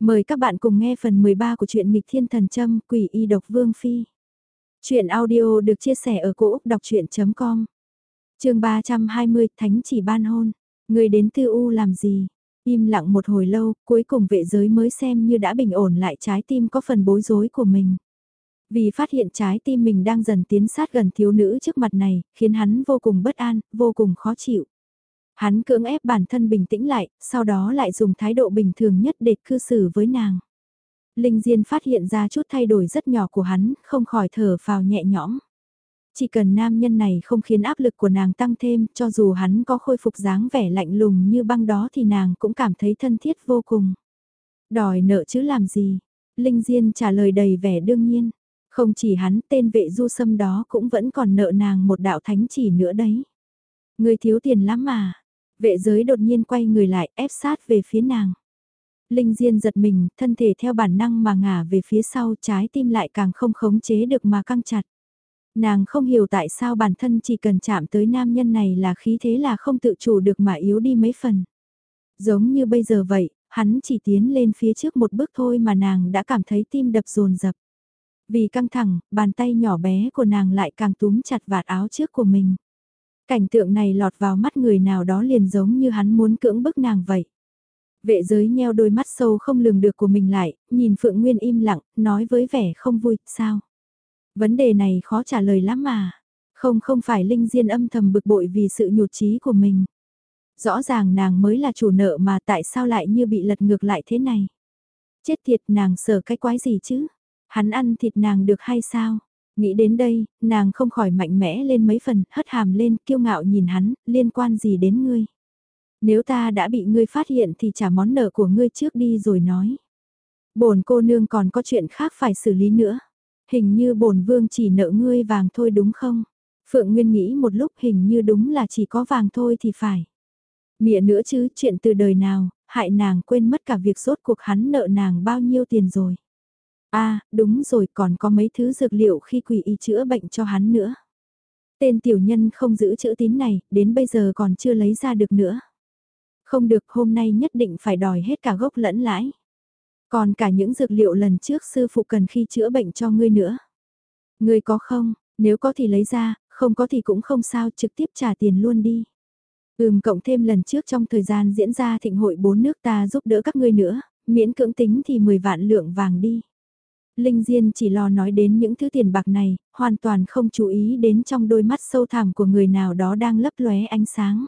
Mời các bạn cùng nghe phần 13 của truyện nghịch thiên thần châm quỷ y độc vương phi. Chuyện audio được chia sẻ ở cỗ đọc chuyện.com Trường 320 Thánh chỉ ban hôn. Người đến tư u làm gì? Im lặng một hồi lâu, cuối cùng vệ giới mới xem như đã bình ổn lại trái tim có phần bối rối của mình. Vì phát hiện trái tim mình đang dần tiến sát gần thiếu nữ trước mặt này, khiến hắn vô cùng bất an, vô cùng khó chịu. Hắn cưỡng ép bản thân bình tĩnh lại, sau đó lại dùng thái độ bình thường nhất để cư xử với nàng. Linh Diên phát hiện ra chút thay đổi rất nhỏ của hắn, không khỏi thở vào nhẹ nhõm. Chỉ cần nam nhân này không khiến áp lực của nàng tăng thêm, cho dù hắn có khôi phục dáng vẻ lạnh lùng như băng đó thì nàng cũng cảm thấy thân thiết vô cùng. Đòi nợ chứ làm gì? Linh Diên trả lời đầy vẻ đương nhiên. Không chỉ hắn, tên vệ du sâm đó cũng vẫn còn nợ nàng một đạo thánh chỉ nữa đấy. Người thiếu tiền lắm mà. Vệ giới đột nhiên quay người lại ép sát về phía nàng. Linh Diên giật mình, thân thể theo bản năng mà ngả về phía sau trái tim lại càng không khống chế được mà căng chặt. Nàng không hiểu tại sao bản thân chỉ cần chạm tới nam nhân này là khí thế là không tự chủ được mà yếu đi mấy phần. Giống như bây giờ vậy, hắn chỉ tiến lên phía trước một bước thôi mà nàng đã cảm thấy tim đập rồn rập. Vì căng thẳng, bàn tay nhỏ bé của nàng lại càng túm chặt vạt áo trước của mình. Cảnh tượng này lọt vào mắt người nào đó liền giống như hắn muốn cưỡng bức nàng vậy. Vệ giới nheo đôi mắt sâu không lường được của mình lại, nhìn Phượng Nguyên im lặng, nói với vẻ không vui, sao? Vấn đề này khó trả lời lắm mà. Không không phải Linh Diên âm thầm bực bội vì sự nhụt chí của mình. Rõ ràng nàng mới là chủ nợ mà tại sao lại như bị lật ngược lại thế này? Chết thiệt nàng sợ cái quái gì chứ? Hắn ăn thịt nàng được hay sao? Nghĩ đến đây, nàng không khỏi mạnh mẽ lên mấy phần, hất hàm lên, kiêu ngạo nhìn hắn, liên quan gì đến ngươi. Nếu ta đã bị ngươi phát hiện thì trả món nợ của ngươi trước đi rồi nói. Bổn cô nương còn có chuyện khác phải xử lý nữa. Hình như bổn vương chỉ nợ ngươi vàng thôi đúng không? Phượng Nguyên nghĩ một lúc hình như đúng là chỉ có vàng thôi thì phải. Mịa nữa chứ, chuyện từ đời nào, hại nàng quên mất cả việc rốt cuộc hắn nợ nàng bao nhiêu tiền rồi a đúng rồi còn có mấy thứ dược liệu khi quỷ y chữa bệnh cho hắn nữa. Tên tiểu nhân không giữ chữ tín này, đến bây giờ còn chưa lấy ra được nữa. Không được hôm nay nhất định phải đòi hết cả gốc lẫn lãi. Còn cả những dược liệu lần trước sư phụ cần khi chữa bệnh cho ngươi nữa. Ngươi có không, nếu có thì lấy ra, không có thì cũng không sao trực tiếp trả tiền luôn đi. Ừm cộng thêm lần trước trong thời gian diễn ra thịnh hội bốn nước ta giúp đỡ các ngươi nữa, miễn cưỡng tính thì 10 vạn lượng vàng đi. Linh Diên chỉ lo nói đến những thứ tiền bạc này, hoàn toàn không chú ý đến trong đôi mắt sâu thẳm của người nào đó đang lấp lóe ánh sáng.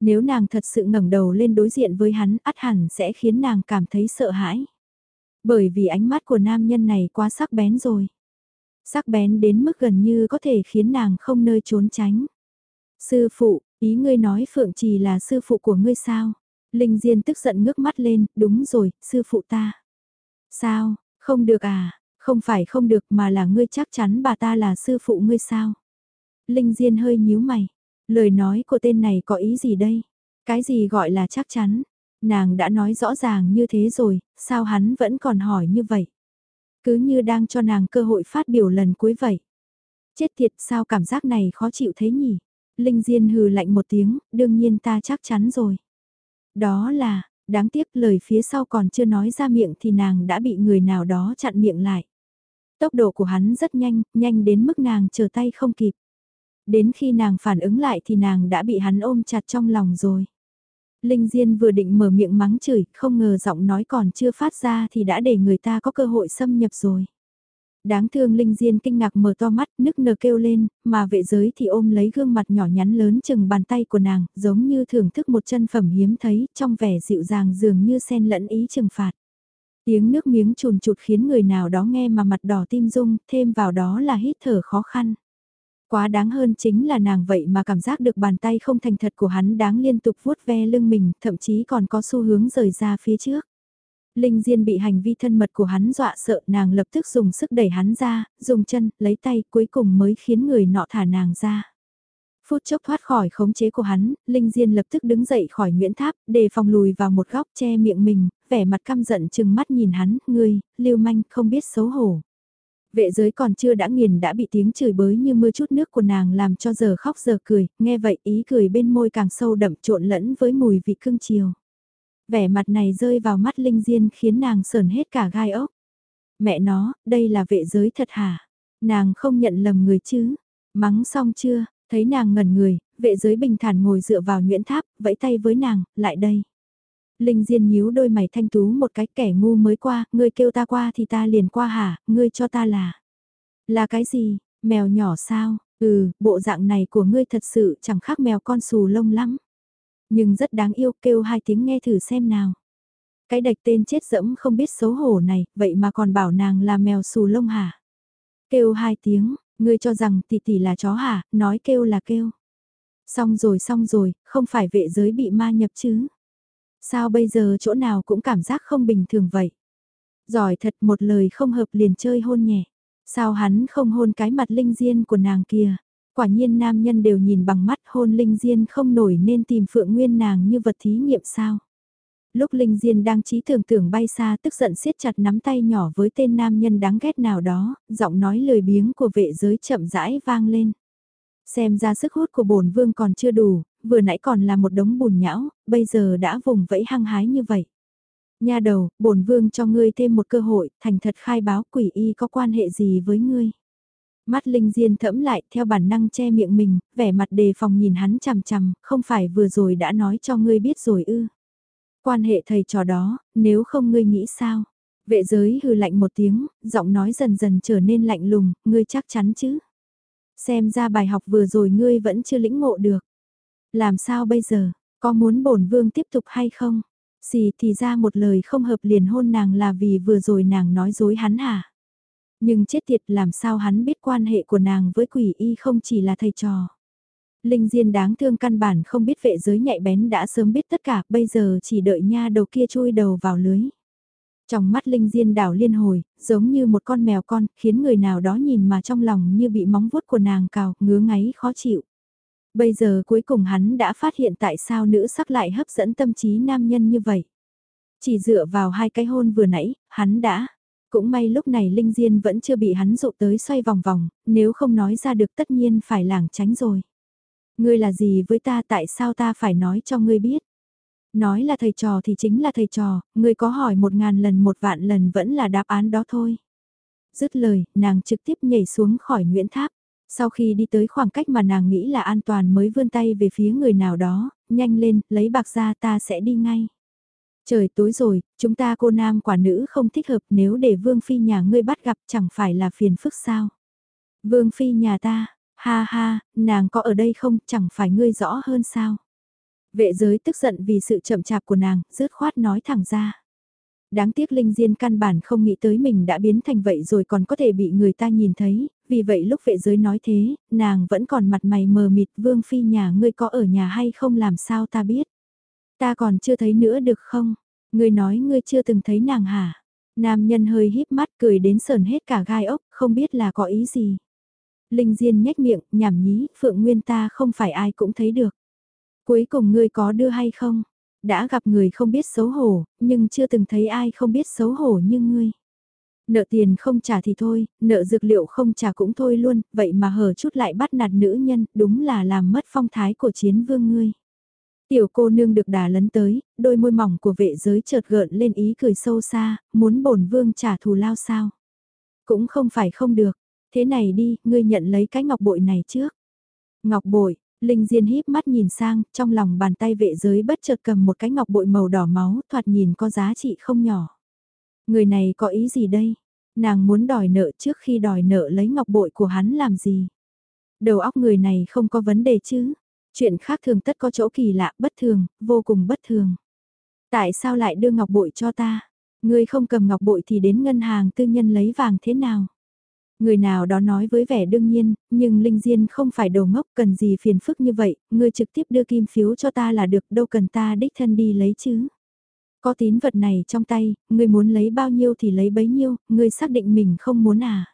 Nếu nàng thật sự ngẩng đầu lên đối diện với hắn, ắt hẳn sẽ khiến nàng cảm thấy sợ hãi. Bởi vì ánh mắt của nam nhân này quá sắc bén rồi. Sắc bén đến mức gần như có thể khiến nàng không nơi trốn tránh. Sư phụ, ý ngươi nói Phượng Trì là sư phụ của ngươi sao? Linh Diên tức giận ngước mắt lên, đúng rồi, sư phụ ta. Sao, không được à, không phải không được mà là ngươi chắc chắn bà ta là sư phụ ngươi sao? Linh Diên hơi nhíu mày. Lời nói của tên này có ý gì đây? Cái gì gọi là chắc chắn? Nàng đã nói rõ ràng như thế rồi, sao hắn vẫn còn hỏi như vậy? Cứ như đang cho nàng cơ hội phát biểu lần cuối vậy. Chết tiệt sao cảm giác này khó chịu thế nhỉ? Linh Diên hừ lạnh một tiếng, đương nhiên ta chắc chắn rồi. Đó là, đáng tiếc lời phía sau còn chưa nói ra miệng thì nàng đã bị người nào đó chặn miệng lại. Tốc độ của hắn rất nhanh, nhanh đến mức nàng chờ tay không kịp. Đến khi nàng phản ứng lại thì nàng đã bị hắn ôm chặt trong lòng rồi. Linh Diên vừa định mở miệng mắng chửi, không ngờ giọng nói còn chưa phát ra thì đã để người ta có cơ hội xâm nhập rồi. Đáng thương Linh Diên kinh ngạc mở to mắt, nức nở kêu lên, mà vệ giới thì ôm lấy gương mặt nhỏ nhắn lớn chừng bàn tay của nàng, giống như thưởng thức một chân phẩm hiếm thấy, trong vẻ dịu dàng dường như xen lẫn ý trừng phạt. Tiếng nước miếng trùn chụt khiến người nào đó nghe mà mặt đỏ tim rung, thêm vào đó là hít thở khó khăn. Quá đáng hơn chính là nàng vậy mà cảm giác được bàn tay không thành thật của hắn đáng liên tục vuốt ve lưng mình, thậm chí còn có xu hướng rời ra phía trước. Linh Diên bị hành vi thân mật của hắn dọa sợ nàng lập tức dùng sức đẩy hắn ra, dùng chân, lấy tay cuối cùng mới khiến người nọ thả nàng ra. Phút chốc thoát khỏi khống chế của hắn, Linh Diên lập tức đứng dậy khỏi Nguyễn Tháp, đề phòng lùi vào một góc che miệng mình, vẻ mặt căm giận chừng mắt nhìn hắn, ngươi, lưu manh, không biết xấu hổ. Vệ giới còn chưa đã nghiền đã bị tiếng chửi bới như mưa chút nước của nàng làm cho giờ khóc giờ cười, nghe vậy ý cười bên môi càng sâu đậm trộn lẫn với mùi vị cưng chiều. Vẻ mặt này rơi vào mắt Linh Diên khiến nàng sờn hết cả gai ốc. Mẹ nó, đây là vệ giới thật hả? Nàng không nhận lầm người chứ? Mắng xong chưa? Thấy nàng ngẩn người, vệ giới bình thản ngồi dựa vào nhuyễn tháp, vẫy tay với nàng, lại đây. Linh Diên nhíu đôi mày thanh tú một cái kẻ ngu mới qua, ngươi kêu ta qua thì ta liền qua hả, ngươi cho ta là. Là cái gì, mèo nhỏ sao, ừ, bộ dạng này của ngươi thật sự chẳng khác mèo con xù lông lắm. Nhưng rất đáng yêu kêu hai tiếng nghe thử xem nào. Cái đạch tên chết dẫm không biết xấu hổ này, vậy mà còn bảo nàng là mèo xù lông hả? Kêu hai tiếng, ngươi cho rằng tỷ tỷ là chó hả, nói kêu là kêu. Xong rồi xong rồi, không phải vệ giới bị ma nhập chứ. Sao bây giờ chỗ nào cũng cảm giác không bình thường vậy? Giỏi thật một lời không hợp liền chơi hôn nhẹ. Sao hắn không hôn cái mặt linh diên của nàng kia? Quả nhiên nam nhân đều nhìn bằng mắt hôn linh diên không nổi nên tìm phượng nguyên nàng như vật thí nghiệm sao? Lúc Linh Diên đang trí tưởng tưởng bay xa tức giận siết chặt nắm tay nhỏ với tên nam nhân đáng ghét nào đó, giọng nói lời biếng của vệ giới chậm rãi vang lên. Xem ra sức hút của bổn vương còn chưa đủ, vừa nãy còn là một đống bùn nhão, bây giờ đã vùng vẫy hăng hái như vậy. Nha đầu, bổn vương cho ngươi thêm một cơ hội, thành thật khai báo quỷ y có quan hệ gì với ngươi. Mắt Linh Diên thẫm lại theo bản năng che miệng mình, vẻ mặt đề phòng nhìn hắn chằm chằm, không phải vừa rồi đã nói cho ngươi biết rồi ư. Quan hệ thầy trò đó, nếu không ngươi nghĩ sao? Vệ giới hừ lạnh một tiếng, giọng nói dần dần trở nên lạnh lùng, ngươi chắc chắn chứ? Xem ra bài học vừa rồi ngươi vẫn chưa lĩnh ngộ được. Làm sao bây giờ, có muốn bổn vương tiếp tục hay không? Xì thì ra một lời không hợp liền hôn nàng là vì vừa rồi nàng nói dối hắn hả? Nhưng chết tiệt làm sao hắn biết quan hệ của nàng với quỷ y không chỉ là thầy trò. Linh Diên đáng thương căn bản không biết vệ giới nhạy bén đã sớm biết tất cả, bây giờ chỉ đợi nha đầu kia chui đầu vào lưới. Trong mắt Linh Diên đảo liên hồi, giống như một con mèo con, khiến người nào đó nhìn mà trong lòng như bị móng vuốt của nàng cào, ngứa ngáy khó chịu. Bây giờ cuối cùng hắn đã phát hiện tại sao nữ sắc lại hấp dẫn tâm trí nam nhân như vậy. Chỉ dựa vào hai cái hôn vừa nãy, hắn đã. Cũng may lúc này Linh Diên vẫn chưa bị hắn dụ tới xoay vòng vòng, nếu không nói ra được tất nhiên phải lảng tránh rồi. Ngươi là gì với ta tại sao ta phải nói cho ngươi biết? Nói là thầy trò thì chính là thầy trò, ngươi có hỏi một ngàn lần một vạn lần vẫn là đáp án đó thôi. Dứt lời, nàng trực tiếp nhảy xuống khỏi Nguyễn Tháp. Sau khi đi tới khoảng cách mà nàng nghĩ là an toàn mới vươn tay về phía người nào đó, nhanh lên, lấy bạc ra ta sẽ đi ngay. Trời tối rồi, chúng ta cô nam quả nữ không thích hợp nếu để Vương Phi nhà ngươi bắt gặp chẳng phải là phiền phức sao. Vương Phi nhà ta, Ha ha, nàng có ở đây không, chẳng phải ngươi rõ hơn sao. Vệ giới tức giận vì sự chậm chạp của nàng, rứt khoát nói thẳng ra. Đáng tiếc Linh Diên căn bản không nghĩ tới mình đã biến thành vậy rồi còn có thể bị người ta nhìn thấy, vì vậy lúc vệ giới nói thế, nàng vẫn còn mặt mày mờ mịt vương phi nhà ngươi có ở nhà hay không làm sao ta biết. Ta còn chưa thấy nữa được không? Ngươi nói ngươi chưa từng thấy nàng hả? Nam nhân hơi híp mắt cười đến sờn hết cả gai ốc, không biết là có ý gì. Linh Diên nhếch miệng, nhảm nhí, Phượng Nguyên ta không phải ai cũng thấy được. Cuối cùng ngươi có đưa hay không? Đã gặp người không biết xấu hổ, nhưng chưa từng thấy ai không biết xấu hổ như ngươi. Nợ tiền không trả thì thôi, nợ dược liệu không trả cũng thôi luôn, vậy mà hở chút lại bắt nạt nữ nhân, đúng là làm mất phong thái của chiến vương ngươi. Tiểu cô nương được đà lấn tới, đôi môi mỏng của vệ giới chợt gợn lên ý cười sâu xa, muốn bổn vương trả thù lao sao. Cũng không phải không được, Thế này đi, ngươi nhận lấy cái ngọc bội này trước. Ngọc bội, Linh Diên híp mắt nhìn sang, trong lòng bàn tay vệ giới bất chợt cầm một cái ngọc bội màu đỏ máu, thoạt nhìn có giá trị không nhỏ. Người này có ý gì đây? Nàng muốn đòi nợ trước khi đòi nợ lấy ngọc bội của hắn làm gì? Đầu óc người này không có vấn đề chứ? Chuyện khác thường tất có chỗ kỳ lạ, bất thường, vô cùng bất thường. Tại sao lại đưa ngọc bội cho ta? Ngươi không cầm ngọc bội thì đến ngân hàng tư nhân lấy vàng thế nào? Người nào đó nói với vẻ đương nhiên, nhưng Linh Diên không phải đồ ngốc cần gì phiền phức như vậy, ngươi trực tiếp đưa kim phiếu cho ta là được đâu cần ta đích thân đi lấy chứ. Có tín vật này trong tay, ngươi muốn lấy bao nhiêu thì lấy bấy nhiêu, ngươi xác định mình không muốn à.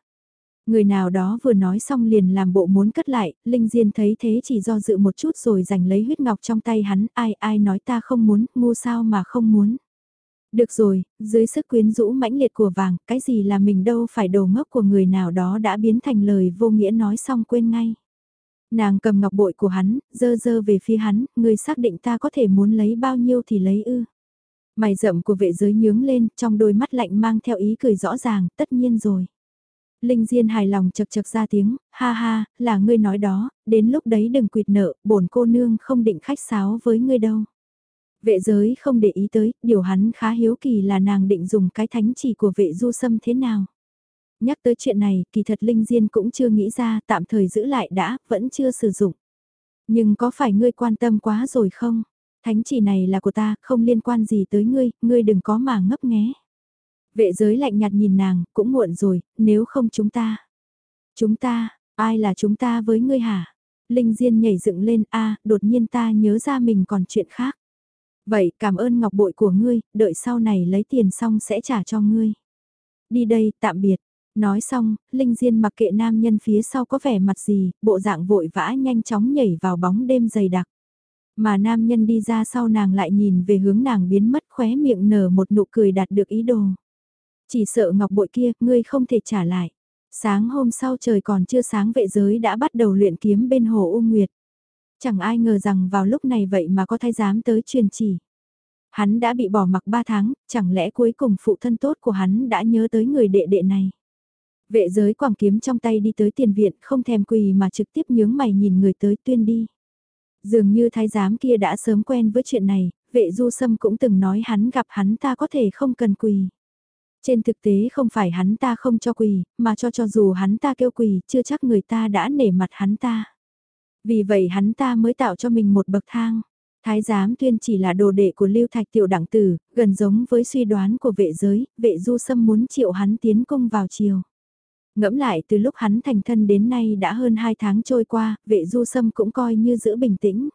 Người nào đó vừa nói xong liền làm bộ muốn cất lại, Linh Diên thấy thế chỉ do dự một chút rồi giành lấy huyết ngọc trong tay hắn, ai ai nói ta không muốn, ngu sao mà không muốn. Được rồi, dưới sức quyến rũ mãnh liệt của vàng, cái gì là mình đâu phải đồ ngốc của người nào đó đã biến thành lời vô nghĩa nói xong quên ngay. Nàng cầm ngọc bội của hắn, dơ dơ về phía hắn, người xác định ta có thể muốn lấy bao nhiêu thì lấy ư. Mày rậm của vệ giới nhướng lên, trong đôi mắt lạnh mang theo ý cười rõ ràng, tất nhiên rồi. Linh Diên hài lòng chật chật ra tiếng, ha ha, là ngươi nói đó, đến lúc đấy đừng quỵt nợ, bổn cô nương không định khách sáo với ngươi đâu. Vệ giới không để ý tới, điều hắn khá hiếu kỳ là nàng định dùng cái thánh chỉ của vệ du sâm thế nào. Nhắc tới chuyện này, kỳ thật Linh Diên cũng chưa nghĩ ra, tạm thời giữ lại đã, vẫn chưa sử dụng. Nhưng có phải ngươi quan tâm quá rồi không? Thánh chỉ này là của ta, không liên quan gì tới ngươi, ngươi đừng có mà ngấp nghé. Vệ giới lạnh nhạt nhìn nàng, cũng muộn rồi, nếu không chúng ta. Chúng ta, ai là chúng ta với ngươi hả? Linh Diên nhảy dựng lên, a đột nhiên ta nhớ ra mình còn chuyện khác. Vậy cảm ơn ngọc bội của ngươi, đợi sau này lấy tiền xong sẽ trả cho ngươi. Đi đây, tạm biệt. Nói xong, Linh Diên mặc kệ nam nhân phía sau có vẻ mặt gì, bộ dạng vội vã nhanh chóng nhảy vào bóng đêm dày đặc. Mà nam nhân đi ra sau nàng lại nhìn về hướng nàng biến mất khóe miệng nở một nụ cười đạt được ý đồ. Chỉ sợ ngọc bội kia, ngươi không thể trả lại. Sáng hôm sau trời còn chưa sáng vệ giới đã bắt đầu luyện kiếm bên hồ U Nguyệt. Chẳng ai ngờ rằng vào lúc này vậy mà có thái giám tới truyền chỉ. Hắn đã bị bỏ mặc 3 tháng, chẳng lẽ cuối cùng phụ thân tốt của hắn đã nhớ tới người đệ đệ này. Vệ giới quảng kiếm trong tay đi tới tiền viện không thèm quỳ mà trực tiếp nhướng mày nhìn người tới tuyên đi. Dường như thái giám kia đã sớm quen với chuyện này, vệ du sâm cũng từng nói hắn gặp hắn ta có thể không cần quỳ. Trên thực tế không phải hắn ta không cho quỳ, mà cho cho dù hắn ta kêu quỳ, chưa chắc người ta đã nể mặt hắn ta. Vì vậy hắn ta mới tạo cho mình một bậc thang. Thái giám tuyên chỉ là đồ đệ của Lưu Thạch Tiểu Đẳng Tử, gần giống với suy đoán của vệ giới, vệ du sâm muốn triệu hắn tiến công vào chiều. Ngẫm lại từ lúc hắn thành thân đến nay đã hơn 2 tháng trôi qua, vệ du sâm cũng coi như giữ bình tĩnh.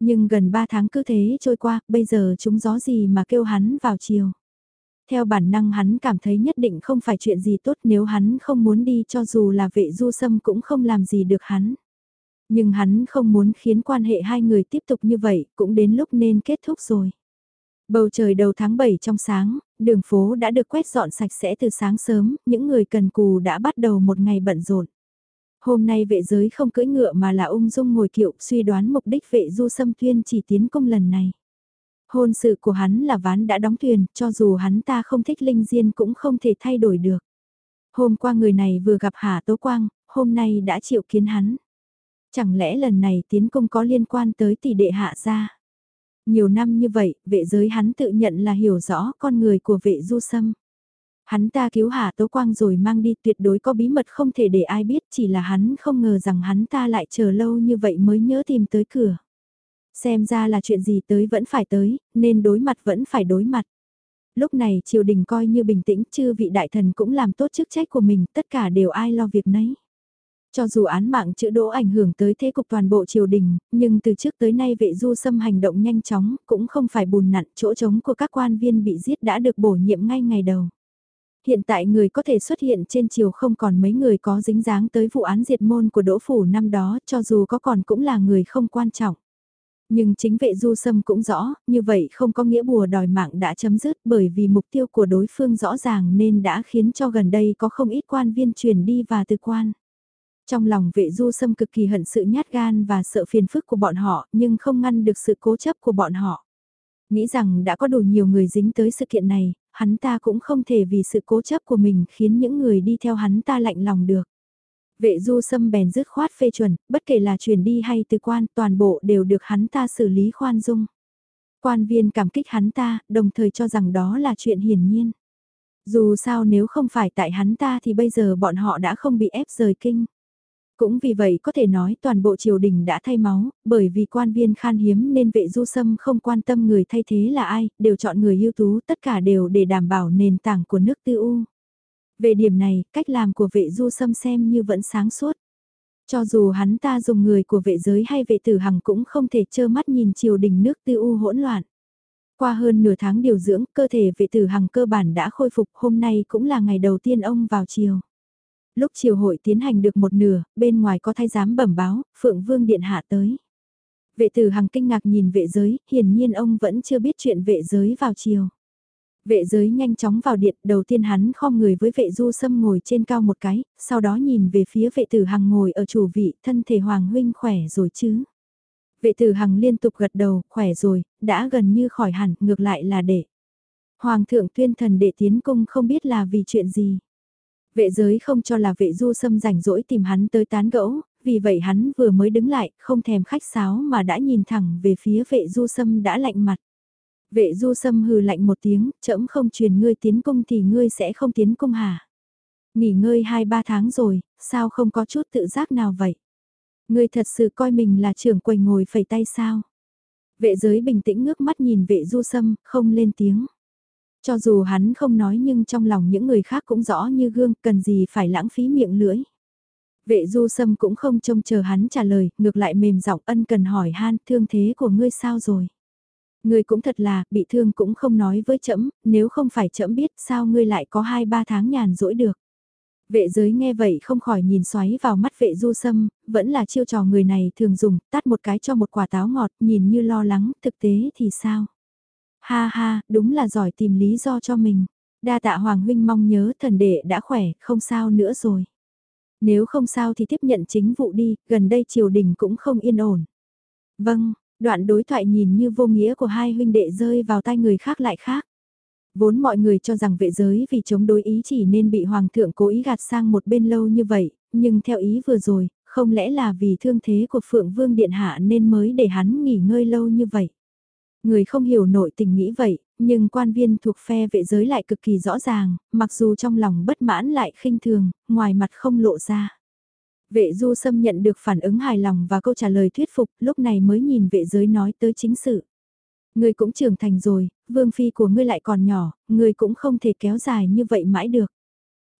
Nhưng gần 3 tháng cứ thế trôi qua, bây giờ chúng gió gì mà kêu hắn vào chiều. Theo bản năng hắn cảm thấy nhất định không phải chuyện gì tốt nếu hắn không muốn đi cho dù là vệ du sâm cũng không làm gì được hắn. Nhưng hắn không muốn khiến quan hệ hai người tiếp tục như vậy, cũng đến lúc nên kết thúc rồi. Bầu trời đầu tháng 7 trong sáng, đường phố đã được quét dọn sạch sẽ từ sáng sớm, những người cần cù đã bắt đầu một ngày bận rộn. Hôm nay vệ giới không cưỡi ngựa mà là ung dung ngồi kiệu suy đoán mục đích vệ du xâm tuyên chỉ tiến công lần này. Hôn sự của hắn là ván đã đóng thuyền, cho dù hắn ta không thích linh diên cũng không thể thay đổi được. Hôm qua người này vừa gặp Hà Tố Quang, hôm nay đã chịu kiến hắn. Chẳng lẽ lần này tiến công có liên quan tới tỷ đệ hạ gia? Nhiều năm như vậy, vệ giới hắn tự nhận là hiểu rõ con người của vệ du sâm. Hắn ta cứu hà tố quang rồi mang đi tuyệt đối có bí mật không thể để ai biết chỉ là hắn không ngờ rằng hắn ta lại chờ lâu như vậy mới nhớ tìm tới cửa. Xem ra là chuyện gì tới vẫn phải tới, nên đối mặt vẫn phải đối mặt. Lúc này triều đình coi như bình tĩnh chư vị đại thần cũng làm tốt chức trách của mình, tất cả đều ai lo việc nấy. Cho dù án mạng chữ đỗ ảnh hưởng tới thế cục toàn bộ triều đình, nhưng từ trước tới nay vệ du xâm hành động nhanh chóng, cũng không phải bùn nặn chỗ trống của các quan viên bị giết đã được bổ nhiệm ngay ngày đầu. Hiện tại người có thể xuất hiện trên triều không còn mấy người có dính dáng tới vụ án diệt môn của Đỗ Phủ năm đó, cho dù có còn cũng là người không quan trọng. Nhưng chính vệ du sâm cũng rõ, như vậy không có nghĩa bùa đòi mạng đã chấm dứt bởi vì mục tiêu của đối phương rõ ràng nên đã khiến cho gần đây có không ít quan viên truyền đi và từ quan. Trong lòng vệ du sâm cực kỳ hận sự nhát gan và sợ phiền phức của bọn họ nhưng không ngăn được sự cố chấp của bọn họ. Nghĩ rằng đã có đủ nhiều người dính tới sự kiện này, hắn ta cũng không thể vì sự cố chấp của mình khiến những người đi theo hắn ta lạnh lòng được. Vệ du sâm bèn dứt khoát phê chuẩn, bất kể là truyền đi hay từ quan toàn bộ đều được hắn ta xử lý khoan dung. Quan viên cảm kích hắn ta, đồng thời cho rằng đó là chuyện hiển nhiên. Dù sao nếu không phải tại hắn ta thì bây giờ bọn họ đã không bị ép rời kinh. Cũng vì vậy có thể nói toàn bộ triều đình đã thay máu, bởi vì quan viên khan hiếm nên vệ du sâm không quan tâm người thay thế là ai, đều chọn người ưu tú, tất cả đều để đảm bảo nền tảng của nước tư u. Về điểm này, cách làm của vệ du sâm xem như vẫn sáng suốt. Cho dù hắn ta dùng người của vệ giới hay vệ tử hằng cũng không thể trơ mắt nhìn triều đình nước tư u hỗn loạn. Qua hơn nửa tháng điều dưỡng, cơ thể vệ tử hằng cơ bản đã khôi phục, hôm nay cũng là ngày đầu tiên ông vào triều lúc chiều hội tiến hành được một nửa, bên ngoài có thái giám bẩm báo, Phượng Vương Điện hạ tới. Vệ tử hằng kinh ngạc nhìn vệ giới, hiển nhiên ông vẫn chưa biết chuyện vệ giới vào chiều. Vệ giới nhanh chóng vào điện, đầu tiên hắn khom người với vệ du sâm ngồi trên cao một cái, sau đó nhìn về phía vệ tử hằng ngồi ở chủ vị, thân thể hoàng huynh khỏe rồi chứ. Vệ tử hằng liên tục gật đầu, khỏe rồi, đã gần như khỏi hẳn, ngược lại là để. Hoàng thượng tuyên thần đệ tiến cung không biết là vì chuyện gì. Vệ giới không cho là vệ du sâm rảnh rỗi tìm hắn tới tán gẫu, vì vậy hắn vừa mới đứng lại, không thèm khách sáo mà đã nhìn thẳng về phía vệ du sâm đã lạnh mặt. Vệ du sâm hừ lạnh một tiếng, chậm không truyền ngươi tiến cung thì ngươi sẽ không tiến cung hả? Nghỉ ngơi 2-3 tháng rồi, sao không có chút tự giác nào vậy? Ngươi thật sự coi mình là trưởng quầy ngồi phẩy tay sao? Vệ giới bình tĩnh ngước mắt nhìn vệ du sâm, không lên tiếng. Cho dù hắn không nói nhưng trong lòng những người khác cũng rõ như gương, cần gì phải lãng phí miệng lưỡi. Vệ du sâm cũng không trông chờ hắn trả lời, ngược lại mềm giọng ân cần hỏi han, thương thế của ngươi sao rồi? Ngươi cũng thật là, bị thương cũng không nói với trẫm nếu không phải trẫm biết sao ngươi lại có 2-3 tháng nhàn rỗi được. Vệ giới nghe vậy không khỏi nhìn xoáy vào mắt vệ du sâm, vẫn là chiêu trò người này thường dùng, tát một cái cho một quả táo ngọt, nhìn như lo lắng, thực tế thì sao? Ha ha, đúng là giỏi tìm lý do cho mình. Đa tạ Hoàng huynh mong nhớ thần đệ đã khỏe, không sao nữa rồi. Nếu không sao thì tiếp nhận chính vụ đi, gần đây triều đình cũng không yên ổn. Vâng, đoạn đối thoại nhìn như vô nghĩa của hai huynh đệ rơi vào tay người khác lại khác. Vốn mọi người cho rằng vệ giới vì chống đối ý chỉ nên bị hoàng thượng cố ý gạt sang một bên lâu như vậy, nhưng theo ý vừa rồi, không lẽ là vì thương thế của Phượng Vương Điện Hạ nên mới để hắn nghỉ ngơi lâu như vậy. Người không hiểu nội tình nghĩ vậy, nhưng quan viên thuộc phe vệ giới lại cực kỳ rõ ràng, mặc dù trong lòng bất mãn lại khinh thường, ngoài mặt không lộ ra. Vệ du sâm nhận được phản ứng hài lòng và câu trả lời thuyết phục, lúc này mới nhìn vệ giới nói tới chính sự. Ngươi cũng trưởng thành rồi, vương phi của ngươi lại còn nhỏ, ngươi cũng không thể kéo dài như vậy mãi được.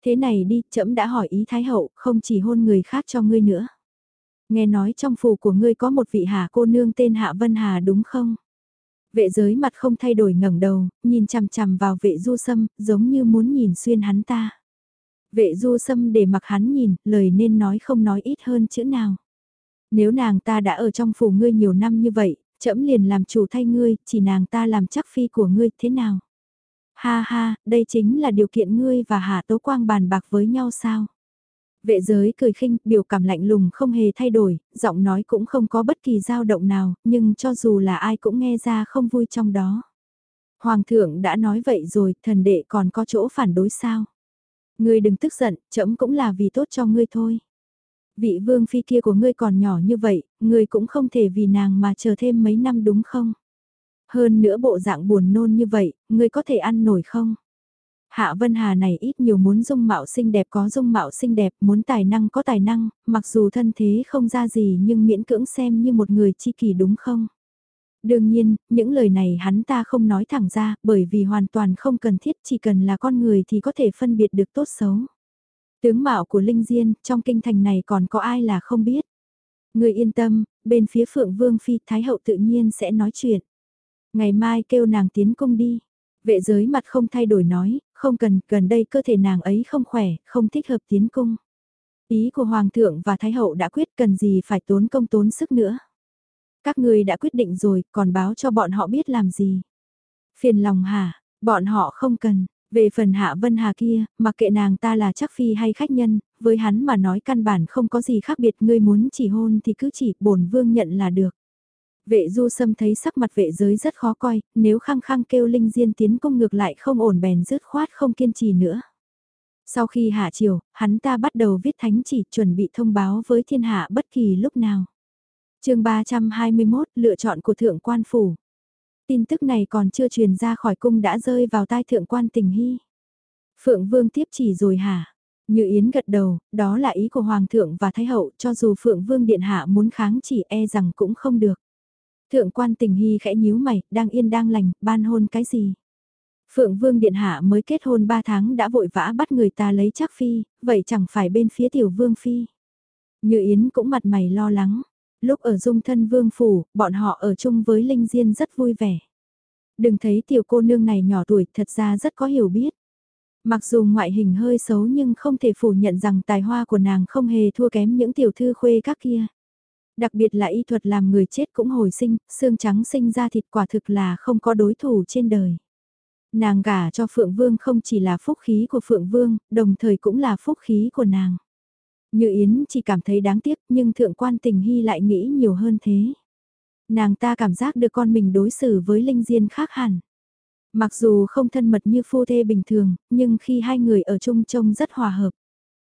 Thế này đi, trẫm đã hỏi ý thái hậu, không chỉ hôn người khác cho ngươi nữa. Nghe nói trong phủ của ngươi có một vị hạ cô nương tên Hạ Vân Hà đúng không? Vệ giới mặt không thay đổi ngẩng đầu, nhìn chằm chằm vào vệ du sâm, giống như muốn nhìn xuyên hắn ta. Vệ du sâm để mặc hắn nhìn, lời nên nói không nói ít hơn chữ nào. Nếu nàng ta đã ở trong phủ ngươi nhiều năm như vậy, trẫm liền làm chủ thay ngươi, chỉ nàng ta làm chắc phi của ngươi thế nào? Ha ha, đây chính là điều kiện ngươi và Hà Tố Quang bàn bạc với nhau sao? Vệ giới cười khinh, biểu cảm lạnh lùng không hề thay đổi, giọng nói cũng không có bất kỳ dao động nào, nhưng cho dù là ai cũng nghe ra không vui trong đó. Hoàng thượng đã nói vậy rồi, thần đệ còn có chỗ phản đối sao? Ngươi đừng tức giận, trẫm cũng là vì tốt cho ngươi thôi. Vị vương phi kia của ngươi còn nhỏ như vậy, ngươi cũng không thể vì nàng mà chờ thêm mấy năm đúng không? Hơn nữa bộ dạng buồn nôn như vậy, ngươi có thể ăn nổi không? Hạ Vân Hà này ít nhiều muốn dung mạo xinh đẹp có dung mạo xinh đẹp, muốn tài năng có tài năng, mặc dù thân thế không ra gì nhưng miễn cưỡng xem như một người chi kỷ đúng không? Đương nhiên, những lời này hắn ta không nói thẳng ra, bởi vì hoàn toàn không cần thiết, chỉ cần là con người thì có thể phân biệt được tốt xấu. Tướng mạo của Linh Diên, trong kinh thành này còn có ai là không biết. Người yên tâm, bên phía Phượng Vương Phi Thái Hậu tự nhiên sẽ nói chuyện. Ngày mai kêu nàng tiến cung đi. Vệ giới mặt không thay đổi nói, không cần, gần đây cơ thể nàng ấy không khỏe, không thích hợp tiến cung. Ý của Hoàng thượng và Thái hậu đã quyết cần gì phải tốn công tốn sức nữa. Các người đã quyết định rồi, còn báo cho bọn họ biết làm gì. Phiền lòng hả, bọn họ không cần. Về phần Hạ Vân Hà kia, mặc kệ nàng ta là chắc phi hay khách nhân, với hắn mà nói căn bản không có gì khác biệt, ngươi muốn chỉ hôn thì cứ chỉ, bổn vương nhận là được. Vệ du sâm thấy sắc mặt vệ giới rất khó coi, nếu khăng khăng kêu Linh Diên tiến công ngược lại không ổn bèn dứt khoát không kiên trì nữa. Sau khi hạ chiều, hắn ta bắt đầu viết thánh chỉ chuẩn bị thông báo với thiên hạ bất kỳ lúc nào chương 321 lựa chọn của thượng quan phủ. Tin tức này còn chưa truyền ra khỏi cung đã rơi vào tai thượng quan tình hy. Phượng Vương tiếp chỉ rồi hả? Như Yến gật đầu, đó là ý của Hoàng thượng và Thái hậu cho dù Phượng Vương Điện Hạ muốn kháng chỉ e rằng cũng không được. Thượng quan tình hy khẽ nhíu mày, đang yên đang lành, ban hôn cái gì? Phượng Vương Điện Hạ mới kết hôn 3 tháng đã vội vã bắt người ta lấy chắc phi, vậy chẳng phải bên phía tiểu vương phi. Như Yến cũng mặt mày lo lắng, lúc ở dung thân vương phủ, bọn họ ở chung với Linh Diên rất vui vẻ. Đừng thấy tiểu cô nương này nhỏ tuổi thật ra rất có hiểu biết. Mặc dù ngoại hình hơi xấu nhưng không thể phủ nhận rằng tài hoa của nàng không hề thua kém những tiểu thư khuê các kia. Đặc biệt là y thuật làm người chết cũng hồi sinh, xương trắng sinh ra thịt quả thực là không có đối thủ trên đời. Nàng gả cho Phượng Vương không chỉ là phúc khí của Phượng Vương, đồng thời cũng là phúc khí của nàng. Như Yến chỉ cảm thấy đáng tiếc nhưng thượng quan tình hy lại nghĩ nhiều hơn thế. Nàng ta cảm giác được con mình đối xử với Linh Diên khác hẳn. Mặc dù không thân mật như phu thê bình thường, nhưng khi hai người ở chung trông rất hòa hợp.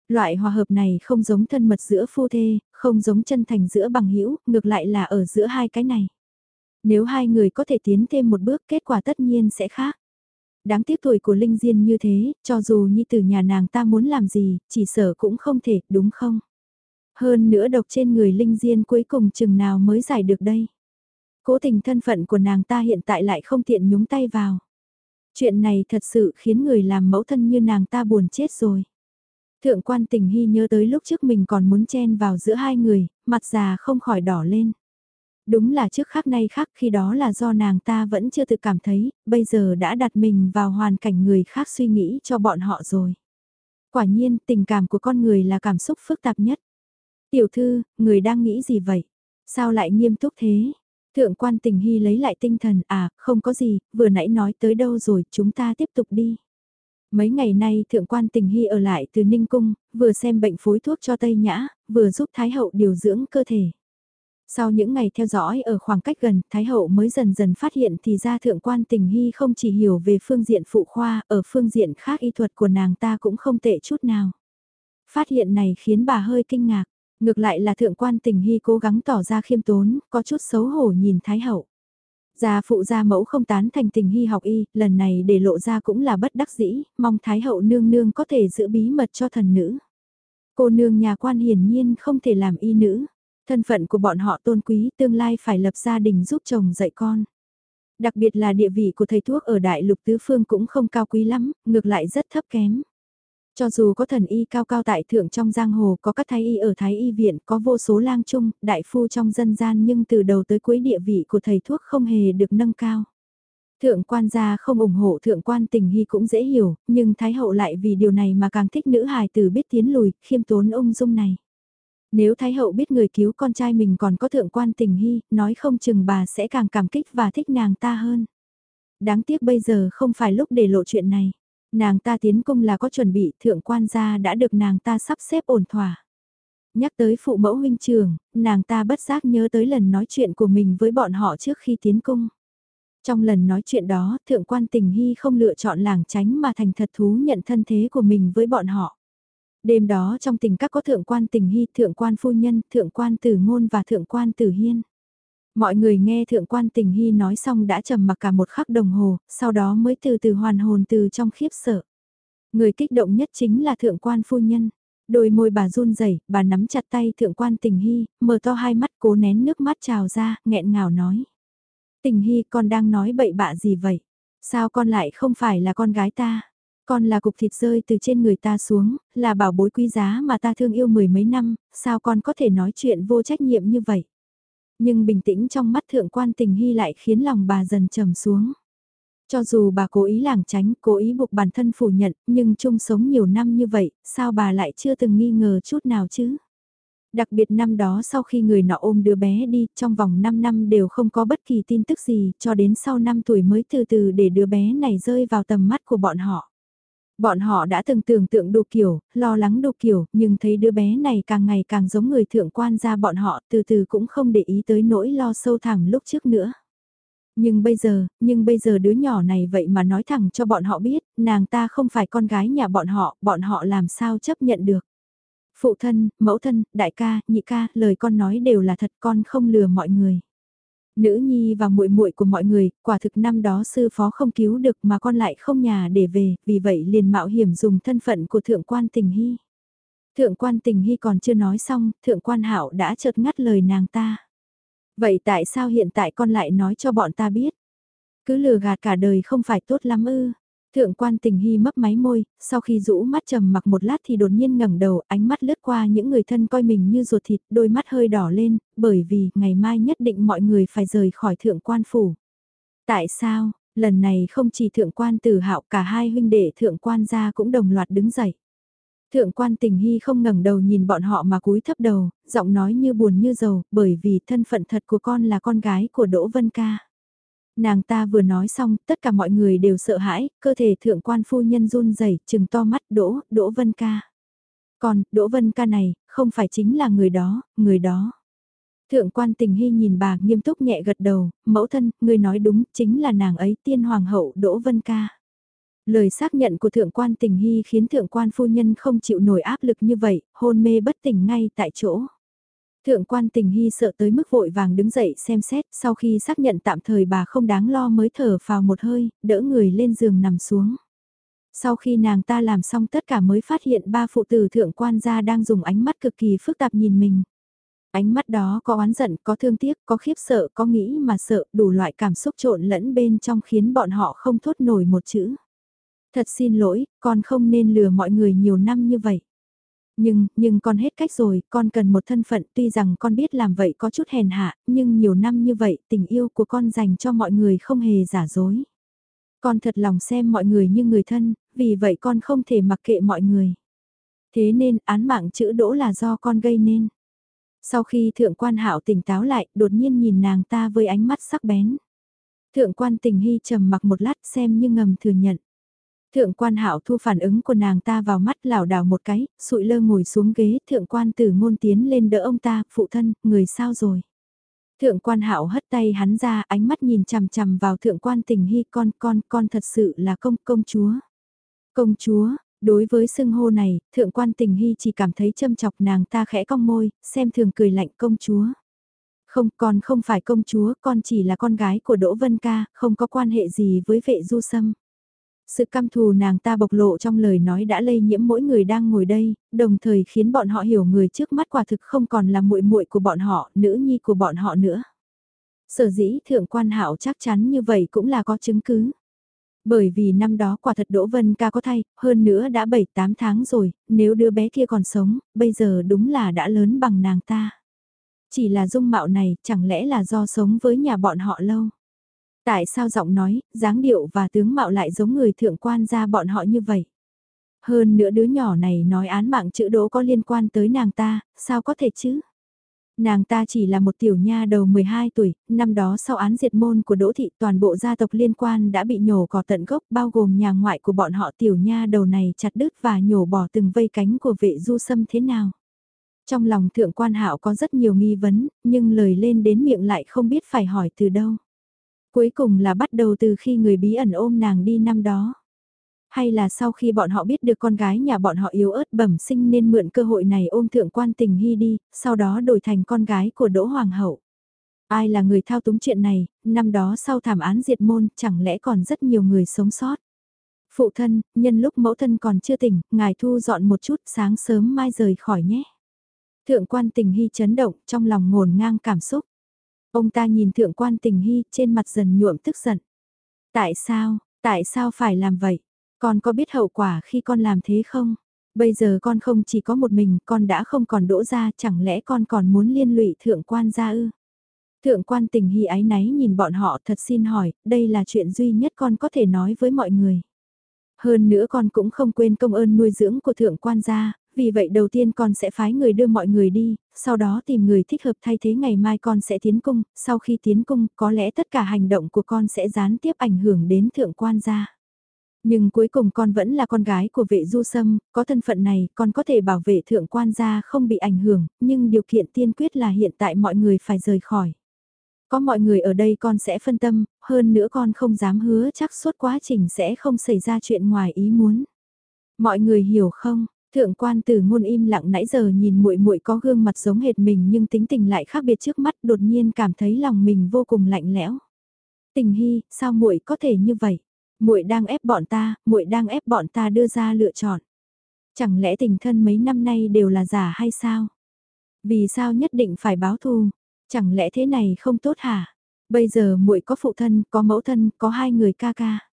Loại hòa hợp này không giống thân mật giữa phu thê, không giống chân thành giữa bằng hữu, ngược lại là ở giữa hai cái này. Nếu hai người có thể tiến thêm một bước kết quả tất nhiên sẽ khác. Đáng tiếc tuổi của Linh Diên như thế, cho dù nhi từ nhà nàng ta muốn làm gì, chỉ sợ cũng không thể, đúng không? Hơn nữa độc trên người Linh Diên cuối cùng chừng nào mới giải được đây. Cố tình thân phận của nàng ta hiện tại lại không tiện nhúng tay vào. Chuyện này thật sự khiến người làm mẫu thân như nàng ta buồn chết rồi. Thượng quan tình hy nhớ tới lúc trước mình còn muốn chen vào giữa hai người, mặt già không khỏi đỏ lên. Đúng là trước khác nay khác khi đó là do nàng ta vẫn chưa tự cảm thấy, bây giờ đã đặt mình vào hoàn cảnh người khác suy nghĩ cho bọn họ rồi. Quả nhiên, tình cảm của con người là cảm xúc phức tạp nhất. Tiểu thư, người đang nghĩ gì vậy? Sao lại nghiêm túc thế? Thượng quan tình hy lấy lại tinh thần, à, không có gì, vừa nãy nói tới đâu rồi, chúng ta tiếp tục đi. Mấy ngày nay thượng quan tình hy ở lại từ Ninh Cung, vừa xem bệnh phối thuốc cho Tây Nhã, vừa giúp Thái Hậu điều dưỡng cơ thể. Sau những ngày theo dõi ở khoảng cách gần, Thái Hậu mới dần dần phát hiện thì ra thượng quan tình hy không chỉ hiểu về phương diện phụ khoa, ở phương diện khác y thuật của nàng ta cũng không tệ chút nào. Phát hiện này khiến bà hơi kinh ngạc, ngược lại là thượng quan tình hy cố gắng tỏ ra khiêm tốn, có chút xấu hổ nhìn Thái Hậu. Gia phụ gia mẫu không tán thành tình hy học y, lần này để lộ ra cũng là bất đắc dĩ, mong Thái hậu nương nương có thể giữ bí mật cho thần nữ. Cô nương nhà quan hiển nhiên không thể làm y nữ, thân phận của bọn họ tôn quý tương lai phải lập gia đình giúp chồng dạy con. Đặc biệt là địa vị của thầy thuốc ở đại lục tứ phương cũng không cao quý lắm, ngược lại rất thấp kém. Cho dù có thần y cao cao tại thượng trong giang hồ, có các thái y ở thái y viện, có vô số lang trung, đại phu trong dân gian nhưng từ đầu tới cuối địa vị của thầy thuốc không hề được nâng cao. Thượng quan gia không ủng hộ thượng quan tình hy cũng dễ hiểu, nhưng thái hậu lại vì điều này mà càng thích nữ hài tử biết tiến lùi, khiêm tốn ung dung này. Nếu thái hậu biết người cứu con trai mình còn có thượng quan tình hy, nói không chừng bà sẽ càng cảm kích và thích nàng ta hơn. Đáng tiếc bây giờ không phải lúc để lộ chuyện này. Nàng ta tiến cung là có chuẩn bị, thượng quan gia đã được nàng ta sắp xếp ổn thỏa. Nhắc tới phụ mẫu huynh trường, nàng ta bất giác nhớ tới lần nói chuyện của mình với bọn họ trước khi tiến cung. Trong lần nói chuyện đó, thượng quan tình hy không lựa chọn làng tránh mà thành thật thú nhận thân thế của mình với bọn họ. Đêm đó trong tình các có thượng quan tình hy, thượng quan phu nhân, thượng quan tử ngôn và thượng quan tử hiên. Mọi người nghe thượng quan tình hy nói xong đã trầm mặc cả một khắc đồng hồ, sau đó mới từ từ hoàn hồn từ trong khiếp sợ. Người kích động nhất chính là thượng quan phu nhân. Đôi môi bà run rẩy, bà nắm chặt tay thượng quan tình hy, mở to hai mắt cố nén nước mắt trào ra, nghẹn ngào nói. Tình hy con đang nói bậy bạ gì vậy? Sao con lại không phải là con gái ta? Con là cục thịt rơi từ trên người ta xuống, là bảo bối quý giá mà ta thương yêu mười mấy năm, sao con có thể nói chuyện vô trách nhiệm như vậy? Nhưng bình tĩnh trong mắt thượng quan tình hy lại khiến lòng bà dần trầm xuống. Cho dù bà cố ý lảng tránh, cố ý buộc bản thân phủ nhận, nhưng chung sống nhiều năm như vậy, sao bà lại chưa từng nghi ngờ chút nào chứ? Đặc biệt năm đó sau khi người nọ ôm đứa bé đi, trong vòng 5 năm đều không có bất kỳ tin tức gì, cho đến sau 5 tuổi mới từ từ để đứa bé này rơi vào tầm mắt của bọn họ. Bọn họ đã từng tưởng tượng đủ kiểu, lo lắng đủ kiểu, nhưng thấy đứa bé này càng ngày càng giống người thượng quan ra bọn họ từ từ cũng không để ý tới nỗi lo sâu thẳm lúc trước nữa. Nhưng bây giờ, nhưng bây giờ đứa nhỏ này vậy mà nói thẳng cho bọn họ biết, nàng ta không phải con gái nhà bọn họ, bọn họ làm sao chấp nhận được. Phụ thân, mẫu thân, đại ca, nhị ca, lời con nói đều là thật con không lừa mọi người. Nữ nhi và muội muội của mọi người, quả thực năm đó sư phó không cứu được mà con lại không nhà để về, vì vậy liền mạo hiểm dùng thân phận của thượng quan tình hy. Thượng quan tình hy còn chưa nói xong, thượng quan hạo đã chợt ngắt lời nàng ta. Vậy tại sao hiện tại con lại nói cho bọn ta biết? Cứ lừa gạt cả đời không phải tốt lắm ư. Thượng quan tình hy mấp máy môi, sau khi rũ mắt trầm mặc một lát thì đột nhiên ngẩng đầu, ánh mắt lướt qua những người thân coi mình như ruột thịt, đôi mắt hơi đỏ lên, bởi vì ngày mai nhất định mọi người phải rời khỏi thượng quan phủ. Tại sao, lần này không chỉ thượng quan tử hạo cả hai huynh đệ thượng quan gia cũng đồng loạt đứng dậy. Thượng quan tình hy không ngẩng đầu nhìn bọn họ mà cúi thấp đầu, giọng nói như buồn như dầu, bởi vì thân phận thật của con là con gái của Đỗ Vân Ca. Nàng ta vừa nói xong, tất cả mọi người đều sợ hãi, cơ thể thượng quan phu nhân run rẩy chừng to mắt Đỗ, Đỗ Vân Ca. Còn, Đỗ Vân Ca này, không phải chính là người đó, người đó. Thượng quan tình hy nhìn bà nghiêm túc nhẹ gật đầu, mẫu thân, người nói đúng, chính là nàng ấy tiên hoàng hậu Đỗ Vân Ca. Lời xác nhận của thượng quan tình hy khiến thượng quan phu nhân không chịu nổi áp lực như vậy, hôn mê bất tỉnh ngay tại chỗ. Thượng quan tình hy sợ tới mức vội vàng đứng dậy xem xét, sau khi xác nhận tạm thời bà không đáng lo mới thở vào một hơi, đỡ người lên giường nằm xuống. Sau khi nàng ta làm xong tất cả mới phát hiện ba phụ tử thượng quan gia đang dùng ánh mắt cực kỳ phức tạp nhìn mình. Ánh mắt đó có oán giận, có thương tiếc, có khiếp sợ, có nghĩ mà sợ, đủ loại cảm xúc trộn lẫn bên trong khiến bọn họ không thốt nổi một chữ. Thật xin lỗi, con không nên lừa mọi người nhiều năm như vậy. Nhưng, nhưng con hết cách rồi, con cần một thân phận tuy rằng con biết làm vậy có chút hèn hạ, nhưng nhiều năm như vậy tình yêu của con dành cho mọi người không hề giả dối. Con thật lòng xem mọi người như người thân, vì vậy con không thể mặc kệ mọi người. Thế nên án mạng chữ đỗ là do con gây nên. Sau khi thượng quan hạo tỉnh táo lại, đột nhiên nhìn nàng ta với ánh mắt sắc bén. Thượng quan tình hy trầm mặc một lát xem như ngầm thừa nhận. Thượng quan hạo thu phản ứng của nàng ta vào mắt lảo đảo một cái, sụi lơ ngồi xuống ghế, thượng quan tử ngôn tiến lên đỡ ông ta, phụ thân, người sao rồi? Thượng quan hạo hất tay hắn ra, ánh mắt nhìn chằm chằm vào thượng quan tình hy con, con, con thật sự là công, công chúa. Công chúa, đối với xưng hô này, thượng quan tình hy chỉ cảm thấy châm chọc nàng ta khẽ cong môi, xem thường cười lạnh công chúa. Không, con không phải công chúa, con chỉ là con gái của Đỗ Vân Ca, không có quan hệ gì với vệ du sâm. Sự căm thù nàng ta bộc lộ trong lời nói đã lây nhiễm mỗi người đang ngồi đây, đồng thời khiến bọn họ hiểu người trước mắt quả thực không còn là muội muội của bọn họ, nữ nhi của bọn họ nữa. Sở dĩ thượng quan hạo chắc chắn như vậy cũng là có chứng cứ. Bởi vì năm đó quả thật Đỗ Vân ca có thay, hơn nữa đã 7-8 tháng rồi, nếu đứa bé kia còn sống, bây giờ đúng là đã lớn bằng nàng ta. Chỉ là dung mạo này, chẳng lẽ là do sống với nhà bọn họ lâu. Tại sao giọng nói, dáng điệu và tướng mạo lại giống người thượng quan gia bọn họ như vậy? Hơn nữa đứa nhỏ này nói án mạng chữ đỗ có liên quan tới nàng ta, sao có thể chứ? Nàng ta chỉ là một tiểu nha đầu 12 tuổi, năm đó sau án diệt môn của Đỗ Thị toàn bộ gia tộc liên quan đã bị nhổ cỏ tận gốc bao gồm nhà ngoại của bọn họ tiểu nha đầu này chặt đứt và nhổ bỏ từng vây cánh của vệ du sâm thế nào. Trong lòng thượng quan hạo có rất nhiều nghi vấn, nhưng lời lên đến miệng lại không biết phải hỏi từ đâu. Cuối cùng là bắt đầu từ khi người bí ẩn ôm nàng đi năm đó. Hay là sau khi bọn họ biết được con gái nhà bọn họ yếu ớt bẩm sinh nên mượn cơ hội này ôm thượng quan tình hy đi, sau đó đổi thành con gái của Đỗ Hoàng hậu. Ai là người thao túng chuyện này, năm đó sau thảm án diệt môn chẳng lẽ còn rất nhiều người sống sót. Phụ thân, nhân lúc mẫu thân còn chưa tỉnh, ngài thu dọn một chút sáng sớm mai rời khỏi nhé. Thượng quan tình hy chấn động trong lòng ngổn ngang cảm xúc. Ông ta nhìn thượng quan tình hy trên mặt dần nhuộm tức giận. Tại sao, tại sao phải làm vậy? Con có biết hậu quả khi con làm thế không? Bây giờ con không chỉ có một mình, con đã không còn đỗ ra, chẳng lẽ con còn muốn liên lụy thượng quan gia ư? Thượng quan tình hy ái náy nhìn bọn họ thật xin hỏi, đây là chuyện duy nhất con có thể nói với mọi người. Hơn nữa con cũng không quên công ơn nuôi dưỡng của thượng quan gia, vì vậy đầu tiên con sẽ phái người đưa mọi người đi, sau đó tìm người thích hợp thay thế ngày mai con sẽ tiến cung, sau khi tiến cung có lẽ tất cả hành động của con sẽ gián tiếp ảnh hưởng đến thượng quan gia. Nhưng cuối cùng con vẫn là con gái của vệ du sâm, có thân phận này con có thể bảo vệ thượng quan gia không bị ảnh hưởng, nhưng điều kiện tiên quyết là hiện tại mọi người phải rời khỏi. Có mọi người ở đây con sẽ phân tâm, hơn nữa con không dám hứa chắc suốt quá trình sẽ không xảy ra chuyện ngoài ý muốn. Mọi người hiểu không? Thượng quan tử ngôn im lặng nãy giờ nhìn muội muội có gương mặt giống hệt mình nhưng tính tình lại khác biệt trước mắt đột nhiên cảm thấy lòng mình vô cùng lạnh lẽo. Tình hy, sao muội có thể như vậy? muội đang ép bọn ta, muội đang ép bọn ta đưa ra lựa chọn. Chẳng lẽ tình thân mấy năm nay đều là giả hay sao? Vì sao nhất định phải báo thù? Chẳng lẽ thế này không tốt hả? Bây giờ muội có phụ thân, có mẫu thân, có hai người ca ca.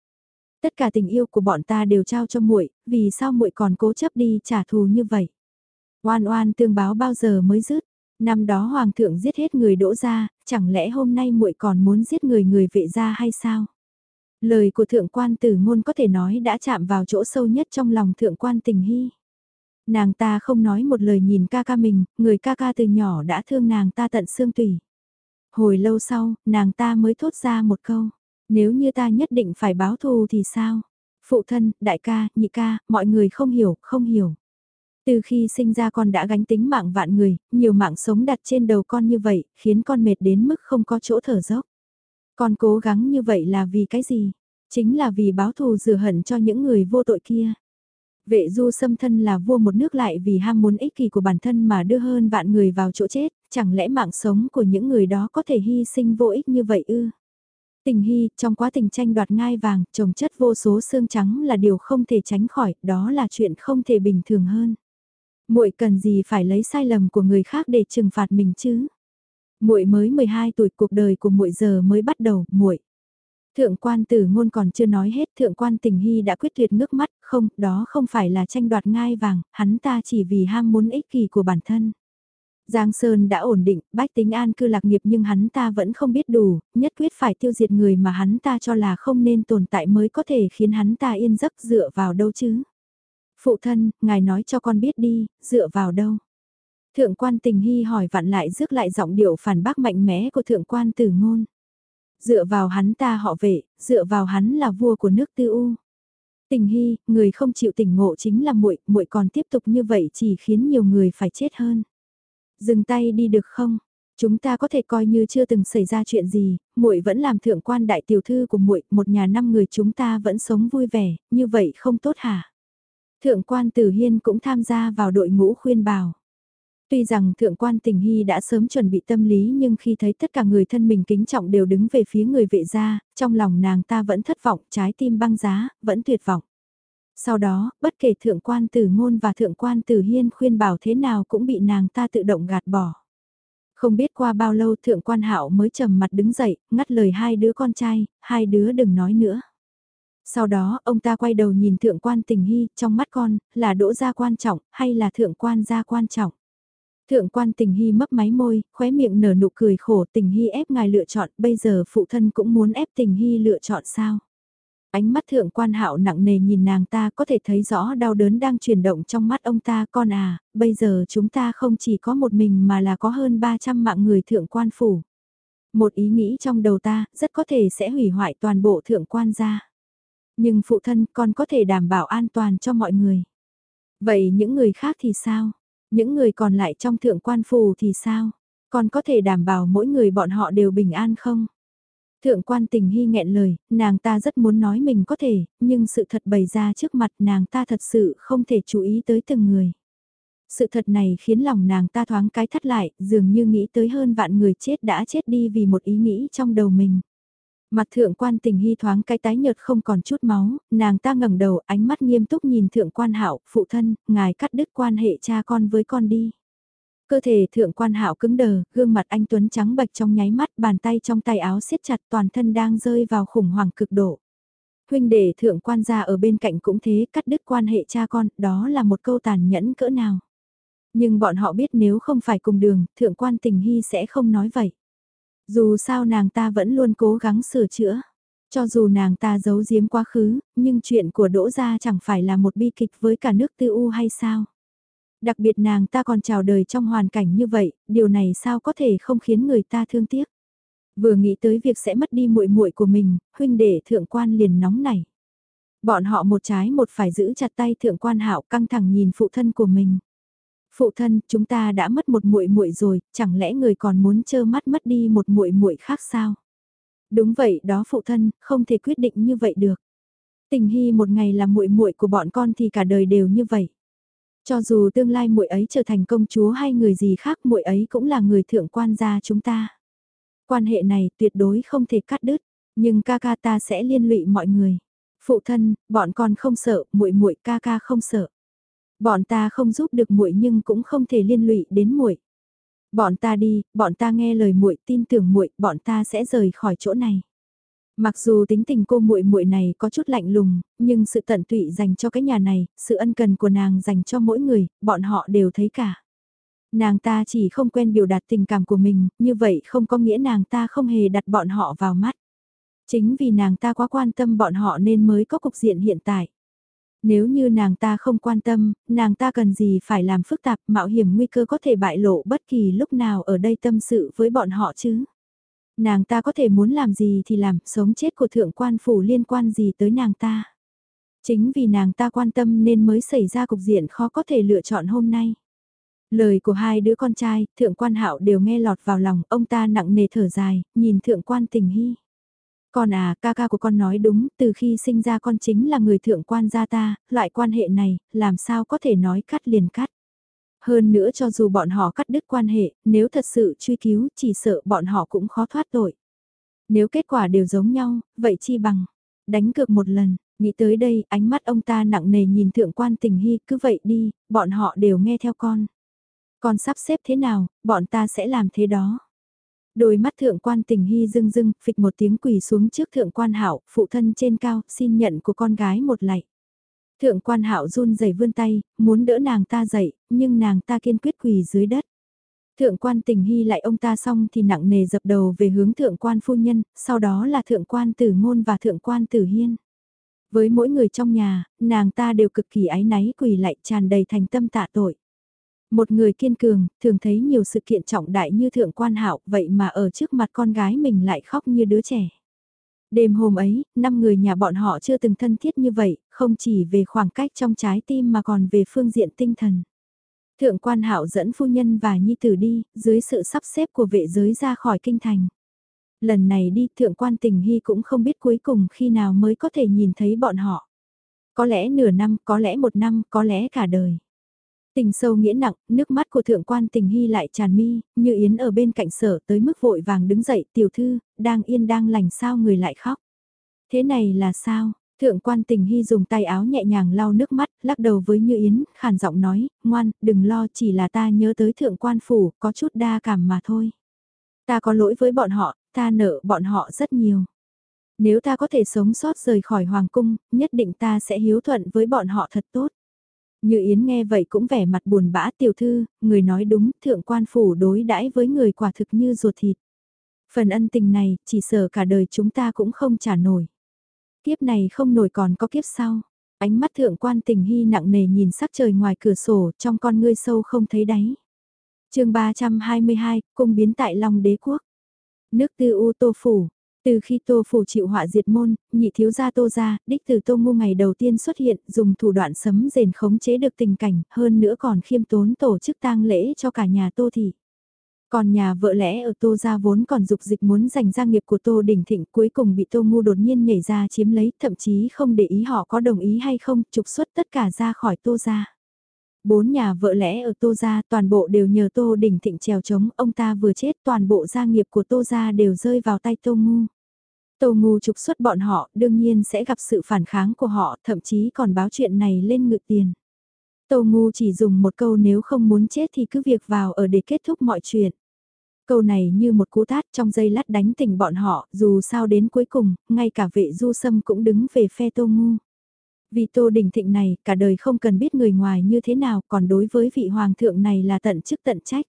Tất cả tình yêu của bọn ta đều trao cho muội, vì sao muội còn cố chấp đi trả thù như vậy? Oan oan tương báo bao giờ mới dứt? Năm đó hoàng thượng giết hết người đỗ gia, chẳng lẽ hôm nay muội còn muốn giết người người vệ gia hay sao? Lời của thượng quan tử ngôn có thể nói đã chạm vào chỗ sâu nhất trong lòng thượng quan tình hy. Nàng ta không nói một lời nhìn ca ca mình, người ca ca từ nhỏ đã thương nàng ta tận xương tủy. Hồi lâu sau, nàng ta mới thốt ra một câu, nếu như ta nhất định phải báo thù thì sao? Phụ thân, đại ca, nhị ca, mọi người không hiểu, không hiểu. Từ khi sinh ra con đã gánh tính mạng vạn người, nhiều mạng sống đặt trên đầu con như vậy, khiến con mệt đến mức không có chỗ thở dốc. Con cố gắng như vậy là vì cái gì? Chính là vì báo thù rửa hận cho những người vô tội kia. Vệ du xâm thân là vua một nước lại vì ham muốn ích kỷ của bản thân mà đưa hơn vạn người vào chỗ chết, chẳng lẽ mạng sống của những người đó có thể hy sinh vô ích như vậy ư? Tình hy, trong quá trình tranh đoạt ngai vàng, trồng chất vô số xương trắng là điều không thể tránh khỏi, đó là chuyện không thể bình thường hơn. Muội cần gì phải lấy sai lầm của người khác để trừng phạt mình chứ? Muội mới 12 tuổi, cuộc đời của muội giờ mới bắt đầu, muội. Thượng quan tử ngôn còn chưa nói hết, thượng quan tình hy đã quyết tuyệt ngước mắt, không, đó không phải là tranh đoạt ngai vàng, hắn ta chỉ vì ham muốn ích kỷ của bản thân. Giang Sơn đã ổn định, bách tính an cư lạc nghiệp nhưng hắn ta vẫn không biết đủ, nhất quyết phải tiêu diệt người mà hắn ta cho là không nên tồn tại mới có thể khiến hắn ta yên giấc dựa vào đâu chứ. Phụ thân, ngài nói cho con biết đi, dựa vào đâu. Thượng quan tình hy hỏi vặn lại rước lại giọng điệu phản bác mạnh mẽ của thượng quan tử ngôn. Dựa vào hắn ta họ vệ, dựa vào hắn là vua của nước tư u. Tình hy, người không chịu tỉnh ngộ chính là muội, muội còn tiếp tục như vậy chỉ khiến nhiều người phải chết hơn. Dừng tay đi được không? Chúng ta có thể coi như chưa từng xảy ra chuyện gì, muội vẫn làm thượng quan đại tiểu thư của muội, một nhà năm người chúng ta vẫn sống vui vẻ, như vậy không tốt hả? Thượng quan Tử Hiên cũng tham gia vào đội ngũ khuyên bảo. Tuy rằng thượng quan tình hy đã sớm chuẩn bị tâm lý nhưng khi thấy tất cả người thân mình kính trọng đều đứng về phía người vệ gia, trong lòng nàng ta vẫn thất vọng, trái tim băng giá, vẫn tuyệt vọng. Sau đó, bất kể thượng quan tử ngôn và thượng quan tử hiên khuyên bảo thế nào cũng bị nàng ta tự động gạt bỏ. Không biết qua bao lâu thượng quan hạo mới trầm mặt đứng dậy, ngắt lời hai đứa con trai, hai đứa đừng nói nữa. Sau đó, ông ta quay đầu nhìn thượng quan tình hy, trong mắt con, là đỗ gia quan trọng, hay là thượng quan gia quan trọng. Thượng quan tình hy mấp máy môi, khóe miệng nở nụ cười khổ tình hy ép ngài lựa chọn, bây giờ phụ thân cũng muốn ép tình hy lựa chọn sao. Ánh mắt thượng quan hạo nặng nề nhìn nàng ta có thể thấy rõ đau đớn đang chuyển động trong mắt ông ta con à, bây giờ chúng ta không chỉ có một mình mà là có hơn 300 mạng người thượng quan phủ. Một ý nghĩ trong đầu ta rất có thể sẽ hủy hoại toàn bộ thượng quan gia. Nhưng phụ thân con có thể đảm bảo an toàn cho mọi người. Vậy những người khác thì sao? Những người còn lại trong thượng quan phủ thì sao? Con có thể đảm bảo mỗi người bọn họ đều bình an không? Thượng quan tình hy nghẹn lời, nàng ta rất muốn nói mình có thể, nhưng sự thật bày ra trước mặt nàng ta thật sự không thể chú ý tới từng người. Sự thật này khiến lòng nàng ta thoáng cái thắt lại, dường như nghĩ tới hơn vạn người chết đã chết đi vì một ý nghĩ trong đầu mình. Mặt thượng quan tình hy thoáng cái tái nhợt không còn chút máu, nàng ta ngẩng đầu ánh mắt nghiêm túc nhìn thượng quan hạo phụ thân, ngài cắt đứt quan hệ cha con với con đi. Cơ thể thượng quan hạo cứng đờ, gương mặt anh Tuấn trắng bạch trong nháy mắt, bàn tay trong tay áo siết chặt toàn thân đang rơi vào khủng hoảng cực độ. Huynh đệ thượng quan gia ở bên cạnh cũng thế, cắt đứt quan hệ cha con, đó là một câu tàn nhẫn cỡ nào. Nhưng bọn họ biết nếu không phải cùng đường, thượng quan tình hy sẽ không nói vậy. Dù sao nàng ta vẫn luôn cố gắng sửa chữa. Cho dù nàng ta giấu giếm quá khứ, nhưng chuyện của Đỗ Gia chẳng phải là một bi kịch với cả nước tư u hay sao? Đặc biệt nàng ta còn chào đời trong hoàn cảnh như vậy, điều này sao có thể không khiến người ta thương tiếc. Vừa nghĩ tới việc sẽ mất đi muội muội của mình, huynh đệ thượng quan liền nóng nảy. Bọn họ một trái một phải giữ chặt tay thượng quan hạo căng thẳng nhìn phụ thân của mình. Phụ thân, chúng ta đã mất một muội muội rồi, chẳng lẽ người còn muốn trơ mắt mất đi một muội muội khác sao? Đúng vậy đó phụ thân, không thể quyết định như vậy được. Tình hy một ngày là muội muội của bọn con thì cả đời đều như vậy. Cho dù tương lai muội ấy trở thành công chúa hay người gì khác, muội ấy cũng là người thượng quan gia chúng ta. Quan hệ này tuyệt đối không thể cắt đứt, nhưng ca ca ta sẽ liên lụy mọi người. Phụ thân, bọn con không sợ, muội muội ca ca không sợ. Bọn ta không giúp được muội nhưng cũng không thể liên lụy đến muội. Bọn ta đi, bọn ta nghe lời muội, tin tưởng muội, bọn ta sẽ rời khỏi chỗ này. Mặc dù tính tình cô muội muội này có chút lạnh lùng, nhưng sự tận tụy dành cho cái nhà này, sự ân cần của nàng dành cho mỗi người, bọn họ đều thấy cả. Nàng ta chỉ không quen biểu đạt tình cảm của mình, như vậy không có nghĩa nàng ta không hề đặt bọn họ vào mắt. Chính vì nàng ta quá quan tâm bọn họ nên mới có cục diện hiện tại. Nếu như nàng ta không quan tâm, nàng ta cần gì phải làm phức tạp mạo hiểm nguy cơ có thể bại lộ bất kỳ lúc nào ở đây tâm sự với bọn họ chứ. Nàng ta có thể muốn làm gì thì làm, sống chết của thượng quan phủ liên quan gì tới nàng ta. Chính vì nàng ta quan tâm nên mới xảy ra cục diện khó có thể lựa chọn hôm nay. Lời của hai đứa con trai, thượng quan hạo đều nghe lọt vào lòng, ông ta nặng nề thở dài, nhìn thượng quan tình hy. Con à, ca ca của con nói đúng, từ khi sinh ra con chính là người thượng quan gia ta, loại quan hệ này, làm sao có thể nói cắt liền cắt. Hơn nữa cho dù bọn họ cắt đứt quan hệ, nếu thật sự truy cứu, chỉ sợ bọn họ cũng khó thoát tội. Nếu kết quả đều giống nhau, vậy chi bằng, đánh cược một lần, nghĩ tới đây, ánh mắt ông ta nặng nề nhìn thượng quan tình hy, cứ vậy đi, bọn họ đều nghe theo con. Con sắp xếp thế nào, bọn ta sẽ làm thế đó. Đôi mắt thượng quan tình hy rưng rưng, phịch một tiếng quỳ xuống trước thượng quan hạo phụ thân trên cao, xin nhận của con gái một lạy. Thượng quan hạo run rẩy vươn tay, muốn đỡ nàng ta dậy, nhưng nàng ta kiên quyết quỳ dưới đất. Thượng quan tình hy lại ông ta xong thì nặng nề dập đầu về hướng thượng quan phu nhân, sau đó là thượng quan tử ngôn và thượng quan tử hiên. Với mỗi người trong nhà, nàng ta đều cực kỳ ái náy quỳ lại tràn đầy thành tâm tạ tội. Một người kiên cường, thường thấy nhiều sự kiện trọng đại như thượng quan hạo, vậy mà ở trước mặt con gái mình lại khóc như đứa trẻ. Đêm hôm ấy, năm người nhà bọn họ chưa từng thân thiết như vậy, không chỉ về khoảng cách trong trái tim mà còn về phương diện tinh thần. Thượng quan hạo dẫn phu nhân và nhi tử đi, dưới sự sắp xếp của vệ giới ra khỏi kinh thành. Lần này đi, thượng quan tình hy cũng không biết cuối cùng khi nào mới có thể nhìn thấy bọn họ. Có lẽ nửa năm, có lẽ một năm, có lẽ cả đời. Tình sâu nghĩa nặng, nước mắt của thượng quan tình hy lại tràn mi, như Yến ở bên cạnh sở tới mức vội vàng đứng dậy, tiểu thư, đang yên đang lành sao người lại khóc. Thế này là sao? Thượng quan tình hy dùng tay áo nhẹ nhàng lau nước mắt, lắc đầu với Như Yến, khàn giọng nói, ngoan, đừng lo chỉ là ta nhớ tới thượng quan phủ, có chút đa cảm mà thôi. Ta có lỗi với bọn họ, ta nợ bọn họ rất nhiều. Nếu ta có thể sống sót rời khỏi hoàng cung, nhất định ta sẽ hiếu thuận với bọn họ thật tốt. Như Yến nghe vậy cũng vẻ mặt buồn bã tiểu thư, người nói đúng, thượng quan phủ đối đãi với người quả thực như ruột thịt. Phần ân tình này, chỉ sợ cả đời chúng ta cũng không trả nổi. Kiếp này không nổi còn có kiếp sau. Ánh mắt thượng quan tình hy nặng nề nhìn sắc trời ngoài cửa sổ trong con ngươi sâu không thấy đáy. chương 322, cung biến tại Long đế quốc. Nước tư u tô phủ, từ khi Tô Phủ chịu họa diệt môn, nhị thiếu gia Tô gia, đích từ Tô Ngu ngày đầu tiên xuất hiện, dùng thủ đoạn sấm rền khống chế được tình cảnh, hơn nữa còn khiêm tốn tổ chức tang lễ cho cả nhà Tô Thị. Còn nhà vợ lẽ ở Tô gia vốn còn dục dịch muốn giành gia nghiệp của Tô Đình Thịnh cuối cùng bị Tô Ngu đột nhiên nhảy ra chiếm lấy, thậm chí không để ý họ có đồng ý hay không, trục xuất tất cả ra khỏi Tô gia. Bốn nhà vợ lẽ ở Tô gia toàn bộ đều nhờ Tô Đình Thịnh trèo chống, ông ta vừa chết toàn bộ gia nghiệp của Tô gia đều rơi vào tay Tô Ngu. Tô Ngu trục xuất bọn họ đương nhiên sẽ gặp sự phản kháng của họ, thậm chí còn báo chuyện này lên ngự tiền. Tô Ngu chỉ dùng một câu nếu không muốn chết thì cứ việc vào ở để kết thúc mọi chuyện. Câu này như một cú tát trong giây lát đánh tỉnh bọn họ, dù sao đến cuối cùng, ngay cả vệ du sâm cũng đứng về phe Tô Ngu. Vì Tô Đình Thịnh này, cả đời không cần biết người ngoài như thế nào, còn đối với vị hoàng thượng này là tận chức tận trách.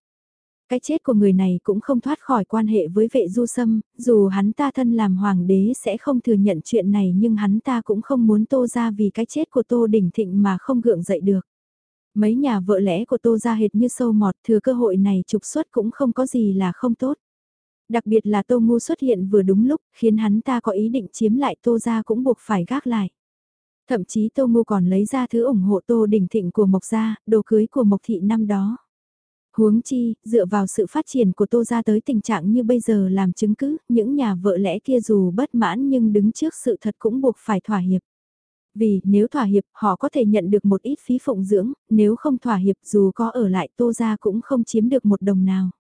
Cái chết của người này cũng không thoát khỏi quan hệ với vệ du sâm, dù hắn ta thân làm hoàng đế sẽ không thừa nhận chuyện này nhưng hắn ta cũng không muốn tô ra vì cái chết của tô đỉnh thịnh mà không gượng dậy được. Mấy nhà vợ lẽ của tô ra hệt như sâu mọt thừa cơ hội này trục xuất cũng không có gì là không tốt. Đặc biệt là tô ngu xuất hiện vừa đúng lúc khiến hắn ta có ý định chiếm lại tô ra cũng buộc phải gác lại. Thậm chí Tô Ngu còn lấy ra thứ ủng hộ Tô Đình Thịnh của Mộc Gia, đồ cưới của Mộc Thị năm đó. Huống chi, dựa vào sự phát triển của Tô Gia tới tình trạng như bây giờ làm chứng cứ, những nhà vợ lẽ kia dù bất mãn nhưng đứng trước sự thật cũng buộc phải thỏa hiệp. Vì nếu thỏa hiệp họ có thể nhận được một ít phí phụng dưỡng, nếu không thỏa hiệp dù có ở lại Tô Gia cũng không chiếm được một đồng nào.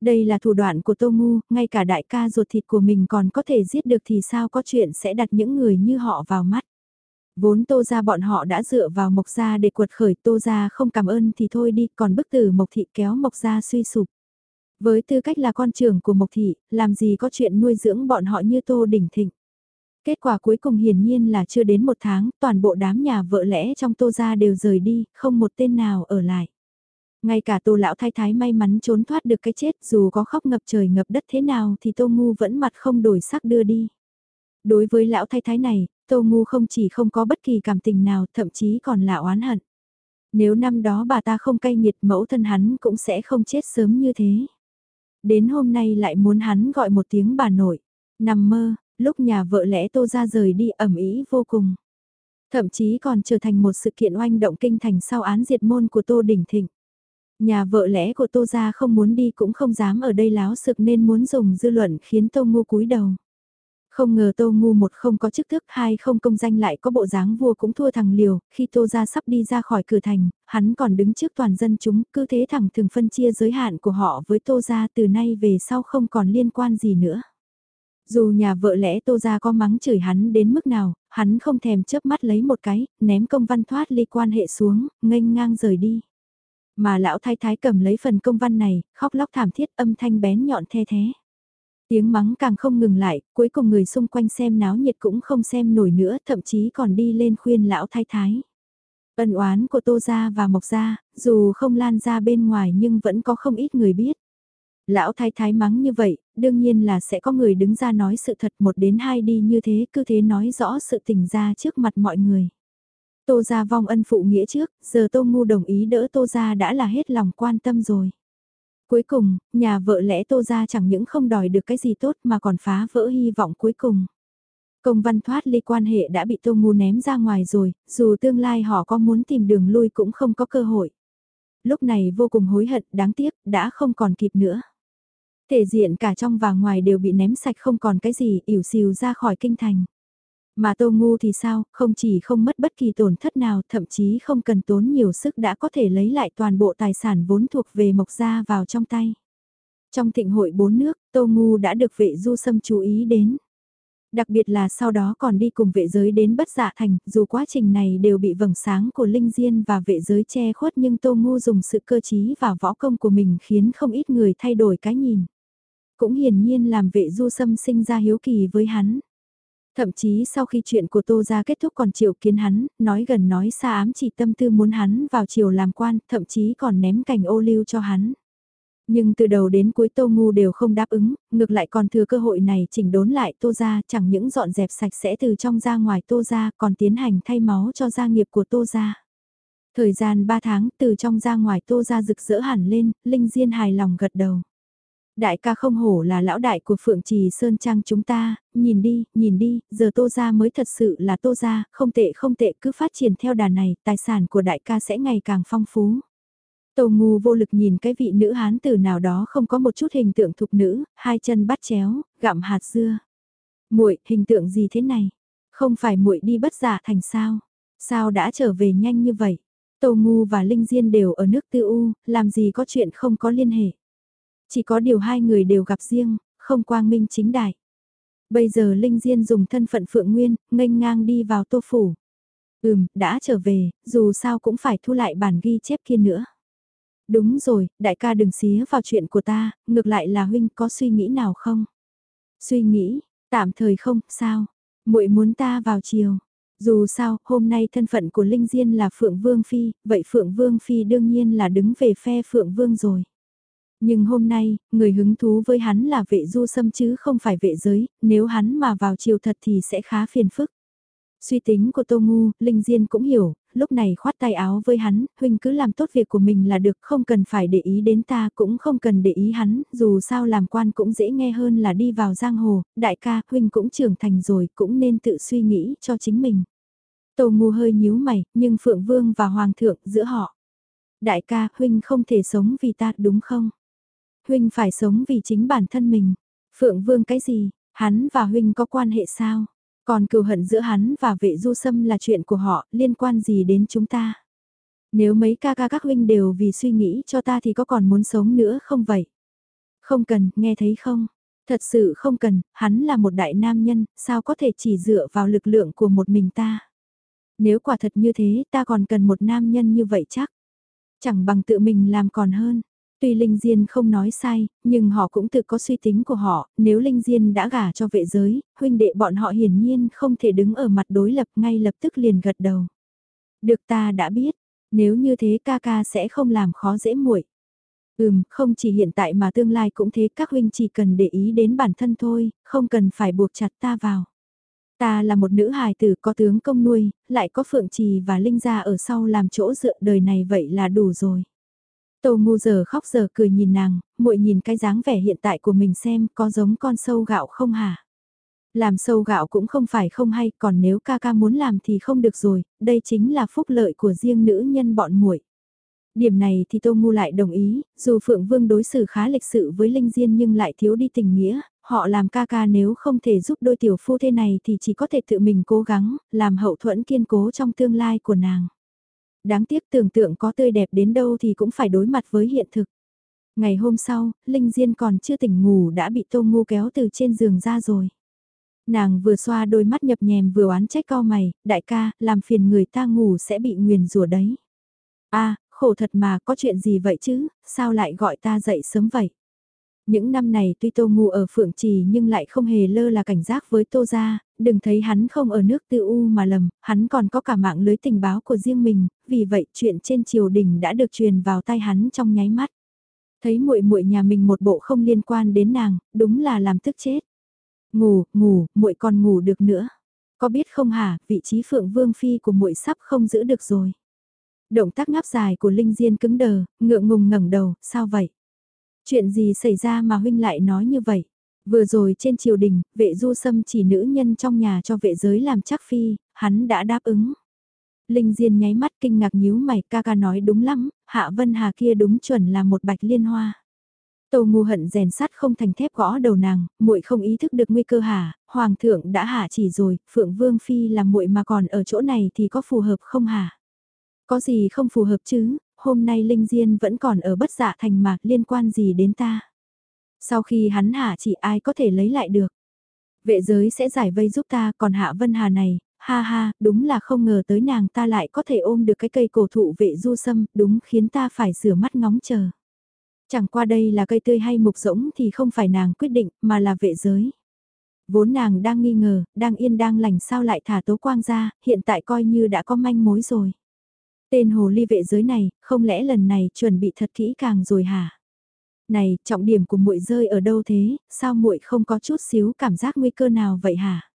Đây là thủ đoạn của Tô Ngu, ngay cả đại ca ruột thịt của mình còn có thể giết được thì sao có chuyện sẽ đặt những người như họ vào mắt. Vốn tô ra bọn họ đã dựa vào mộc gia để quật khởi tô ra không cảm ơn thì thôi đi, còn bức tử mộc thị kéo mộc gia suy sụp. Với tư cách là con trưởng của mộc thị, làm gì có chuyện nuôi dưỡng bọn họ như tô đỉnh thịnh. Kết quả cuối cùng hiển nhiên là chưa đến một tháng, toàn bộ đám nhà vợ lẽ trong tô gia đều rời đi, không một tên nào ở lại. Ngay cả tô lão thái thái may mắn trốn thoát được cái chết dù có khóc ngập trời ngập đất thế nào thì tô ngu vẫn mặt không đổi sắc đưa đi. Đối với lão thái thái này, Tô Ngu không chỉ không có bất kỳ cảm tình nào, thậm chí còn là oán hận. Nếu năm đó bà ta không cay nghiệt mẫu thân hắn cũng sẽ không chết sớm như thế. Đến hôm nay lại muốn hắn gọi một tiếng bà nội. Nằm mơ, lúc nhà vợ lẽ Tô ra rời đi ẩm ý vô cùng. Thậm chí còn trở thành một sự kiện oanh động kinh thành sau án diệt môn của Tô Đình Thịnh. Nhà vợ lẽ của Tô Gia không muốn đi cũng không dám ở đây láo sực nên muốn dùng dư luận khiến Tô Ngu cúi đầu. Không ngờ Tô Ngu một không có chức thức, hai không công danh lại có bộ dáng vua cũng thua thằng Liều, khi Tô Gia sắp đi ra khỏi cửa thành, hắn còn đứng trước toàn dân chúng, cứ thế thẳng thường phân chia giới hạn của họ với Tô Gia từ nay về sau không còn liên quan gì nữa. Dù nhà vợ lẽ Tô Gia có mắng chửi hắn đến mức nào, hắn không thèm chớp mắt lấy một cái, ném công văn thoát ly quan hệ xuống, nghênh ngang rời đi. Mà lão thái thái cầm lấy phần công văn này, khóc lóc thảm thiết âm thanh bén nhọn the thế. Tiếng mắng càng không ngừng lại, cuối cùng người xung quanh xem náo nhiệt cũng không xem nổi nữa, thậm chí còn đi lên khuyên lão thái thái. Ân oán của Tô Gia và Mộc Gia, dù không lan ra bên ngoài nhưng vẫn có không ít người biết. Lão thái thái mắng như vậy, đương nhiên là sẽ có người đứng ra nói sự thật một đến hai đi như thế, cứ thế nói rõ sự tình ra trước mặt mọi người. Tô Gia vong ân phụ nghĩa trước, giờ Tô Ngu đồng ý đỡ Tô Gia đã là hết lòng quan tâm rồi. Cuối cùng, nhà vợ lẽ Tô Gia chẳng những không đòi được cái gì tốt mà còn phá vỡ hy vọng cuối cùng. Công văn thoát ly quan hệ đã bị Tô Ngu ném ra ngoài rồi, dù tương lai họ có muốn tìm đường lui cũng không có cơ hội. Lúc này vô cùng hối hận, đáng tiếc, đã không còn kịp nữa. Thể diện cả trong và ngoài đều bị ném sạch không còn cái gì, ỉu xìu ra khỏi kinh thành. Mà Tô Ngu thì sao, không chỉ không mất bất kỳ tổn thất nào, thậm chí không cần tốn nhiều sức đã có thể lấy lại toàn bộ tài sản vốn thuộc về Mộc Gia vào trong tay. Trong thịnh hội bốn nước, Tô Ngu đã được vệ du sâm chú ý đến. Đặc biệt là sau đó còn đi cùng vệ giới đến bất dạ thành, dù quá trình này đều bị vầng sáng của Linh Diên và vệ giới che khuất nhưng Tô Ngu dùng sự cơ trí và võ công của mình khiến không ít người thay đổi cái nhìn. Cũng hiển nhiên làm vệ du sâm sinh ra hiếu kỳ với hắn. Thậm chí sau khi chuyện của Tô Gia kết thúc còn triệu kiến hắn, nói gần nói xa ám chỉ tâm tư muốn hắn vào triều làm quan, thậm chí còn ném cành ô lưu cho hắn. Nhưng từ đầu đến cuối Tô Ngu đều không đáp ứng, ngược lại còn thừa cơ hội này chỉnh đốn lại Tô Gia, chẳng những dọn dẹp sạch sẽ từ trong ra ngoài Tô Gia, còn tiến hành thay máu cho gia nghiệp của Tô Gia. Thời gian 3 tháng từ trong ra ngoài Tô Gia rực rỡ hẳn lên, Linh Diên hài lòng gật đầu. Đại ca không hổ là lão đại của Phượng Trì Sơn Trang chúng ta, nhìn đi, nhìn đi, giờ Tô Gia mới thật sự là Tô Gia, không tệ không tệ cứ phát triển theo đà này, tài sản của đại ca sẽ ngày càng phong phú. Tô ngu vô lực nhìn cái vị nữ hán từ nào đó không có một chút hình tượng thục nữ, hai chân bắt chéo, gặm hạt dưa. muội hình tượng gì thế này? Không phải muội đi bất giả thành sao? Sao đã trở về nhanh như vậy? Tô ngu và Linh Diên đều ở nước tư u, làm gì có chuyện không có liên hệ. Chỉ có điều hai người đều gặp riêng, không quang minh chính đại. Bây giờ Linh Diên dùng thân phận Phượng Nguyên, nghênh ngang đi vào tô phủ. Ừm, đã trở về, dù sao cũng phải thu lại bản ghi chép kia nữa. Đúng rồi, đại ca đừng xía vào chuyện của ta, ngược lại là huynh có suy nghĩ nào không? Suy nghĩ, tạm thời không, sao? muội muốn ta vào chiều. Dù sao, hôm nay thân phận của Linh Diên là Phượng Vương Phi, vậy Phượng Vương Phi đương nhiên là đứng về phe Phượng Vương rồi. Nhưng hôm nay, người hứng thú với hắn là vệ du sâm chứ không phải vệ giới, nếu hắn mà vào chiều thật thì sẽ khá phiền phức. Suy tính của Tô Ngu, Linh Diên cũng hiểu, lúc này khoát tay áo với hắn, huynh cứ làm tốt việc của mình là được, không cần phải để ý đến ta, cũng không cần để ý hắn, dù sao làm quan cũng dễ nghe hơn là đi vào giang hồ, đại ca, huynh cũng trưởng thành rồi, cũng nên tự suy nghĩ cho chính mình. Tô Ngu hơi nhíu mày, nhưng Phượng Vương và Hoàng thượng giữa họ. Đại ca, huynh không thể sống vì ta đúng không? Huynh phải sống vì chính bản thân mình. Phượng Vương cái gì, hắn và Huynh có quan hệ sao? Còn cừu hận giữa hắn và vệ du sâm là chuyện của họ, liên quan gì đến chúng ta? Nếu mấy ca ca các huynh đều vì suy nghĩ cho ta thì có còn muốn sống nữa không vậy? Không cần, nghe thấy không? Thật sự không cần, hắn là một đại nam nhân, sao có thể chỉ dựa vào lực lượng của một mình ta? Nếu quả thật như thế, ta còn cần một nam nhân như vậy chắc. Chẳng bằng tự mình làm còn hơn. Tuy Linh Diên không nói sai, nhưng họ cũng tự có suy tính của họ, nếu Linh Diên đã gả cho vệ giới, huynh đệ bọn họ hiển nhiên không thể đứng ở mặt đối lập ngay lập tức liền gật đầu. Được ta đã biết, nếu như thế ca ca sẽ không làm khó dễ muội. Ừm, không chỉ hiện tại mà tương lai cũng thế các huynh chỉ cần để ý đến bản thân thôi, không cần phải buộc chặt ta vào. Ta là một nữ hài tử có tướng công nuôi, lại có phượng trì và linh gia ở sau làm chỗ dựa đời này vậy là đủ rồi. Tô ngu giờ khóc giờ cười nhìn nàng, muội nhìn cái dáng vẻ hiện tại của mình xem có giống con sâu gạo không hả? Làm sâu gạo cũng không phải không hay, còn nếu ca ca muốn làm thì không được rồi, đây chính là phúc lợi của riêng nữ nhân bọn muội. Điểm này thì Tô Ngu lại đồng ý, dù Phượng Vương đối xử khá lịch sự với Linh Diên nhưng lại thiếu đi tình nghĩa, họ làm ca ca nếu không thể giúp đôi tiểu phu thế này thì chỉ có thể tự mình cố gắng, làm hậu thuẫn kiên cố trong tương lai của nàng. Đáng tiếc tưởng tượng có tươi đẹp đến đâu thì cũng phải đối mặt với hiện thực. Ngày hôm sau, Linh Diên còn chưa tỉnh ngủ đã bị Tô Ngu kéo từ trên giường ra rồi. Nàng vừa xoa đôi mắt nhập nhèm vừa oán trách co mày, đại ca, làm phiền người ta ngủ sẽ bị nguyền rủa đấy. a khổ thật mà có chuyện gì vậy chứ, sao lại gọi ta dậy sớm vậy? Những năm này tuy Tô Ngu ở Phượng Trì nhưng lại không hề lơ là cảnh giác với Tô Gia, đừng thấy hắn không ở nước tư u mà lầm, hắn còn có cả mạng lưới tình báo của riêng mình, vì vậy chuyện trên triều đình đã được truyền vào tay hắn trong nháy mắt. Thấy muội muội nhà mình một bộ không liên quan đến nàng, đúng là làm tức chết. Ngủ, ngủ, muội còn ngủ được nữa. Có biết không hả, vị trí Phượng Vương phi của muội sắp không giữ được rồi. Động tác ngáp dài của Linh Diên cứng đờ, ngượng ngùng ngẩng đầu, sao vậy? Chuyện gì xảy ra mà huynh lại nói như vậy? Vừa rồi trên triều đình, vệ du sâm chỉ nữ nhân trong nhà cho vệ giới làm chắc phi, hắn đã đáp ứng. Linh Diên nháy mắt kinh ngạc nhíu mày, ca ca nói đúng lắm, Hạ Vân Hà kia đúng chuẩn là một bạch liên hoa. Tô ngu hận rèn sắt không thành thép gõ đầu nàng, muội không ý thức được nguy cơ hả, hoàng thượng đã hạ chỉ rồi, phượng vương phi là muội mà còn ở chỗ này thì có phù hợp không hả? Có gì không phù hợp chứ, hôm nay Linh Diên vẫn còn ở bất dạ thành mà liên quan gì đến ta. Sau khi hắn hạ chỉ ai có thể lấy lại được. Vệ giới sẽ giải vây giúp ta còn hạ vân hà này, ha ha, đúng là không ngờ tới nàng ta lại có thể ôm được cái cây cổ thụ vệ du sâm, đúng khiến ta phải rửa mắt ngóng chờ. Chẳng qua đây là cây tươi hay mục rỗng thì không phải nàng quyết định, mà là vệ giới. Vốn nàng đang nghi ngờ, đang yên đang lành sao lại thả tố quang ra, hiện tại coi như đã có manh mối rồi. Tên hồ ly vệ giới này, không lẽ lần này chuẩn bị thật kỹ càng rồi hả? Này, trọng điểm của muội rơi ở đâu thế, sao muội không có chút xíu cảm giác nguy cơ nào vậy hả?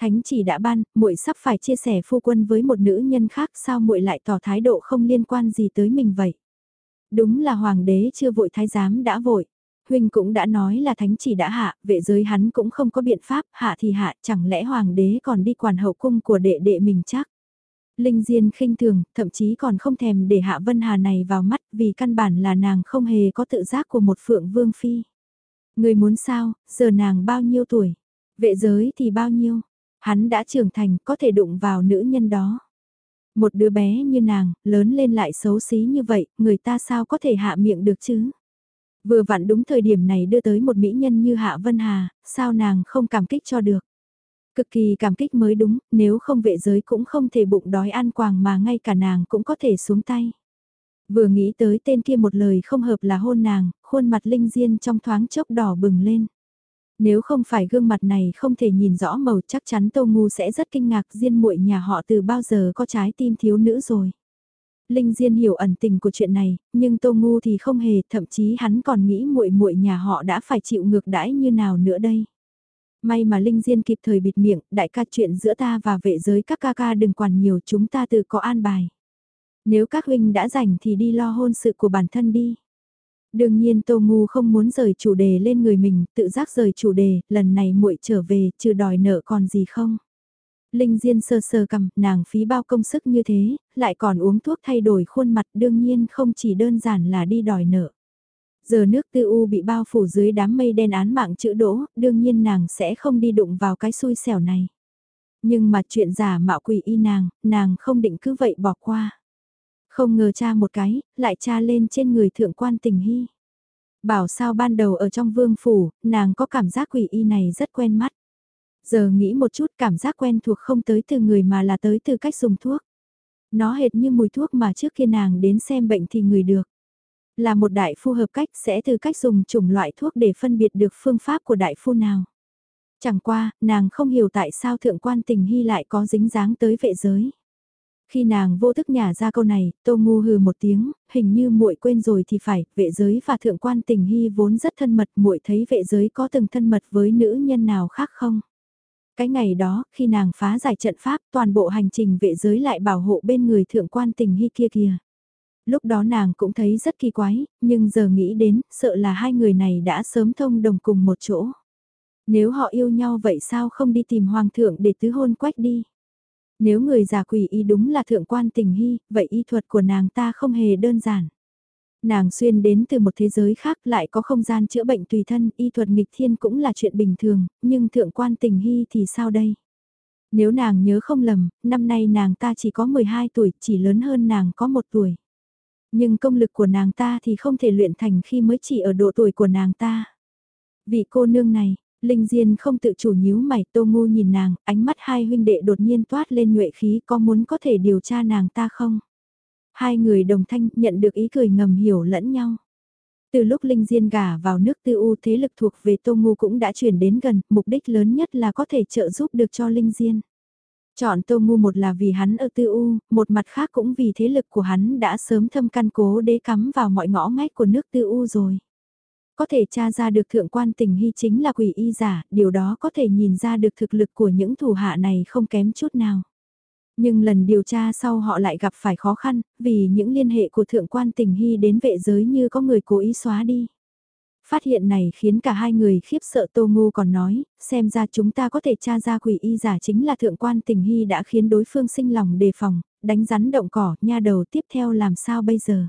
Thánh chỉ đã ban, muội sắp phải chia sẻ phu quân với một nữ nhân khác, sao muội lại tỏ thái độ không liên quan gì tới mình vậy? Đúng là hoàng đế chưa vội thái giám đã vội. Huynh cũng đã nói là thánh chỉ đã hạ, vệ giới hắn cũng không có biện pháp, hạ thì hạ, chẳng lẽ hoàng đế còn đi quản hậu cung của đệ đệ mình chắc? Linh Diên khinh thường, thậm chí còn không thèm để Hạ Vân Hà này vào mắt vì căn bản là nàng không hề có tự giác của một phượng vương phi. Người muốn sao, giờ nàng bao nhiêu tuổi? Vệ giới thì bao nhiêu? Hắn đã trưởng thành, có thể đụng vào nữ nhân đó. Một đứa bé như nàng, lớn lên lại xấu xí như vậy, người ta sao có thể hạ miệng được chứ? Vừa vặn đúng thời điểm này đưa tới một mỹ nhân như Hạ Vân Hà, sao nàng không cảm kích cho được? Cực kỳ cảm kích mới đúng, nếu không vệ giới cũng không thể bụng đói ăn quàng mà ngay cả nàng cũng có thể xuống tay. Vừa nghĩ tới tên kia một lời không hợp là hôn nàng, khuôn mặt linh diên trong thoáng chốc đỏ bừng lên. Nếu không phải gương mặt này không thể nhìn rõ màu chắc chắn Tô Ngu sẽ rất kinh ngạc Diên muội nhà họ từ bao giờ có trái tim thiếu nữ rồi. Linh Diên hiểu ẩn tình của chuyện này, nhưng Tô Ngu thì không hề, thậm chí hắn còn nghĩ muội muội nhà họ đã phải chịu ngược đãi như nào nữa đây. May mà Linh Diên kịp thời bịt miệng, đại ca chuyện giữa ta và vệ giới các ca ca đừng quản nhiều chúng ta tự có an bài. Nếu các huynh đã rảnh thì đi lo hôn sự của bản thân đi. Đương nhiên Tô Ngu không muốn rời chủ đề lên người mình, tự giác rời chủ đề, lần này muội trở về, trừ đòi nợ còn gì không? Linh Diên sơ sơ cầm, nàng phí bao công sức như thế, lại còn uống thuốc thay đổi khuôn mặt đương nhiên không chỉ đơn giản là đi đòi nợ. Giờ nước tư u bị bao phủ dưới đám mây đen án mạng chữ đỗ, đương nhiên nàng sẽ không đi đụng vào cái xui xẻo này. Nhưng mà chuyện giả mạo quỷ y nàng, nàng không định cứ vậy bỏ qua. Không ngờ cha một cái, lại cha lên trên người thượng quan tình hy. Bảo sao ban đầu ở trong vương phủ, nàng có cảm giác quỷ y này rất quen mắt. Giờ nghĩ một chút cảm giác quen thuộc không tới từ người mà là tới từ cách dùng thuốc. Nó hệt như mùi thuốc mà trước khi nàng đến xem bệnh thì người được. Là một đại phu hợp cách sẽ từ cách dùng chủng loại thuốc để phân biệt được phương pháp của đại phu nào. Chẳng qua, nàng không hiểu tại sao thượng quan tình hy lại có dính dáng tới vệ giới. Khi nàng vô thức nhả ra câu này, Tô Ngu hừ một tiếng, hình như muội quên rồi thì phải, vệ giới và thượng quan tình hy vốn rất thân mật, muội thấy vệ giới có từng thân mật với nữ nhân nào khác không? Cái ngày đó, khi nàng phá giải trận pháp, toàn bộ hành trình vệ giới lại bảo hộ bên người thượng quan tình hy kia kìa. Lúc đó nàng cũng thấy rất kỳ quái, nhưng giờ nghĩ đến, sợ là hai người này đã sớm thông đồng cùng một chỗ. Nếu họ yêu nhau vậy sao không đi tìm hoàng thượng để tứ hôn quách đi? Nếu người già quỷ y đúng là thượng quan tình hy, vậy y thuật của nàng ta không hề đơn giản. Nàng xuyên đến từ một thế giới khác lại có không gian chữa bệnh tùy thân, y thuật nghịch thiên cũng là chuyện bình thường, nhưng thượng quan tình hy thì sao đây? Nếu nàng nhớ không lầm, năm nay nàng ta chỉ có 12 tuổi, chỉ lớn hơn nàng có một tuổi. Nhưng công lực của nàng ta thì không thể luyện thành khi mới chỉ ở độ tuổi của nàng ta. Vị cô nương này, Linh Diên không tự chủ nhíu mày tô ngu nhìn nàng, ánh mắt hai huynh đệ đột nhiên toát lên nhuệ khí có muốn có thể điều tra nàng ta không? Hai người đồng thanh nhận được ý cười ngầm hiểu lẫn nhau. Từ lúc Linh Diên gả vào nước tư u thế lực thuộc về Tô Ngu cũng đã chuyển đến gần, mục đích lớn nhất là có thể trợ giúp được cho Linh Diên. Chọn Tô Ngu một là vì hắn ở tư u, một mặt khác cũng vì thế lực của hắn đã sớm thâm căn cố đế cắm vào mọi ngõ ngách của nước tư u rồi. Có thể tra ra được thượng quan tình hy chính là quỷ y giả, điều đó có thể nhìn ra được thực lực của những thủ hạ này không kém chút nào. Nhưng lần điều tra sau họ lại gặp phải khó khăn, vì những liên hệ của thượng quan tình hy đến vệ giới như có người cố ý xóa đi. Phát hiện này khiến cả hai người khiếp sợ Tô Ngu còn nói, xem ra chúng ta có thể tra ra quỷ y giả chính là thượng quan tình hy đã khiến đối phương sinh lòng đề phòng, đánh rắn động cỏ, nha đầu tiếp theo làm sao bây giờ?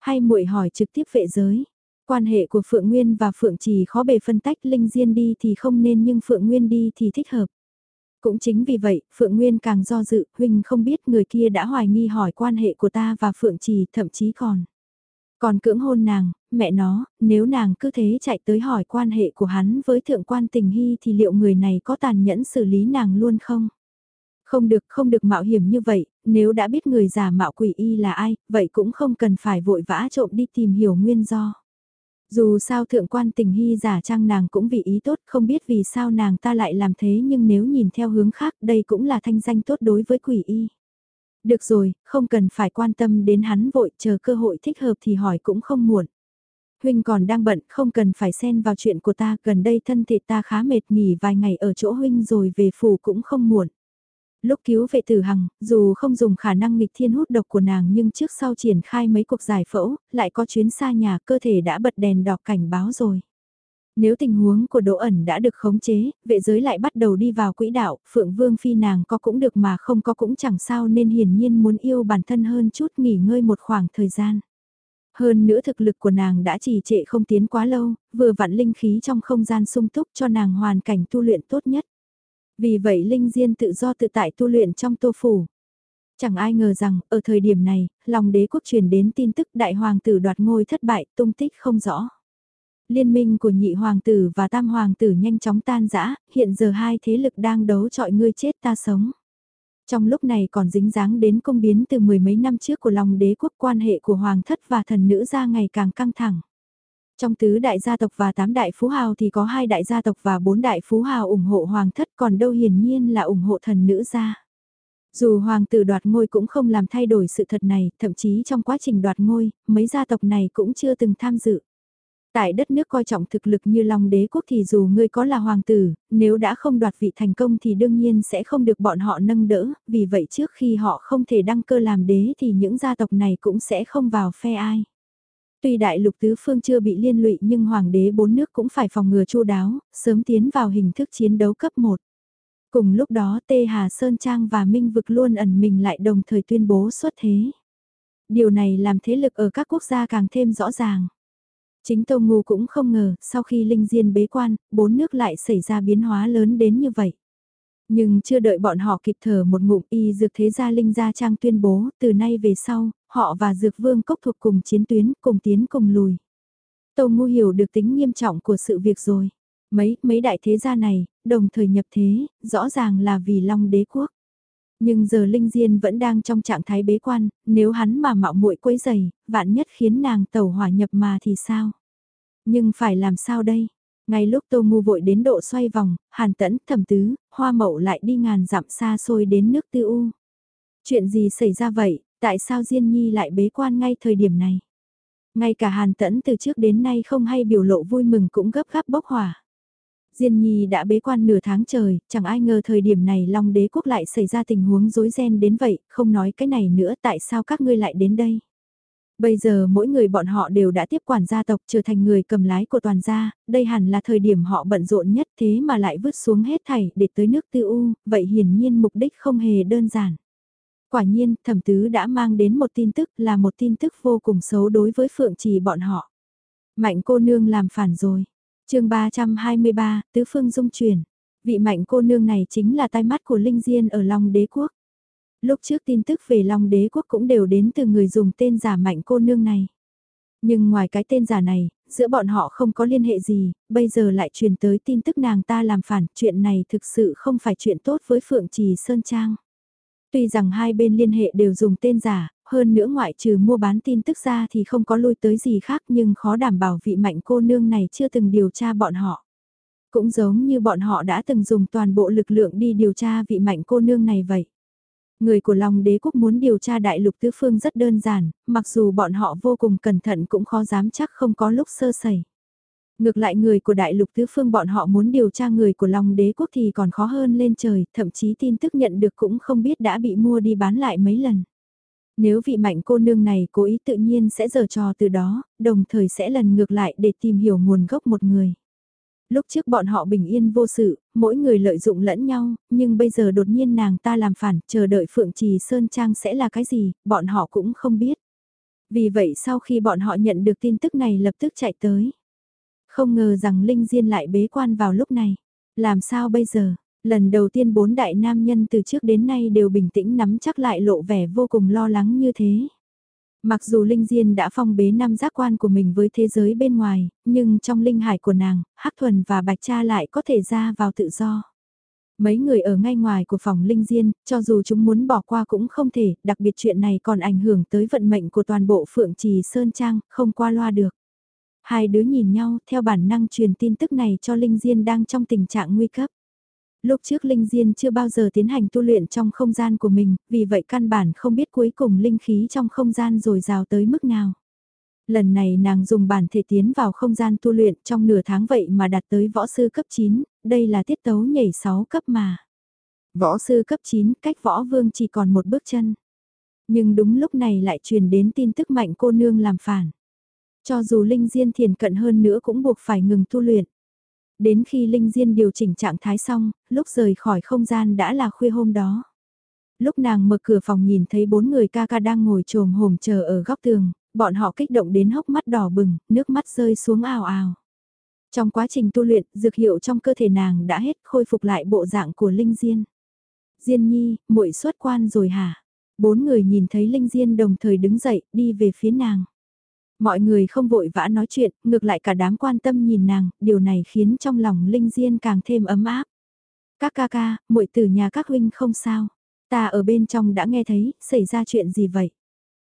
Hay muội hỏi trực tiếp vệ giới, quan hệ của Phượng Nguyên và Phượng Trì khó bề phân tách Linh Diên đi thì không nên nhưng Phượng Nguyên đi thì thích hợp. Cũng chính vì vậy, Phượng Nguyên càng do dự, Huynh không biết người kia đã hoài nghi hỏi quan hệ của ta và Phượng Trì, thậm chí còn. Còn cưỡng hôn nàng, mẹ nó, nếu nàng cứ thế chạy tới hỏi quan hệ của hắn với thượng quan tình hy thì liệu người này có tàn nhẫn xử lý nàng luôn không? Không được, không được mạo hiểm như vậy, nếu đã biết người giả mạo quỷ y là ai, vậy cũng không cần phải vội vã trộm đi tìm hiểu nguyên do. Dù sao thượng quan tình hy giả trang nàng cũng vì ý tốt không biết vì sao nàng ta lại làm thế nhưng nếu nhìn theo hướng khác đây cũng là thanh danh tốt đối với quỷ y. Được rồi, không cần phải quan tâm đến hắn vội chờ cơ hội thích hợp thì hỏi cũng không muộn. Huynh còn đang bận không cần phải xen vào chuyện của ta gần đây thân thể ta khá mệt nghỉ vài ngày ở chỗ Huynh rồi về phủ cũng không muộn lúc cứu vệ tử hằng, dù không dùng khả năng nghịch thiên hút độc của nàng nhưng trước sau triển khai mấy cuộc giải phẫu, lại có chuyến xa nhà cơ thể đã bật đèn đỏ cảnh báo rồi. Nếu tình huống của Đỗ ẩn đã được khống chế, vệ giới lại bắt đầu đi vào quỹ đạo, Phượng Vương Phi nàng có cũng được mà không có cũng chẳng sao nên hiển nhiên muốn yêu bản thân hơn chút nghỉ ngơi một khoảng thời gian. Hơn nữa thực lực của nàng đã trì trệ không tiến quá lâu, vừa vặn linh khí trong không gian sung túc cho nàng hoàn cảnh tu luyện tốt nhất. Vì vậy Linh Diên tự do tự tại tu luyện trong tô phủ. Chẳng ai ngờ rằng, ở thời điểm này, lòng đế quốc truyền đến tin tức đại hoàng tử đoạt ngôi thất bại, tung tích không rõ. Liên minh của nhị hoàng tử và tam hoàng tử nhanh chóng tan rã, hiện giờ hai thế lực đang đấu trọi ngươi chết ta sống. Trong lúc này còn dính dáng đến công biến từ mười mấy năm trước của lòng đế quốc quan hệ của hoàng thất và thần nữ ra ngày càng căng thẳng. Trong tứ đại gia tộc và tám đại phú hào thì có hai đại gia tộc và bốn đại phú hào ủng hộ hoàng thất còn đâu hiển nhiên là ủng hộ thần nữ gia. Dù hoàng tử đoạt ngôi cũng không làm thay đổi sự thật này, thậm chí trong quá trình đoạt ngôi, mấy gia tộc này cũng chưa từng tham dự. Tại đất nước coi trọng thực lực như Long đế quốc thì dù ngươi có là hoàng tử, nếu đã không đoạt vị thành công thì đương nhiên sẽ không được bọn họ nâng đỡ, vì vậy trước khi họ không thể đăng cơ làm đế thì những gia tộc này cũng sẽ không vào phe ai. Tuy đại lục tứ phương chưa bị liên lụy nhưng hoàng đế bốn nước cũng phải phòng ngừa chu đáo, sớm tiến vào hình thức chiến đấu cấp 1. Cùng lúc đó Tê Hà Sơn Trang và Minh Vực luôn ẩn mình lại đồng thời tuyên bố xuất thế. Điều này làm thế lực ở các quốc gia càng thêm rõ ràng. Chính Tô Ngu cũng không ngờ, sau khi Linh Diên bế quan, bốn nước lại xảy ra biến hóa lớn đến như vậy. Nhưng chưa đợi bọn họ kịp thở một ngụm y dược thế gia Linh Gia Trang tuyên bố, từ nay về sau, họ và Dược Vương Cốc thuộc cùng chiến tuyến, cùng tiến cùng lùi. Tâu Ngu hiểu được tính nghiêm trọng của sự việc rồi. Mấy, mấy đại thế gia này, đồng thời nhập thế, rõ ràng là vì Long đế quốc. Nhưng giờ Linh Diên vẫn đang trong trạng thái bế quan, nếu hắn mà mạo muội quấy giày, vạn nhất khiến nàng tẩu hỏa nhập mà thì sao? Nhưng phải làm sao đây? Ngay lúc Tô Ngu vội đến độ xoay vòng, Hàn Tẫn, Thẩm Tứ, Hoa Mậu lại đi ngàn dặm xa xôi đến nước Tư U. Chuyện gì xảy ra vậy, tại sao Diên Nhi lại bế quan ngay thời điểm này? Ngay cả Hàn Tẫn từ trước đến nay không hay biểu lộ vui mừng cũng gấp gáp bốc hỏa. Diên Nhi đã bế quan nửa tháng trời, chẳng ai ngờ thời điểm này Long đế quốc lại xảy ra tình huống rối ren đến vậy, không nói cái này nữa tại sao các ngươi lại đến đây. Bây giờ mỗi người bọn họ đều đã tiếp quản gia tộc trở thành người cầm lái của toàn gia, đây hẳn là thời điểm họ bận rộn nhất thế mà lại vứt xuống hết thảy để tới nước tư u, vậy hiển nhiên mục đích không hề đơn giản. Quả nhiên, thẩm tứ đã mang đến một tin tức là một tin tức vô cùng xấu đối với phượng trì bọn họ. Mạnh cô nương làm phản rồi chương 323, Tứ Phương Dung chuyển. Vị mạnh cô nương này chính là tai mắt của Linh Diên ở Long Đế Quốc. Lúc trước tin tức về Long Đế Quốc cũng đều đến từ người dùng tên giả mạnh cô nương này. Nhưng ngoài cái tên giả này, giữa bọn họ không có liên hệ gì, bây giờ lại truyền tới tin tức nàng ta làm phản, chuyện này thực sự không phải chuyện tốt với Phượng Trì Sơn Trang. Tuy rằng hai bên liên hệ đều dùng tên giả, hơn nữa ngoại trừ mua bán tin tức ra thì không có lui tới gì khác nhưng khó đảm bảo vị mạnh cô nương này chưa từng điều tra bọn họ. Cũng giống như bọn họ đã từng dùng toàn bộ lực lượng đi điều tra vị mạnh cô nương này vậy. Người của Long đế quốc muốn điều tra đại lục tứ phương rất đơn giản, mặc dù bọn họ vô cùng cẩn thận cũng khó dám chắc không có lúc sơ sẩy. Ngược lại người của đại lục tứ phương bọn họ muốn điều tra người của Long đế quốc thì còn khó hơn lên trời, thậm chí tin tức nhận được cũng không biết đã bị mua đi bán lại mấy lần. Nếu vị mạnh cô nương này cố ý tự nhiên sẽ giở trò từ đó, đồng thời sẽ lần ngược lại để tìm hiểu nguồn gốc một người. Lúc trước bọn họ bình yên vô sự, mỗi người lợi dụng lẫn nhau, nhưng bây giờ đột nhiên nàng ta làm phản, chờ đợi Phượng Trì Sơn Trang sẽ là cái gì, bọn họ cũng không biết. Vì vậy sau khi bọn họ nhận được tin tức này lập tức chạy tới. Không ngờ rằng Linh Diên lại bế quan vào lúc này. Làm sao bây giờ? Lần đầu tiên bốn đại nam nhân từ trước đến nay đều bình tĩnh nắm chắc lại lộ vẻ vô cùng lo lắng như thế. Mặc dù Linh Diên đã phong bế năm giác quan của mình với thế giới bên ngoài, nhưng trong linh hải của nàng, Hắc Thuần và Bạch Cha lại có thể ra vào tự do. Mấy người ở ngay ngoài của phòng Linh Diên, cho dù chúng muốn bỏ qua cũng không thể, đặc biệt chuyện này còn ảnh hưởng tới vận mệnh của toàn bộ Phượng Trì Sơn Trang, không qua loa được. Hai đứa nhìn nhau, theo bản năng truyền tin tức này cho Linh Diên đang trong tình trạng nguy cấp. Lúc trước Linh Diên chưa bao giờ tiến hành tu luyện trong không gian của mình, vì vậy căn bản không biết cuối cùng linh khí trong không gian rồi rào tới mức nào. Lần này nàng dùng bản thể tiến vào không gian tu luyện trong nửa tháng vậy mà đạt tới võ sư cấp 9, đây là tiết tấu nhảy 6 cấp mà. Võ sư cấp 9 cách võ vương chỉ còn một bước chân. Nhưng đúng lúc này lại truyền đến tin tức mạnh cô nương làm phản. Cho dù Linh Diên thiền cận hơn nữa cũng buộc phải ngừng tu luyện. Đến khi Linh Diên điều chỉnh trạng thái xong, lúc rời khỏi không gian đã là khuya hôm đó. Lúc nàng mở cửa phòng nhìn thấy bốn người ca ca đang ngồi trồm hồm chờ ở góc tường, bọn họ kích động đến hốc mắt đỏ bừng, nước mắt rơi xuống ào ào. Trong quá trình tu luyện, dược hiệu trong cơ thể nàng đã hết khôi phục lại bộ dạng của Linh Diên. Diên Nhi, muội xuất quan rồi hả? Bốn người nhìn thấy Linh Diên đồng thời đứng dậy, đi về phía nàng. Mọi người không vội vã nói chuyện, ngược lại cả đám quan tâm nhìn nàng, điều này khiến trong lòng Linh Diên càng thêm ấm áp. Các ca ca, muội từ nhà các huynh không sao. Ta ở bên trong đã nghe thấy, xảy ra chuyện gì vậy?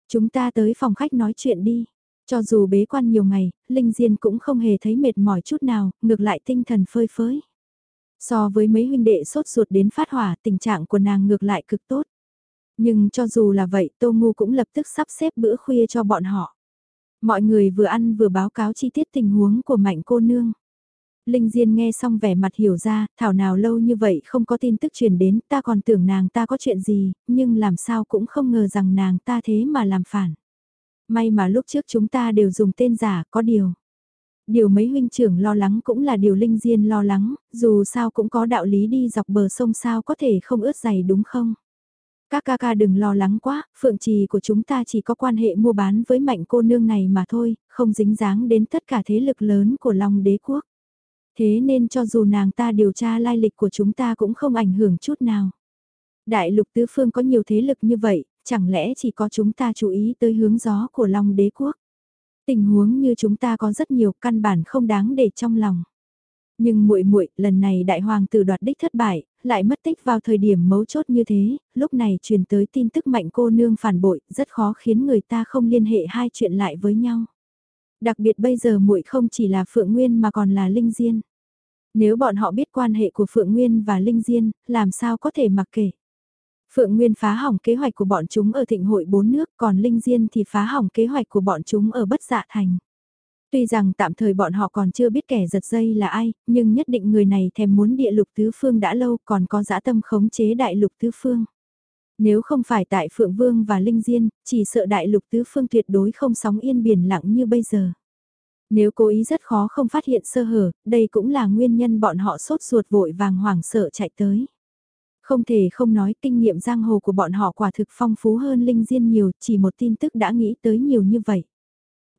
Chúng ta tới phòng khách nói chuyện đi. Cho dù bế quan nhiều ngày, Linh Diên cũng không hề thấy mệt mỏi chút nào, ngược lại tinh thần phơi phới. So với mấy huynh đệ sốt ruột đến phát hỏa, tình trạng của nàng ngược lại cực tốt. Nhưng cho dù là vậy, Tô Ngu cũng lập tức sắp xếp bữa khuya cho bọn họ. Mọi người vừa ăn vừa báo cáo chi tiết tình huống của mạnh cô nương. Linh Diên nghe xong vẻ mặt hiểu ra, thảo nào lâu như vậy không có tin tức truyền đến, ta còn tưởng nàng ta có chuyện gì, nhưng làm sao cũng không ngờ rằng nàng ta thế mà làm phản. May mà lúc trước chúng ta đều dùng tên giả, có điều. Điều mấy huynh trưởng lo lắng cũng là điều Linh Diên lo lắng, dù sao cũng có đạo lý đi dọc bờ sông sao có thể không ướt giày đúng không? Các ca ca đừng lo lắng quá, phượng trì của chúng ta chỉ có quan hệ mua bán với mạnh cô nương này mà thôi, không dính dáng đến tất cả thế lực lớn của Long đế quốc. Thế nên cho dù nàng ta điều tra lai lịch của chúng ta cũng không ảnh hưởng chút nào. Đại lục tứ phương có nhiều thế lực như vậy, chẳng lẽ chỉ có chúng ta chú ý tới hướng gió của Long đế quốc. Tình huống như chúng ta có rất nhiều căn bản không đáng để trong lòng. Nhưng muội muội, lần này đại hoàng tử đoạt đích thất bại, lại mất tích vào thời điểm mấu chốt như thế, lúc này truyền tới tin tức mạnh cô nương phản bội, rất khó khiến người ta không liên hệ hai chuyện lại với nhau. Đặc biệt bây giờ muội không chỉ là Phượng Nguyên mà còn là Linh Diên. Nếu bọn họ biết quan hệ của Phượng Nguyên và Linh Diên, làm sao có thể mặc kể. Phượng Nguyên phá hỏng kế hoạch của bọn chúng ở thịnh hội bốn nước, còn Linh Diên thì phá hỏng kế hoạch của bọn chúng ở bất dạ thành. Tuy rằng tạm thời bọn họ còn chưa biết kẻ giật dây là ai, nhưng nhất định người này thèm muốn địa lục tứ phương đã lâu còn có dã tâm khống chế đại lục tứ phương. Nếu không phải tại Phượng Vương và Linh Diên, chỉ sợ đại lục tứ phương tuyệt đối không sóng yên biển lặng như bây giờ. Nếu cố ý rất khó không phát hiện sơ hở, đây cũng là nguyên nhân bọn họ sốt ruột vội vàng hoảng sợ chạy tới. Không thể không nói kinh nghiệm giang hồ của bọn họ quả thực phong phú hơn Linh Diên nhiều, chỉ một tin tức đã nghĩ tới nhiều như vậy.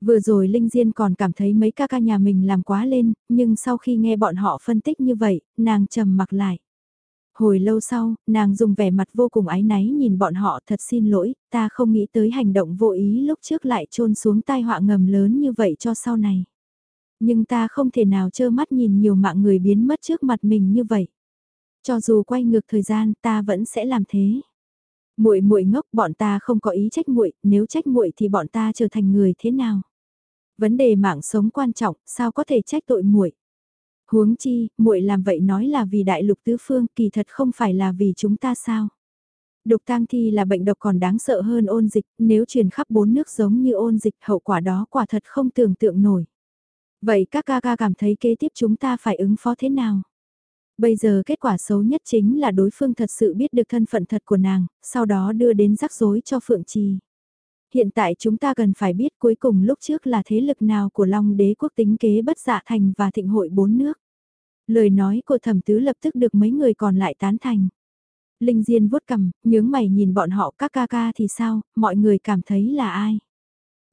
Vừa rồi Linh Diên còn cảm thấy mấy ca ca nhà mình làm quá lên, nhưng sau khi nghe bọn họ phân tích như vậy, nàng trầm mặc lại. Hồi lâu sau, nàng dùng vẻ mặt vô cùng ái náy nhìn bọn họ thật xin lỗi, ta không nghĩ tới hành động vô ý lúc trước lại trôn xuống tai họa ngầm lớn như vậy cho sau này. Nhưng ta không thể nào trơ mắt nhìn nhiều mạng người biến mất trước mặt mình như vậy. Cho dù quay ngược thời gian ta vẫn sẽ làm thế. Muội muội ngốc bọn ta không có ý trách muội, nếu trách muội thì bọn ta trở thành người thế nào? Vấn đề mạng sống quan trọng, sao có thể trách tội muội? Huống chi, muội làm vậy nói là vì đại lục tứ phương, kỳ thật không phải là vì chúng ta sao? Độc tang thi là bệnh độc còn đáng sợ hơn ôn dịch, nếu truyền khắp bốn nước giống như ôn dịch hậu quả đó quả thật không tưởng tượng nổi. Vậy các ca ca cảm thấy kế tiếp chúng ta phải ứng phó thế nào? Bây giờ kết quả xấu nhất chính là đối phương thật sự biết được thân phận thật của nàng, sau đó đưa đến rắc rối cho Phượng Trì. Hiện tại chúng ta cần phải biết cuối cùng lúc trước là thế lực nào của Long đế quốc tính kế bất dạ thành và thịnh hội bốn nước. Lời nói của thẩm tứ lập tức được mấy người còn lại tán thành. Linh Diên vuốt cầm, nhướng mày nhìn bọn họ các ca ca thì sao, mọi người cảm thấy là ai?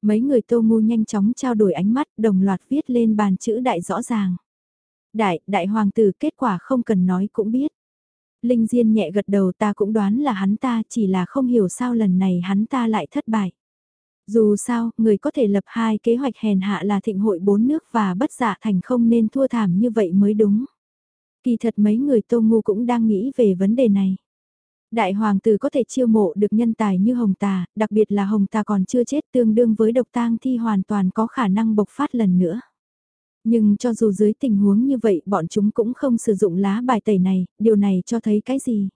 Mấy người tô ngu nhanh chóng trao đổi ánh mắt đồng loạt viết lên bàn chữ đại rõ ràng. Đại, đại hoàng tử kết quả không cần nói cũng biết. Linh Diên nhẹ gật đầu ta cũng đoán là hắn ta chỉ là không hiểu sao lần này hắn ta lại thất bại. Dù sao, người có thể lập hai kế hoạch hèn hạ là thịnh hội bốn nước và bất dạ thành không nên thua thảm như vậy mới đúng. Kỳ thật mấy người tô ngu cũng đang nghĩ về vấn đề này. Đại hoàng tử có thể chiêu mộ được nhân tài như hồng tà, đặc biệt là hồng tà còn chưa chết tương đương với độc tang thi hoàn toàn có khả năng bộc phát lần nữa. Nhưng cho dù dưới tình huống như vậy bọn chúng cũng không sử dụng lá bài tẩy này, điều này cho thấy cái gì?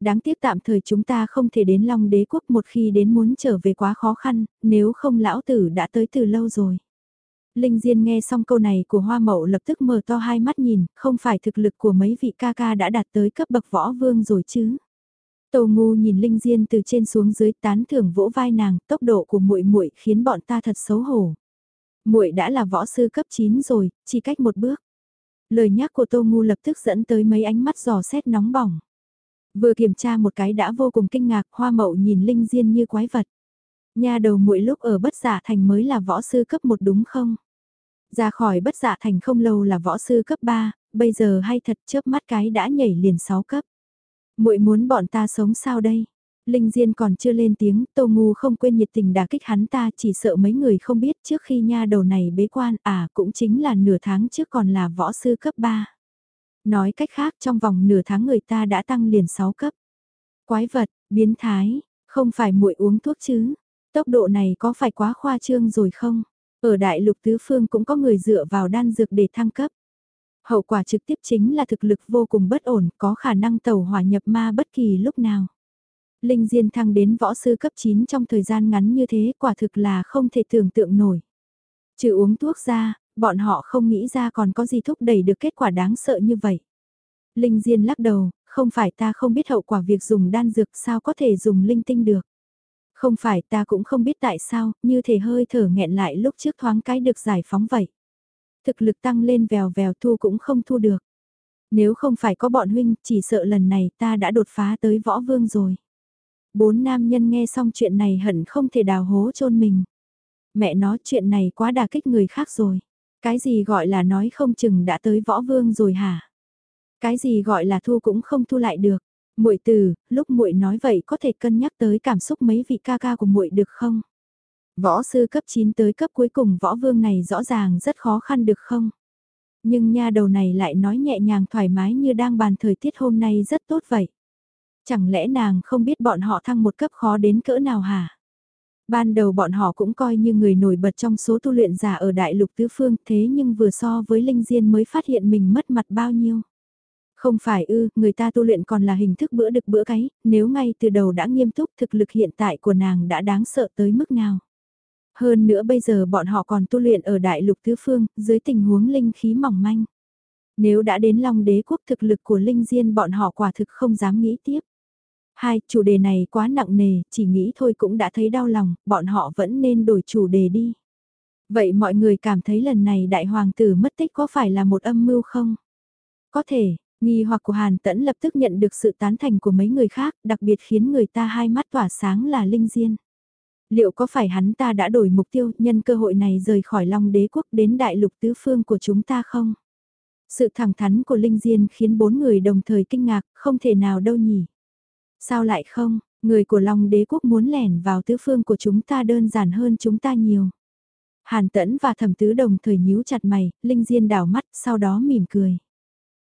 Đáng tiếc tạm thời chúng ta không thể đến Long đế quốc một khi đến muốn trở về quá khó khăn, nếu không lão tử đã tới từ lâu rồi. Linh Diên nghe xong câu này của Hoa Mậu lập tức mở to hai mắt nhìn, không phải thực lực của mấy vị ca ca đã đạt tới cấp bậc võ vương rồi chứ. Tô ngu nhìn Linh Diên từ trên xuống dưới tán thưởng vỗ vai nàng, tốc độ của muội muội khiến bọn ta thật xấu hổ muội đã là võ sư cấp 9 rồi, chỉ cách một bước. Lời nhắc của Tô Ngu lập tức dẫn tới mấy ánh mắt giò xét nóng bỏng. Vừa kiểm tra một cái đã vô cùng kinh ngạc, Hoa Mậu nhìn Linh Diên như quái vật. Nhà đầu muội lúc ở bất giả thành mới là võ sư cấp 1 đúng không? Ra khỏi bất giả thành không lâu là võ sư cấp 3, bây giờ hay thật chớp mắt cái đã nhảy liền 6 cấp. Muội muốn bọn ta sống sao đây? Linh Diên còn chưa lên tiếng, Tô Ngu không quên nhiệt tình đả kích hắn ta chỉ sợ mấy người không biết trước khi nha đầu này bế quan à cũng chính là nửa tháng trước còn là võ sư cấp 3. Nói cách khác trong vòng nửa tháng người ta đã tăng liền 6 cấp. Quái vật, biến thái, không phải muội uống thuốc chứ. Tốc độ này có phải quá khoa trương rồi không? Ở đại lục tứ phương cũng có người dựa vào đan dược để thăng cấp. Hậu quả trực tiếp chính là thực lực vô cùng bất ổn, có khả năng tàu hỏa nhập ma bất kỳ lúc nào. Linh Diên thăng đến võ sư cấp 9 trong thời gian ngắn như thế quả thực là không thể tưởng tượng nổi. Trừ uống thuốc ra, bọn họ không nghĩ ra còn có gì thúc đẩy được kết quả đáng sợ như vậy. Linh Diên lắc đầu, không phải ta không biết hậu quả việc dùng đan dược sao có thể dùng linh tinh được. Không phải ta cũng không biết tại sao, như thể hơi thở nghẹn lại lúc trước thoáng cái được giải phóng vậy. Thực lực tăng lên vèo vèo thu cũng không thu được. Nếu không phải có bọn huynh, chỉ sợ lần này ta đã đột phá tới võ vương rồi. Bốn nam nhân nghe xong chuyện này hận không thể đào hố chôn mình. Mẹ nói chuyện này quá đà kích người khác rồi. Cái gì gọi là nói không chừng đã tới võ vương rồi hả? Cái gì gọi là thu cũng không thu lại được. Muội từ, lúc muội nói vậy có thể cân nhắc tới cảm xúc mấy vị ca ca của muội được không? Võ sư cấp 9 tới cấp cuối cùng võ vương này rõ ràng rất khó khăn được không? Nhưng nha đầu này lại nói nhẹ nhàng thoải mái như đang bàn thời tiết hôm nay rất tốt vậy. Chẳng lẽ nàng không biết bọn họ thăng một cấp khó đến cỡ nào hả? Ban đầu bọn họ cũng coi như người nổi bật trong số tu luyện giả ở đại lục tứ phương thế nhưng vừa so với Linh Diên mới phát hiện mình mất mặt bao nhiêu. Không phải ư, người ta tu luyện còn là hình thức bữa đực bữa cái, nếu ngay từ đầu đã nghiêm túc thực lực hiện tại của nàng đã đáng sợ tới mức nào. Hơn nữa bây giờ bọn họ còn tu luyện ở đại lục tứ phương, dưới tình huống linh khí mỏng manh. Nếu đã đến Long đế quốc thực lực của Linh Diên bọn họ quả thực không dám nghĩ tiếp. Hai, chủ đề này quá nặng nề, chỉ nghĩ thôi cũng đã thấy đau lòng, bọn họ vẫn nên đổi chủ đề đi. Vậy mọi người cảm thấy lần này đại hoàng tử mất tích có phải là một âm mưu không? Có thể, nghi hoặc của Hàn Tẫn lập tức nhận được sự tán thành của mấy người khác, đặc biệt khiến người ta hai mắt tỏa sáng là Linh Diên. Liệu có phải hắn ta đã đổi mục tiêu nhân cơ hội này rời khỏi Long đế quốc đến đại lục tứ phương của chúng ta không? Sự thẳng thắn của Linh Diên khiến bốn người đồng thời kinh ngạc, không thể nào đâu nhỉ. Sao lại không, người của Long đế quốc muốn lẻn vào tứ phương của chúng ta đơn giản hơn chúng ta nhiều. Hàn tẫn và thẩm tứ đồng thời nhíu chặt mày, Linh Diên đảo mắt, sau đó mỉm cười.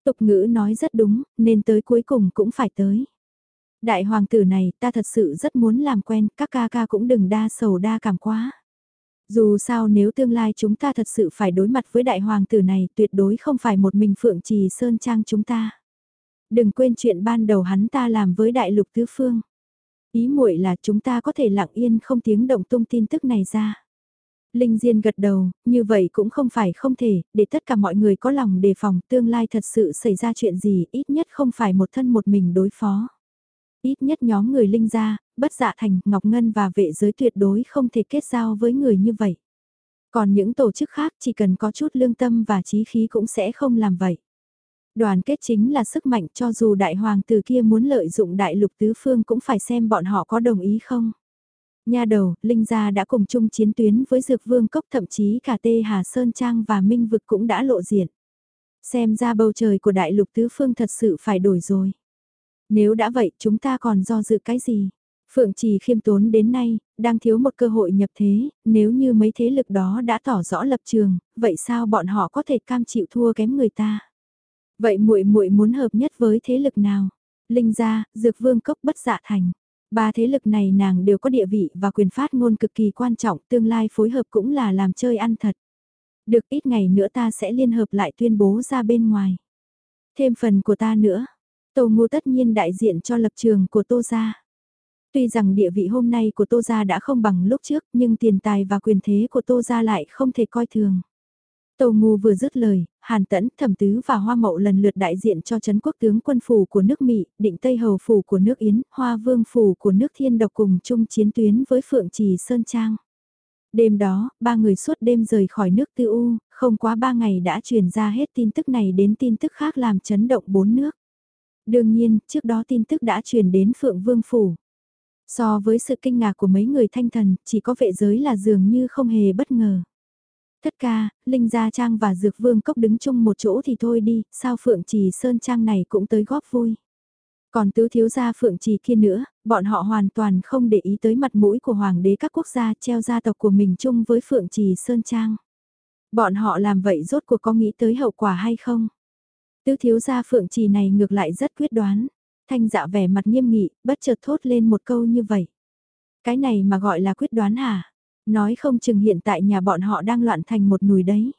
Tục ngữ nói rất đúng, nên tới cuối cùng cũng phải tới. Đại hoàng tử này ta thật sự rất muốn làm quen, các ca ca cũng đừng đa sầu đa cảm quá. Dù sao nếu tương lai chúng ta thật sự phải đối mặt với đại hoàng tử này tuyệt đối không phải một mình Phượng Trì Sơn Trang chúng ta. Đừng quên chuyện ban đầu hắn ta làm với đại lục tứ phương. Ý muội là chúng ta có thể lặng yên không tiếng động tung tin tức này ra. Linh Diên gật đầu, như vậy cũng không phải không thể, để tất cả mọi người có lòng đề phòng tương lai thật sự xảy ra chuyện gì ít nhất không phải một thân một mình đối phó. Ít nhất nhóm người Linh gia, bất dạ thành, Ngọc Ngân và vệ giới tuyệt đối không thể kết giao với người như vậy. Còn những tổ chức khác chỉ cần có chút lương tâm và trí khí cũng sẽ không làm vậy. Đoàn kết chính là sức mạnh cho dù đại hoàng tử kia muốn lợi dụng đại lục tứ phương cũng phải xem bọn họ có đồng ý không. Nha đầu, Linh Gia đã cùng chung chiến tuyến với Dược Vương Cốc thậm chí cả Tê Hà Sơn Trang và Minh Vực cũng đã lộ diện. Xem ra bầu trời của đại lục tứ phương thật sự phải đổi rồi. Nếu đã vậy chúng ta còn do dự cái gì? Phượng Trì khiêm tốn đến nay, đang thiếu một cơ hội nhập thế, nếu như mấy thế lực đó đã tỏ rõ lập trường, vậy sao bọn họ có thể cam chịu thua kém người ta? Vậy muội muội muốn hợp nhất với thế lực nào? Linh gia, Dược Vương Cốc bất dạ thành. Ba thế lực này nàng đều có địa vị và quyền phát ngôn cực kỳ quan trọng, tương lai phối hợp cũng là làm chơi ăn thật. Được ít ngày nữa ta sẽ liên hợp lại tuyên bố ra bên ngoài. Thêm phần của ta nữa. Tô Ngô tất nhiên đại diện cho lập trường của Tô Gia. Tuy rằng địa vị hôm nay của Tô Gia đã không bằng lúc trước nhưng tiền tài và quyền thế của Tô Gia lại không thể coi thường. Tô Ngu vừa dứt lời, Hàn Tẫn, Thẩm Tứ và Hoa Mậu lần lượt đại diện cho Trấn quốc tướng quân phủ của nước Mỹ, định Tây Hầu phủ của nước Yến, Hoa Vương phủ của nước Thiên Độc cùng chung chiến tuyến với Phượng Trì Sơn Trang. Đêm đó, ba người suốt đêm rời khỏi nước Tư U, không quá ba ngày đã truyền ra hết tin tức này đến tin tức khác làm chấn động bốn nước. Đương nhiên, trước đó tin tức đã truyền đến Phượng Vương phủ. So với sự kinh ngạc của mấy người thanh thần, chỉ có vệ giới là dường như không hề bất ngờ. Thất ca, Linh Gia Trang và Dược Vương Cốc đứng chung một chỗ thì thôi đi, sao Phượng Trì Sơn Trang này cũng tới góp vui. Còn tứ thiếu gia Phượng Trì kia nữa, bọn họ hoàn toàn không để ý tới mặt mũi của hoàng đế các quốc gia treo gia tộc của mình chung với Phượng Trì Sơn Trang. Bọn họ làm vậy rốt cuộc có nghĩ tới hậu quả hay không? Tứ thiếu gia Phượng Trì này ngược lại rất quyết đoán. Thanh dạ vẻ mặt nghiêm nghị, bất chợt thốt lên một câu như vậy. Cái này mà gọi là quyết đoán hả? Nói không chừng hiện tại nhà bọn họ đang loạn thành một nùi đấy.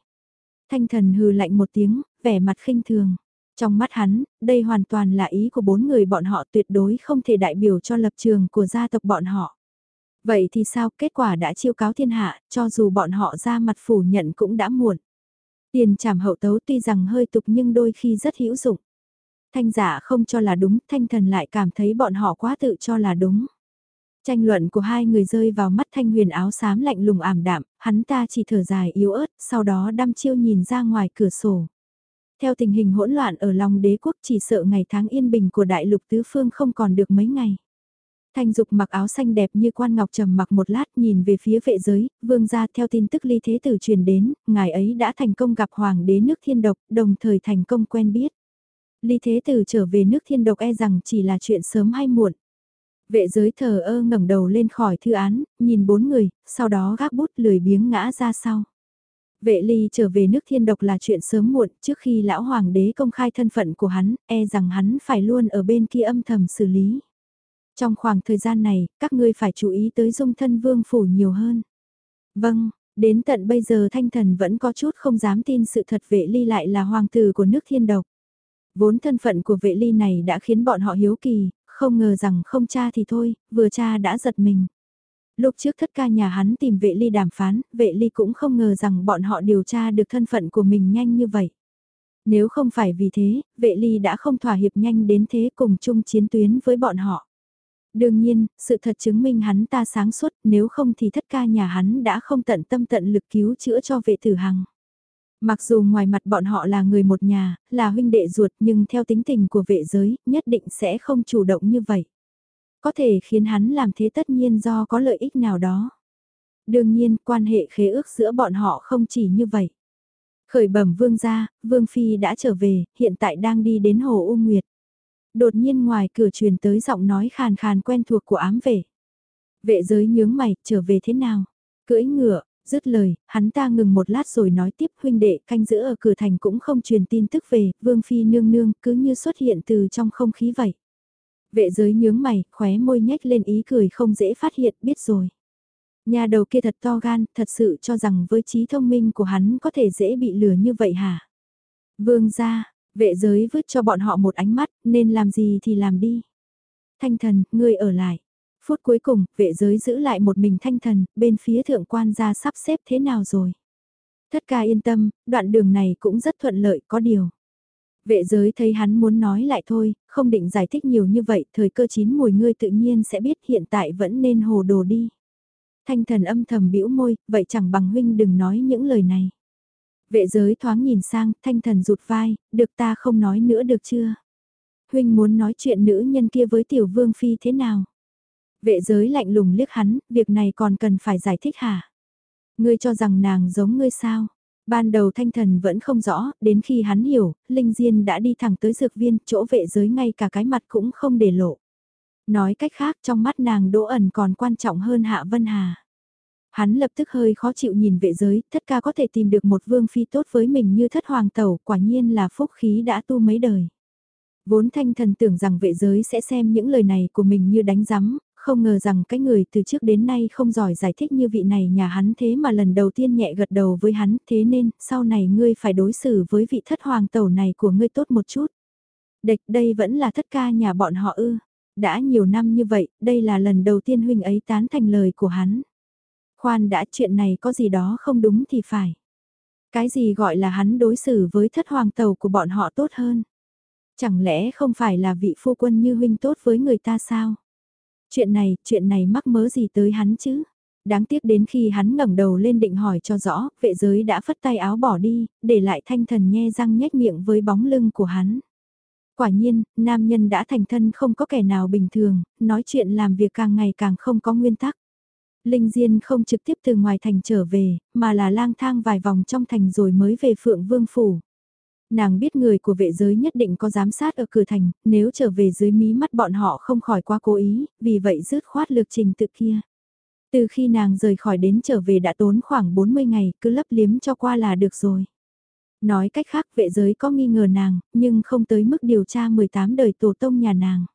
Thanh thần hừ lạnh một tiếng, vẻ mặt khinh thường. Trong mắt hắn, đây hoàn toàn là ý của bốn người bọn họ tuyệt đối không thể đại biểu cho lập trường của gia tộc bọn họ. Vậy thì sao kết quả đã chiêu cáo thiên hạ, cho dù bọn họ ra mặt phủ nhận cũng đã muộn. Tiền trảm hậu tấu tuy rằng hơi tục nhưng đôi khi rất hữu dụng. Thanh giả không cho là đúng, thanh thần lại cảm thấy bọn họ quá tự cho là đúng. Tranh luận của hai người rơi vào mắt thanh huyền áo xám lạnh lùng ảm đạm, hắn ta chỉ thở dài yếu ớt, sau đó đăm chiêu nhìn ra ngoài cửa sổ. Theo tình hình hỗn loạn ở lòng đế quốc chỉ sợ ngày tháng yên bình của đại lục tứ phương không còn được mấy ngày. Thanh Dục mặc áo xanh đẹp như quan ngọc trầm mặc một lát nhìn về phía vệ giới, vương gia theo tin tức ly thế tử truyền đến, ngài ấy đã thành công gặp hoàng đế nước thiên độc, đồng thời thành công quen biết. Ly thế tử trở về nước thiên độc e rằng chỉ là chuyện sớm hay muộn. Vệ giới thờ ơ ngẩng đầu lên khỏi thư án, nhìn bốn người, sau đó gác bút lười biếng ngã ra sau. Vệ ly trở về nước thiên độc là chuyện sớm muộn, trước khi lão hoàng đế công khai thân phận của hắn, e rằng hắn phải luôn ở bên kia âm thầm xử lý. Trong khoảng thời gian này, các ngươi phải chú ý tới dung thân vương phủ nhiều hơn. Vâng, đến tận bây giờ thanh thần vẫn có chút không dám tin sự thật vệ ly lại là hoàng tử của nước thiên độc. Vốn thân phận của vệ ly này đã khiến bọn họ hiếu kỳ, không ngờ rằng không cha thì thôi, vừa cha đã giật mình. Lúc trước thất ca nhà hắn tìm vệ ly đàm phán, vệ ly cũng không ngờ rằng bọn họ điều tra được thân phận của mình nhanh như vậy. Nếu không phải vì thế, vệ ly đã không thỏa hiệp nhanh đến thế cùng chung chiến tuyến với bọn họ. Đương nhiên, sự thật chứng minh hắn ta sáng suốt, nếu không thì thất ca nhà hắn đã không tận tâm tận lực cứu chữa cho vệ tử hằng. Mặc dù ngoài mặt bọn họ là người một nhà, là huynh đệ ruột nhưng theo tính tình của vệ giới, nhất định sẽ không chủ động như vậy. Có thể khiến hắn làm thế tất nhiên do có lợi ích nào đó. Đương nhiên, quan hệ khế ước giữa bọn họ không chỉ như vậy. Khởi bẩm vương gia, vương phi đã trở về, hiện tại đang đi đến hồ U Nguyệt. Đột nhiên ngoài cửa truyền tới giọng nói khàn khàn quen thuộc của ám vệ. Vệ giới nhướng mày, trở về thế nào? Cưỡi ngựa, dứt lời, hắn ta ngừng một lát rồi nói tiếp huynh đệ canh giữ ở cửa thành cũng không truyền tin tức về, vương phi nương nương cứ như xuất hiện từ trong không khí vậy. Vệ giới nhướng mày, khóe môi nhếch lên ý cười không dễ phát hiện, biết rồi. Nhà đầu kia thật to gan, thật sự cho rằng với trí thông minh của hắn có thể dễ bị lừa như vậy hả? Vương gia, vệ giới vứt cho bọn họ một ánh mắt, nên làm gì thì làm đi. Thanh thần, ngươi ở lại. Phút cuối cùng, vệ giới giữ lại một mình thanh thần, bên phía thượng quan gia sắp xếp thế nào rồi? Thất ca yên tâm, đoạn đường này cũng rất thuận lợi, có điều. Vệ giới thấy hắn muốn nói lại thôi, không định giải thích nhiều như vậy, thời cơ chín mùi ngươi tự nhiên sẽ biết hiện tại vẫn nên hồ đồ đi. Thanh thần âm thầm bĩu môi, vậy chẳng bằng huynh đừng nói những lời này. Vệ giới thoáng nhìn sang, thanh thần rụt vai, được ta không nói nữa được chưa? Huynh muốn nói chuyện nữ nhân kia với tiểu vương phi thế nào? Vệ giới lạnh lùng liếc hắn, việc này còn cần phải giải thích hả? Ngươi cho rằng nàng giống ngươi sao? Ban đầu thanh thần vẫn không rõ, đến khi hắn hiểu, Linh Diên đã đi thẳng tới dược viên, chỗ vệ giới ngay cả cái mặt cũng không để lộ. Nói cách khác trong mắt nàng Đỗ ẩn còn quan trọng hơn Hạ Vân Hà. Hắn lập tức hơi khó chịu nhìn vệ giới, thất ca có thể tìm được một vương phi tốt với mình như thất hoàng tẩu, quả nhiên là phúc khí đã tu mấy đời. Vốn thanh thần tưởng rằng vệ giới sẽ xem những lời này của mình như đánh giắm, không ngờ rằng cái người từ trước đến nay không giỏi giải thích như vị này nhà hắn thế mà lần đầu tiên nhẹ gật đầu với hắn, thế nên, sau này ngươi phải đối xử với vị thất hoàng tẩu này của ngươi tốt một chút. Địch đây vẫn là thất ca nhà bọn họ ư. Đã nhiều năm như vậy, đây là lần đầu tiên huynh ấy tán thành lời của hắn. Khoan đã chuyện này có gì đó không đúng thì phải. Cái gì gọi là hắn đối xử với thất hoàng tàu của bọn họ tốt hơn? Chẳng lẽ không phải là vị phu quân như huynh tốt với người ta sao? Chuyện này, chuyện này mắc mớ gì tới hắn chứ? Đáng tiếc đến khi hắn ngẩng đầu lên định hỏi cho rõ, vệ giới đã phất tay áo bỏ đi, để lại thanh thần nhe răng nhếch miệng với bóng lưng của hắn. Quả nhiên, nam nhân đã thành thân không có kẻ nào bình thường, nói chuyện làm việc càng ngày càng không có nguyên tắc. Linh Diên không trực tiếp từ ngoài thành trở về, mà là lang thang vài vòng trong thành rồi mới về Phượng Vương Phủ. Nàng biết người của vệ giới nhất định có giám sát ở cửa thành, nếu trở về dưới mí mắt bọn họ không khỏi quá cố ý, vì vậy rứt khoát lược trình tự kia. Từ khi nàng rời khỏi đến trở về đã tốn khoảng 40 ngày, cứ lấp liếm cho qua là được rồi. Nói cách khác vệ giới có nghi ngờ nàng, nhưng không tới mức điều tra 18 đời tổ tông nhà nàng.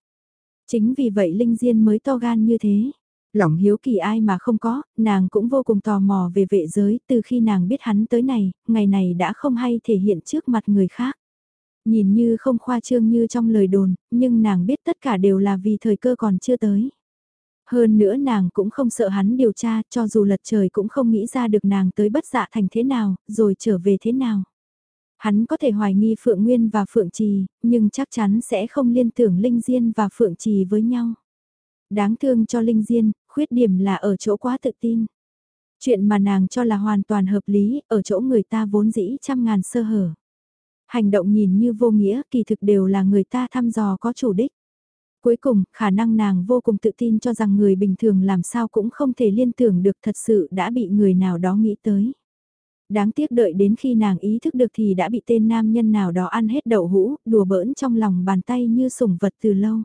Chính vì vậy Linh Diên mới to gan như thế. Lòng hiếu kỳ ai mà không có, nàng cũng vô cùng tò mò về vệ giới, từ khi nàng biết hắn tới này, ngày này đã không hay thể hiện trước mặt người khác. Nhìn như không khoa trương như trong lời đồn, nhưng nàng biết tất cả đều là vì thời cơ còn chưa tới. Hơn nữa nàng cũng không sợ hắn điều tra, cho dù lật trời cũng không nghĩ ra được nàng tới bất dạ thành thế nào, rồi trở về thế nào. Hắn có thể hoài nghi Phượng Nguyên và Phượng Trì, nhưng chắc chắn sẽ không liên tưởng Linh Diên và Phượng Trì với nhau. Đáng thương cho Linh Diên, khuyết điểm là ở chỗ quá tự tin. Chuyện mà nàng cho là hoàn toàn hợp lý, ở chỗ người ta vốn dĩ trăm ngàn sơ hở. Hành động nhìn như vô nghĩa, kỳ thực đều là người ta thăm dò có chủ đích. Cuối cùng, khả năng nàng vô cùng tự tin cho rằng người bình thường làm sao cũng không thể liên tưởng được thật sự đã bị người nào đó nghĩ tới. Đáng tiếc đợi đến khi nàng ý thức được thì đã bị tên nam nhân nào đó ăn hết đậu hũ, đùa bỡn trong lòng bàn tay như sủng vật từ lâu.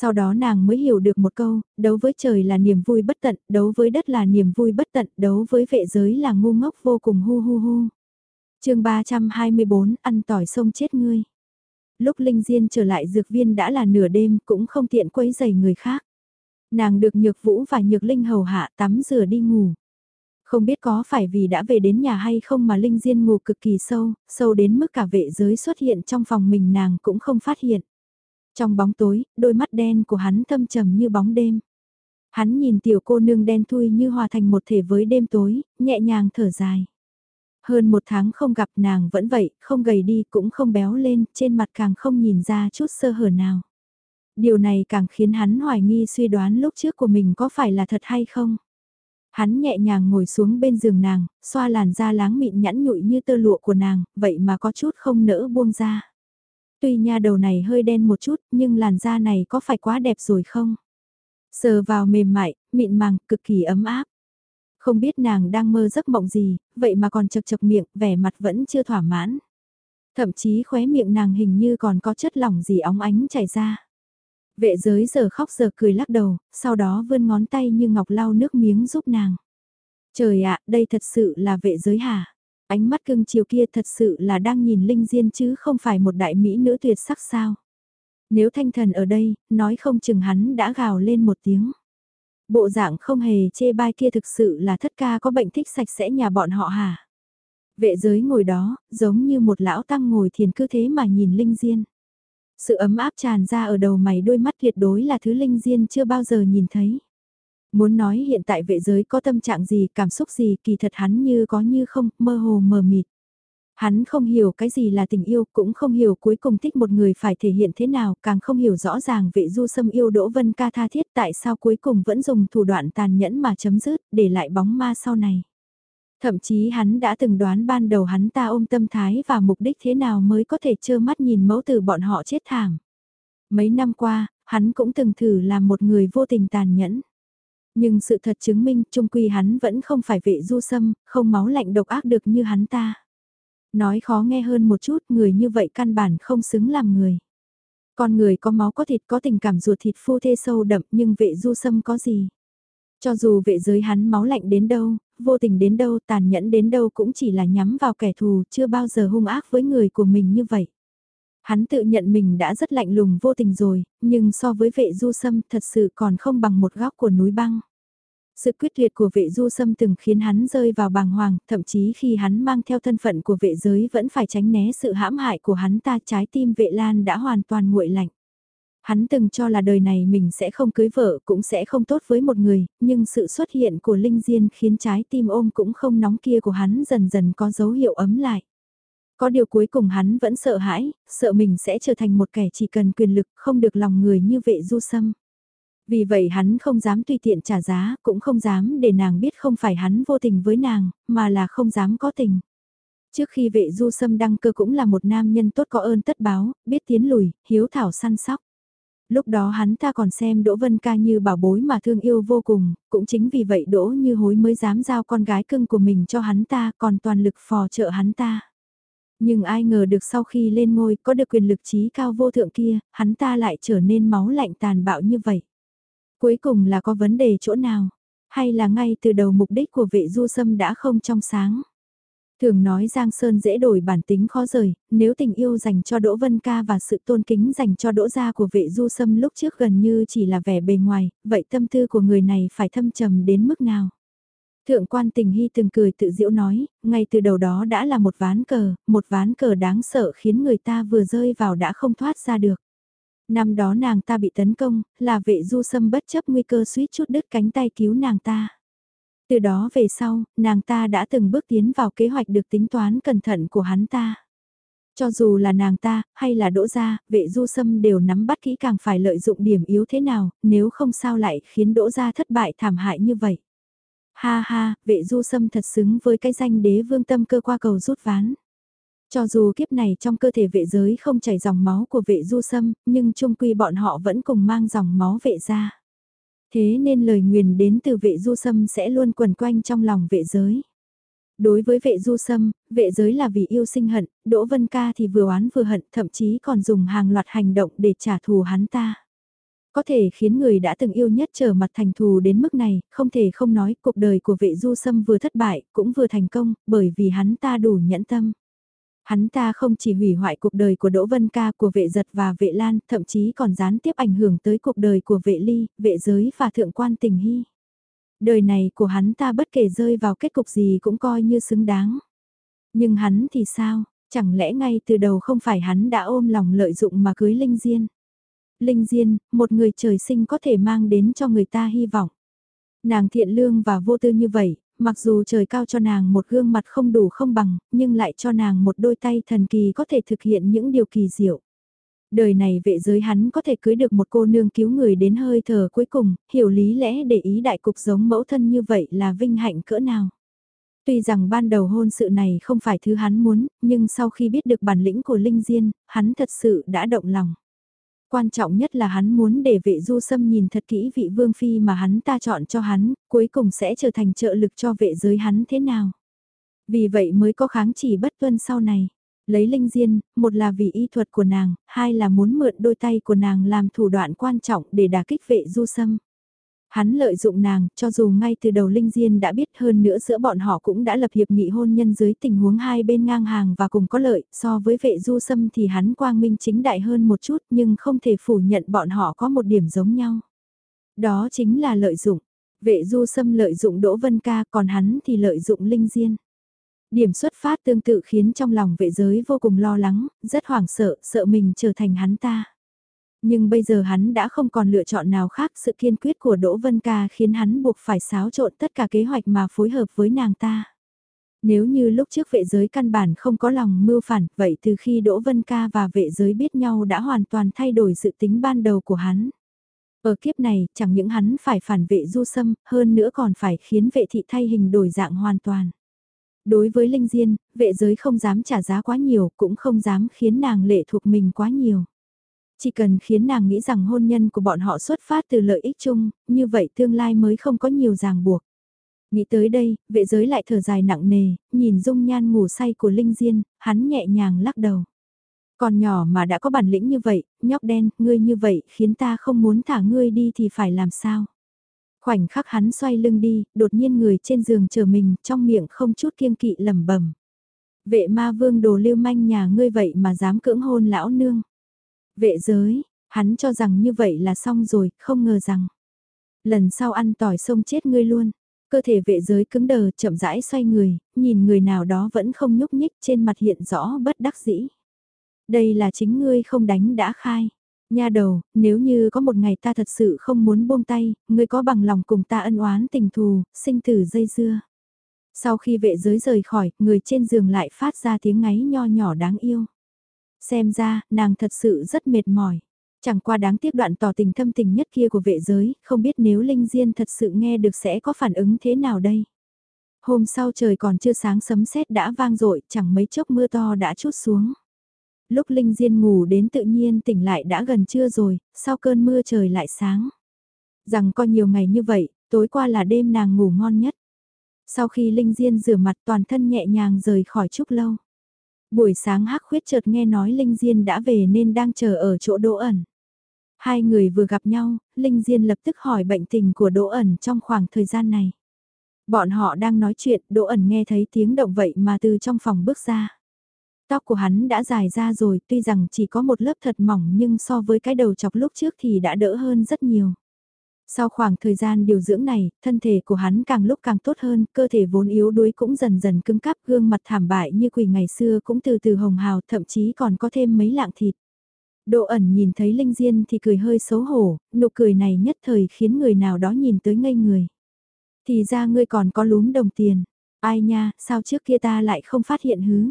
Sau đó nàng mới hiểu được một câu, đấu với trời là niềm vui bất tận, đấu với đất là niềm vui bất tận, đấu với vệ giới là ngu ngốc vô cùng hu hu hu. chương 324, ăn tỏi sông chết ngươi. Lúc Linh Diên trở lại dược viên đã là nửa đêm cũng không tiện quấy giày người khác. Nàng được nhược vũ và nhược linh hầu hạ tắm rửa đi ngủ. Không biết có phải vì đã về đến nhà hay không mà Linh Diên ngủ cực kỳ sâu, sâu đến mức cả vệ giới xuất hiện trong phòng mình nàng cũng không phát hiện. Trong bóng tối, đôi mắt đen của hắn thâm trầm như bóng đêm. Hắn nhìn tiểu cô nương đen thui như hòa thành một thể với đêm tối, nhẹ nhàng thở dài. Hơn một tháng không gặp nàng vẫn vậy, không gầy đi cũng không béo lên, trên mặt càng không nhìn ra chút sơ hở nào. Điều này càng khiến hắn hoài nghi suy đoán lúc trước của mình có phải là thật hay không. Hắn nhẹ nhàng ngồi xuống bên giường nàng, xoa làn da láng mịn nhẵn nhụi như tơ lụa của nàng, vậy mà có chút không nỡ buông ra. Tuy nha đầu này hơi đen một chút, nhưng làn da này có phải quá đẹp rồi không? Sờ vào mềm mại, mịn màng, cực kỳ ấm áp. Không biết nàng đang mơ giấc mộng gì, vậy mà còn chật chật miệng, vẻ mặt vẫn chưa thỏa mãn. Thậm chí khóe miệng nàng hình như còn có chất lỏng gì óng ánh chảy ra. Vệ giới giờ khóc giờ cười lắc đầu, sau đó vươn ngón tay như ngọc lau nước miếng giúp nàng. Trời ạ, đây thật sự là vệ giới hả? Ánh mắt cưng chiều kia thật sự là đang nhìn Linh Diên chứ không phải một đại mỹ nữ tuyệt sắc sao? Nếu thanh thần ở đây, nói không chừng hắn đã gào lên một tiếng. Bộ dạng không hề chê bai kia thực sự là thất ca có bệnh thích sạch sẽ nhà bọn họ hả? Vệ giới ngồi đó, giống như một lão tăng ngồi thiền cứ thế mà nhìn Linh Diên. Sự ấm áp tràn ra ở đầu mày đôi mắt tuyệt đối là thứ Linh Diên chưa bao giờ nhìn thấy. Muốn nói hiện tại vệ giới có tâm trạng gì, cảm xúc gì, kỳ thật hắn như có như không, mơ hồ mờ mịt. Hắn không hiểu cái gì là tình yêu, cũng không hiểu cuối cùng thích một người phải thể hiện thế nào, càng không hiểu rõ ràng vệ du sâm yêu Đỗ Vân ca tha thiết tại sao cuối cùng vẫn dùng thủ đoạn tàn nhẫn mà chấm dứt, để lại bóng ma sau này. Thậm chí hắn đã từng đoán ban đầu hắn ta ôm tâm thái và mục đích thế nào mới có thể trơ mắt nhìn mẫu tử bọn họ chết thảm. Mấy năm qua, hắn cũng từng thử làm một người vô tình tàn nhẫn. Nhưng sự thật chứng minh trung quy hắn vẫn không phải vệ du sâm, không máu lạnh độc ác được như hắn ta. Nói khó nghe hơn một chút, người như vậy căn bản không xứng làm người. Con người có máu có thịt có tình cảm ruột thịt phu thê sâu đậm nhưng vệ du sâm có gì? Cho dù vệ giới hắn máu lạnh đến đâu, vô tình đến đâu, tàn nhẫn đến đâu cũng chỉ là nhắm vào kẻ thù, chưa bao giờ hung ác với người của mình như vậy. Hắn tự nhận mình đã rất lạnh lùng vô tình rồi, nhưng so với vệ du sâm thật sự còn không bằng một góc của núi băng. Sự quyết liệt của vệ du sâm từng khiến hắn rơi vào bàng hoàng, thậm chí khi hắn mang theo thân phận của vệ giới vẫn phải tránh né sự hãm hại của hắn ta trái tim vệ lan đã hoàn toàn nguội lạnh. Hắn từng cho là đời này mình sẽ không cưới vợ cũng sẽ không tốt với một người, nhưng sự xuất hiện của Linh Diên khiến trái tim ôm cũng không nóng kia của hắn dần dần có dấu hiệu ấm lại. Có điều cuối cùng hắn vẫn sợ hãi, sợ mình sẽ trở thành một kẻ chỉ cần quyền lực không được lòng người như vệ du sâm. Vì vậy hắn không dám tùy tiện trả giá, cũng không dám để nàng biết không phải hắn vô tình với nàng, mà là không dám có tình. Trước khi vệ du sâm đăng cơ cũng là một nam nhân tốt có ơn tất báo, biết tiến lùi, hiếu thảo săn sóc. Lúc đó hắn ta còn xem Đỗ Vân Ca như bảo bối mà thương yêu vô cùng, cũng chính vì vậy Đỗ như hối mới dám giao con gái cưng của mình cho hắn ta còn toàn lực phò trợ hắn ta. Nhưng ai ngờ được sau khi lên ngôi có được quyền lực trí cao vô thượng kia, hắn ta lại trở nên máu lạnh tàn bạo như vậy. Cuối cùng là có vấn đề chỗ nào? Hay là ngay từ đầu mục đích của vệ du sâm đã không trong sáng? Thường nói Giang Sơn dễ đổi bản tính khó rời, nếu tình yêu dành cho Đỗ Vân Ca và sự tôn kính dành cho Đỗ gia của vệ du sâm lúc trước gần như chỉ là vẻ bề ngoài, vậy tâm tư của người này phải thâm trầm đến mức nào? Thượng quan tình hy từng cười tự diễu nói, ngay từ đầu đó đã là một ván cờ, một ván cờ đáng sợ khiến người ta vừa rơi vào đã không thoát ra được. Năm đó nàng ta bị tấn công, là vệ du sâm bất chấp nguy cơ suýt chút đứt cánh tay cứu nàng ta. Từ đó về sau, nàng ta đã từng bước tiến vào kế hoạch được tính toán cẩn thận của hắn ta. Cho dù là nàng ta, hay là đỗ gia, vệ du sâm đều nắm bắt kỹ càng phải lợi dụng điểm yếu thế nào, nếu không sao lại khiến đỗ gia thất bại thảm hại như vậy. Ha ha, vệ du sâm thật xứng với cái danh đế vương tâm cơ qua cầu rút ván. Cho dù kiếp này trong cơ thể vệ giới không chảy dòng máu của vệ du sâm, nhưng chung quy bọn họ vẫn cùng mang dòng máu vệ ra. Thế nên lời nguyền đến từ vệ du sâm sẽ luôn quần quanh trong lòng vệ giới. Đối với vệ du sâm, vệ giới là vì yêu sinh hận, Đỗ Vân Ca thì vừa oán vừa hận, thậm chí còn dùng hàng loạt hành động để trả thù hắn ta. Có thể khiến người đã từng yêu nhất trở mặt thành thù đến mức này, không thể không nói cuộc đời của vệ du sâm vừa thất bại, cũng vừa thành công, bởi vì hắn ta đủ nhẫn tâm. Hắn ta không chỉ hủy hoại cuộc đời của Đỗ Vân Ca của vệ giật và vệ lan, thậm chí còn gián tiếp ảnh hưởng tới cuộc đời của vệ ly, vệ giới và thượng quan tình hy. Đời này của hắn ta bất kể rơi vào kết cục gì cũng coi như xứng đáng. Nhưng hắn thì sao, chẳng lẽ ngay từ đầu không phải hắn đã ôm lòng lợi dụng mà cưới Linh Diên. Linh Diên, một người trời sinh có thể mang đến cho người ta hy vọng. Nàng thiện lương và vô tư như vậy, mặc dù trời cao cho nàng một gương mặt không đủ không bằng, nhưng lại cho nàng một đôi tay thần kỳ có thể thực hiện những điều kỳ diệu. Đời này vệ giới hắn có thể cưới được một cô nương cứu người đến hơi thở cuối cùng, hiểu lý lẽ để ý đại cục giống mẫu thân như vậy là vinh hạnh cỡ nào. Tuy rằng ban đầu hôn sự này không phải thứ hắn muốn, nhưng sau khi biết được bản lĩnh của Linh Diên, hắn thật sự đã động lòng. Quan trọng nhất là hắn muốn để vệ du sâm nhìn thật kỹ vị vương phi mà hắn ta chọn cho hắn, cuối cùng sẽ trở thành trợ lực cho vệ giới hắn thế nào. Vì vậy mới có kháng chỉ bất tuân sau này. Lấy linh diên, một là vì y thuật của nàng, hai là muốn mượn đôi tay của nàng làm thủ đoạn quan trọng để đả kích vệ du sâm. Hắn lợi dụng nàng, cho dù ngay từ đầu Linh Diên đã biết hơn nữa giữa bọn họ cũng đã lập hiệp nghị hôn nhân dưới tình huống hai bên ngang hàng và cùng có lợi, so với vệ du sâm thì hắn quang minh chính đại hơn một chút nhưng không thể phủ nhận bọn họ có một điểm giống nhau. Đó chính là lợi dụng. Vệ du sâm lợi dụng Đỗ Vân Ca còn hắn thì lợi dụng Linh Diên. Điểm xuất phát tương tự khiến trong lòng vệ giới vô cùng lo lắng, rất hoảng sợ, sợ mình trở thành hắn ta. Nhưng bây giờ hắn đã không còn lựa chọn nào khác sự kiên quyết của Đỗ Vân Ca khiến hắn buộc phải xáo trộn tất cả kế hoạch mà phối hợp với nàng ta. Nếu như lúc trước vệ giới căn bản không có lòng mưu phản, vậy từ khi Đỗ Vân Ca và vệ giới biết nhau đã hoàn toàn thay đổi dự tính ban đầu của hắn. Ở kiếp này, chẳng những hắn phải phản vệ du sâm, hơn nữa còn phải khiến vệ thị thay hình đổi dạng hoàn toàn. Đối với Linh Diên, vệ giới không dám trả giá quá nhiều, cũng không dám khiến nàng lệ thuộc mình quá nhiều. Chỉ cần khiến nàng nghĩ rằng hôn nhân của bọn họ xuất phát từ lợi ích chung, như vậy tương lai mới không có nhiều ràng buộc. Nghĩ tới đây, vệ giới lại thở dài nặng nề, nhìn dung nhan ngủ say của Linh Diên, hắn nhẹ nhàng lắc đầu. Còn nhỏ mà đã có bản lĩnh như vậy, nhóc đen, ngươi như vậy khiến ta không muốn thả ngươi đi thì phải làm sao? Khoảnh khắc hắn xoay lưng đi, đột nhiên người trên giường chờ mình, trong miệng không chút kiêng kỵ lẩm bẩm. Vệ ma vương đồ lưu manh nhà ngươi vậy mà dám cưỡng hôn lão nương. Vệ giới, hắn cho rằng như vậy là xong rồi, không ngờ rằng. Lần sau ăn tỏi sông chết ngươi luôn. Cơ thể vệ giới cứng đờ chậm rãi xoay người, nhìn người nào đó vẫn không nhúc nhích trên mặt hiện rõ bất đắc dĩ. Đây là chính ngươi không đánh đã khai. Nha đầu, nếu như có một ngày ta thật sự không muốn buông tay, ngươi có bằng lòng cùng ta ân oán tình thù, sinh tử dây dưa. Sau khi vệ giới rời khỏi, người trên giường lại phát ra tiếng ngáy nho nhỏ đáng yêu. Xem ra, nàng thật sự rất mệt mỏi. Chẳng qua đáng tiếc đoạn tỏ tình thâm tình nhất kia của vệ giới, không biết nếu Linh Diên thật sự nghe được sẽ có phản ứng thế nào đây. Hôm sau trời còn chưa sáng sấm sét đã vang dội chẳng mấy chốc mưa to đã chút xuống. Lúc Linh Diên ngủ đến tự nhiên tỉnh lại đã gần trưa rồi, sau cơn mưa trời lại sáng. Rằng có nhiều ngày như vậy, tối qua là đêm nàng ngủ ngon nhất. Sau khi Linh Diên rửa mặt toàn thân nhẹ nhàng rời khỏi trúc lâu. Buổi sáng hắc khuyết chợt nghe nói Linh Diên đã về nên đang chờ ở chỗ Đỗ ẩn. Hai người vừa gặp nhau, Linh Diên lập tức hỏi bệnh tình của Đỗ ẩn trong khoảng thời gian này. Bọn họ đang nói chuyện, Đỗ ẩn nghe thấy tiếng động vậy mà từ trong phòng bước ra. Tóc của hắn đã dài ra rồi, tuy rằng chỉ có một lớp thật mỏng nhưng so với cái đầu chọc lúc trước thì đã đỡ hơn rất nhiều. Sau khoảng thời gian điều dưỡng này, thân thể của hắn càng lúc càng tốt hơn, cơ thể vốn yếu đuối cũng dần dần cứng cáp gương mặt thảm bại như quỳ ngày xưa cũng từ từ hồng hào thậm chí còn có thêm mấy lạng thịt. Độ ẩn nhìn thấy Linh Diên thì cười hơi xấu hổ, nụ cười này nhất thời khiến người nào đó nhìn tới ngây người. Thì ra ngươi còn có lúm đồng tiền. Ai nha, sao trước kia ta lại không phát hiện hứ.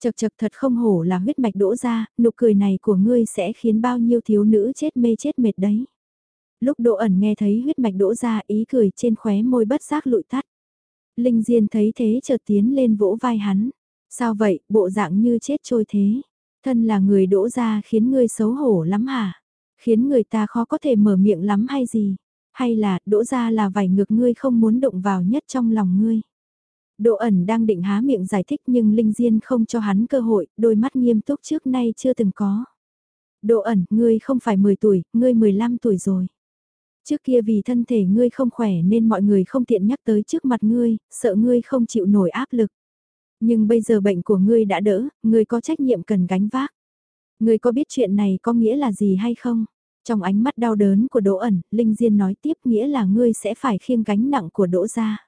Chật chật thật không hổ là huyết mạch đỗ ra, nụ cười này của ngươi sẽ khiến bao nhiêu thiếu nữ chết mê chết mệt đấy. Lúc Đỗ ẩn nghe thấy huyết mạch đỗ ra ý cười trên khóe môi bất giác lụi tắt. Linh Diên thấy thế chợt tiến lên vỗ vai hắn. Sao vậy, bộ dạng như chết trôi thế. Thân là người đỗ ra khiến ngươi xấu hổ lắm hả? Khiến người ta khó có thể mở miệng lắm hay gì? Hay là đỗ ra là vài ngược ngươi không muốn động vào nhất trong lòng ngươi? Đỗ ẩn đang định há miệng giải thích nhưng Linh Diên không cho hắn cơ hội, đôi mắt nghiêm túc trước nay chưa từng có. Đỗ ẩn, ngươi không phải 10 tuổi, ngươi 15 tuổi rồi. Trước kia vì thân thể ngươi không khỏe nên mọi người không tiện nhắc tới trước mặt ngươi, sợ ngươi không chịu nổi áp lực. Nhưng bây giờ bệnh của ngươi đã đỡ, ngươi có trách nhiệm cần gánh vác. Ngươi có biết chuyện này có nghĩa là gì hay không? Trong ánh mắt đau đớn của Đỗ ẩn, Linh Diên nói tiếp nghĩa là ngươi sẽ phải khiêng gánh nặng của Đỗ gia.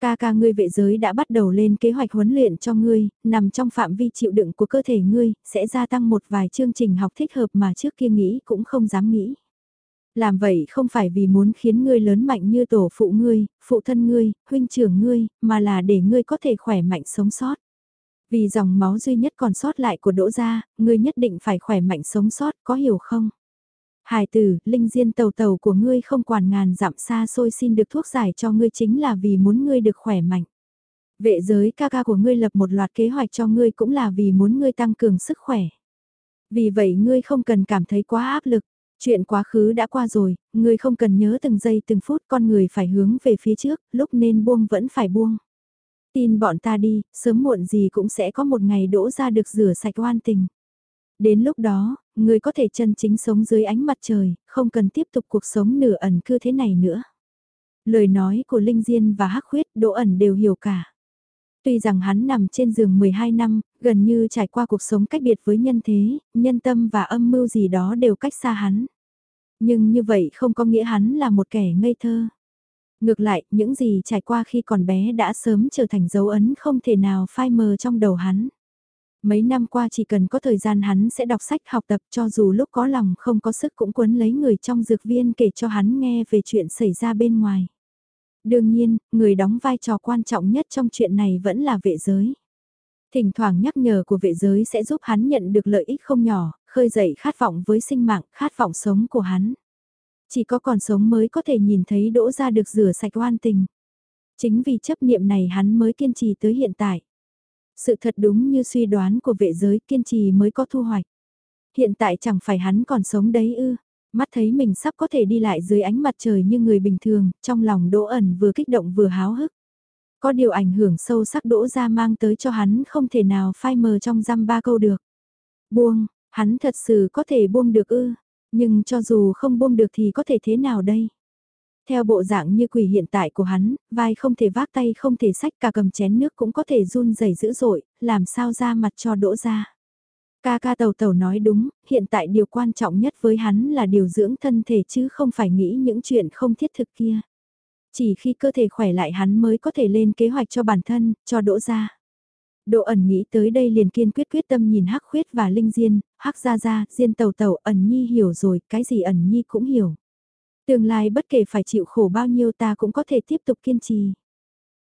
Ca ca ngươi vệ giới đã bắt đầu lên kế hoạch huấn luyện cho ngươi, nằm trong phạm vi chịu đựng của cơ thể ngươi, sẽ gia tăng một vài chương trình học thích hợp mà trước kia nghĩ cũng không dám nghĩ. Làm vậy không phải vì muốn khiến ngươi lớn mạnh như tổ phụ ngươi, phụ thân ngươi, huynh trưởng ngươi, mà là để ngươi có thể khỏe mạnh sống sót. Vì dòng máu duy nhất còn sót lại của Đỗ gia, ngươi nhất định phải khỏe mạnh sống sót, có hiểu không? Hải tử, linh diên tàu tàu của ngươi không quản ngàn dặm xa xôi xin được thuốc giải cho ngươi chính là vì muốn ngươi được khỏe mạnh. Vệ giới ca ca của ngươi lập một loạt kế hoạch cho ngươi cũng là vì muốn ngươi tăng cường sức khỏe. Vì vậy ngươi không cần cảm thấy quá áp lực. Chuyện quá khứ đã qua rồi, người không cần nhớ từng giây từng phút con người phải hướng về phía trước, lúc nên buông vẫn phải buông. Tin bọn ta đi, sớm muộn gì cũng sẽ có một ngày đỗ ra được rửa sạch oan tình. Đến lúc đó, người có thể chân chính sống dưới ánh mặt trời, không cần tiếp tục cuộc sống nửa ẩn cư thế này nữa. Lời nói của Linh Diên và Hắc Khuyết Đỗ ẩn đều hiểu cả. Tuy rằng hắn nằm trên giường 12 năm, gần như trải qua cuộc sống cách biệt với nhân thế, nhân tâm và âm mưu gì đó đều cách xa hắn. Nhưng như vậy không có nghĩa hắn là một kẻ ngây thơ. Ngược lại, những gì trải qua khi còn bé đã sớm trở thành dấu ấn không thể nào phai mờ trong đầu hắn. Mấy năm qua chỉ cần có thời gian hắn sẽ đọc sách học tập cho dù lúc có lòng không có sức cũng quấn lấy người trong dược viên kể cho hắn nghe về chuyện xảy ra bên ngoài. Đương nhiên, người đóng vai trò quan trọng nhất trong chuyện này vẫn là vệ giới. Thỉnh thoảng nhắc nhở của vệ giới sẽ giúp hắn nhận được lợi ích không nhỏ, khơi dậy khát vọng với sinh mạng, khát vọng sống của hắn. Chỉ có còn sống mới có thể nhìn thấy đỗ ra được rửa sạch oan tình. Chính vì chấp niệm này hắn mới kiên trì tới hiện tại. Sự thật đúng như suy đoán của vệ giới kiên trì mới có thu hoạch. Hiện tại chẳng phải hắn còn sống đấy ư. Mắt thấy mình sắp có thể đi lại dưới ánh mặt trời như người bình thường, trong lòng đỗ ẩn vừa kích động vừa háo hức. Có điều ảnh hưởng sâu sắc đỗ ra mang tới cho hắn không thể nào phai mờ trong răm ba câu được. Buông, hắn thật sự có thể buông được ư, nhưng cho dù không buông được thì có thể thế nào đây? Theo bộ dạng như quỷ hiện tại của hắn, vai không thể vác tay không thể sách cả cầm chén nước cũng có thể run rẩy dữ dội, làm sao ra mặt cho đỗ ra. Ca ca tàu tàu nói đúng, hiện tại điều quan trọng nhất với hắn là điều dưỡng thân thể chứ không phải nghĩ những chuyện không thiết thực kia. Chỉ khi cơ thể khỏe lại hắn mới có thể lên kế hoạch cho bản thân, cho đỗ ra. Đỗ ẩn nghĩ tới đây liền kiên quyết quyết tâm nhìn hắc khuyết và linh diên, hắc ra ra, diên tàu tàu, ẩn nhi hiểu rồi, cái gì ẩn nhi cũng hiểu. Tương lai bất kể phải chịu khổ bao nhiêu ta cũng có thể tiếp tục kiên trì.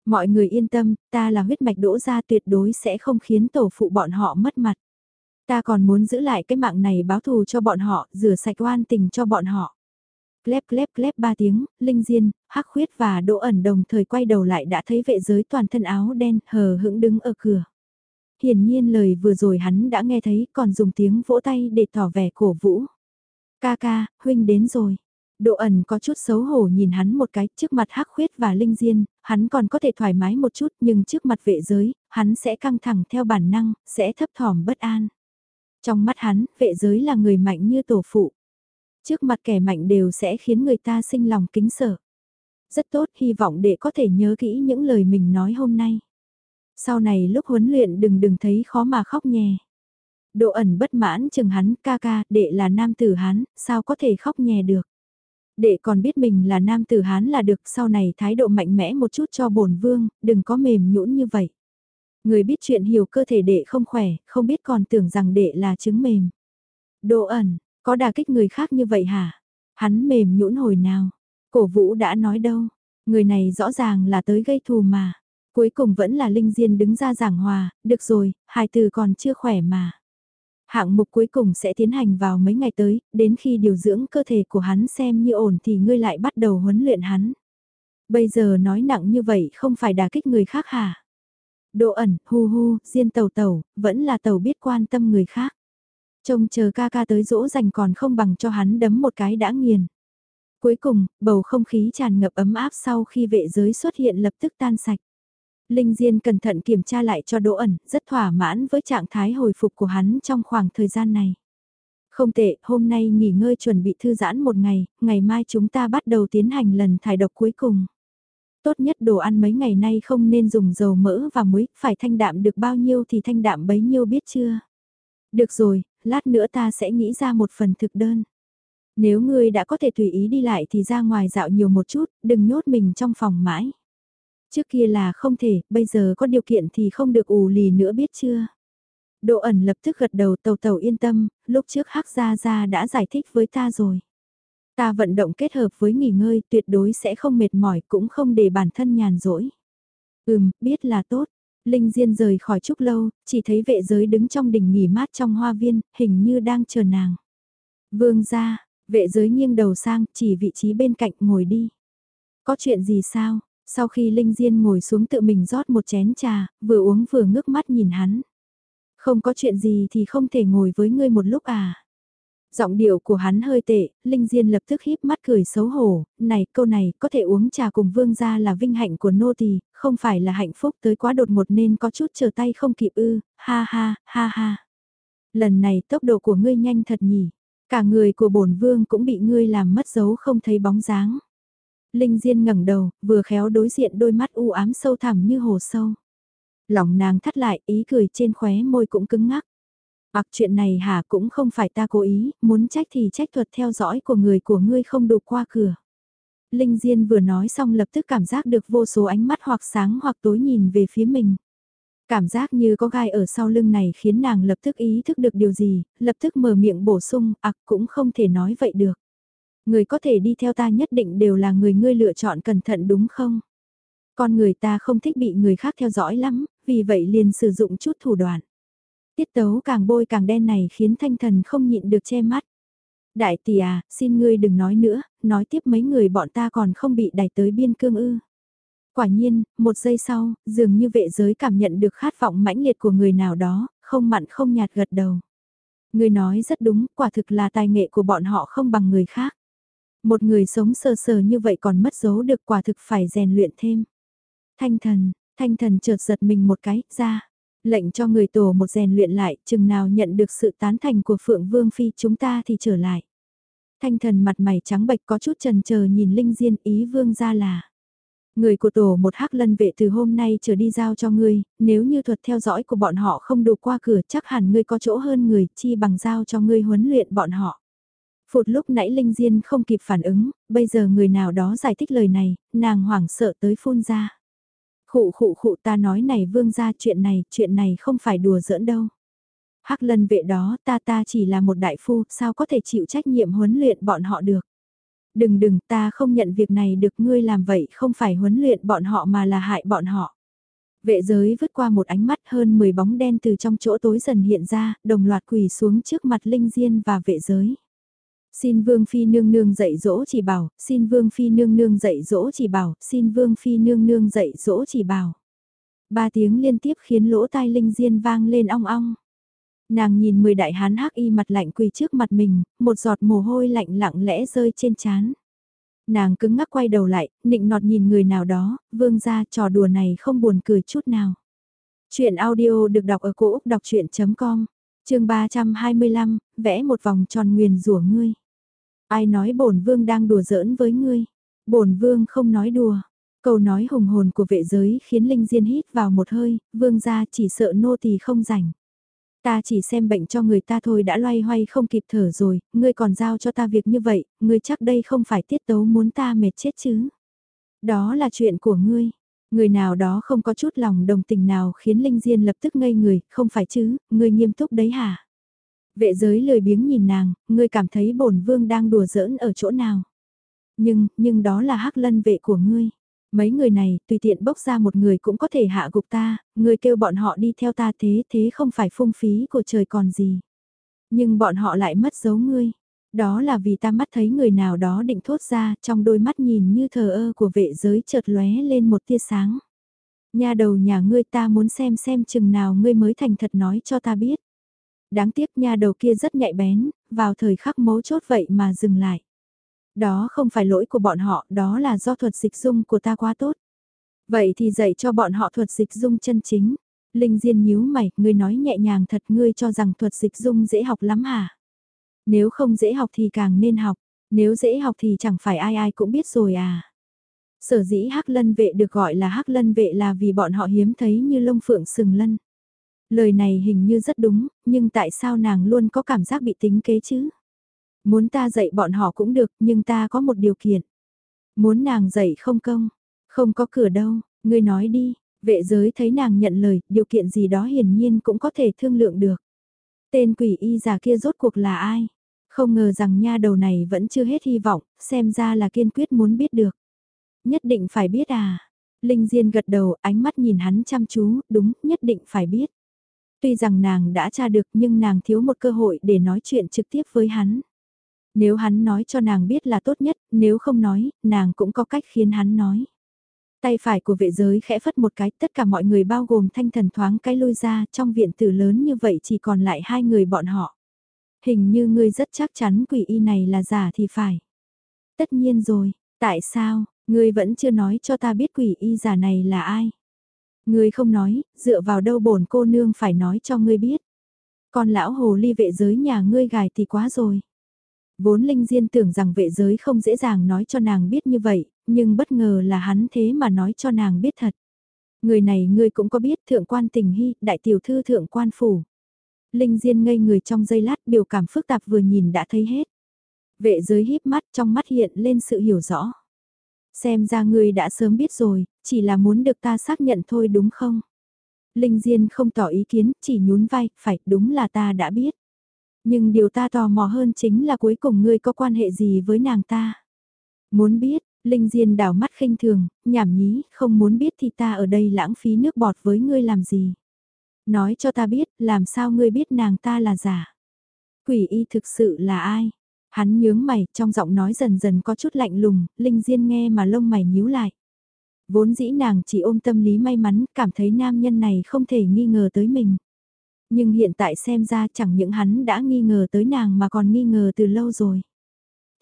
Mọi người yên tâm, ta là huyết mạch đỗ ra tuyệt đối sẽ không khiến tổ phụ bọn họ mất mặt. Ta còn muốn giữ lại cái mạng này báo thù cho bọn họ, rửa sạch oan tình cho bọn họ. Clép clép clép ba tiếng, Linh Diên, Hắc Khuyết và Đỗ ẩn đồng thời quay đầu lại đã thấy vệ giới toàn thân áo đen hờ hững đứng ở cửa. Hiển nhiên lời vừa rồi hắn đã nghe thấy còn dùng tiếng vỗ tay để tỏ vẻ cổ vũ. Ca ca, huynh đến rồi. Độ ẩn có chút xấu hổ nhìn hắn một cái trước mặt hắc khuyết và linh diên, hắn còn có thể thoải mái một chút nhưng trước mặt vệ giới, hắn sẽ căng thẳng theo bản năng, sẽ thấp thỏm bất an. Trong mắt hắn, vệ giới là người mạnh như tổ phụ. Trước mặt kẻ mạnh đều sẽ khiến người ta sinh lòng kính sợ. Rất tốt, hy vọng để có thể nhớ kỹ những lời mình nói hôm nay. Sau này lúc huấn luyện đừng đừng thấy khó mà khóc nhè. Độ ẩn bất mãn chừng hắn ca ca, đệ là nam tử hắn, sao có thể khóc nhè được. Đệ còn biết mình là nam tử hán là được sau này thái độ mạnh mẽ một chút cho bổn vương, đừng có mềm nhũn như vậy. Người biết chuyện hiểu cơ thể đệ không khỏe, không biết còn tưởng rằng đệ là trứng mềm. Đỗ ẩn, có đà kích người khác như vậy hả? Hắn mềm nhũn hồi nào? Cổ vũ đã nói đâu? Người này rõ ràng là tới gây thù mà. Cuối cùng vẫn là Linh Diên đứng ra giảng hòa, được rồi, hai từ còn chưa khỏe mà. Hạng mục cuối cùng sẽ tiến hành vào mấy ngày tới, đến khi điều dưỡng cơ thể của hắn xem như ổn thì ngươi lại bắt đầu huấn luyện hắn. Bây giờ nói nặng như vậy không phải đả kích người khác hả? Độ ẩn, hu hu, riêng tàu tàu, vẫn là tàu biết quan tâm người khác. Trông chờ ca ca tới dỗ dành còn không bằng cho hắn đấm một cái đã nghiền. Cuối cùng, bầu không khí tràn ngập ấm áp sau khi vệ giới xuất hiện lập tức tan sạch. Linh Diên cẩn thận kiểm tra lại cho Đỗ ẩn, rất thỏa mãn với trạng thái hồi phục của hắn trong khoảng thời gian này. Không tệ, hôm nay nghỉ ngơi chuẩn bị thư giãn một ngày, ngày mai chúng ta bắt đầu tiến hành lần thải độc cuối cùng. Tốt nhất đồ ăn mấy ngày nay không nên dùng dầu mỡ và muối, phải thanh đạm được bao nhiêu thì thanh đạm bấy nhiêu biết chưa? Được rồi, lát nữa ta sẽ nghĩ ra một phần thực đơn. Nếu ngươi đã có thể tùy ý đi lại thì ra ngoài dạo nhiều một chút, đừng nhốt mình trong phòng mãi. Trước kia là không thể, bây giờ có điều kiện thì không được ù lì nữa biết chưa? Độ ẩn lập tức gật đầu tàu tàu yên tâm, lúc trước Hắc Gia Gia đã giải thích với ta rồi. Ta vận động kết hợp với nghỉ ngơi tuyệt đối sẽ không mệt mỏi cũng không để bản thân nhàn rỗi. Ừm, biết là tốt. Linh Diên rời khỏi trúc lâu, chỉ thấy vệ giới đứng trong đỉnh nghỉ mát trong hoa viên, hình như đang chờ nàng. Vương ra, vệ giới nghiêng đầu sang, chỉ vị trí bên cạnh ngồi đi. Có chuyện gì sao? Sau khi Linh Diên ngồi xuống tự mình rót một chén trà, vừa uống vừa ngước mắt nhìn hắn. Không có chuyện gì thì không thể ngồi với ngươi một lúc à. Giọng điệu của hắn hơi tệ, Linh Diên lập tức híp mắt cười xấu hổ, này câu này có thể uống trà cùng vương gia là vinh hạnh của nô tỳ, không phải là hạnh phúc tới quá đột ngột nên có chút chờ tay không kịp ư, ha ha, ha ha. Lần này tốc độ của ngươi nhanh thật nhỉ, cả người của bổn vương cũng bị ngươi làm mất dấu không thấy bóng dáng. Linh Diên ngẩng đầu, vừa khéo đối diện đôi mắt u ám sâu thẳm như hồ sâu. Lòng nàng thắt lại, ý cười trên khóe môi cũng cứng ngắc. Bạc chuyện này hả cũng không phải ta cố ý, muốn trách thì trách thuật theo dõi của người của ngươi không đủ qua cửa. Linh Diên vừa nói xong lập tức cảm giác được vô số ánh mắt hoặc sáng hoặc tối nhìn về phía mình. Cảm giác như có gai ở sau lưng này khiến nàng lập tức ý thức được điều gì, lập tức mở miệng bổ sung, ạc cũng không thể nói vậy được. Người có thể đi theo ta nhất định đều là người ngươi lựa chọn cẩn thận đúng không? Con người ta không thích bị người khác theo dõi lắm, vì vậy liền sử dụng chút thủ đoạn. Tiết tấu càng bôi càng đen này khiến thanh thần không nhịn được che mắt. Đại tỷ à, xin ngươi đừng nói nữa, nói tiếp mấy người bọn ta còn không bị đẩy tới biên cương ư. Quả nhiên, một giây sau, dường như vệ giới cảm nhận được khát vọng mãnh liệt của người nào đó, không mặn không nhạt gật đầu. Người nói rất đúng, quả thực là tài nghệ của bọn họ không bằng người khác. Một người sống sờ sờ như vậy còn mất dấu được quả thực phải rèn luyện thêm. Thanh thần, thanh thần chợt giật mình một cái, ra. Lệnh cho người tổ một rèn luyện lại, chừng nào nhận được sự tán thành của Phượng Vương Phi chúng ta thì trở lại. Thanh thần mặt mày trắng bệch có chút trần chờ nhìn Linh Diên ý vương ra là. Người của tổ một hắc lân vệ từ hôm nay trở đi giao cho ngươi, nếu như thuật theo dõi của bọn họ không đủ qua cửa chắc hẳn ngươi có chỗ hơn người, chi bằng giao cho ngươi huấn luyện bọn họ. Phụt lúc nãy Linh Diên không kịp phản ứng, bây giờ người nào đó giải thích lời này, nàng hoảng sợ tới phun ra. Khụ khụ khụ ta nói này vương ra chuyện này, chuyện này không phải đùa giỡn đâu. Hắc lân vệ đó ta ta chỉ là một đại phu, sao có thể chịu trách nhiệm huấn luyện bọn họ được. Đừng đừng ta không nhận việc này được ngươi làm vậy không phải huấn luyện bọn họ mà là hại bọn họ. Vệ giới vứt qua một ánh mắt hơn 10 bóng đen từ trong chỗ tối dần hiện ra, đồng loạt quỳ xuống trước mặt Linh Diên và vệ giới. Xin Vương Phi nương nương dạy dỗ chỉ bảo, xin Vương Phi nương nương dạy dỗ chỉ bảo, xin Vương Phi nương nương dạy dỗ chỉ bảo. Ba tiếng liên tiếp khiến lỗ tai Linh Diên vang lên ong ong. Nàng nhìn mười đại hán hắc y mặt lạnh quỳ trước mặt mình, một giọt mồ hôi lạnh lặng lẽ rơi trên trán. Nàng cứng ngắc quay đầu lại, nịnh nọt nhìn người nào đó, vương ra trò đùa này không buồn cười chút nào. Chuyện audio được đọc ở cổ Úc đọc chuyện.com, trường 325, vẽ một vòng tròn nguyền rủa ngươi. Ai nói bổn vương đang đùa giỡn với ngươi? Bổn vương không nói đùa. Câu nói hùng hồn của vệ giới khiến Linh Diên hít vào một hơi, vương gia chỉ sợ nô tỳ không rảnh. Ta chỉ xem bệnh cho người ta thôi đã loay hoay không kịp thở rồi, ngươi còn giao cho ta việc như vậy, ngươi chắc đây không phải tiết tấu muốn ta mệt chết chứ. Đó là chuyện của ngươi. Người nào đó không có chút lòng đồng tình nào khiến Linh Diên lập tức ngây người, không phải chứ, ngươi nghiêm túc đấy hả? Vệ giới lười biếng nhìn nàng, ngươi cảm thấy bổn vương đang đùa giỡn ở chỗ nào. Nhưng, nhưng đó là hắc lân vệ của ngươi. Mấy người này, tùy tiện bốc ra một người cũng có thể hạ gục ta, ngươi kêu bọn họ đi theo ta thế thế không phải phung phí của trời còn gì. Nhưng bọn họ lại mất dấu ngươi. Đó là vì ta mắt thấy người nào đó định thốt ra trong đôi mắt nhìn như thờ ơ của vệ giới chợt lóe lên một tia sáng. Nhà đầu nhà ngươi ta muốn xem xem chừng nào ngươi mới thành thật nói cho ta biết. Đáng tiếc nha đầu kia rất nhạy bén, vào thời khắc mấu chốt vậy mà dừng lại. Đó không phải lỗi của bọn họ, đó là do thuật dịch dung của ta quá tốt. Vậy thì dạy cho bọn họ thuật dịch dung chân chính. Linh Diên nhíu mày, ngươi nói nhẹ nhàng thật ngươi cho rằng thuật dịch dung dễ học lắm hả? Nếu không dễ học thì càng nên học, nếu dễ học thì chẳng phải ai ai cũng biết rồi à. Sở dĩ hắc lân vệ được gọi là hắc lân vệ là vì bọn họ hiếm thấy như lông phượng sừng lân. Lời này hình như rất đúng, nhưng tại sao nàng luôn có cảm giác bị tính kế chứ? Muốn ta dạy bọn họ cũng được, nhưng ta có một điều kiện. Muốn nàng dạy không công, không có cửa đâu, ngươi nói đi, vệ giới thấy nàng nhận lời, điều kiện gì đó hiển nhiên cũng có thể thương lượng được. Tên quỷ y già kia rốt cuộc là ai? Không ngờ rằng nha đầu này vẫn chưa hết hy vọng, xem ra là kiên quyết muốn biết được. Nhất định phải biết à, Linh Diên gật đầu, ánh mắt nhìn hắn chăm chú, đúng, nhất định phải biết. Tuy rằng nàng đã tra được nhưng nàng thiếu một cơ hội để nói chuyện trực tiếp với hắn. Nếu hắn nói cho nàng biết là tốt nhất, nếu không nói, nàng cũng có cách khiến hắn nói. Tay phải của vệ giới khẽ phất một cái, tất cả mọi người bao gồm thanh thần thoáng cái lôi ra, trong viện tử lớn như vậy chỉ còn lại hai người bọn họ. Hình như ngươi rất chắc chắn quỷ y này là giả thì phải. Tất nhiên rồi, tại sao, ngươi vẫn chưa nói cho ta biết quỷ y giả này là ai? Ngươi không nói, dựa vào đâu bổn cô nương phải nói cho ngươi biết. con lão hồ ly vệ giới nhà ngươi gài thì quá rồi. Vốn Linh Diên tưởng rằng vệ giới không dễ dàng nói cho nàng biết như vậy, nhưng bất ngờ là hắn thế mà nói cho nàng biết thật. Người này ngươi cũng có biết thượng quan tình hy, đại tiểu thư thượng quan phủ. Linh Diên ngây người trong giây lát biểu cảm phức tạp vừa nhìn đã thấy hết. Vệ giới híp mắt trong mắt hiện lên sự hiểu rõ. Xem ra ngươi đã sớm biết rồi, chỉ là muốn được ta xác nhận thôi đúng không? Linh Diên không tỏ ý kiến, chỉ nhún vai, phải, đúng là ta đã biết. Nhưng điều ta tò mò hơn chính là cuối cùng ngươi có quan hệ gì với nàng ta. Muốn biết, Linh Diên đảo mắt khinh thường, nhảm nhí, không muốn biết thì ta ở đây lãng phí nước bọt với ngươi làm gì. Nói cho ta biết, làm sao ngươi biết nàng ta là giả. Quỷ y thực sự là ai? Hắn nhướng mày, trong giọng nói dần dần có chút lạnh lùng, Linh Diên nghe mà lông mày nhíu lại. Vốn dĩ nàng chỉ ôm tâm lý may mắn, cảm thấy nam nhân này không thể nghi ngờ tới mình. Nhưng hiện tại xem ra chẳng những hắn đã nghi ngờ tới nàng mà còn nghi ngờ từ lâu rồi.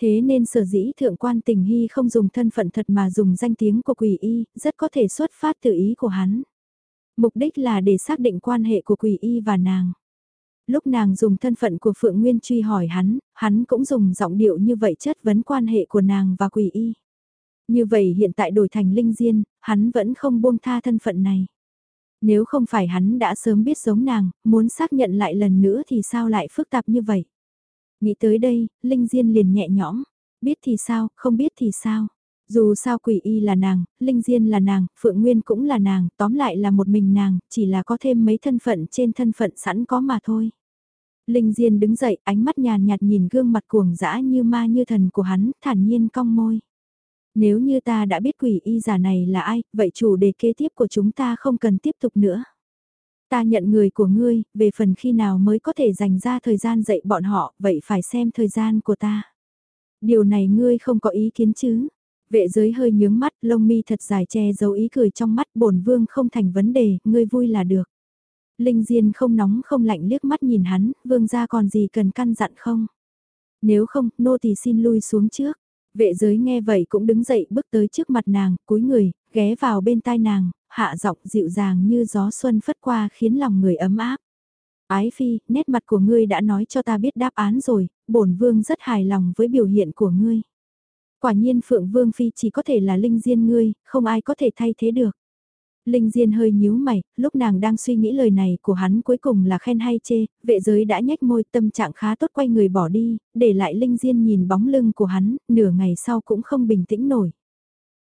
Thế nên sở dĩ thượng quan tình hy không dùng thân phận thật mà dùng danh tiếng của quỷ y, rất có thể xuất phát từ ý của hắn. Mục đích là để xác định quan hệ của quỷ y và nàng. Lúc nàng dùng thân phận của Phượng Nguyên truy hỏi hắn, hắn cũng dùng giọng điệu như vậy chất vấn quan hệ của nàng và quỷ y. Như vậy hiện tại đổi thành linh diên, hắn vẫn không buông tha thân phận này. Nếu không phải hắn đã sớm biết giống nàng, muốn xác nhận lại lần nữa thì sao lại phức tạp như vậy? Nghĩ tới đây, Linh Diên liền nhẹ nhõm. Biết thì sao, không biết thì sao? Dù sao quỷ y là nàng, Linh Diên là nàng, Phượng Nguyên cũng là nàng, tóm lại là một mình nàng, chỉ là có thêm mấy thân phận trên thân phận sẵn có mà thôi. Linh Diên đứng dậy, ánh mắt nhàn nhạt nhìn gương mặt cuồng dã như ma như thần của hắn, thản nhiên cong môi. Nếu như ta đã biết quỷ y giả này là ai, vậy chủ đề kế tiếp của chúng ta không cần tiếp tục nữa. Ta nhận người của ngươi, về phần khi nào mới có thể dành ra thời gian dạy bọn họ, vậy phải xem thời gian của ta. Điều này ngươi không có ý kiến chứ? Vệ giới hơi nhướng mắt, lông mi thật dài che giấu ý cười trong mắt bổn vương không thành vấn đề, ngươi vui là được. Linh Diên không nóng không lạnh liếc mắt nhìn hắn, vương gia còn gì cần căn dặn không? Nếu không, nô thì xin lui xuống trước. Vệ giới nghe vậy cũng đứng dậy bước tới trước mặt nàng, cúi người, ghé vào bên tai nàng, hạ giọng dịu dàng như gió xuân phất qua khiến lòng người ấm áp. Ái phi, nét mặt của ngươi đã nói cho ta biết đáp án rồi, bổn vương rất hài lòng với biểu hiện của ngươi. Quả nhiên Phượng Vương Phi chỉ có thể là linh diên ngươi, không ai có thể thay thế được. Linh Diên hơi nhíu mày, lúc nàng đang suy nghĩ lời này của hắn cuối cùng là khen hay chê, vệ giới đã nhếch môi tâm trạng khá tốt quay người bỏ đi, để lại Linh Diên nhìn bóng lưng của hắn, nửa ngày sau cũng không bình tĩnh nổi.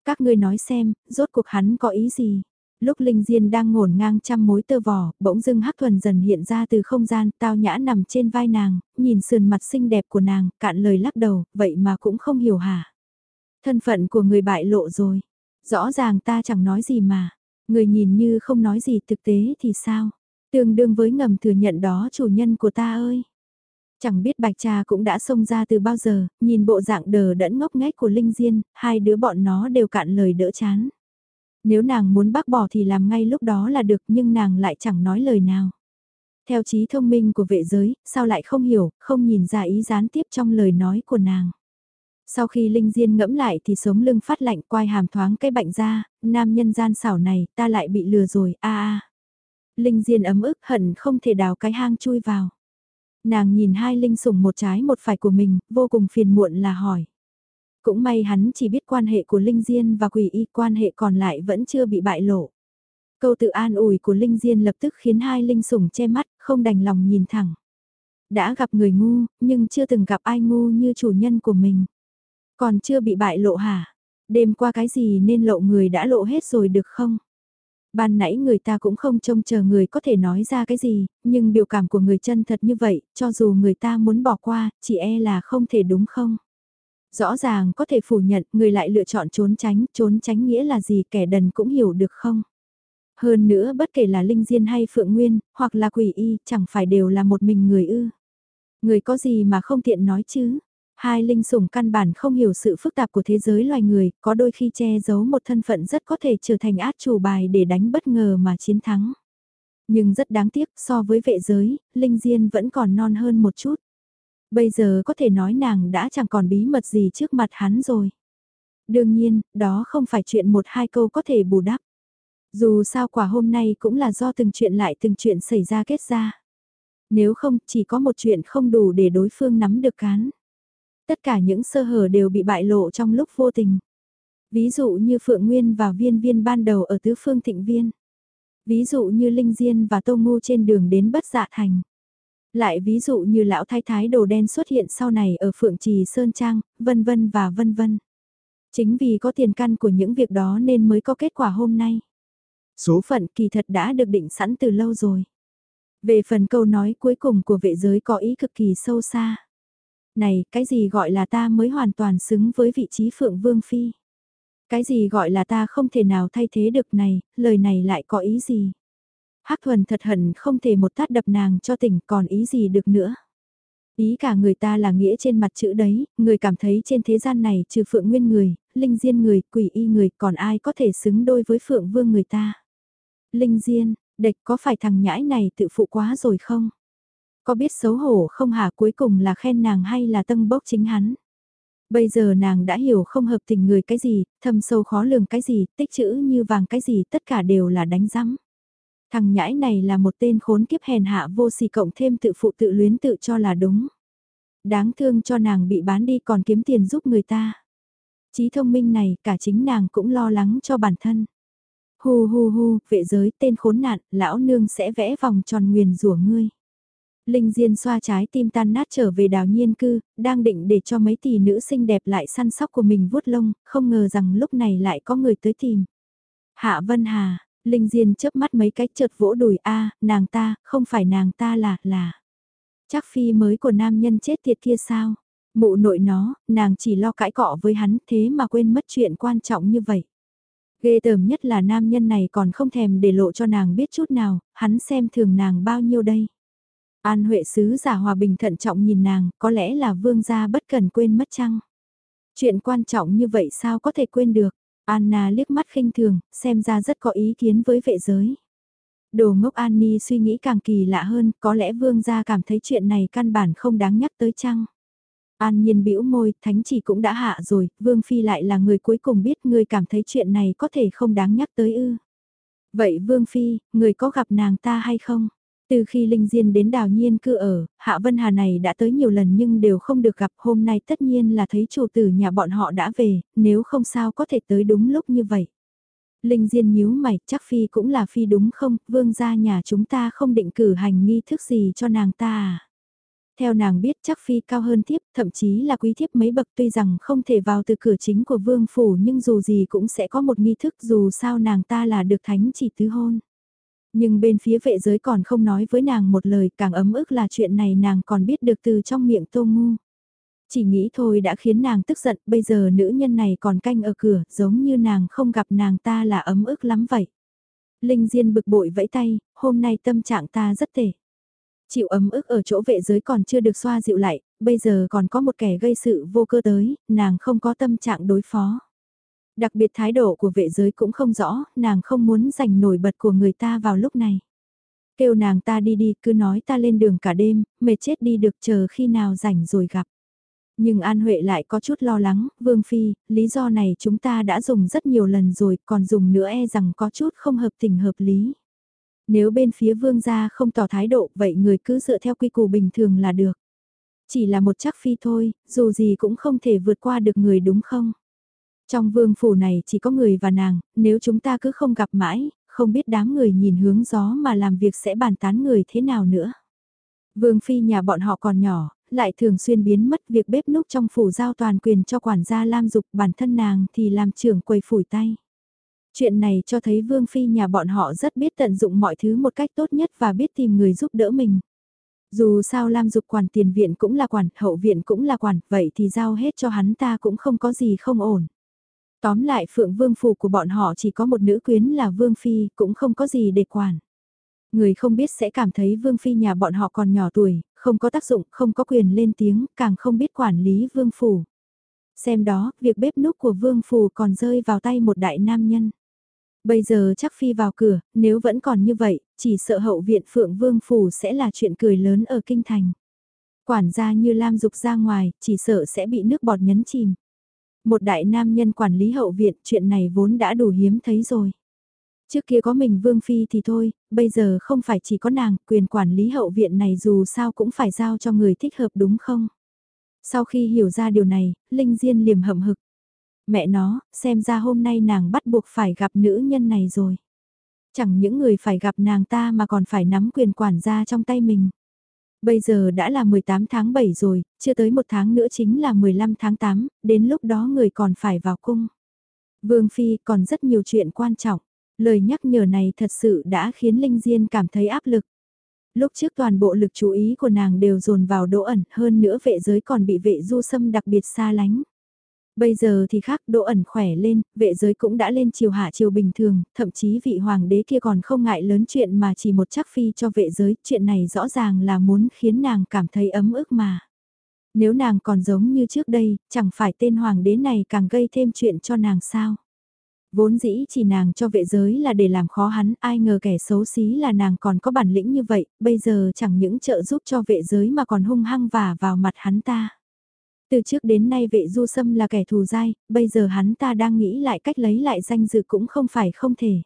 Các ngươi nói xem, rốt cuộc hắn có ý gì? Lúc Linh Diên đang ngổn ngang trăm mối tơ vò, bỗng dưng hắc thuần dần hiện ra từ không gian, tao nhã nằm trên vai nàng, nhìn sườn mặt xinh đẹp của nàng, cạn lời lắc đầu, vậy mà cũng không hiểu hả? Thân phận của người bại lộ rồi. Rõ ràng ta chẳng nói gì mà. Người nhìn như không nói gì thực tế thì sao? Tương đương với ngầm thừa nhận đó chủ nhân của ta ơi. Chẳng biết bạch trà cũng đã xông ra từ bao giờ, nhìn bộ dạng đờ đẫn ngốc nghếch của Linh Diên, hai đứa bọn nó đều cạn lời đỡ chán. Nếu nàng muốn bác bỏ thì làm ngay lúc đó là được nhưng nàng lại chẳng nói lời nào. Theo trí thông minh của vệ giới, sao lại không hiểu, không nhìn ra ý gián tiếp trong lời nói của nàng. Sau khi Linh Diên ngẫm lại thì sống lưng phát lạnh quai hàm thoáng cái bệnh ra, nam nhân gian xảo này ta lại bị lừa rồi, a a. Linh Diên ấm ức hận không thể đào cái hang chui vào. Nàng nhìn hai linh sủng một trái một phải của mình, vô cùng phiền muộn là hỏi. Cũng may hắn chỉ biết quan hệ của Linh Diên và quỷ y quan hệ còn lại vẫn chưa bị bại lộ. Câu tự an ủi của Linh Diên lập tức khiến hai linh sủng che mắt, không đành lòng nhìn thẳng. Đã gặp người ngu, nhưng chưa từng gặp ai ngu như chủ nhân của mình. Còn chưa bị bại lộ hả? Đêm qua cái gì nên lộ người đã lộ hết rồi được không? Ban nãy người ta cũng không trông chờ người có thể nói ra cái gì, nhưng biểu cảm của người chân thật như vậy, cho dù người ta muốn bỏ qua, chỉ e là không thể đúng không? Rõ ràng có thể phủ nhận, người lại lựa chọn trốn tránh, trốn tránh nghĩa là gì kẻ đần cũng hiểu được không? Hơn nữa bất kể là Linh Diên hay Phượng Nguyên, hoặc là quỷ y, chẳng phải đều là một mình người ư. Người có gì mà không tiện nói chứ? Hai linh sủng căn bản không hiểu sự phức tạp của thế giới loài người, có đôi khi che giấu một thân phận rất có thể trở thành át chủ bài để đánh bất ngờ mà chiến thắng. Nhưng rất đáng tiếc so với vệ giới, Linh Diên vẫn còn non hơn một chút. Bây giờ có thể nói nàng đã chẳng còn bí mật gì trước mặt hắn rồi. Đương nhiên, đó không phải chuyện một hai câu có thể bù đắp. Dù sao quả hôm nay cũng là do từng chuyện lại từng chuyện xảy ra kết ra. Nếu không, chỉ có một chuyện không đủ để đối phương nắm được cán. Tất cả những sơ hở đều bị bại lộ trong lúc vô tình. Ví dụ như Phượng Nguyên và Viên Viên ban đầu ở tứ phương thịnh viên. Ví dụ như Linh Diên và Tô Ngu trên đường đến bất dạ thành. Lại ví dụ như lão thái thái đồ đen xuất hiện sau này ở Phượng Trì Sơn Trang, vân vân và vân vân. Chính vì có tiền căn của những việc đó nên mới có kết quả hôm nay. Số phận kỳ thật đã được định sẵn từ lâu rồi. Về phần câu nói cuối cùng của vệ giới có ý cực kỳ sâu xa. Này, cái gì gọi là ta mới hoàn toàn xứng với vị trí Phượng Vương Phi? Cái gì gọi là ta không thể nào thay thế được này, lời này lại có ý gì? Hắc thuần thật hận không thể một tát đập nàng cho tỉnh còn ý gì được nữa. Ý cả người ta là nghĩa trên mặt chữ đấy, người cảm thấy trên thế gian này trừ phượng nguyên người, linh diên người, quỷ y người, còn ai có thể xứng đôi với phượng vương người ta. Linh diên, địch có phải thằng nhãi này tự phụ quá rồi không? Có biết xấu hổ không hả cuối cùng là khen nàng hay là tân bốc chính hắn? Bây giờ nàng đã hiểu không hợp tình người cái gì, thâm sâu khó lường cái gì, tích chữ như vàng cái gì, tất cả đều là đánh rắm. Thằng nhãi này là một tên khốn kiếp hèn hạ vô sỉ cộng thêm tự phụ tự luyến tự cho là đúng. Đáng thương cho nàng bị bán đi còn kiếm tiền giúp người ta. Trí thông minh này cả chính nàng cũng lo lắng cho bản thân. Hu hu hu, vệ giới tên khốn nạn, lão nương sẽ vẽ vòng tròn nguyền rủa ngươi. Linh Diên xoa trái tim tan nát trở về đào nhiên cư, đang định để cho mấy tỷ nữ xinh đẹp lại săn sóc của mình vuốt lông, không ngờ rằng lúc này lại có người tới tìm. Hạ Vân Hà, Linh Diên chớp mắt mấy cái chợt vỗ đùi a nàng ta, không phải nàng ta là, là. Chắc phi mới của nam nhân chết tiệt kia sao? Mụ nội nó, nàng chỉ lo cãi cọ với hắn thế mà quên mất chuyện quan trọng như vậy. Ghê tởm nhất là nam nhân này còn không thèm để lộ cho nàng biết chút nào, hắn xem thường nàng bao nhiêu đây. An Huệ sứ giả hòa bình thận trọng nhìn nàng, có lẽ là vương gia bất cần quên mất chăng? Chuyện quan trọng như vậy sao có thể quên được? Anna liếc mắt khinh thường, xem ra rất có ý kiến với vệ giới. Đồ ngốc Annie suy nghĩ càng kỳ lạ hơn, có lẽ vương gia cảm thấy chuyện này căn bản không đáng nhắc tới chăng? An nhiên bĩu môi, thánh chỉ cũng đã hạ rồi, vương phi lại là người cuối cùng biết người cảm thấy chuyện này có thể không đáng nhắc tới ư. Vậy vương phi, người có gặp nàng ta hay không? Từ khi Linh Diên đến đào nhiên cư ở, Hạ Vân Hà này đã tới nhiều lần nhưng đều không được gặp hôm nay tất nhiên là thấy chủ tử nhà bọn họ đã về, nếu không sao có thể tới đúng lúc như vậy. Linh Diên nhíu mày, chắc Phi cũng là Phi đúng không, vương gia nhà chúng ta không định cử hành nghi thức gì cho nàng ta à. Theo nàng biết chắc Phi cao hơn thiếp, thậm chí là quý thiếp mấy bậc tuy rằng không thể vào từ cửa chính của vương phủ nhưng dù gì cũng sẽ có một nghi thức dù sao nàng ta là được thánh chỉ tứ hôn. Nhưng bên phía vệ giới còn không nói với nàng một lời càng ấm ức là chuyện này nàng còn biết được từ trong miệng tô ngu. Chỉ nghĩ thôi đã khiến nàng tức giận, bây giờ nữ nhân này còn canh ở cửa, giống như nàng không gặp nàng ta là ấm ức lắm vậy. Linh Diên bực bội vẫy tay, hôm nay tâm trạng ta rất tệ. Chịu ấm ức ở chỗ vệ giới còn chưa được xoa dịu lại, bây giờ còn có một kẻ gây sự vô cơ tới, nàng không có tâm trạng đối phó. Đặc biệt thái độ của vệ giới cũng không rõ, nàng không muốn giành nổi bật của người ta vào lúc này. Kêu nàng ta đi đi, cứ nói ta lên đường cả đêm, mệt chết đi được chờ khi nào rảnh rồi gặp. Nhưng An Huệ lại có chút lo lắng, Vương Phi, lý do này chúng ta đã dùng rất nhiều lần rồi, còn dùng nữa e rằng có chút không hợp tình hợp lý. Nếu bên phía Vương gia không tỏ thái độ, vậy người cứ dựa theo quy củ bình thường là được. Chỉ là một chắc Phi thôi, dù gì cũng không thể vượt qua được người đúng không? Trong vương phủ này chỉ có người và nàng, nếu chúng ta cứ không gặp mãi, không biết đám người nhìn hướng gió mà làm việc sẽ bàn tán người thế nào nữa. Vương phi nhà bọn họ còn nhỏ, lại thường xuyên biến mất việc bếp núc trong phủ giao toàn quyền cho quản gia Lam Dục bản thân nàng thì làm trưởng quầy phủi tay. Chuyện này cho thấy Vương Phi nhà bọn họ rất biết tận dụng mọi thứ một cách tốt nhất và biết tìm người giúp đỡ mình. Dù sao Lam Dục quản tiền viện cũng là quản, hậu viện cũng là quản, vậy thì giao hết cho hắn ta cũng không có gì không ổn. Tóm lại Phượng Vương Phủ của bọn họ chỉ có một nữ quyến là Vương Phi, cũng không có gì để quản. Người không biết sẽ cảm thấy Vương Phi nhà bọn họ còn nhỏ tuổi, không có tác dụng, không có quyền lên tiếng, càng không biết quản lý Vương Phủ. Xem đó, việc bếp núc của Vương Phủ còn rơi vào tay một đại nam nhân. Bây giờ chắc Phi vào cửa, nếu vẫn còn như vậy, chỉ sợ hậu viện Phượng Vương Phủ sẽ là chuyện cười lớn ở Kinh Thành. Quản gia như Lam Dục ra ngoài, chỉ sợ sẽ bị nước bọt nhấn chìm. Một đại nam nhân quản lý hậu viện, chuyện này vốn đã đủ hiếm thấy rồi. Trước kia có mình Vương Phi thì thôi, bây giờ không phải chỉ có nàng, quyền quản lý hậu viện này dù sao cũng phải giao cho người thích hợp đúng không? Sau khi hiểu ra điều này, Linh Diên liềm hậm hực. Mẹ nó, xem ra hôm nay nàng bắt buộc phải gặp nữ nhân này rồi. Chẳng những người phải gặp nàng ta mà còn phải nắm quyền quản gia trong tay mình. Bây giờ đã là 18 tháng 7 rồi, chưa tới một tháng nữa chính là 15 tháng 8, đến lúc đó người còn phải vào cung. Vương Phi còn rất nhiều chuyện quan trọng. Lời nhắc nhở này thật sự đã khiến Linh Diên cảm thấy áp lực. Lúc trước toàn bộ lực chú ý của nàng đều dồn vào đỗ ẩn, hơn nữa vệ giới còn bị vệ du sâm đặc biệt xa lánh. Bây giờ thì khác đỗ ẩn khỏe lên, vệ giới cũng đã lên chiều hạ chiều bình thường, thậm chí vị hoàng đế kia còn không ngại lớn chuyện mà chỉ một chắc phi cho vệ giới, chuyện này rõ ràng là muốn khiến nàng cảm thấy ấm ức mà. Nếu nàng còn giống như trước đây, chẳng phải tên hoàng đế này càng gây thêm chuyện cho nàng sao. Vốn dĩ chỉ nàng cho vệ giới là để làm khó hắn, ai ngờ kẻ xấu xí là nàng còn có bản lĩnh như vậy, bây giờ chẳng những trợ giúp cho vệ giới mà còn hung hăng vả vào mặt hắn ta. Từ trước đến nay vệ du sâm là kẻ thù dai, bây giờ hắn ta đang nghĩ lại cách lấy lại danh dự cũng không phải không thể.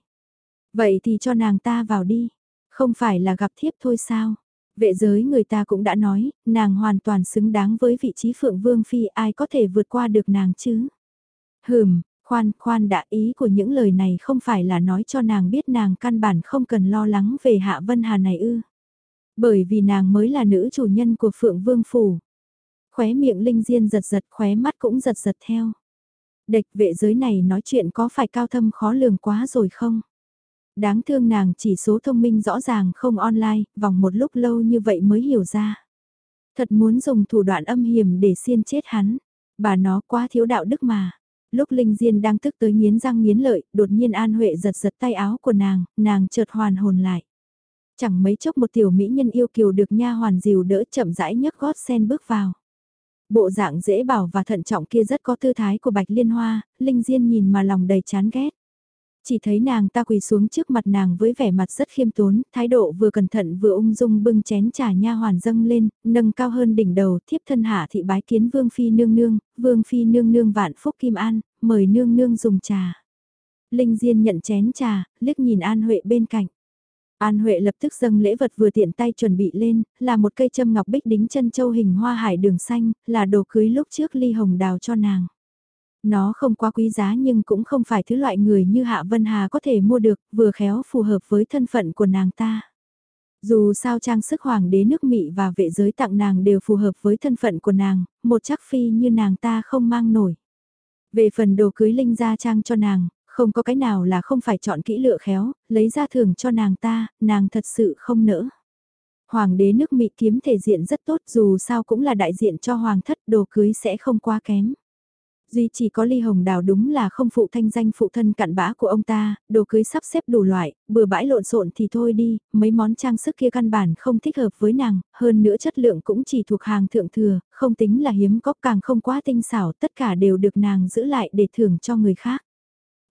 Vậy thì cho nàng ta vào đi, không phải là gặp thiếp thôi sao? Vệ giới người ta cũng đã nói, nàng hoàn toàn xứng đáng với vị trí phượng vương phi ai có thể vượt qua được nàng chứ? Hừm, khoan, khoan đã ý của những lời này không phải là nói cho nàng biết nàng căn bản không cần lo lắng về Hạ Vân Hà này ư. Bởi vì nàng mới là nữ chủ nhân của Phượng Vương Phủ. Khóe miệng Linh Diên giật giật khóe mắt cũng giật giật theo. Địch vệ giới này nói chuyện có phải cao thâm khó lường quá rồi không? Đáng thương nàng chỉ số thông minh rõ ràng không online, vòng một lúc lâu như vậy mới hiểu ra. Thật muốn dùng thủ đoạn âm hiểm để xiên chết hắn. Bà nó quá thiếu đạo đức mà. Lúc Linh Diên đang tức tới nghiến răng nghiến lợi, đột nhiên An Huệ giật giật tay áo của nàng, nàng chợt hoàn hồn lại. Chẳng mấy chốc một tiểu mỹ nhân yêu kiều được nha hoàn dìu đỡ chậm rãi nhấc gót sen bước vào. Bộ dạng dễ bảo và thận trọng kia rất có tư thái của Bạch Liên Hoa, Linh Diên nhìn mà lòng đầy chán ghét. Chỉ thấy nàng ta quỳ xuống trước mặt nàng với vẻ mặt rất khiêm tốn, thái độ vừa cẩn thận vừa ung dung bưng chén trà nha hoàn dâng lên, nâng cao hơn đỉnh đầu, thiếp thân hạ thị bái kiến vương phi nương nương, vương phi nương nương vạn phúc kim an, mời nương nương dùng trà. Linh Diên nhận chén trà, liếc nhìn An Huệ bên cạnh. An Huệ lập tức dâng lễ vật vừa tiện tay chuẩn bị lên, là một cây châm ngọc bích đính chân châu hình hoa hải đường xanh, là đồ cưới lúc trước ly hồng đào cho nàng. Nó không quá quý giá nhưng cũng không phải thứ loại người như Hạ Vân Hà có thể mua được, vừa khéo phù hợp với thân phận của nàng ta. Dù sao trang sức hoàng đế nước Mỹ và vệ giới tặng nàng đều phù hợp với thân phận của nàng, một chắc phi như nàng ta không mang nổi. Về phần đồ cưới linh gia trang cho nàng, không có cái nào là không phải chọn kỹ lựa khéo, lấy ra thưởng cho nàng ta, nàng thật sự không nỡ. Hoàng đế nước Mỹ kiếm thể diện rất tốt dù sao cũng là đại diện cho hoàng thất đồ cưới sẽ không quá kém. Duy chỉ có ly hồng đào đúng là không phụ thanh danh phụ thân cặn bã của ông ta, đồ cưới sắp xếp đủ loại, bừa bãi lộn xộn thì thôi đi, mấy món trang sức kia căn bản không thích hợp với nàng, hơn nữa chất lượng cũng chỉ thuộc hàng thượng thừa, không tính là hiếm có càng không quá tinh xảo, tất cả đều được nàng giữ lại để thưởng cho người khác.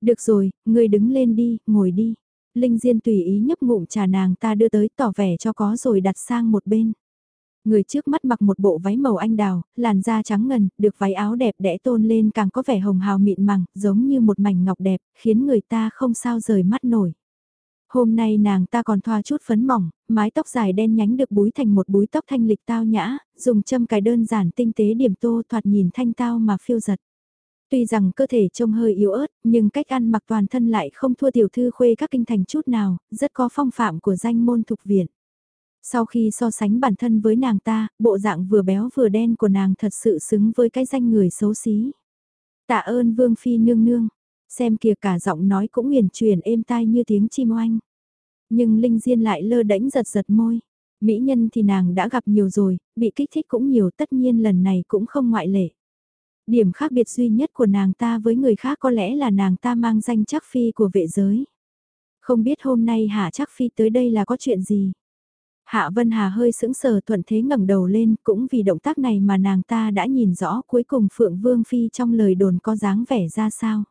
Được rồi, người đứng lên đi, ngồi đi. Linh Diên tùy ý nhấp ngụm trà nàng ta đưa tới tỏ vẻ cho có rồi đặt sang một bên. Người trước mắt mặc một bộ váy màu anh đào, làn da trắng ngần, được váy áo đẹp đẽ tôn lên càng có vẻ hồng hào mịn màng, giống như một mảnh ngọc đẹp, khiến người ta không sao rời mắt nổi. Hôm nay nàng ta còn thoa chút phấn mỏng, mái tóc dài đen nhánh được búi thành một búi tóc thanh lịch tao nhã, dùng châm cài đơn giản tinh tế điểm tô thoạt nhìn thanh tao mà phiêu giật. Tuy rằng cơ thể trông hơi yếu ớt, nhưng cách ăn mặc toàn thân lại không thua tiểu thư khuê các kinh thành chút nào, rất có phong phạm của danh môn thục viện. Sau khi so sánh bản thân với nàng ta, bộ dạng vừa béo vừa đen của nàng thật sự xứng với cái danh người xấu xí. Tạ ơn Vương Phi nương nương, xem kìa cả giọng nói cũng huyền truyền êm tai như tiếng chim oanh. Nhưng Linh Diên lại lơ đễnh giật giật môi. Mỹ nhân thì nàng đã gặp nhiều rồi, bị kích thích cũng nhiều tất nhiên lần này cũng không ngoại lệ. Điểm khác biệt duy nhất của nàng ta với người khác có lẽ là nàng ta mang danh chắc phi của vệ giới. Không biết hôm nay Hạ chắc phi tới đây là có chuyện gì. Hạ Vân Hà hơi sững sờ thuận thế ngẩng đầu lên cũng vì động tác này mà nàng ta đã nhìn rõ cuối cùng Phượng Vương Phi trong lời đồn có dáng vẻ ra sao.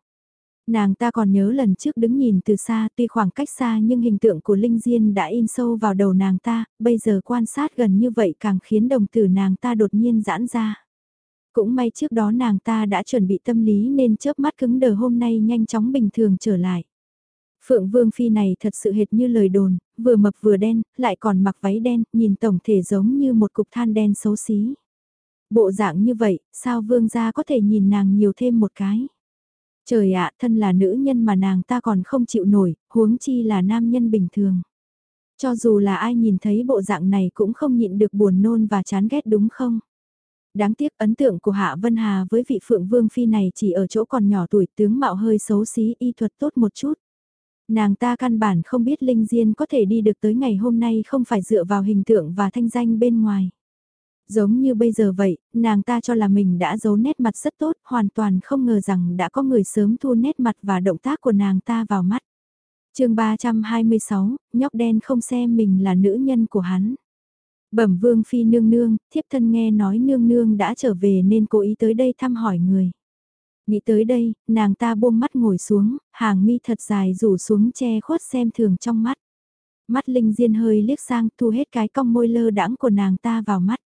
Nàng ta còn nhớ lần trước đứng nhìn từ xa tuy khoảng cách xa nhưng hình tượng của Linh Diên đã in sâu vào đầu nàng ta, bây giờ quan sát gần như vậy càng khiến đồng tử nàng ta đột nhiên giãn ra. Cũng may trước đó nàng ta đã chuẩn bị tâm lý nên chớp mắt cứng đờ hôm nay nhanh chóng bình thường trở lại. Phượng Vương Phi này thật sự hệt như lời đồn, vừa mập vừa đen, lại còn mặc váy đen, nhìn tổng thể giống như một cục than đen xấu xí. Bộ dạng như vậy, sao Vương gia có thể nhìn nàng nhiều thêm một cái? Trời ạ, thân là nữ nhân mà nàng ta còn không chịu nổi, huống chi là nam nhân bình thường. Cho dù là ai nhìn thấy bộ dạng này cũng không nhịn được buồn nôn và chán ghét đúng không? Đáng tiếc ấn tượng của Hạ Vân Hà với vị Phượng Vương Phi này chỉ ở chỗ còn nhỏ tuổi tướng mạo hơi xấu xí y thuật tốt một chút. Nàng ta căn bản không biết Linh Diên có thể đi được tới ngày hôm nay không phải dựa vào hình tượng và thanh danh bên ngoài. Giống như bây giờ vậy, nàng ta cho là mình đã giấu nét mặt rất tốt, hoàn toàn không ngờ rằng đã có người sớm thu nét mặt và động tác của nàng ta vào mắt. chương 326, nhóc đen không xem mình là nữ nhân của hắn. Bẩm vương phi nương nương, thiếp thân nghe nói nương nương đã trở về nên cố ý tới đây thăm hỏi người. Nghĩ tới đây, nàng ta buông mắt ngồi xuống, hàng mi thật dài rủ xuống che khuất xem thường trong mắt. Mắt Linh Diên hơi liếc sang thu hết cái cong môi lơ đãng của nàng ta vào mắt.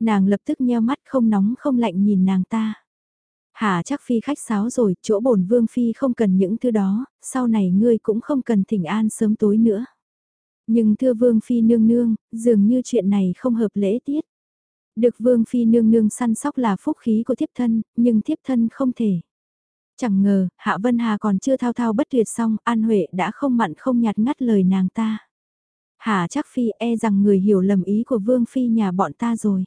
Nàng lập tức nheo mắt không nóng không lạnh nhìn nàng ta. Hả chắc phi khách sáo rồi, chỗ bổn vương phi không cần những thứ đó, sau này ngươi cũng không cần thỉnh an sớm tối nữa. Nhưng thưa vương phi nương nương, dường như chuyện này không hợp lễ tiết. Được vương phi nương nương săn sóc là phúc khí của thiếp thân, nhưng thiếp thân không thể. Chẳng ngờ, Hạ Vân Hà còn chưa thao thao bất tuyệt xong, An Huệ đã không mặn không nhạt ngắt lời nàng ta. Hà chắc phi e rằng người hiểu lầm ý của vương phi nhà bọn ta rồi.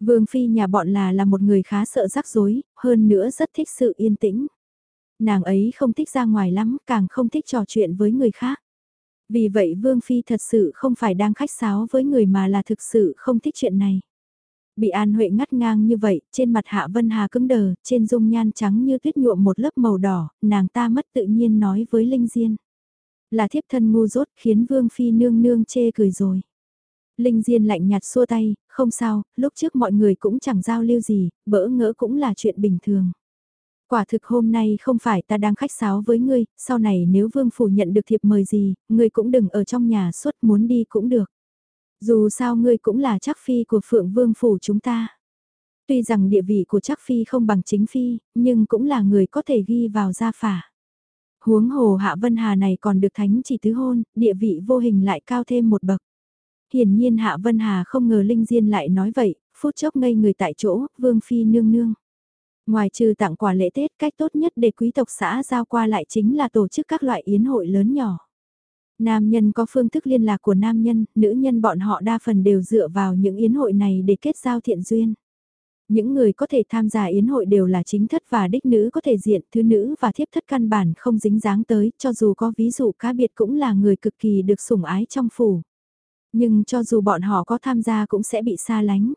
Vương phi nhà bọn là là một người khá sợ rắc rối, hơn nữa rất thích sự yên tĩnh. Nàng ấy không thích ra ngoài lắm, càng không thích trò chuyện với người khác. Vì vậy Vương Phi thật sự không phải đang khách sáo với người mà là thực sự không thích chuyện này. Bị An Huệ ngắt ngang như vậy, trên mặt Hạ Vân Hà cứng đờ, trên dung nhan trắng như tuyết nhuộm một lớp màu đỏ, nàng ta mất tự nhiên nói với Linh Diên. Là thiếp thân ngu dốt khiến Vương Phi nương nương chê cười rồi. Linh Diên lạnh nhạt xua tay, không sao, lúc trước mọi người cũng chẳng giao lưu gì, bỡ ngỡ cũng là chuyện bình thường. Quả thực hôm nay không phải ta đang khách sáo với ngươi, sau này nếu vương phủ nhận được thiệp mời gì, ngươi cũng đừng ở trong nhà suốt muốn đi cũng được. Dù sao ngươi cũng là chắc phi của phượng vương phủ chúng ta. Tuy rằng địa vị của chắc phi không bằng chính phi, nhưng cũng là người có thể ghi vào gia phả. Huống hồ hạ vân hà này còn được thánh chỉ tứ hôn, địa vị vô hình lại cao thêm một bậc. Hiển nhiên hạ vân hà không ngờ Linh Diên lại nói vậy, phút chốc ngây người tại chỗ, vương phi nương nương. Ngoài trừ tặng quà lễ Tết cách tốt nhất để quý tộc xã giao qua lại chính là tổ chức các loại yến hội lớn nhỏ. Nam nhân có phương thức liên lạc của nam nhân, nữ nhân bọn họ đa phần đều dựa vào những yến hội này để kết giao thiện duyên. Những người có thể tham gia yến hội đều là chính thất và đích nữ có thể diện, thứ nữ và thiếp thất căn bản không dính dáng tới, cho dù có ví dụ cá biệt cũng là người cực kỳ được sủng ái trong phủ. Nhưng cho dù bọn họ có tham gia cũng sẽ bị xa lánh.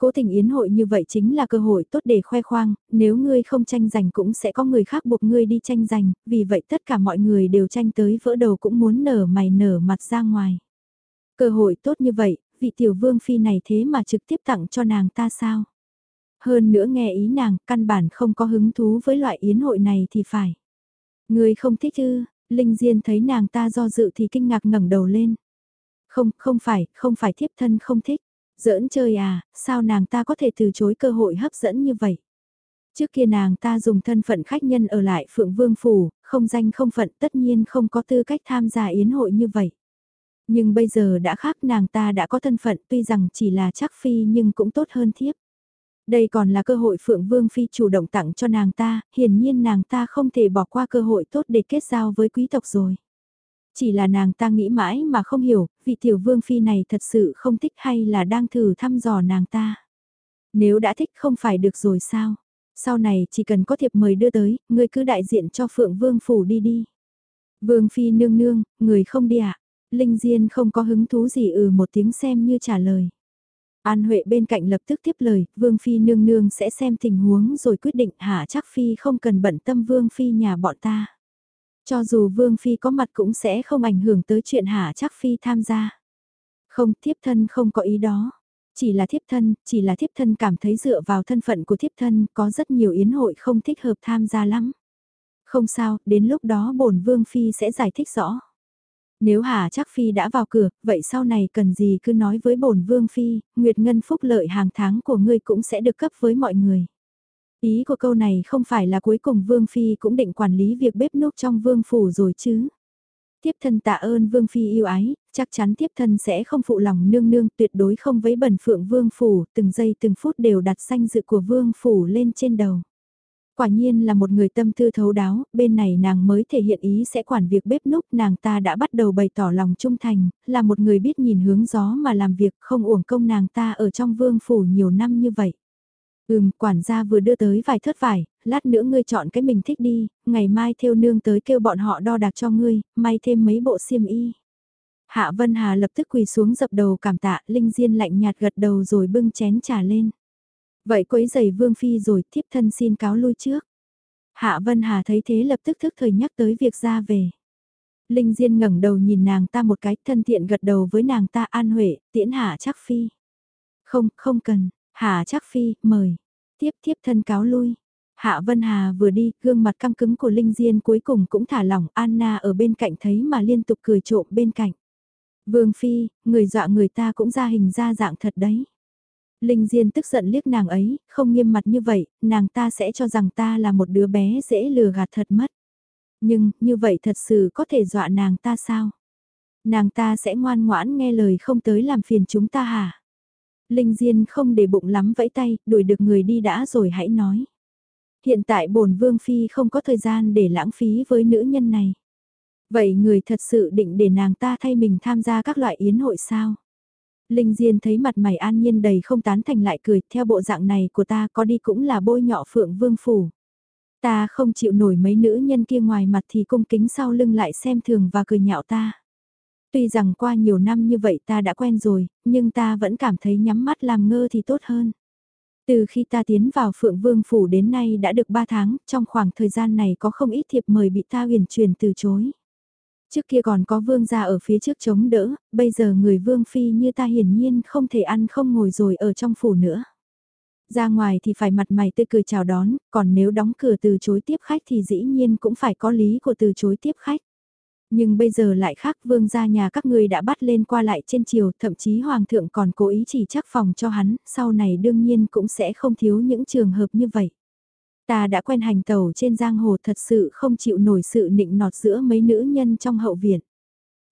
Cố tình yến hội như vậy chính là cơ hội tốt để khoe khoang, nếu ngươi không tranh giành cũng sẽ có người khác buộc ngươi đi tranh giành, vì vậy tất cả mọi người đều tranh tới vỡ đầu cũng muốn nở mày nở mặt ra ngoài. Cơ hội tốt như vậy, vị tiểu vương phi này thế mà trực tiếp tặng cho nàng ta sao? Hơn nữa nghe ý nàng, căn bản không có hứng thú với loại yến hội này thì phải. Ngươi không thích ư, Linh Diên thấy nàng ta do dự thì kinh ngạc ngẩng đầu lên. Không, không phải, không phải thiếp thân không thích. Giỡn chơi à, sao nàng ta có thể từ chối cơ hội hấp dẫn như vậy? Trước kia nàng ta dùng thân phận khách nhân ở lại Phượng Vương Phủ, không danh không phận tất nhiên không có tư cách tham gia yến hội như vậy. Nhưng bây giờ đã khác nàng ta đã có thân phận tuy rằng chỉ là chắc phi nhưng cũng tốt hơn thiếp. Đây còn là cơ hội Phượng Vương Phi chủ động tặng cho nàng ta, hiển nhiên nàng ta không thể bỏ qua cơ hội tốt để kết giao với quý tộc rồi. Chỉ là nàng ta nghĩ mãi mà không hiểu, vị tiểu vương phi này thật sự không thích hay là đang thử thăm dò nàng ta. Nếu đã thích không phải được rồi sao? Sau này chỉ cần có thiệp mời đưa tới, người cứ đại diện cho phượng vương phủ đi đi. Vương phi nương nương, người không đi ạ. À? Linh Diên không có hứng thú gì ừ một tiếng xem như trả lời. An Huệ bên cạnh lập tức tiếp lời, Vương Phi nương nương sẽ xem tình huống rồi quyết định hả chắc Phi không cần bận tâm Vương Phi nhà bọn ta. Cho dù Vương Phi có mặt cũng sẽ không ảnh hưởng tới chuyện hả chắc Phi tham gia. Không, thiếp thân không có ý đó. Chỉ là thiếp thân, chỉ là thiếp thân cảm thấy dựa vào thân phận của thiếp thân có rất nhiều yến hội không thích hợp tham gia lắm. Không sao, đến lúc đó bổn Vương Phi sẽ giải thích rõ. Nếu Hà chắc Phi đã vào cửa, vậy sau này cần gì cứ nói với bổn Vương Phi, Nguyệt Ngân phúc lợi hàng tháng của ngươi cũng sẽ được cấp với mọi người. Ý của câu này không phải là cuối cùng Vương Phi cũng định quản lý việc bếp núc trong Vương Phủ rồi chứ. Tiếp thân tạ ơn Vương Phi yêu ái, chắc chắn tiếp thân sẽ không phụ lòng nương nương tuyệt đối không với bẩn phượng Vương Phủ, từng giây từng phút đều đặt danh dự của Vương Phủ lên trên đầu. Quả nhiên là một người tâm tư thấu đáo, bên này nàng mới thể hiện ý sẽ quản việc bếp núc nàng ta đã bắt đầu bày tỏ lòng trung thành, là một người biết nhìn hướng gió mà làm việc không uổng công nàng ta ở trong vương phủ nhiều năm như vậy. Ừm, quản gia vừa đưa tới vài thớt vải, lát nữa ngươi chọn cái mình thích đi, ngày mai theo nương tới kêu bọn họ đo đạc cho ngươi, may thêm mấy bộ xiêm y. Hạ Vân Hà lập tức quỳ xuống dập đầu cảm tạ, Linh Diên lạnh nhạt gật đầu rồi bưng chén trà lên. Vậy quấy giày Vương Phi rồi, thiếp thân xin cáo lui trước. Hạ Vân Hà thấy thế lập tức thức thời nhắc tới việc ra về. Linh Diên ngẩng đầu nhìn nàng ta một cái thân thiện gật đầu với nàng ta an huệ, tiễn Hạ chắc Phi. Không, không cần, Hà chắc Phi, mời. Tiếp tiếp thân cáo lui. Hạ Vân Hà vừa đi, gương mặt căng cứng của Linh Diên cuối cùng cũng thả lỏng Anna ở bên cạnh thấy mà liên tục cười trộm bên cạnh. Vương Phi, người dọa người ta cũng ra hình ra dạng thật đấy. Linh Diên tức giận liếc nàng ấy, không nghiêm mặt như vậy, nàng ta sẽ cho rằng ta là một đứa bé dễ lừa gạt thật mất. Nhưng, như vậy thật sự có thể dọa nàng ta sao? Nàng ta sẽ ngoan ngoãn nghe lời không tới làm phiền chúng ta hả? Linh Diên không để bụng lắm vẫy tay, đuổi được người đi đã rồi hãy nói. Hiện tại bổn Vương Phi không có thời gian để lãng phí với nữ nhân này. Vậy người thật sự định để nàng ta thay mình tham gia các loại yến hội sao? Linh Diên thấy mặt mày an nhiên đầy không tán thành lại cười, theo bộ dạng này của ta có đi cũng là bôi nhọ phượng vương phủ. Ta không chịu nổi mấy nữ nhân kia ngoài mặt thì cung kính sau lưng lại xem thường và cười nhạo ta. Tuy rằng qua nhiều năm như vậy ta đã quen rồi, nhưng ta vẫn cảm thấy nhắm mắt làm ngơ thì tốt hơn. Từ khi ta tiến vào Phượng Vương Phủ đến nay đã được 3 tháng, trong khoảng thời gian này có không ít thiệp mời bị ta huyền truyền từ chối. Trước kia còn có vương gia ở phía trước chống đỡ, bây giờ người vương phi như ta hiển nhiên không thể ăn không ngồi rồi ở trong phủ nữa. Ra ngoài thì phải mặt mày tươi cười chào đón, còn nếu đóng cửa từ chối tiếp khách thì dĩ nhiên cũng phải có lý của từ chối tiếp khách. Nhưng bây giờ lại khác vương gia nhà các người đã bắt lên qua lại trên chiều, thậm chí hoàng thượng còn cố ý chỉ chắc phòng cho hắn, sau này đương nhiên cũng sẽ không thiếu những trường hợp như vậy. Ta đã quen hành tàu trên giang hồ thật sự không chịu nổi sự nịnh nọt giữa mấy nữ nhân trong hậu viện.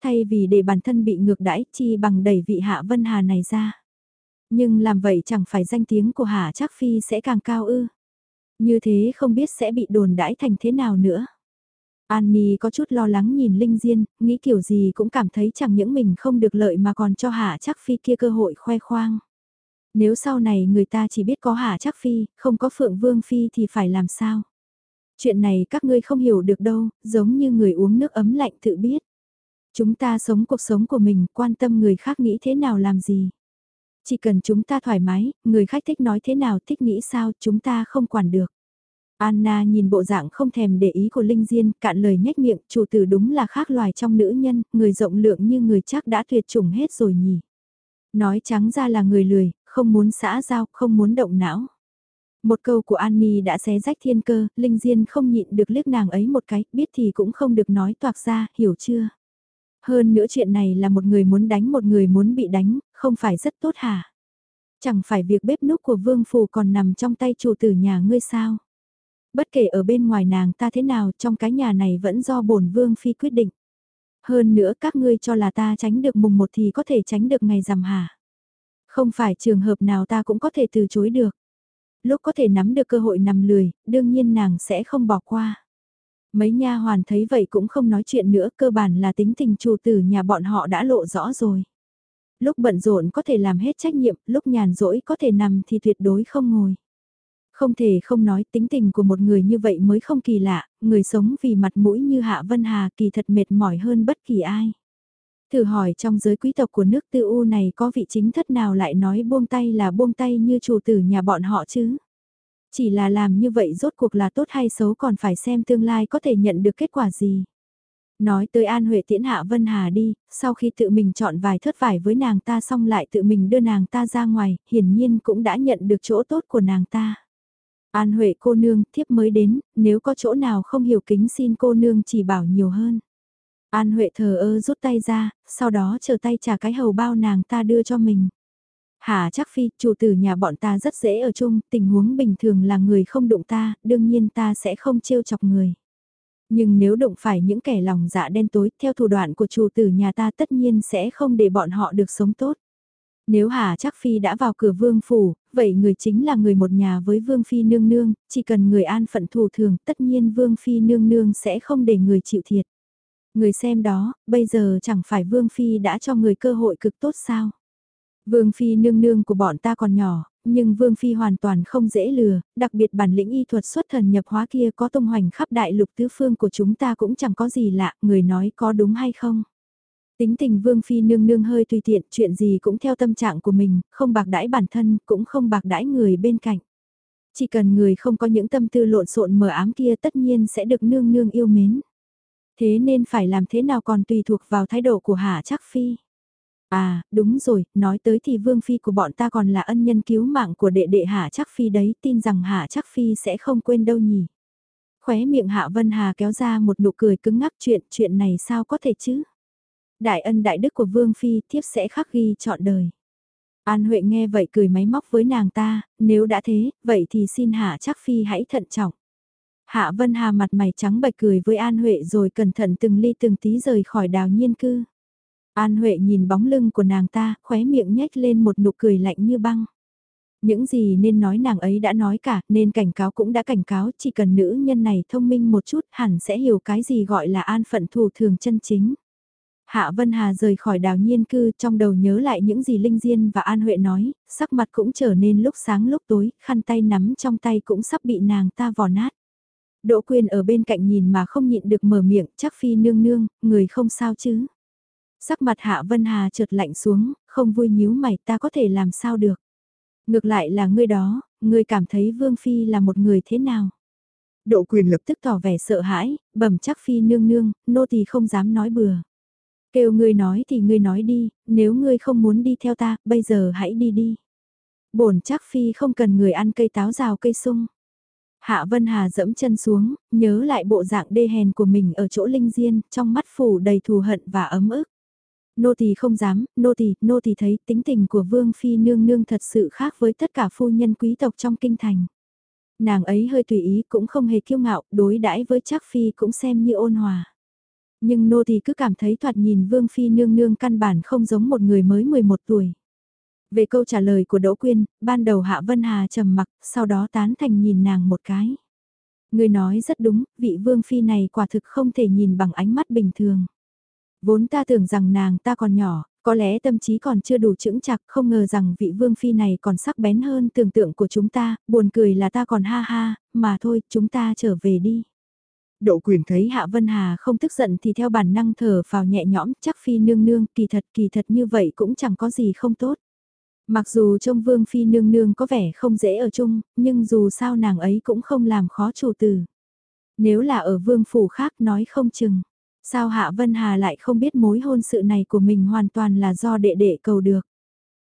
Thay vì để bản thân bị ngược đãi chi bằng đẩy vị hạ vân hà này ra. Nhưng làm vậy chẳng phải danh tiếng của hà trác phi sẽ càng cao ư. Như thế không biết sẽ bị đồn đãi thành thế nào nữa. Annie có chút lo lắng nhìn Linh Diên, nghĩ kiểu gì cũng cảm thấy chẳng những mình không được lợi mà còn cho hạ Trác phi kia cơ hội khoe khoang. Nếu sau này người ta chỉ biết có Hạ Trác Phi, không có Phượng Vương Phi thì phải làm sao? Chuyện này các ngươi không hiểu được đâu, giống như người uống nước ấm lạnh tự biết. Chúng ta sống cuộc sống của mình, quan tâm người khác nghĩ thế nào làm gì. Chỉ cần chúng ta thoải mái, người khách thích nói thế nào, thích nghĩ sao, chúng ta không quản được. Anna nhìn bộ dạng không thèm để ý của Linh Diên, cạn lời nhếch miệng, chủ tử đúng là khác loài trong nữ nhân, người rộng lượng như người chắc đã tuyệt chủng hết rồi nhỉ. Nói trắng ra là người lười, không muốn xã giao, không muốn động não. Một câu của Annie đã xé rách thiên cơ, Linh Diên không nhịn được liếc nàng ấy một cái, biết thì cũng không được nói toạc ra, hiểu chưa? Hơn nữa chuyện này là một người muốn đánh một người muốn bị đánh, không phải rất tốt hả? Chẳng phải việc bếp núc của Vương Phù còn nằm trong tay chủ tử nhà ngươi sao? Bất kể ở bên ngoài nàng ta thế nào trong cái nhà này vẫn do bổn Vương Phi quyết định. Hơn nữa các ngươi cho là ta tránh được mùng một thì có thể tránh được ngày rằm hả? Không phải trường hợp nào ta cũng có thể từ chối được. Lúc có thể nắm được cơ hội nằm lười, đương nhiên nàng sẽ không bỏ qua. Mấy nha hoàn thấy vậy cũng không nói chuyện nữa, cơ bản là tính tình chủ tử nhà bọn họ đã lộ rõ rồi. Lúc bận rộn có thể làm hết trách nhiệm, lúc nhàn rỗi có thể nằm thì tuyệt đối không ngồi. Không thể không nói tính tình của một người như vậy mới không kỳ lạ, người sống vì mặt mũi như Hạ Vân Hà kỳ thật mệt mỏi hơn bất kỳ ai. Thử hỏi trong giới quý tộc của nước tư u này có vị chính thất nào lại nói buông tay là buông tay như chủ tử nhà bọn họ chứ? Chỉ là làm như vậy rốt cuộc là tốt hay xấu còn phải xem tương lai có thể nhận được kết quả gì. Nói tới An Huệ tiễn Hạ Vân Hà đi, sau khi tự mình chọn vài thớt vải với nàng ta xong lại tự mình đưa nàng ta ra ngoài, hiển nhiên cũng đã nhận được chỗ tốt của nàng ta. An Huệ cô nương, thiếp mới đến, nếu có chỗ nào không hiểu kính xin cô nương chỉ bảo nhiều hơn. An Huệ thờ ơ rút tay ra, sau đó chờ tay trả cái hầu bao nàng ta đưa cho mình. Hà chắc phi, chủ tử nhà bọn ta rất dễ ở chung, tình huống bình thường là người không đụng ta, đương nhiên ta sẽ không trêu chọc người. Nhưng nếu đụng phải những kẻ lòng dạ đen tối, theo thủ đoạn của chủ tử nhà ta tất nhiên sẽ không để bọn họ được sống tốt. Nếu Hà Chắc Phi đã vào cửa vương phủ, vậy người chính là người một nhà với vương phi nương nương, chỉ cần người an phận thủ thường, tất nhiên vương phi nương nương sẽ không để người chịu thiệt. Người xem đó, bây giờ chẳng phải vương phi đã cho người cơ hội cực tốt sao? Vương Phi nương nương của bọn ta còn nhỏ, nhưng Vương Phi hoàn toàn không dễ lừa, đặc biệt bản lĩnh y thuật xuất thần nhập hóa kia có tung hoành khắp đại lục tứ phương của chúng ta cũng chẳng có gì lạ, người nói có đúng hay không. Tính tình Vương Phi nương nương hơi tùy tiện, chuyện gì cũng theo tâm trạng của mình, không bạc đãi bản thân, cũng không bạc đãi người bên cạnh. Chỉ cần người không có những tâm tư lộn xộn mờ ám kia tất nhiên sẽ được nương nương yêu mến. Thế nên phải làm thế nào còn tùy thuộc vào thái độ của Hạ Trác Phi. À, đúng rồi, nói tới thì Vương Phi của bọn ta còn là ân nhân cứu mạng của đệ đệ Hạ Chắc Phi đấy, tin rằng Hạ Chắc Phi sẽ không quên đâu nhỉ. Khóe miệng Hạ Vân Hà kéo ra một nụ cười cứng ngắc chuyện, chuyện này sao có thể chứ? Đại ân đại đức của Vương Phi thiếp sẽ khắc ghi chọn đời. An Huệ nghe vậy cười máy móc với nàng ta, nếu đã thế, vậy thì xin Hạ Chắc Phi hãy thận trọng. Hạ Vân Hà mặt mày trắng bệch cười với An Huệ rồi cẩn thận từng ly từng tí rời khỏi đào nhiên cư. An Huệ nhìn bóng lưng của nàng ta, khóe miệng nhếch lên một nụ cười lạnh như băng. Những gì nên nói nàng ấy đã nói cả, nên cảnh cáo cũng đã cảnh cáo, chỉ cần nữ nhân này thông minh một chút hẳn sẽ hiểu cái gì gọi là an phận thủ thường chân chính. Hạ Vân Hà rời khỏi đào nhiên cư trong đầu nhớ lại những gì Linh Diên và An Huệ nói, sắc mặt cũng trở nên lúc sáng lúc tối, khăn tay nắm trong tay cũng sắp bị nàng ta vò nát. Đỗ Quyên ở bên cạnh nhìn mà không nhịn được mở miệng, chắc phi nương nương, người không sao chứ. Sắc mặt Hạ Vân Hà trượt lạnh xuống, không vui nhíu mày ta có thể làm sao được. Ngược lại là ngươi đó, ngươi cảm thấy Vương Phi là một người thế nào? Độ quyền lập tức tỏ vẻ sợ hãi, bẩm chắc Phi nương nương, nô tỳ không dám nói bừa. Kêu ngươi nói thì ngươi nói đi, nếu ngươi không muốn đi theo ta, bây giờ hãy đi đi. Bổn chắc Phi không cần người ăn cây táo rào cây sung. Hạ Vân Hà dẫm chân xuống, nhớ lại bộ dạng đê hèn của mình ở chỗ linh diên, trong mắt phủ đầy thù hận và ấm ức. Nô tỳ không dám, nô tỳ, nô tỳ thấy tính tình của Vương Phi nương nương thật sự khác với tất cả phu nhân quý tộc trong kinh thành. Nàng ấy hơi tùy ý cũng không hề kiêu ngạo, đối đãi với Trác Phi cũng xem như ôn hòa. Nhưng nô thì cứ cảm thấy thoạt nhìn Vương Phi nương nương căn bản không giống một người mới 11 tuổi. Về câu trả lời của Đỗ Quyên, ban đầu Hạ Vân Hà trầm mặc, sau đó tán thành nhìn nàng một cái. Người nói rất đúng, vị Vương Phi này quả thực không thể nhìn bằng ánh mắt bình thường. Vốn ta tưởng rằng nàng ta còn nhỏ, có lẽ tâm trí còn chưa đủ chững chặt, không ngờ rằng vị vương phi này còn sắc bén hơn tưởng tượng của chúng ta, buồn cười là ta còn ha ha, mà thôi, chúng ta trở về đi. Độ quyền thấy Hạ Vân Hà không tức giận thì theo bản năng thở vào nhẹ nhõm, chắc phi nương nương, kỳ thật kỳ thật như vậy cũng chẳng có gì không tốt. Mặc dù trông vương phi nương nương có vẻ không dễ ở chung, nhưng dù sao nàng ấy cũng không làm khó chủ tử. Nếu là ở vương phủ khác nói không chừng. Sao Hạ Vân Hà lại không biết mối hôn sự này của mình hoàn toàn là do đệ đệ cầu được.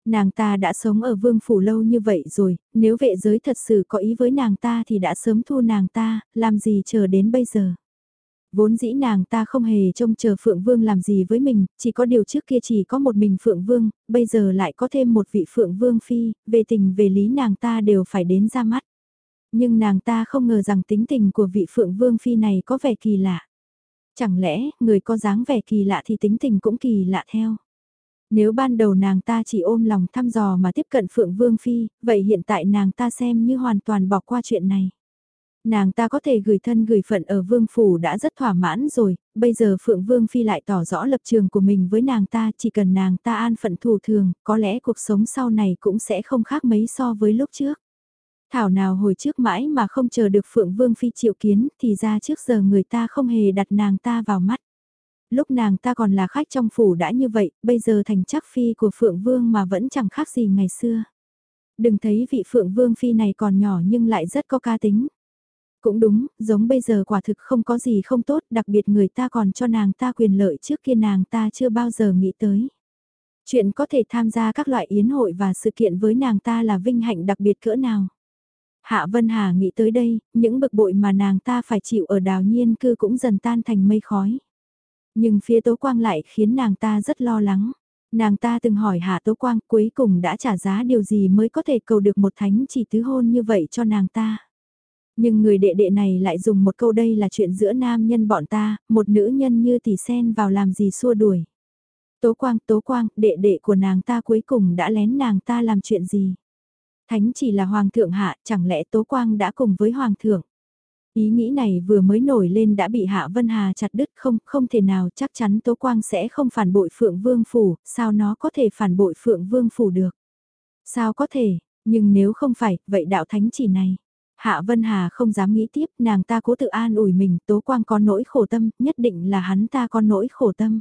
Nàng ta đã sống ở vương phủ lâu như vậy rồi, nếu vệ giới thật sự có ý với nàng ta thì đã sớm thu nàng ta, làm gì chờ đến bây giờ. Vốn dĩ nàng ta không hề trông chờ Phượng Vương làm gì với mình, chỉ có điều trước kia chỉ có một mình Phượng Vương, bây giờ lại có thêm một vị Phượng Vương Phi, về tình về lý nàng ta đều phải đến ra mắt. Nhưng nàng ta không ngờ rằng tính tình của vị Phượng Vương Phi này có vẻ kỳ lạ. Chẳng lẽ, người có dáng vẻ kỳ lạ thì tính tình cũng kỳ lạ theo. Nếu ban đầu nàng ta chỉ ôm lòng thăm dò mà tiếp cận Phượng Vương Phi, vậy hiện tại nàng ta xem như hoàn toàn bỏ qua chuyện này. Nàng ta có thể gửi thân gửi phận ở Vương Phủ đã rất thỏa mãn rồi, bây giờ Phượng Vương Phi lại tỏ rõ lập trường của mình với nàng ta, chỉ cần nàng ta an phận thủ thường, có lẽ cuộc sống sau này cũng sẽ không khác mấy so với lúc trước. Thảo nào hồi trước mãi mà không chờ được Phượng Vương Phi chịu kiến thì ra trước giờ người ta không hề đặt nàng ta vào mắt. Lúc nàng ta còn là khách trong phủ đã như vậy, bây giờ thành chắc phi của Phượng Vương mà vẫn chẳng khác gì ngày xưa. Đừng thấy vị Phượng Vương phi này còn nhỏ nhưng lại rất có ca tính. Cũng đúng, giống bây giờ quả thực không có gì không tốt, đặc biệt người ta còn cho nàng ta quyền lợi trước kia nàng ta chưa bao giờ nghĩ tới. Chuyện có thể tham gia các loại yến hội và sự kiện với nàng ta là vinh hạnh đặc biệt cỡ nào. Hạ Vân Hà nghĩ tới đây, những bực bội mà nàng ta phải chịu ở đào nhiên cư cũng dần tan thành mây khói. Nhưng phía Tố Quang lại khiến nàng ta rất lo lắng. Nàng ta từng hỏi Hạ Tố Quang cuối cùng đã trả giá điều gì mới có thể cầu được một thánh chỉ tứ hôn như vậy cho nàng ta. Nhưng người đệ đệ này lại dùng một câu đây là chuyện giữa nam nhân bọn ta, một nữ nhân như tỷ sen vào làm gì xua đuổi. Tố Quang, Tố Quang, đệ đệ của nàng ta cuối cùng đã lén nàng ta làm chuyện gì? Thánh chỉ là Hoàng thượng hạ, chẳng lẽ Tố Quang đã cùng với Hoàng thượng? Ý nghĩ này vừa mới nổi lên đã bị Hạ Vân Hà chặt đứt không, không thể nào chắc chắn Tố Quang sẽ không phản bội Phượng Vương Phủ, sao nó có thể phản bội Phượng Vương Phủ được? Sao có thể, nhưng nếu không phải, vậy đạo thánh chỉ này. Hạ Vân Hà không dám nghĩ tiếp, nàng ta cố tự an ủi mình, Tố Quang có nỗi khổ tâm, nhất định là hắn ta có nỗi khổ tâm.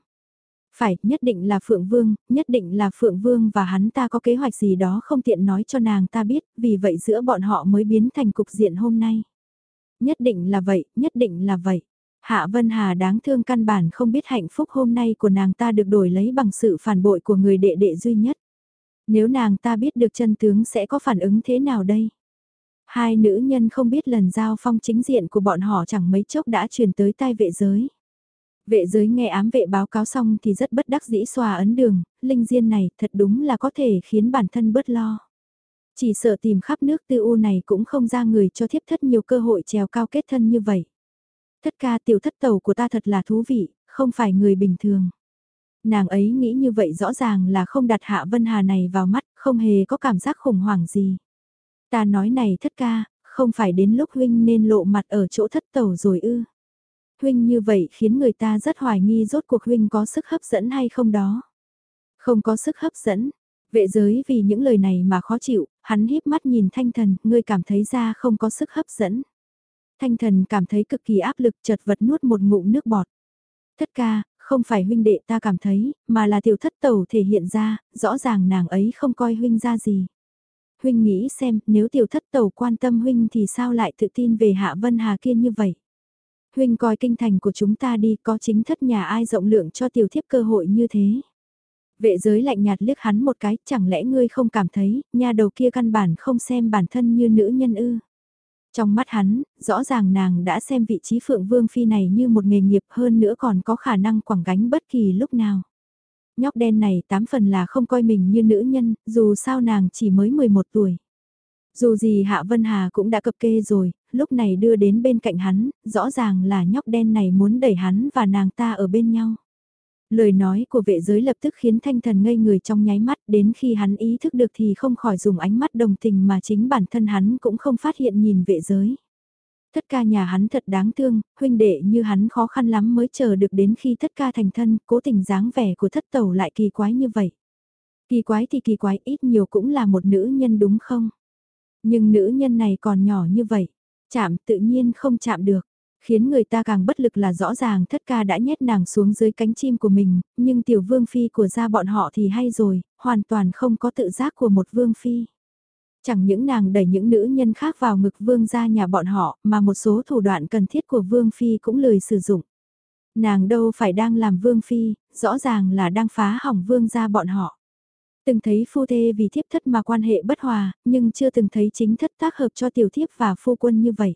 Phải, nhất định là Phượng Vương, nhất định là Phượng Vương và hắn ta có kế hoạch gì đó không tiện nói cho nàng ta biết, vì vậy giữa bọn họ mới biến thành cục diện hôm nay. Nhất định là vậy, nhất định là vậy. Hạ Vân Hà đáng thương căn bản không biết hạnh phúc hôm nay của nàng ta được đổi lấy bằng sự phản bội của người đệ đệ duy nhất. Nếu nàng ta biết được chân tướng sẽ có phản ứng thế nào đây? Hai nữ nhân không biết lần giao phong chính diện của bọn họ chẳng mấy chốc đã truyền tới tai vệ giới. Vệ giới nghe ám vệ báo cáo xong thì rất bất đắc dĩ xòa ấn đường, linh diên này thật đúng là có thể khiến bản thân bớt lo. Chỉ sợ tìm khắp nước tư u này cũng không ra người cho thiếp thất nhiều cơ hội trèo cao kết thân như vậy. Thất ca tiểu thất tàu của ta thật là thú vị, không phải người bình thường. Nàng ấy nghĩ như vậy rõ ràng là không đặt Hạ Vân Hà này vào mắt, không hề có cảm giác khủng hoảng gì. Ta nói này thất ca, không phải đến lúc huynh nên lộ mặt ở chỗ thất tàu rồi ư. Huynh như vậy khiến người ta rất hoài nghi rốt cuộc huynh có sức hấp dẫn hay không đó. Không có sức hấp dẫn, vệ giới vì những lời này mà khó chịu, hắn híp mắt nhìn thanh thần, ngươi cảm thấy ra không có sức hấp dẫn. Thanh thần cảm thấy cực kỳ áp lực chật vật nuốt một ngụm nước bọt. Thất ca, không phải huynh đệ ta cảm thấy, mà là tiểu thất tẩu thể hiện ra, rõ ràng nàng ấy không coi huynh ra gì. Huynh nghĩ xem, nếu tiểu thất tẩu quan tâm huynh thì sao lại tự tin về Hạ Vân Hà Kiên như vậy? Huynh coi kinh thành của chúng ta đi có chính thất nhà ai rộng lượng cho tiểu thiếp cơ hội như thế. Vệ giới lạnh nhạt liếc hắn một cái, chẳng lẽ ngươi không cảm thấy, nha đầu kia căn bản không xem bản thân như nữ nhân ư. Trong mắt hắn, rõ ràng nàng đã xem vị trí phượng vương phi này như một nghề nghiệp hơn nữa còn có khả năng quảng gánh bất kỳ lúc nào. Nhóc đen này tám phần là không coi mình như nữ nhân, dù sao nàng chỉ mới 11 tuổi. Dù gì Hạ Vân Hà cũng đã cập kê rồi, lúc này đưa đến bên cạnh hắn, rõ ràng là nhóc đen này muốn đẩy hắn và nàng ta ở bên nhau. Lời nói của vệ giới lập tức khiến thanh thần ngây người trong nháy mắt đến khi hắn ý thức được thì không khỏi dùng ánh mắt đồng tình mà chính bản thân hắn cũng không phát hiện nhìn vệ giới. Tất ca nhà hắn thật đáng thương, huynh đệ như hắn khó khăn lắm mới chờ được đến khi thất ca thành thân, cố tình dáng vẻ của thất tẩu lại kỳ quái như vậy. Kỳ quái thì kỳ quái ít nhiều cũng là một nữ nhân đúng không? Nhưng nữ nhân này còn nhỏ như vậy, chạm tự nhiên không chạm được. Khiến người ta càng bất lực là rõ ràng thất ca đã nhét nàng xuống dưới cánh chim của mình, nhưng tiểu vương phi của gia bọn họ thì hay rồi, hoàn toàn không có tự giác của một vương phi. Chẳng những nàng đẩy những nữ nhân khác vào ngực vương gia nhà bọn họ, mà một số thủ đoạn cần thiết của vương phi cũng lười sử dụng. Nàng đâu phải đang làm vương phi, rõ ràng là đang phá hỏng vương gia bọn họ. Từng thấy phu thê vì thiếp thất mà quan hệ bất hòa, nhưng chưa từng thấy chính thất tác hợp cho tiểu thiếp và phu quân như vậy.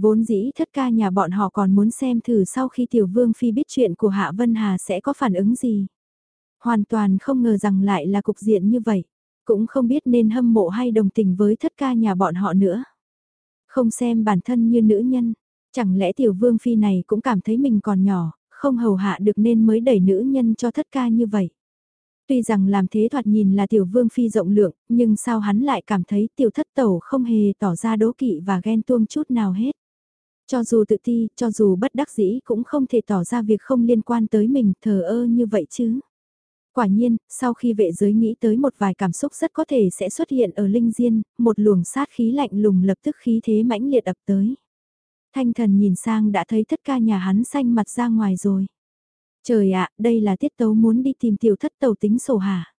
Vốn dĩ thất ca nhà bọn họ còn muốn xem thử sau khi tiểu vương phi biết chuyện của Hạ Vân Hà sẽ có phản ứng gì. Hoàn toàn không ngờ rằng lại là cục diện như vậy. Cũng không biết nên hâm mộ hay đồng tình với thất ca nhà bọn họ nữa. Không xem bản thân như nữ nhân. Chẳng lẽ tiểu vương phi này cũng cảm thấy mình còn nhỏ, không hầu hạ được nên mới đẩy nữ nhân cho thất ca như vậy. Tuy rằng làm thế thoạt nhìn là tiểu vương phi rộng lượng, nhưng sao hắn lại cảm thấy tiểu thất tẩu không hề tỏ ra đố kỵ và ghen tuông chút nào hết. Cho dù tự ti, cho dù bất đắc dĩ cũng không thể tỏ ra việc không liên quan tới mình thờ ơ như vậy chứ. Quả nhiên, sau khi vệ giới nghĩ tới một vài cảm xúc rất có thể sẽ xuất hiện ở linh diên, một luồng sát khí lạnh lùng lập tức khí thế mãnh liệt ập tới. Thanh thần nhìn sang đã thấy thất ca nhà hắn xanh mặt ra ngoài rồi. Trời ạ, đây là tiết tấu muốn đi tìm tiểu thất tàu tính sổ hả?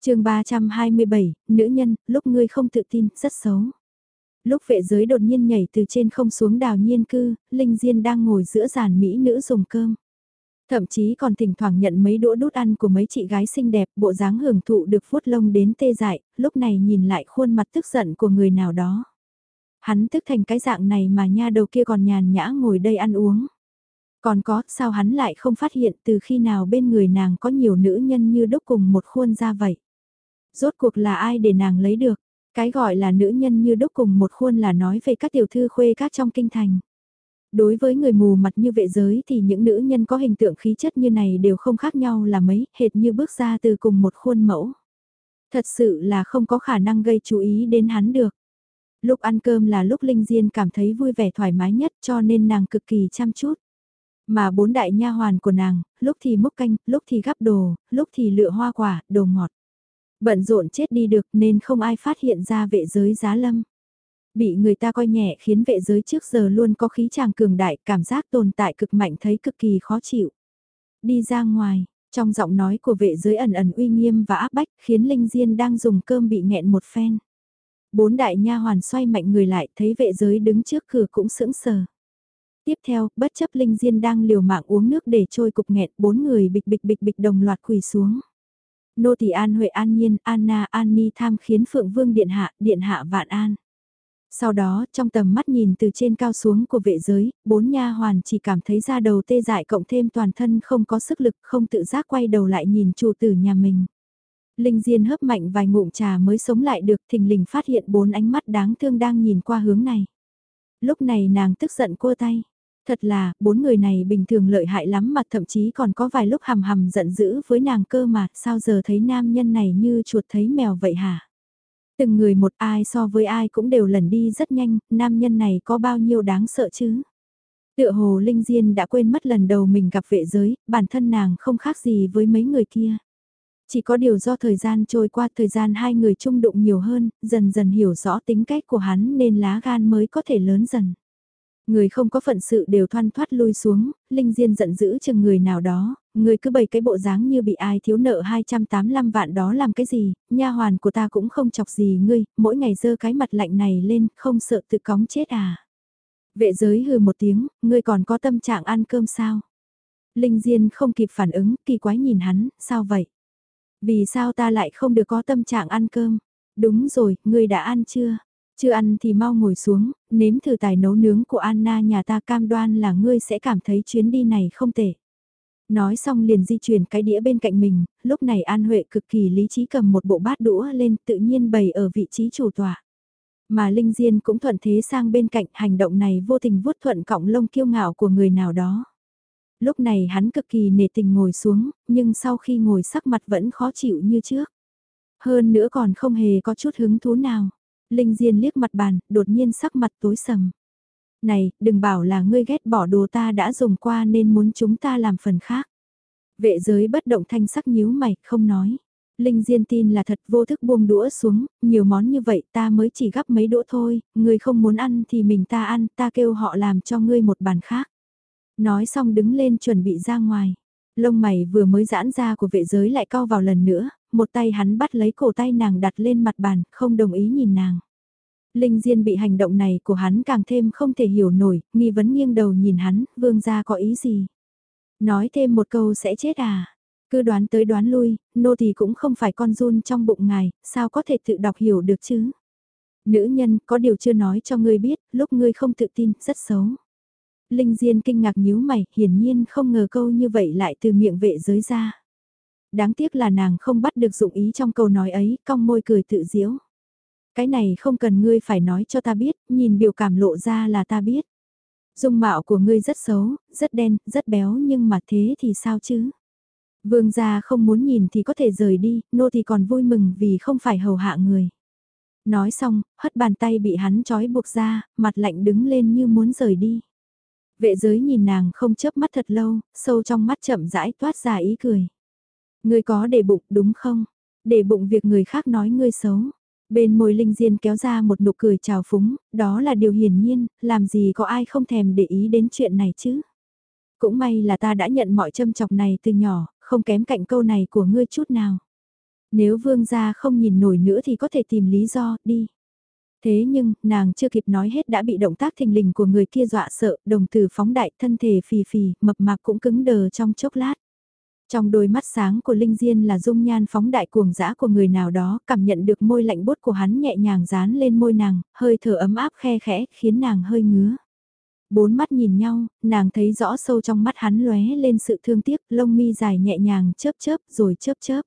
chương 327, nữ nhân, lúc ngươi không tự tin, rất xấu. Lúc vệ giới đột nhiên nhảy từ trên không xuống đào nhiên cư, Linh Diên đang ngồi giữa giàn mỹ nữ dùng cơm. Thậm chí còn thỉnh thoảng nhận mấy đũa đút ăn của mấy chị gái xinh đẹp, bộ dáng hưởng thụ được vuốt lông đến tê dại, lúc này nhìn lại khuôn mặt tức giận của người nào đó. Hắn tức thành cái dạng này mà nha đầu kia còn nhàn nhã ngồi đây ăn uống. Còn có, sao hắn lại không phát hiện từ khi nào bên người nàng có nhiều nữ nhân như đúc cùng một khuôn ra vậy? Rốt cuộc là ai để nàng lấy được? Cái gọi là nữ nhân như đúc cùng một khuôn là nói về các tiểu thư khuê các trong kinh thành. Đối với người mù mặt như vệ giới thì những nữ nhân có hình tượng khí chất như này đều không khác nhau là mấy, hệt như bước ra từ cùng một khuôn mẫu. Thật sự là không có khả năng gây chú ý đến hắn được. Lúc ăn cơm là lúc Linh Diên cảm thấy vui vẻ thoải mái nhất cho nên nàng cực kỳ chăm chút. Mà bốn đại nha hoàn của nàng, lúc thì múc canh, lúc thì gắp đồ, lúc thì lựa hoa quả, đồ ngọt. Bận rộn chết đi được nên không ai phát hiện ra vệ giới giá lâm. Bị người ta coi nhẹ khiến vệ giới trước giờ luôn có khí chàng cường đại, cảm giác tồn tại cực mạnh thấy cực kỳ khó chịu. Đi ra ngoài, trong giọng nói của vệ giới ẩn ẩn uy nghiêm và áp bách khiến Linh Diên đang dùng cơm bị nghẹn một phen. Bốn đại nha hoàn xoay mạnh người lại thấy vệ giới đứng trước cửa cũng sững sờ. Tiếp theo, bất chấp Linh Diên đang liều mạng uống nước để trôi cục nghẹn, bốn người bịch bịch bịch bịch đồng loạt quỳ xuống. Nô tỳ An Huệ An Nhiên, Anna An Ni tham khiến Phượng Vương Điện Hạ, Điện Hạ Vạn An. Sau đó, trong tầm mắt nhìn từ trên cao xuống của vệ giới, bốn nha hoàn chỉ cảm thấy da đầu tê dại cộng thêm toàn thân không có sức lực, không tự giác quay đầu lại nhìn chủ tử nhà mình. Linh Diên hấp mạnh vài ngụm trà mới sống lại được thình lình phát hiện bốn ánh mắt đáng thương đang nhìn qua hướng này. Lúc này nàng tức giận cua tay. Thật là, bốn người này bình thường lợi hại lắm mà thậm chí còn có vài lúc hầm hầm giận dữ với nàng cơ mà, sao giờ thấy nam nhân này như chuột thấy mèo vậy hả? Từng người một ai so với ai cũng đều lần đi rất nhanh, nam nhân này có bao nhiêu đáng sợ chứ? Tựa hồ Linh Diên đã quên mất lần đầu mình gặp vệ giới, bản thân nàng không khác gì với mấy người kia. Chỉ có điều do thời gian trôi qua thời gian hai người chung đụng nhiều hơn, dần dần hiểu rõ tính cách của hắn nên lá gan mới có thể lớn dần. Người không có phận sự đều thoăn thoát lui xuống, Linh Diên giận dữ chừng người nào đó, người cứ bày cái bộ dáng như bị ai thiếu nợ 285 vạn đó làm cái gì, nha hoàn của ta cũng không chọc gì ngươi, mỗi ngày dơ cái mặt lạnh này lên, không sợ tự cóng chết à. Vệ giới hừ một tiếng, ngươi còn có tâm trạng ăn cơm sao? Linh Diên không kịp phản ứng, kỳ quái nhìn hắn, sao vậy? Vì sao ta lại không được có tâm trạng ăn cơm? Đúng rồi, ngươi đã ăn chưa? Chưa ăn thì mau ngồi xuống, nếm thử tài nấu nướng của Anna nhà ta cam đoan là ngươi sẽ cảm thấy chuyến đi này không tệ. Nói xong liền di chuyển cái đĩa bên cạnh mình, lúc này An Huệ cực kỳ lý trí cầm một bộ bát đũa lên tự nhiên bày ở vị trí chủ tọa. Mà Linh Diên cũng thuận thế sang bên cạnh hành động này vô tình vuốt thuận cọng lông kiêu ngạo của người nào đó. Lúc này hắn cực kỳ nề tình ngồi xuống, nhưng sau khi ngồi sắc mặt vẫn khó chịu như trước. Hơn nữa còn không hề có chút hứng thú nào. Linh Diên liếc mặt bàn, đột nhiên sắc mặt tối sầm. Này, đừng bảo là ngươi ghét bỏ đồ ta đã dùng qua nên muốn chúng ta làm phần khác. Vệ giới bất động thanh sắc nhíu mày, không nói. Linh Diên tin là thật vô thức buông đũa xuống, nhiều món như vậy ta mới chỉ gắp mấy đũa thôi, ngươi không muốn ăn thì mình ta ăn, ta kêu họ làm cho ngươi một bàn khác. Nói xong đứng lên chuẩn bị ra ngoài. Lông mày vừa mới giãn ra của vệ giới lại cao vào lần nữa, một tay hắn bắt lấy cổ tay nàng đặt lên mặt bàn, không đồng ý nhìn nàng. Linh Diên bị hành động này của hắn càng thêm không thể hiểu nổi, nghi vấn nghiêng đầu nhìn hắn, vương gia có ý gì. Nói thêm một câu sẽ chết à. Cứ đoán tới đoán lui, nô thì cũng không phải con run trong bụng ngài, sao có thể tự đọc hiểu được chứ. Nữ nhân, có điều chưa nói cho ngươi biết, lúc ngươi không tự tin, rất xấu. Linh Diên kinh ngạc nhíu mày, hiển nhiên không ngờ câu như vậy lại từ miệng vệ giới ra. Đáng tiếc là nàng không bắt được dụng ý trong câu nói ấy, cong môi cười tự diễu. Cái này không cần ngươi phải nói cho ta biết, nhìn biểu cảm lộ ra là ta biết. Dung mạo của ngươi rất xấu, rất đen, rất béo nhưng mà thế thì sao chứ? Vương gia không muốn nhìn thì có thể rời đi, nô thì còn vui mừng vì không phải hầu hạ người. Nói xong, hất bàn tay bị hắn trói buộc ra, mặt lạnh đứng lên như muốn rời đi. Vệ giới nhìn nàng không chớp mắt thật lâu, sâu trong mắt chậm rãi toát ra ý cười. Ngươi có để bụng đúng không? Để bụng việc người khác nói ngươi xấu. Bên môi Linh Diên kéo ra một nụ cười trào phúng, đó là điều hiển nhiên, làm gì có ai không thèm để ý đến chuyện này chứ. Cũng may là ta đã nhận mọi châm chọc này từ nhỏ, không kém cạnh câu này của ngươi chút nào. Nếu vương gia không nhìn nổi nữa thì có thể tìm lý do, đi. Thế nhưng, nàng chưa kịp nói hết đã bị động tác thình lình của người kia dọa sợ, đồng tử phóng đại thân thể phì phì, mập mạp cũng cứng đờ trong chốc lát. Trong đôi mắt sáng của Linh Diên là dung nhan phóng đại cuồng dã của người nào đó, cảm nhận được môi lạnh bút của hắn nhẹ nhàng dán lên môi nàng, hơi thở ấm áp khe khẽ, khiến nàng hơi ngứa. Bốn mắt nhìn nhau, nàng thấy rõ sâu trong mắt hắn lóe lên sự thương tiếc, lông mi dài nhẹ nhàng chớp chớp rồi chớp chớp.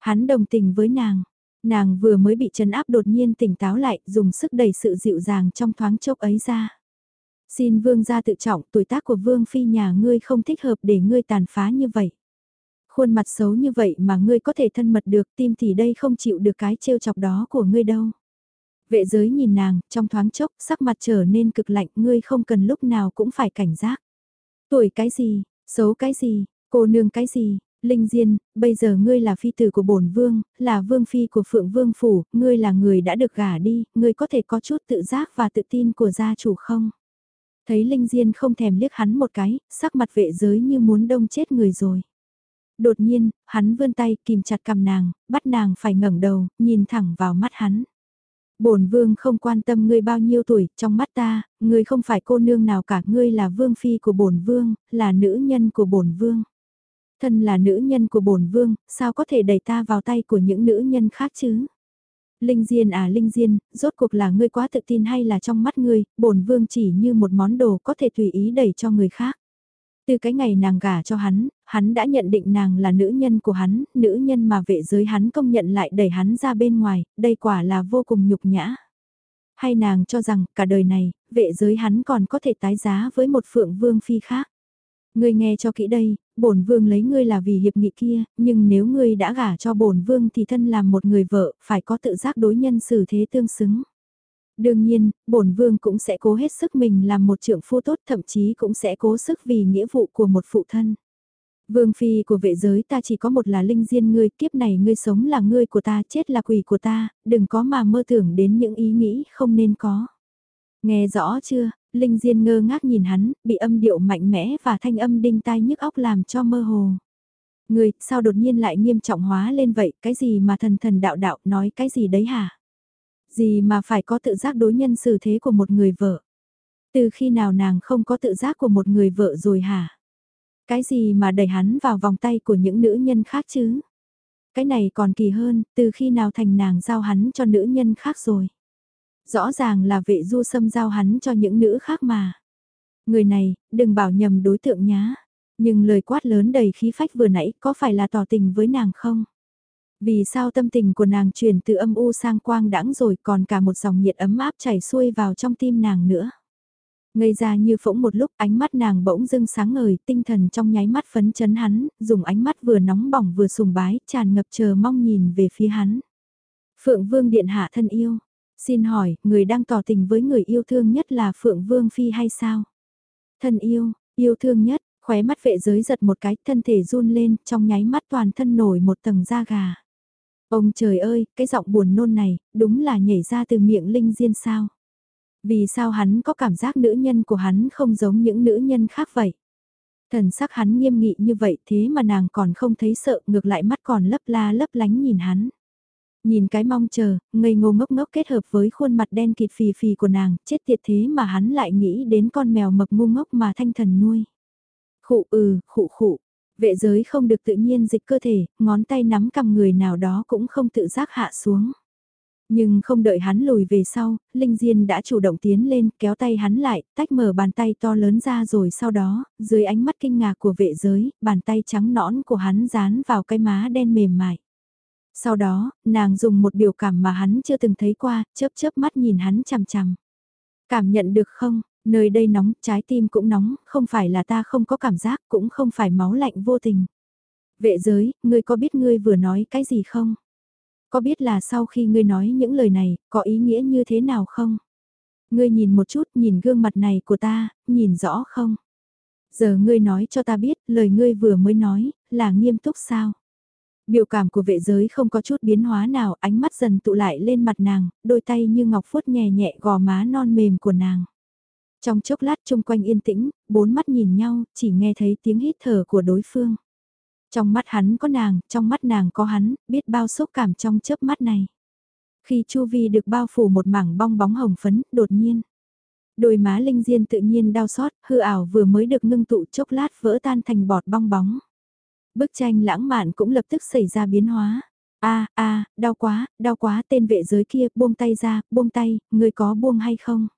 Hắn đồng tình với nàng, nàng vừa mới bị chấn áp đột nhiên tỉnh táo lại, dùng sức đẩy sự dịu dàng trong thoáng chốc ấy ra. Xin vương gia tự trọng, tuổi tác của vương phi nhà ngươi không thích hợp để ngươi tàn phá như vậy. Khuôn mặt xấu như vậy mà ngươi có thể thân mật được tim thì đây không chịu được cái trêu chọc đó của ngươi đâu. Vệ giới nhìn nàng, trong thoáng chốc, sắc mặt trở nên cực lạnh, ngươi không cần lúc nào cũng phải cảnh giác. Tuổi cái gì, xấu cái gì, cô nương cái gì, Linh Diên, bây giờ ngươi là phi tử của bổn vương, là vương phi của phượng vương phủ, ngươi là người đã được gả đi, ngươi có thể có chút tự giác và tự tin của gia chủ không? Thấy Linh Diên không thèm liếc hắn một cái, sắc mặt vệ giới như muốn đông chết người rồi. Đột nhiên, hắn vươn tay kìm chặt cầm nàng, bắt nàng phải ngẩng đầu, nhìn thẳng vào mắt hắn. Bổn vương không quan tâm ngươi bao nhiêu tuổi, trong mắt ta, ngươi không phải cô nương nào cả, ngươi là vương phi của bổn vương, là nữ nhân của bổn vương. Thân là nữ nhân của bổn vương, sao có thể đẩy ta vào tay của những nữ nhân khác chứ? Linh Diên à Linh Diên, rốt cuộc là ngươi quá tự tin hay là trong mắt ngươi, bổn vương chỉ như một món đồ có thể tùy ý đẩy cho người khác. Từ cái ngày nàng gả cho hắn, hắn đã nhận định nàng là nữ nhân của hắn, nữ nhân mà vệ giới hắn công nhận lại đẩy hắn ra bên ngoài, đây quả là vô cùng nhục nhã. Hay nàng cho rằng cả đời này, vệ giới hắn còn có thể tái giá với một phượng vương phi khác. Ngươi nghe cho kỹ đây, bổn vương lấy ngươi là vì hiệp nghị kia, nhưng nếu ngươi đã gả cho bổn vương thì thân làm một người vợ, phải có tự giác đối nhân xử thế tương xứng. Đương nhiên, bổn vương cũng sẽ cố hết sức mình làm một trưởng phu tốt thậm chí cũng sẽ cố sức vì nghĩa vụ của một phụ thân. Vương phi của vệ giới ta chỉ có một là linh diên ngươi, kiếp này ngươi sống là ngươi của ta, chết là quỷ của ta, đừng có mà mơ tưởng đến những ý nghĩ không nên có. Nghe rõ chưa, linh diên ngơ ngác nhìn hắn, bị âm điệu mạnh mẽ và thanh âm đinh tai nhức óc làm cho mơ hồ. Ngươi, sao đột nhiên lại nghiêm trọng hóa lên vậy, cái gì mà thần thần đạo đạo nói cái gì đấy hả? Gì mà phải có tự giác đối nhân xử thế của một người vợ? Từ khi nào nàng không có tự giác của một người vợ rồi hả? Cái gì mà đẩy hắn vào vòng tay của những nữ nhân khác chứ? Cái này còn kỳ hơn, từ khi nào thành nàng giao hắn cho nữ nhân khác rồi? Rõ ràng là vệ du sâm giao hắn cho những nữ khác mà. Người này, đừng bảo nhầm đối tượng nhá. Nhưng lời quát lớn đầy khí phách vừa nãy có phải là tỏ tình với nàng không? Vì sao tâm tình của nàng chuyển từ âm u sang quang đãng rồi còn cả một dòng nhiệt ấm áp chảy xuôi vào trong tim nàng nữa? Ngây ra như phỗng một lúc ánh mắt nàng bỗng dưng sáng ngời, tinh thần trong nháy mắt phấn chấn hắn, dùng ánh mắt vừa nóng bỏng vừa sùng bái, tràn ngập chờ mong nhìn về phía hắn. Phượng Vương Điện Hạ thân yêu, xin hỏi, người đang tỏ tình với người yêu thương nhất là Phượng Vương Phi hay sao? Thân yêu, yêu thương nhất, khóe mắt vệ giới giật một cái, thân thể run lên, trong nháy mắt toàn thân nổi một tầng da gà. Ông trời ơi, cái giọng buồn nôn này, đúng là nhảy ra từ miệng Linh Diên sao? Vì sao hắn có cảm giác nữ nhân của hắn không giống những nữ nhân khác vậy? Thần sắc hắn nghiêm nghị như vậy thế mà nàng còn không thấy sợ ngược lại mắt còn lấp la lấp lánh nhìn hắn. Nhìn cái mong chờ, ngây ngô ngốc ngốc kết hợp với khuôn mặt đen kịt phì phì của nàng, chết tiệt thế mà hắn lại nghĩ đến con mèo mập ngu ngốc mà thanh thần nuôi. Khụ ừ, khụ khụ, vệ giới không được tự nhiên dịch cơ thể, ngón tay nắm cầm người nào đó cũng không tự giác hạ xuống. Nhưng không đợi hắn lùi về sau, Linh Diên đã chủ động tiến lên, kéo tay hắn lại, tách mở bàn tay to lớn ra rồi sau đó, dưới ánh mắt kinh ngạc của vệ giới, bàn tay trắng nõn của hắn dán vào cái má đen mềm mại. Sau đó, nàng dùng một biểu cảm mà hắn chưa từng thấy qua, chớp chớp mắt nhìn hắn chằm chằm. Cảm nhận được không, nơi đây nóng, trái tim cũng nóng, không phải là ta không có cảm giác, cũng không phải máu lạnh vô tình. Vệ giới, ngươi có biết ngươi vừa nói cái gì không? Có biết là sau khi ngươi nói những lời này, có ý nghĩa như thế nào không? Ngươi nhìn một chút, nhìn gương mặt này của ta, nhìn rõ không? Giờ ngươi nói cho ta biết, lời ngươi vừa mới nói, là nghiêm túc sao? Biểu cảm của vệ giới không có chút biến hóa nào, ánh mắt dần tụ lại lên mặt nàng, đôi tay như ngọc phút nhẹ nhẹ gò má non mềm của nàng. Trong chốc lát chung quanh yên tĩnh, bốn mắt nhìn nhau, chỉ nghe thấy tiếng hít thở của đối phương. Trong mắt hắn có nàng, trong mắt nàng có hắn, biết bao xúc cảm trong chớp mắt này. Khi Chu Vi được bao phủ một mảng bong bóng hồng phấn, đột nhiên. Đôi má Linh Diên tự nhiên đau xót, hư ảo vừa mới được ngưng tụ chốc lát vỡ tan thành bọt bong bóng. Bức tranh lãng mạn cũng lập tức xảy ra biến hóa. a a đau quá, đau quá, tên vệ giới kia, buông tay ra, buông tay, ngươi có buông hay không?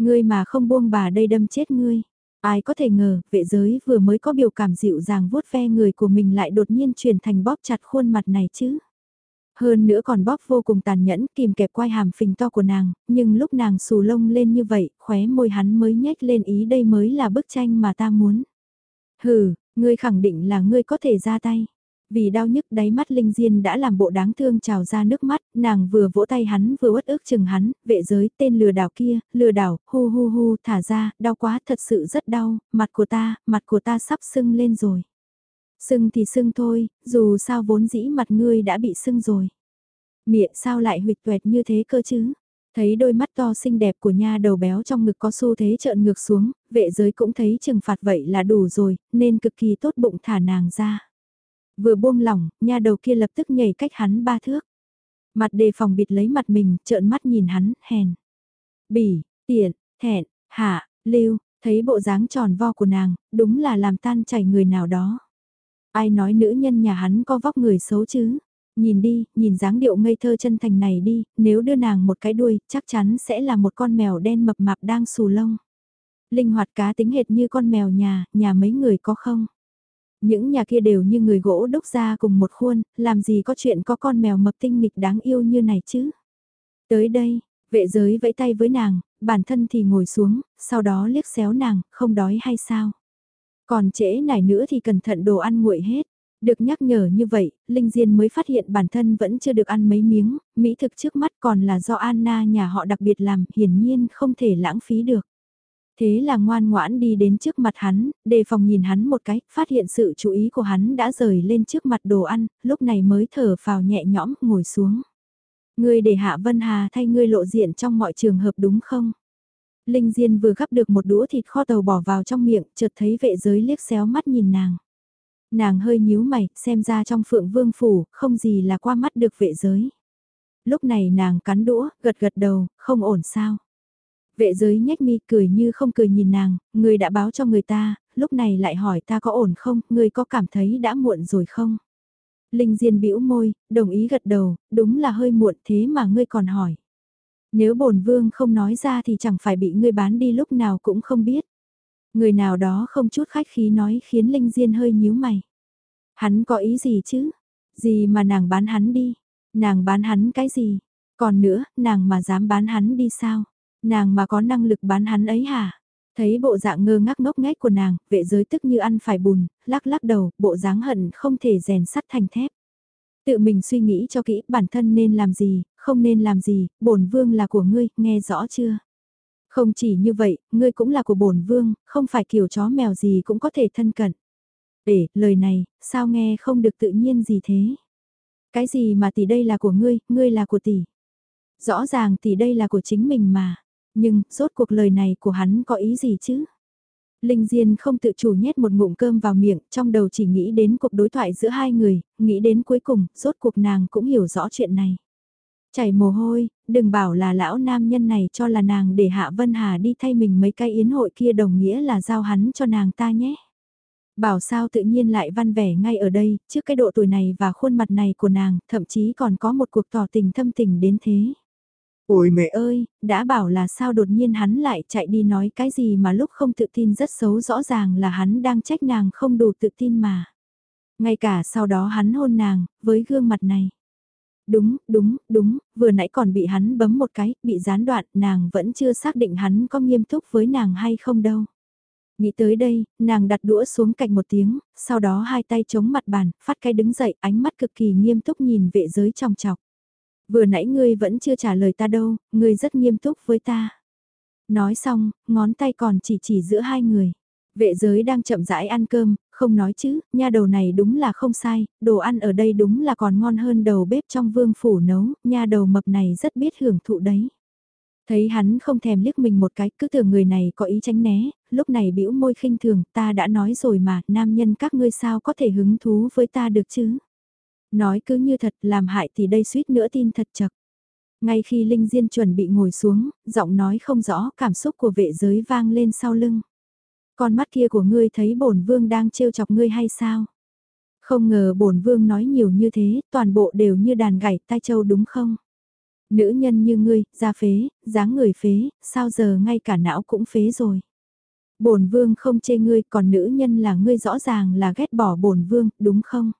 Ngươi mà không buông bà đây đâm chết ngươi. Ai có thể ngờ, vệ giới vừa mới có biểu cảm dịu dàng vuốt ve người của mình lại đột nhiên chuyển thành bóp chặt khuôn mặt này chứ. Hơn nữa còn bóp vô cùng tàn nhẫn kìm kẹp quai hàm phình to của nàng, nhưng lúc nàng xù lông lên như vậy, khóe môi hắn mới nhếch lên ý đây mới là bức tranh mà ta muốn. Hừ, ngươi khẳng định là ngươi có thể ra tay. Vì đau nhức đáy mắt Linh Diên đã làm bộ đáng thương trào ra nước mắt, nàng vừa vỗ tay hắn vừa uất ức chừng hắn, vệ giới tên lừa đảo kia, lừa đảo, hu hu hu, thả ra, đau quá, thật sự rất đau, mặt của ta, mặt của ta sắp sưng lên rồi. Sưng thì sưng thôi, dù sao vốn dĩ mặt ngươi đã bị sưng rồi. Miệng sao lại huyệt tuệt như thế cơ chứ? Thấy đôi mắt to xinh đẹp của nha đầu béo trong ngực có xu thế trợn ngược xuống, vệ giới cũng thấy trừng phạt vậy là đủ rồi, nên cực kỳ tốt bụng thả nàng ra. Vừa buông lỏng, nha đầu kia lập tức nhảy cách hắn ba thước. Mặt đề phòng bịt lấy mặt mình, trợn mắt nhìn hắn, hèn. Bỉ, tiện, thẹn, hạ, lưu, thấy bộ dáng tròn vo của nàng, đúng là làm tan chảy người nào đó. Ai nói nữ nhân nhà hắn có vóc người xấu chứ? Nhìn đi, nhìn dáng điệu ngây thơ chân thành này đi, nếu đưa nàng một cái đuôi, chắc chắn sẽ là một con mèo đen mập mạp đang xù lông. Linh hoạt cá tính hệt như con mèo nhà, nhà mấy người có không? Những nhà kia đều như người gỗ đúc ra cùng một khuôn, làm gì có chuyện có con mèo mập tinh nghịch đáng yêu như này chứ? Tới đây, vệ giới vẫy tay với nàng, bản thân thì ngồi xuống, sau đó liếc xéo nàng, không đói hay sao? Còn trễ này nữa thì cẩn thận đồ ăn nguội hết. Được nhắc nhở như vậy, Linh Diên mới phát hiện bản thân vẫn chưa được ăn mấy miếng, mỹ thực trước mắt còn là do Anna nhà họ đặc biệt làm, hiển nhiên không thể lãng phí được. Thế là ngoan ngoãn đi đến trước mặt hắn, đề phòng nhìn hắn một cái, phát hiện sự chú ý của hắn đã rời lên trước mặt đồ ăn, lúc này mới thở phào nhẹ nhõm, ngồi xuống. Ngươi để Hạ Vân Hà thay ngươi lộ diện trong mọi trường hợp đúng không? Linh Diên vừa gắp được một đũa thịt kho tàu bỏ vào trong miệng, chợt thấy vệ giới liếc xéo mắt nhìn nàng. Nàng hơi nhíu mày, xem ra trong phượng vương phủ, không gì là qua mắt được vệ giới. Lúc này nàng cắn đũa, gật gật đầu, không ổn sao. Vệ giới nhếch mi cười như không cười nhìn nàng, người đã báo cho người ta, lúc này lại hỏi ta có ổn không, người có cảm thấy đã muộn rồi không? Linh Diên bĩu môi, đồng ý gật đầu, đúng là hơi muộn thế mà ngươi còn hỏi. Nếu bổn vương không nói ra thì chẳng phải bị ngươi bán đi lúc nào cũng không biết. Người nào đó không chút khách khí nói khiến Linh Diên hơi nhíu mày. Hắn có ý gì chứ? Gì mà nàng bán hắn đi? Nàng bán hắn cái gì? Còn nữa, nàng mà dám bán hắn đi sao? Nàng mà có năng lực bán hắn ấy hả? Thấy bộ dạng ngơ ngác ngốc nghếch của nàng, vệ giới tức như ăn phải bùn, lắc lắc đầu, bộ dáng hận không thể rèn sắt thành thép. Tự mình suy nghĩ cho kỹ bản thân nên làm gì, không nên làm gì, bổn vương là của ngươi, nghe rõ chưa? Không chỉ như vậy, ngươi cũng là của bổn vương, không phải kiểu chó mèo gì cũng có thể thân cận. Để, lời này, sao nghe không được tự nhiên gì thế? Cái gì mà tỷ đây là của ngươi, ngươi là của tỷ. Rõ ràng tỷ đây là của chính mình mà. Nhưng, rốt cuộc lời này của hắn có ý gì chứ? Linh Diên không tự chủ nhét một ngụm cơm vào miệng, trong đầu chỉ nghĩ đến cuộc đối thoại giữa hai người, nghĩ đến cuối cùng, rốt cuộc nàng cũng hiểu rõ chuyện này. Chảy mồ hôi, đừng bảo là lão nam nhân này cho là nàng để Hạ Vân Hà đi thay mình mấy cái yến hội kia đồng nghĩa là giao hắn cho nàng ta nhé. Bảo sao tự nhiên lại văn vẻ ngay ở đây, trước cái độ tuổi này và khuôn mặt này của nàng, thậm chí còn có một cuộc tỏ tình thâm tình đến thế. Ôi mẹ ơi, đã bảo là sao đột nhiên hắn lại chạy đi nói cái gì mà lúc không tự tin rất xấu rõ ràng là hắn đang trách nàng không đủ tự tin mà. Ngay cả sau đó hắn hôn nàng, với gương mặt này. Đúng, đúng, đúng, vừa nãy còn bị hắn bấm một cái, bị gián đoạn, nàng vẫn chưa xác định hắn có nghiêm túc với nàng hay không đâu. Nghĩ tới đây, nàng đặt đũa xuống cạnh một tiếng, sau đó hai tay chống mặt bàn, phát cái đứng dậy, ánh mắt cực kỳ nghiêm túc nhìn vệ giới trong chọc. Vừa nãy ngươi vẫn chưa trả lời ta đâu, ngươi rất nghiêm túc với ta. Nói xong, ngón tay còn chỉ chỉ giữa hai người. Vệ giới đang chậm rãi ăn cơm, không nói chứ, nha đầu này đúng là không sai, đồ ăn ở đây đúng là còn ngon hơn đầu bếp trong vương phủ nấu, nha đầu mập này rất biết hưởng thụ đấy. Thấy hắn không thèm liếc mình một cái, cứ tưởng người này có ý tránh né, lúc này bĩu môi khinh thường, ta đã nói rồi mà, nam nhân các ngươi sao có thể hứng thú với ta được chứ? Nói cứ như thật, làm hại thì đây suýt nữa tin thật chật. Ngay khi Linh Diên chuẩn bị ngồi xuống, giọng nói không rõ, cảm xúc của vệ giới vang lên sau lưng. Con mắt kia của ngươi thấy bổn vương đang trêu chọc ngươi hay sao? Không ngờ bổn vương nói nhiều như thế, toàn bộ đều như đàn gảy tai châu đúng không? Nữ nhân như ngươi, da phế, dáng người phế, sao giờ ngay cả não cũng phế rồi. Bổn vương không chê ngươi, còn nữ nhân là ngươi rõ ràng là ghét bỏ bổn vương, đúng không?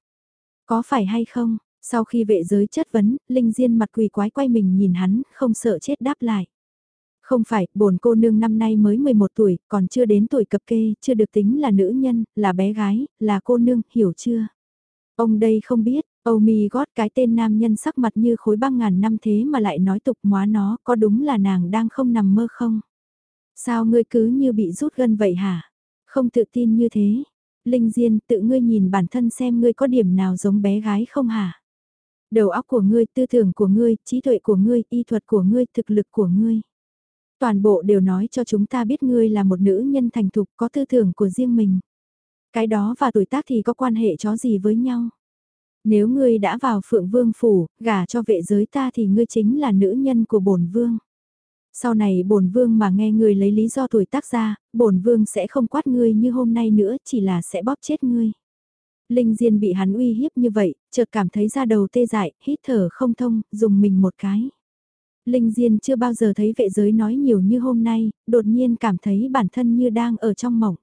Có phải hay không? Sau khi vệ giới chất vấn, Linh Diên mặt quỳ quái quay mình nhìn hắn, không sợ chết đáp lại. Không phải, bổn cô nương năm nay mới 11 tuổi, còn chưa đến tuổi cập kê, chưa được tính là nữ nhân, là bé gái, là cô nương, hiểu chưa? Ông đây không biết, Âu mi gót cái tên nam nhân sắc mặt như khối băng ngàn năm thế mà lại nói tục móa nó, có đúng là nàng đang không nằm mơ không? Sao ngươi cứ như bị rút gân vậy hả? Không tự tin như thế. Linh Diên tự ngươi nhìn bản thân xem ngươi có điểm nào giống bé gái không hả? Đầu óc của ngươi, tư tưởng của ngươi, trí tuệ của ngươi, y thuật của ngươi, thực lực của ngươi. Toàn bộ đều nói cho chúng ta biết ngươi là một nữ nhân thành thục có tư tưởng của riêng mình. Cái đó và tuổi tác thì có quan hệ chó gì với nhau? Nếu ngươi đã vào phượng vương phủ, gả cho vệ giới ta thì ngươi chính là nữ nhân của bổn vương. Sau này bổn vương mà nghe ngươi lấy lý do tuổi tác ra, bổn vương sẽ không quát ngươi như hôm nay nữa, chỉ là sẽ bóp chết ngươi. Linh Diên bị hắn uy hiếp như vậy, chợt cảm thấy da đầu tê dại, hít thở không thông, dùng mình một cái. Linh Diên chưa bao giờ thấy vệ giới nói nhiều như hôm nay, đột nhiên cảm thấy bản thân như đang ở trong mộng.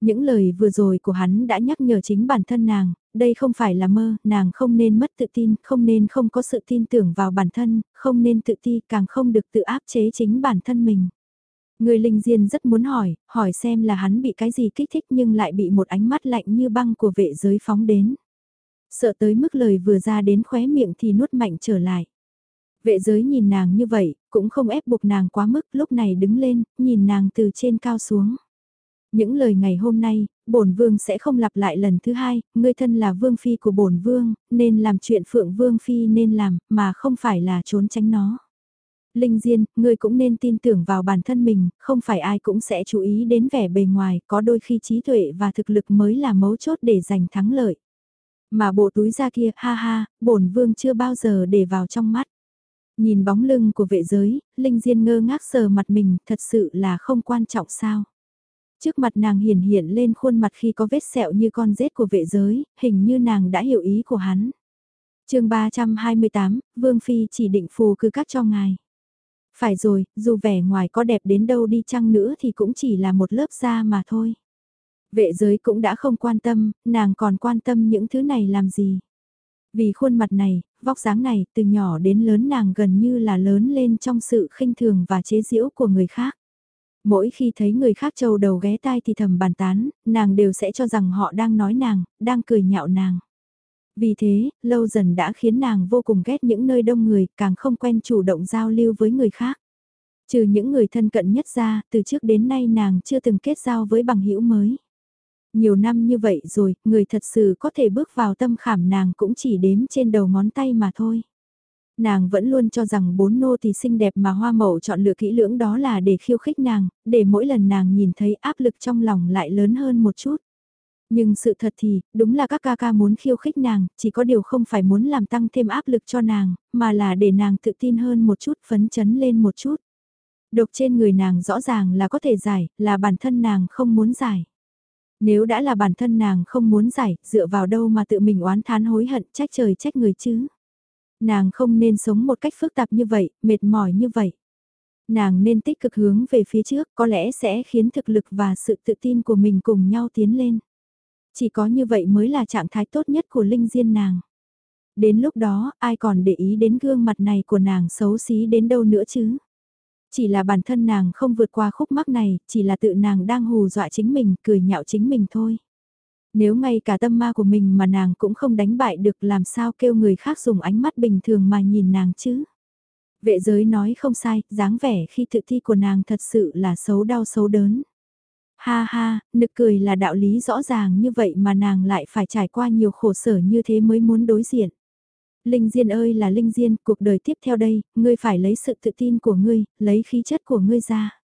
Những lời vừa rồi của hắn đã nhắc nhở chính bản thân nàng, đây không phải là mơ, nàng không nên mất tự tin, không nên không có sự tin tưởng vào bản thân, không nên tự ti, càng không được tự áp chế chính bản thân mình. Người linh diên rất muốn hỏi, hỏi xem là hắn bị cái gì kích thích nhưng lại bị một ánh mắt lạnh như băng của vệ giới phóng đến. Sợ tới mức lời vừa ra đến khóe miệng thì nuốt mạnh trở lại. Vệ giới nhìn nàng như vậy, cũng không ép buộc nàng quá mức, lúc này đứng lên, nhìn nàng từ trên cao xuống. Những lời ngày hôm nay, bổn vương sẽ không lặp lại lần thứ hai, ngươi thân là vương phi của bổn vương, nên làm chuyện phượng vương phi nên làm, mà không phải là trốn tránh nó. Linh Diên, ngươi cũng nên tin tưởng vào bản thân mình, không phải ai cũng sẽ chú ý đến vẻ bề ngoài, có đôi khi trí tuệ và thực lực mới là mấu chốt để giành thắng lợi. Mà bộ túi da kia, ha ha, bổn vương chưa bao giờ để vào trong mắt. Nhìn bóng lưng của vệ giới, Linh Diên ngơ ngác sờ mặt mình, thật sự là không quan trọng sao. Trước mặt nàng hiển hiện lên khuôn mặt khi có vết sẹo như con rết của vệ giới, hình như nàng đã hiểu ý của hắn. chương 328, Vương Phi chỉ định phù cư các cho ngài. Phải rồi, dù vẻ ngoài có đẹp đến đâu đi chăng nữa thì cũng chỉ là một lớp da mà thôi. Vệ giới cũng đã không quan tâm, nàng còn quan tâm những thứ này làm gì. Vì khuôn mặt này, vóc dáng này, từ nhỏ đến lớn nàng gần như là lớn lên trong sự khinh thường và chế giễu của người khác. Mỗi khi thấy người khác trâu đầu ghé tai thì thầm bàn tán, nàng đều sẽ cho rằng họ đang nói nàng, đang cười nhạo nàng. Vì thế, lâu dần đã khiến nàng vô cùng ghét những nơi đông người, càng không quen chủ động giao lưu với người khác. Trừ những người thân cận nhất ra, từ trước đến nay nàng chưa từng kết giao với bằng hữu mới. Nhiều năm như vậy rồi, người thật sự có thể bước vào tâm khảm nàng cũng chỉ đếm trên đầu ngón tay mà thôi nàng vẫn luôn cho rằng bốn nô thì xinh đẹp mà hoa mậu chọn lựa kỹ lưỡng đó là để khiêu khích nàng, để mỗi lần nàng nhìn thấy áp lực trong lòng lại lớn hơn một chút. Nhưng sự thật thì, đúng là các ca ca muốn khiêu khích nàng, chỉ có điều không phải muốn làm tăng thêm áp lực cho nàng, mà là để nàng tự tin hơn một chút, phấn chấn lên một chút. Độc trên người nàng rõ ràng là có thể giải, là bản thân nàng không muốn giải. Nếu đã là bản thân nàng không muốn giải, dựa vào đâu mà tự mình oán thán hối hận trách trời trách người chứ. Nàng không nên sống một cách phức tạp như vậy, mệt mỏi như vậy. Nàng nên tích cực hướng về phía trước có lẽ sẽ khiến thực lực và sự tự tin của mình cùng nhau tiến lên. Chỉ có như vậy mới là trạng thái tốt nhất của Linh Diên nàng. Đến lúc đó, ai còn để ý đến gương mặt này của nàng xấu xí đến đâu nữa chứ? Chỉ là bản thân nàng không vượt qua khúc mắc này, chỉ là tự nàng đang hù dọa chính mình, cười nhạo chính mình thôi. Nếu ngay cả tâm ma của mình mà nàng cũng không đánh bại được làm sao kêu người khác dùng ánh mắt bình thường mà nhìn nàng chứ. Vệ giới nói không sai, dáng vẻ khi thực thi của nàng thật sự là xấu đau xấu đớn. Ha ha, nực cười là đạo lý rõ ràng như vậy mà nàng lại phải trải qua nhiều khổ sở như thế mới muốn đối diện. Linh Diên ơi là Linh Diên, cuộc đời tiếp theo đây, ngươi phải lấy sự tự tin của ngươi, lấy khí chất của ngươi ra.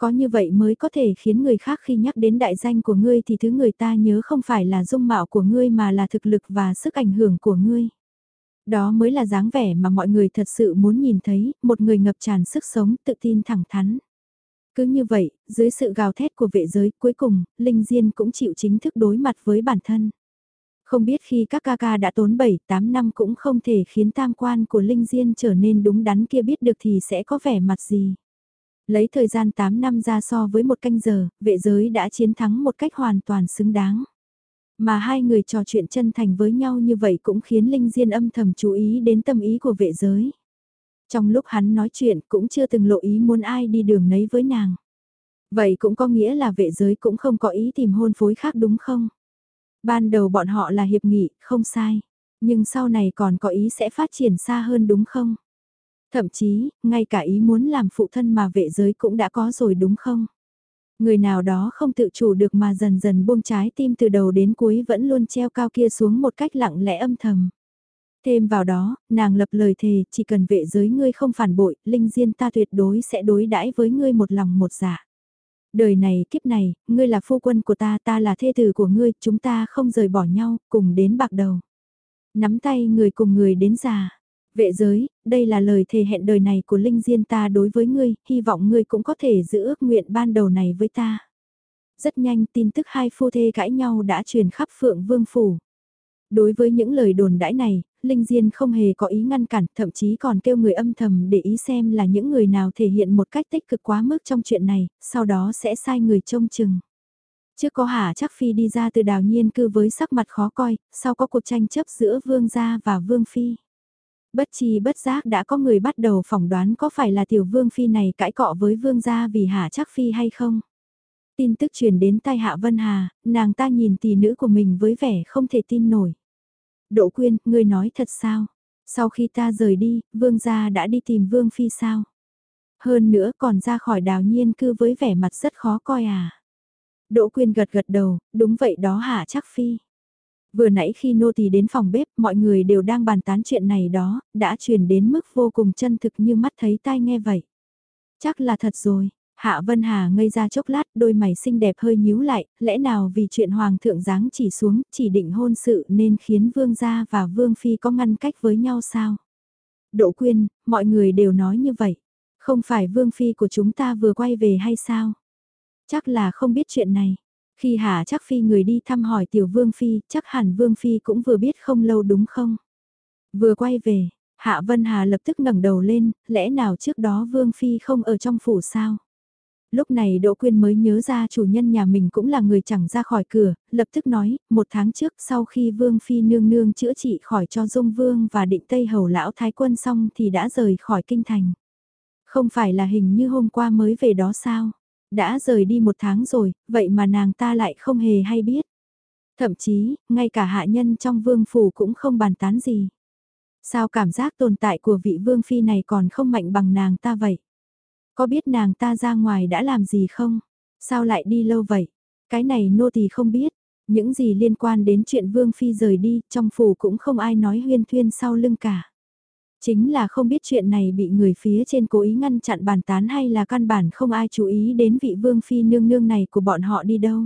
Có như vậy mới có thể khiến người khác khi nhắc đến đại danh của ngươi thì thứ người ta nhớ không phải là dung mạo của ngươi mà là thực lực và sức ảnh hưởng của ngươi. Đó mới là dáng vẻ mà mọi người thật sự muốn nhìn thấy, một người ngập tràn sức sống, tự tin thẳng thắn. Cứ như vậy, dưới sự gào thét của vệ giới, cuối cùng, Linh Diên cũng chịu chính thức đối mặt với bản thân. Không biết khi các ca ca đã tốn 7-8 năm cũng không thể khiến tam quan của Linh Diên trở nên đúng đắn kia biết được thì sẽ có vẻ mặt gì. Lấy thời gian 8 năm ra so với một canh giờ, vệ giới đã chiến thắng một cách hoàn toàn xứng đáng. Mà hai người trò chuyện chân thành với nhau như vậy cũng khiến Linh Diên âm thầm chú ý đến tâm ý của vệ giới. Trong lúc hắn nói chuyện cũng chưa từng lộ ý muốn ai đi đường nấy với nàng. Vậy cũng có nghĩa là vệ giới cũng không có ý tìm hôn phối khác đúng không? Ban đầu bọn họ là hiệp nghị, không sai. Nhưng sau này còn có ý sẽ phát triển xa hơn đúng không? Thậm chí, ngay cả ý muốn làm phụ thân mà vệ giới cũng đã có rồi đúng không? Người nào đó không tự chủ được mà dần dần buông trái tim từ đầu đến cuối vẫn luôn treo cao kia xuống một cách lặng lẽ âm thầm. Thêm vào đó, nàng lập lời thề, chỉ cần vệ giới ngươi không phản bội, linh diên ta tuyệt đối sẽ đối đãi với ngươi một lòng một dạ. Đời này, kiếp này, ngươi là phu quân của ta, ta là thê tử của ngươi, chúng ta không rời bỏ nhau, cùng đến bạc đầu. Nắm tay người cùng người đến già. Vệ giới, đây là lời thề hẹn đời này của Linh Diên ta đối với ngươi, hy vọng ngươi cũng có thể giữ ước nguyện ban đầu này với ta. Rất nhanh tin tức hai phu thê cãi nhau đã truyền khắp Phượng Vương Phủ. Đối với những lời đồn đãi này, Linh Diên không hề có ý ngăn cản, thậm chí còn kêu người âm thầm để ý xem là những người nào thể hiện một cách tích cực quá mức trong chuyện này, sau đó sẽ sai người trông chừng. Trước có Hà Chắc Phi đi ra từ đào nhiên cư với sắc mặt khó coi, sau có cuộc tranh chấp giữa Vương gia và Vương Phi. Bất chi bất giác đã có người bắt đầu phỏng đoán có phải là tiểu Vương Phi này cãi cọ với Vương gia vì Hà Chắc Phi hay không. Tin tức truyền đến tai Hạ Vân Hà, nàng ta nhìn tỷ nữ của mình với vẻ không thể tin nổi. Đỗ Quyên, ngươi nói thật sao? Sau khi ta rời đi, vương gia đã đi tìm vương phi sao? Hơn nữa còn ra khỏi đào nhiên cư với vẻ mặt rất khó coi à? Đỗ Quyên gật gật đầu, đúng vậy đó hả chắc phi. Vừa nãy khi nô tỳ đến phòng bếp, mọi người đều đang bàn tán chuyện này đó, đã truyền đến mức vô cùng chân thực như mắt thấy tai nghe vậy. Chắc là thật rồi, Hạ Vân Hà ngây ra chốc lát, đôi mày xinh đẹp hơi nhíu lại, lẽ nào vì chuyện Hoàng thượng giáng chỉ xuống, chỉ định hôn sự nên khiến Vương gia và Vương Phi có ngăn cách với nhau sao? Đỗ Quyên, mọi người đều nói như vậy. Không phải Vương Phi của chúng ta vừa quay về hay sao? Chắc là không biết chuyện này. Khi Hà chắc Phi người đi thăm hỏi tiểu Vương Phi, chắc hẳn Vương Phi cũng vừa biết không lâu đúng không? Vừa quay về, Hạ Vân Hà lập tức ngẩng đầu lên, lẽ nào trước đó Vương Phi không ở trong phủ sao? lúc này Đỗ Quyên mới nhớ ra chủ nhân nhà mình cũng là người chẳng ra khỏi cửa, lập tức nói, một tháng trước sau khi Vương Phi nương nương chữa trị khỏi cho Dung Vương và định Tây Hầu Lão Thái Quân xong thì đã rời khỏi kinh thành. Không phải là hình như hôm qua mới về đó sao? Đã rời đi một tháng rồi, vậy mà nàng ta lại không hề hay biết. Thậm chí, ngay cả hạ nhân trong vương phủ cũng không bàn tán gì. Sao cảm giác tồn tại của vị vương phi này còn không mạnh bằng nàng ta vậy? Có biết nàng ta ra ngoài đã làm gì không? Sao lại đi lâu vậy? Cái này nô tỳ không biết. Những gì liên quan đến chuyện Vương Phi rời đi, trong phủ cũng không ai nói huyên thuyên sau lưng cả. Chính là không biết chuyện này bị người phía trên cố ý ngăn chặn bàn tán hay là căn bản không ai chú ý đến vị Vương Phi nương nương này của bọn họ đi đâu.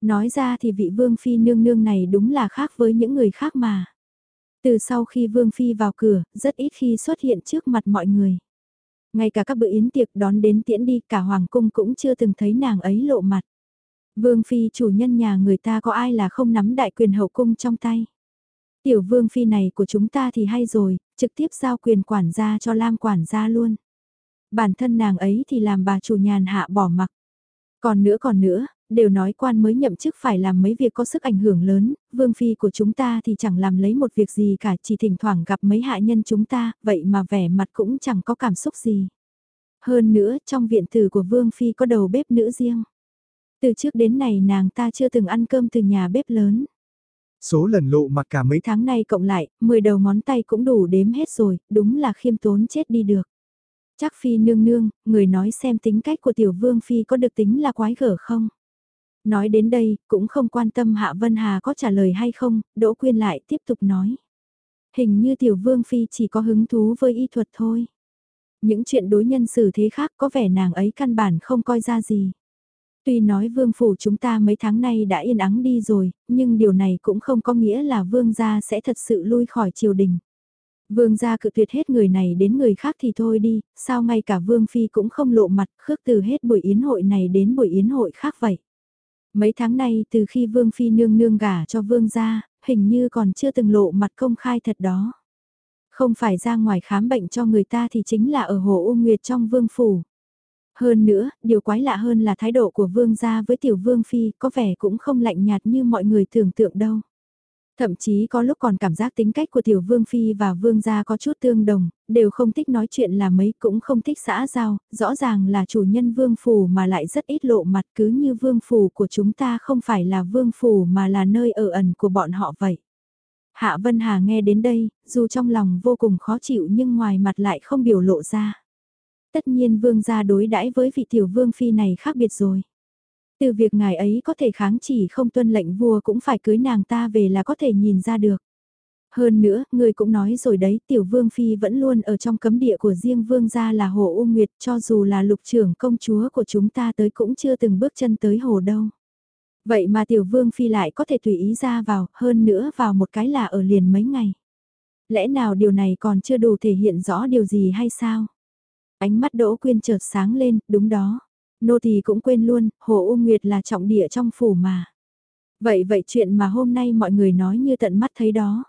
Nói ra thì vị Vương Phi nương nương này đúng là khác với những người khác mà. Từ sau khi Vương Phi vào cửa, rất ít khi xuất hiện trước mặt mọi người. Ngay cả các bữa yến tiệc đón đến tiễn đi cả hoàng cung cũng chưa từng thấy nàng ấy lộ mặt. Vương Phi chủ nhân nhà người ta có ai là không nắm đại quyền hậu cung trong tay. Tiểu Vương Phi này của chúng ta thì hay rồi, trực tiếp giao quyền quản gia cho Lam quản gia luôn. Bản thân nàng ấy thì làm bà chủ nhàn hạ bỏ mặc. Còn nữa còn nữa, đều nói quan mới nhậm chức phải làm mấy việc có sức ảnh hưởng lớn, vương phi của chúng ta thì chẳng làm lấy một việc gì cả, chỉ thỉnh thoảng gặp mấy hạ nhân chúng ta, vậy mà vẻ mặt cũng chẳng có cảm xúc gì. Hơn nữa, trong viện tử của vương phi có đầu bếp nữ riêng. Từ trước đến này nàng ta chưa từng ăn cơm từ nhà bếp lớn. Số lần lộ mặt cả mấy tháng nay cộng lại, 10 đầu ngón tay cũng đủ đếm hết rồi, đúng là khiêm tốn chết đi được. Chắc phi nương nương, người nói xem tính cách của tiểu vương phi có được tính là quái gở không? Nói đến đây, cũng không quan tâm Hạ Vân Hà có trả lời hay không, Đỗ Quyên lại tiếp tục nói. Hình như tiểu vương phi chỉ có hứng thú với y thuật thôi. Những chuyện đối nhân xử thế khác có vẻ nàng ấy căn bản không coi ra gì. Tuy nói vương phủ chúng ta mấy tháng nay đã yên ắng đi rồi, nhưng điều này cũng không có nghĩa là vương gia sẽ thật sự lui khỏi triều đình. Vương gia cự tuyệt hết người này đến người khác thì thôi đi, sao ngay cả vương phi cũng không lộ mặt khước từ hết buổi yến hội này đến buổi yến hội khác vậy. Mấy tháng nay từ khi vương phi nương nương gả cho vương gia, hình như còn chưa từng lộ mặt công khai thật đó. Không phải ra ngoài khám bệnh cho người ta thì chính là ở Hồ U Nguyệt trong vương phủ. Hơn nữa, điều quái lạ hơn là thái độ của vương gia với tiểu vương phi có vẻ cũng không lạnh nhạt như mọi người tưởng tượng đâu. Thậm chí có lúc còn cảm giác tính cách của tiểu vương phi và vương gia có chút tương đồng, đều không thích nói chuyện là mấy cũng không thích xã giao, rõ ràng là chủ nhân vương phủ mà lại rất ít lộ mặt cứ như vương phủ của chúng ta không phải là vương phủ mà là nơi ở ẩn của bọn họ vậy. Hạ Vân Hà nghe đến đây, dù trong lòng vô cùng khó chịu nhưng ngoài mặt lại không biểu lộ ra. Tất nhiên vương gia đối đãi với vị tiểu vương phi này khác biệt rồi. Từ việc ngài ấy có thể kháng chỉ không tuân lệnh vua cũng phải cưới nàng ta về là có thể nhìn ra được. Hơn nữa, người cũng nói rồi đấy, tiểu vương phi vẫn luôn ở trong cấm địa của riêng vương gia là hồ U Nguyệt, cho dù là lục trưởng công chúa của chúng ta tới cũng chưa từng bước chân tới hồ đâu. Vậy mà tiểu vương phi lại có thể tùy ý ra vào, hơn nữa vào một cái là ở liền mấy ngày. Lẽ nào điều này còn chưa đủ thể hiện rõ điều gì hay sao? Ánh mắt Đỗ Quyên chợt sáng lên, đúng đó. Nô thì cũng quên luôn, Hồ U Nguyệt là trọng địa trong phủ mà. Vậy vậy chuyện mà hôm nay mọi người nói như tận mắt thấy đó.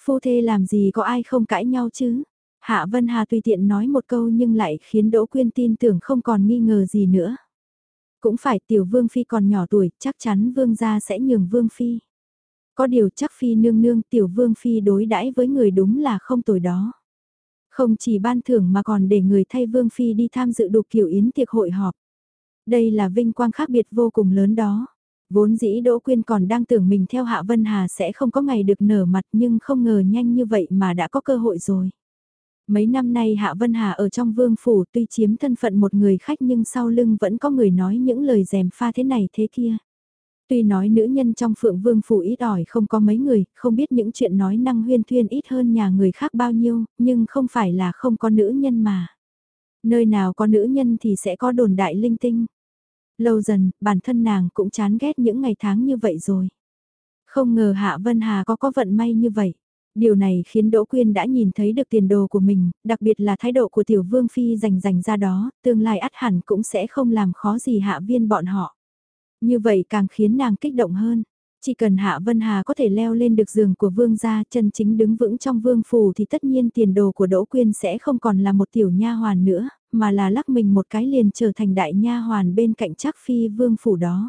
Phu thê làm gì có ai không cãi nhau chứ? Hạ Vân Hà tùy tiện nói một câu nhưng lại khiến Đỗ Quyên tin tưởng không còn nghi ngờ gì nữa. Cũng phải tiểu vương phi còn nhỏ tuổi, chắc chắn vương gia sẽ nhường vương phi. Có điều chắc phi nương nương tiểu vương phi đối đãi với người đúng là không tồi đó. Không chỉ ban thưởng mà còn để người thay vương phi đi tham dự đục kiểu yến tiệc hội họp. Đây là vinh quang khác biệt vô cùng lớn đó. Vốn dĩ Đỗ Quyên còn đang tưởng mình theo Hạ Vân Hà sẽ không có ngày được nở mặt nhưng không ngờ nhanh như vậy mà đã có cơ hội rồi. Mấy năm nay Hạ Vân Hà ở trong vương phủ tuy chiếm thân phận một người khách nhưng sau lưng vẫn có người nói những lời dèm pha thế này thế kia. Tuy nói nữ nhân trong phượng vương phủ ít ỏi không có mấy người, không biết những chuyện nói năng huyên thuyên ít hơn nhà người khác bao nhiêu, nhưng không phải là không có nữ nhân mà. Nơi nào có nữ nhân thì sẽ có đồn đại linh tinh. Lâu dần, bản thân nàng cũng chán ghét những ngày tháng như vậy rồi. Không ngờ Hạ Vân Hà có có vận may như vậy. Điều này khiến Đỗ Quyên đã nhìn thấy được tiền đồ của mình, đặc biệt là thái độ của Tiểu Vương Phi dành dành ra đó, tương lai ắt hẳn cũng sẽ không làm khó gì Hạ Viên bọn họ. Như vậy càng khiến nàng kích động hơn. Chỉ cần Hạ Vân Hà có thể leo lên được giường của vương gia chân chính đứng vững trong vương phủ thì tất nhiên tiền đồ của Đỗ Quyên sẽ không còn là một tiểu nha hoàn nữa, mà là lắc mình một cái liền trở thành đại nha hoàn bên cạnh chắc phi vương phủ đó.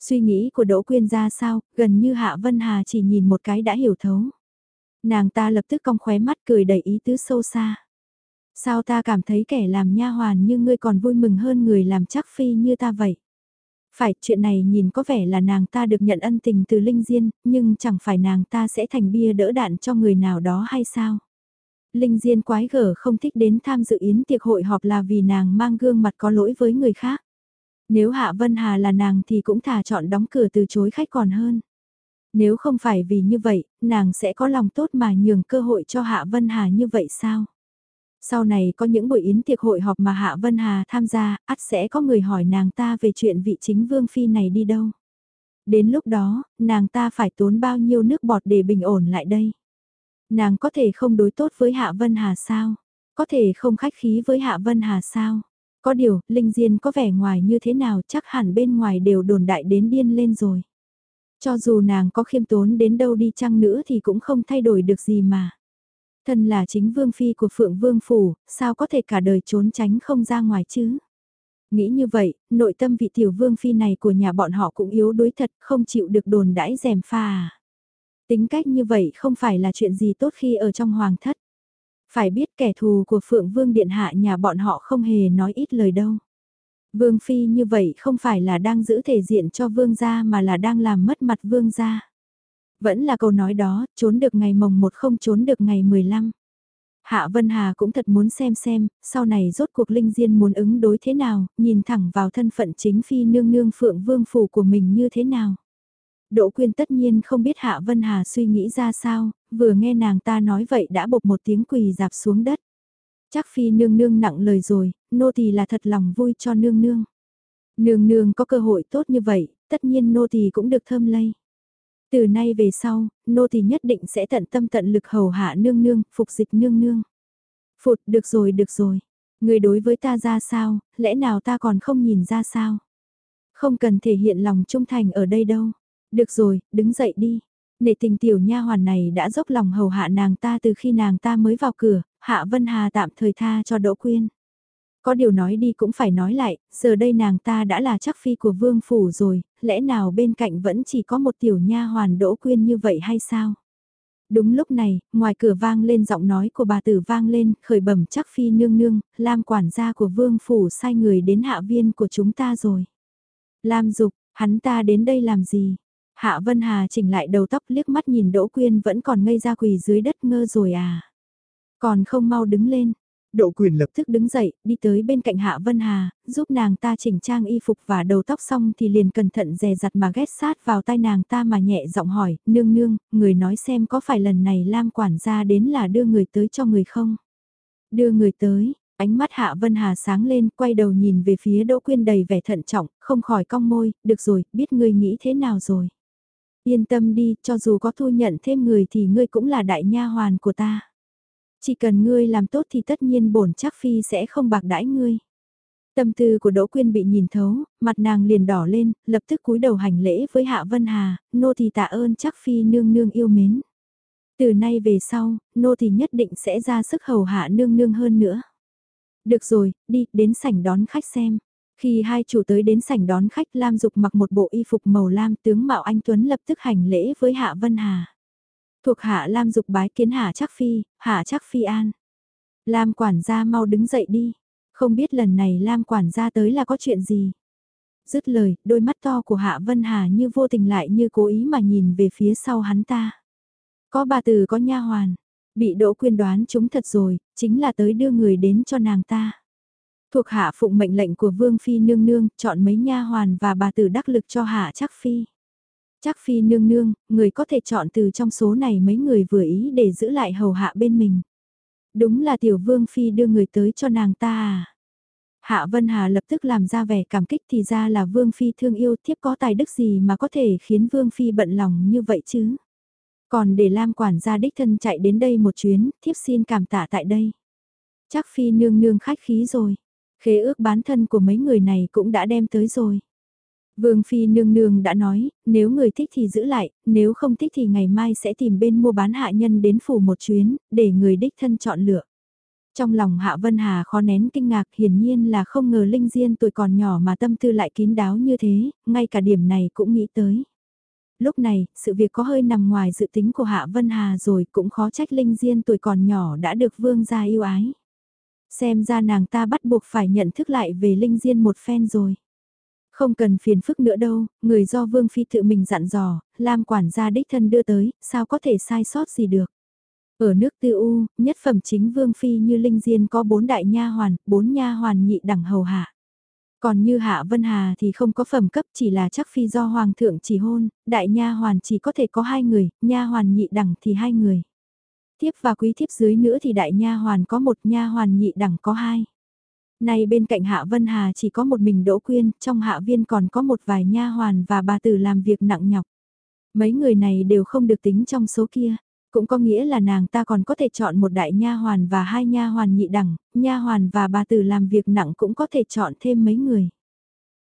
Suy nghĩ của Đỗ Quyên ra sao, gần như Hạ Vân Hà chỉ nhìn một cái đã hiểu thấu. Nàng ta lập tức cong khóe mắt cười đầy ý tứ sâu xa. Sao ta cảm thấy kẻ làm nha hoàn như ngươi còn vui mừng hơn người làm chắc phi như ta vậy? Phải, chuyện này nhìn có vẻ là nàng ta được nhận ân tình từ Linh Diên, nhưng chẳng phải nàng ta sẽ thành bia đỡ đạn cho người nào đó hay sao? Linh Diên quái gở không thích đến tham dự yến tiệc hội họp là vì nàng mang gương mặt có lỗi với người khác. Nếu Hạ Vân Hà là nàng thì cũng thà chọn đóng cửa từ chối khách còn hơn. Nếu không phải vì như vậy, nàng sẽ có lòng tốt mà nhường cơ hội cho Hạ Vân Hà như vậy sao? Sau này có những buổi yến tiệc hội họp mà Hạ Vân Hà tham gia, ắt sẽ có người hỏi nàng ta về chuyện vị chính vương phi này đi đâu. Đến lúc đó, nàng ta phải tốn bao nhiêu nước bọt để bình ổn lại đây. Nàng có thể không đối tốt với Hạ Vân Hà sao? Có thể không khách khí với Hạ Vân Hà sao? Có điều, Linh Diên có vẻ ngoài như thế nào chắc hẳn bên ngoài đều đồn đại đến điên lên rồi. Cho dù nàng có khiêm tốn đến đâu đi chăng nữa thì cũng không thay đổi được gì mà. Thân là chính vương phi của Phượng Vương Phủ, sao có thể cả đời trốn tránh không ra ngoài chứ? Nghĩ như vậy, nội tâm vị tiểu vương phi này của nhà bọn họ cũng yếu đuối thật, không chịu được đồn đãi dèm pha à. Tính cách như vậy không phải là chuyện gì tốt khi ở trong hoàng thất. Phải biết kẻ thù của Phượng Vương Điện Hạ nhà bọn họ không hề nói ít lời đâu. Vương Phi như vậy không phải là đang giữ thể diện cho Vương gia mà là đang làm mất mặt Vương gia. Vẫn là câu nói đó, trốn được ngày mồng một không trốn được ngày 15. Hạ Vân Hà cũng thật muốn xem xem, sau này rốt cuộc Linh Diên muốn ứng đối thế nào, nhìn thẳng vào thân phận chính phi nương nương phượng vương phủ của mình như thế nào. Đỗ Quyên tất nhiên không biết Hạ Vân Hà suy nghĩ ra sao, vừa nghe nàng ta nói vậy đã bộc một tiếng quỳ dạp xuống đất. Chắc phi nương nương nặng lời rồi, nô tỳ là thật lòng vui cho nương nương. Nương nương có cơ hội tốt như vậy, tất nhiên nô tỳ cũng được thơm lây. Từ nay về sau, nô thì nhất định sẽ tận tâm tận lực hầu hạ nương nương, phục dịch nương nương. Phụt, được rồi, được rồi. Người đối với ta ra sao, lẽ nào ta còn không nhìn ra sao? Không cần thể hiện lòng trung thành ở đây đâu. Được rồi, đứng dậy đi. Nể tình tiểu nha hoàn này đã dốc lòng hầu hạ nàng ta từ khi nàng ta mới vào cửa, Hạ Vân Hà tạm thời tha cho Đỗ Quyên. Có điều nói đi cũng phải nói lại, giờ đây nàng ta đã là chắc phi của vương phủ rồi, lẽ nào bên cạnh vẫn chỉ có một tiểu nha hoàn Đỗ Quyên như vậy hay sao? Đúng lúc này, ngoài cửa vang lên giọng nói của bà tử vang lên, khởi bẩm chắc phi nương nương, Lam quản gia của vương phủ sai người đến hạ viên của chúng ta rồi. Lam dục, hắn ta đến đây làm gì? Hạ Vân Hà chỉnh lại đầu tóc liếc mắt nhìn Đỗ Quyên vẫn còn ngây ra quỳ dưới đất ngơ rồi à. Còn không mau đứng lên. Đỗ Quyên lập tức đứng dậy, đi tới bên cạnh Hạ Vân Hà, giúp nàng ta chỉnh trang y phục và đầu tóc xong thì liền cẩn thận dè dặt mà ghét sát vào tai nàng ta mà nhẹ giọng hỏi, nương nương, người nói xem có phải lần này Lam quản gia đến là đưa người tới cho người không? Đưa người tới, Ánh mắt Hạ Vân Hà sáng lên, quay đầu nhìn về phía Đỗ Quyên đầy vẻ thận trọng, không khỏi cong môi, được rồi, biết ngươi nghĩ thế nào rồi. Yên tâm đi, cho dù có thu nhận thêm người thì ngươi cũng là đại nha hoàn của ta. Chỉ cần ngươi làm tốt thì tất nhiên bổn chắc phi sẽ không bạc đãi ngươi. Tâm tư của Đỗ Quyên bị nhìn thấu, mặt nàng liền đỏ lên, lập tức cúi đầu hành lễ với Hạ Vân Hà, nô thì tạ ơn chắc phi nương nương yêu mến. Từ nay về sau, nô thì nhất định sẽ ra sức hầu hạ nương nương hơn nữa. Được rồi, đi, đến sảnh đón khách xem. Khi hai chủ tới đến sảnh đón khách Lam Dục mặc một bộ y phục màu lam tướng Mạo Anh Tuấn lập tức hành lễ với Hạ Vân Hà. Thuộc Hạ Lam Dục bái kiến Hạ Chắc Phi, Hạ Chắc Phi an. Lam quản gia mau đứng dậy đi. Không biết lần này Lam quản gia tới là có chuyện gì. Dứt lời, đôi mắt to của Hạ Vân Hà như vô tình lại như cố ý mà nhìn về phía sau hắn ta. Có bà từ có nha hoàn, Bị Đỗ Quyên đoán chúng thật rồi, chính là tới đưa người đến cho nàng ta. Thuộc hạ phụng mệnh lệnh của Vương Phi nương nương, chọn mấy nha hoàn và bà tử đắc lực cho hạ chắc Phi. Chắc Phi nương nương, người có thể chọn từ trong số này mấy người vừa ý để giữ lại hầu hạ bên mình. Đúng là tiểu Vương Phi đưa người tới cho nàng ta à. Hạ Vân Hà lập tức làm ra vẻ cảm kích thì ra là Vương Phi thương yêu thiếp có tài đức gì mà có thể khiến Vương Phi bận lòng như vậy chứ. Còn để Lam quản gia đích thân chạy đến đây một chuyến, thiếp xin cảm tạ tại đây. Chắc phi nương nương khách khí rồi. Khế ước bán thân của mấy người này cũng đã đem tới rồi. Vương Phi nương nương đã nói, nếu người thích thì giữ lại, nếu không thích thì ngày mai sẽ tìm bên mua bán hạ nhân đến phủ một chuyến, để người đích thân chọn lựa. Trong lòng Hạ Vân Hà khó nén kinh ngạc hiển nhiên là không ngờ Linh Diên tuổi còn nhỏ mà tâm tư lại kín đáo như thế, ngay cả điểm này cũng nghĩ tới lúc này, sự việc có hơi nằm ngoài dự tính của Hạ Vân Hà rồi cũng khó trách Linh Diên tuổi còn nhỏ đã được vương gia yêu ái. Xem ra nàng ta bắt buộc phải nhận thức lại về Linh Diên một phen rồi. Không cần phiền phức nữa đâu, người do Vương Phi tự mình dặn dò, Lam quản gia đích thân đưa tới, sao có thể sai sót gì được. Ở nước tư u, nhất phẩm chính Vương Phi như Linh Diên có bốn đại nha hoàn, bốn nha hoàn nhị đẳng hầu hạ. Còn như Hạ Vân Hà thì không có phẩm cấp chỉ là chắc phi do hoàng thượng chỉ hôn, đại nha hoàn chỉ có thể có hai người, nha hoàn nhị đẳng thì hai người. Thiếp và quý thiếp dưới nữa thì đại nha hoàn có một nha hoàn nhị đẳng có hai. Nay bên cạnh Hạ Vân Hà chỉ có một mình Đỗ Quyên, trong hạ viên còn có một vài nha hoàn và bà tử làm việc nặng nhọc. Mấy người này đều không được tính trong số kia cũng có nghĩa là nàng ta còn có thể chọn một đại nha hoàn và hai nha hoàn nhị đẳng, nha hoàn và bà tử làm việc nặng cũng có thể chọn thêm mấy người.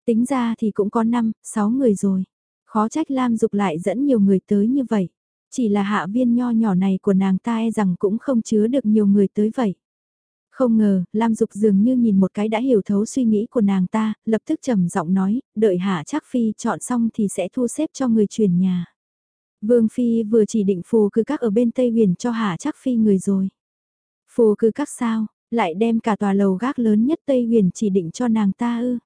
Tính ra thì cũng có 5, 6 người rồi. Khó trách Lam Dục lại dẫn nhiều người tới như vậy. Chỉ là hạ viên nho nhỏ này của nàng ta e rằng cũng không chứa được nhiều người tới vậy. Không ngờ, Lam Dục dường như nhìn một cái đã hiểu thấu suy nghĩ của nàng ta, lập tức trầm giọng nói, đợi hạ chắc phi chọn xong thì sẽ thu xếp cho người chuyển nhà. Vương Phi vừa chỉ định phù cư các ở bên Tây Huyền cho Hạ chắc Phi người rồi. Phù cư các sao, lại đem cả tòa lầu gác lớn nhất Tây Huyền chỉ định cho nàng ta ư.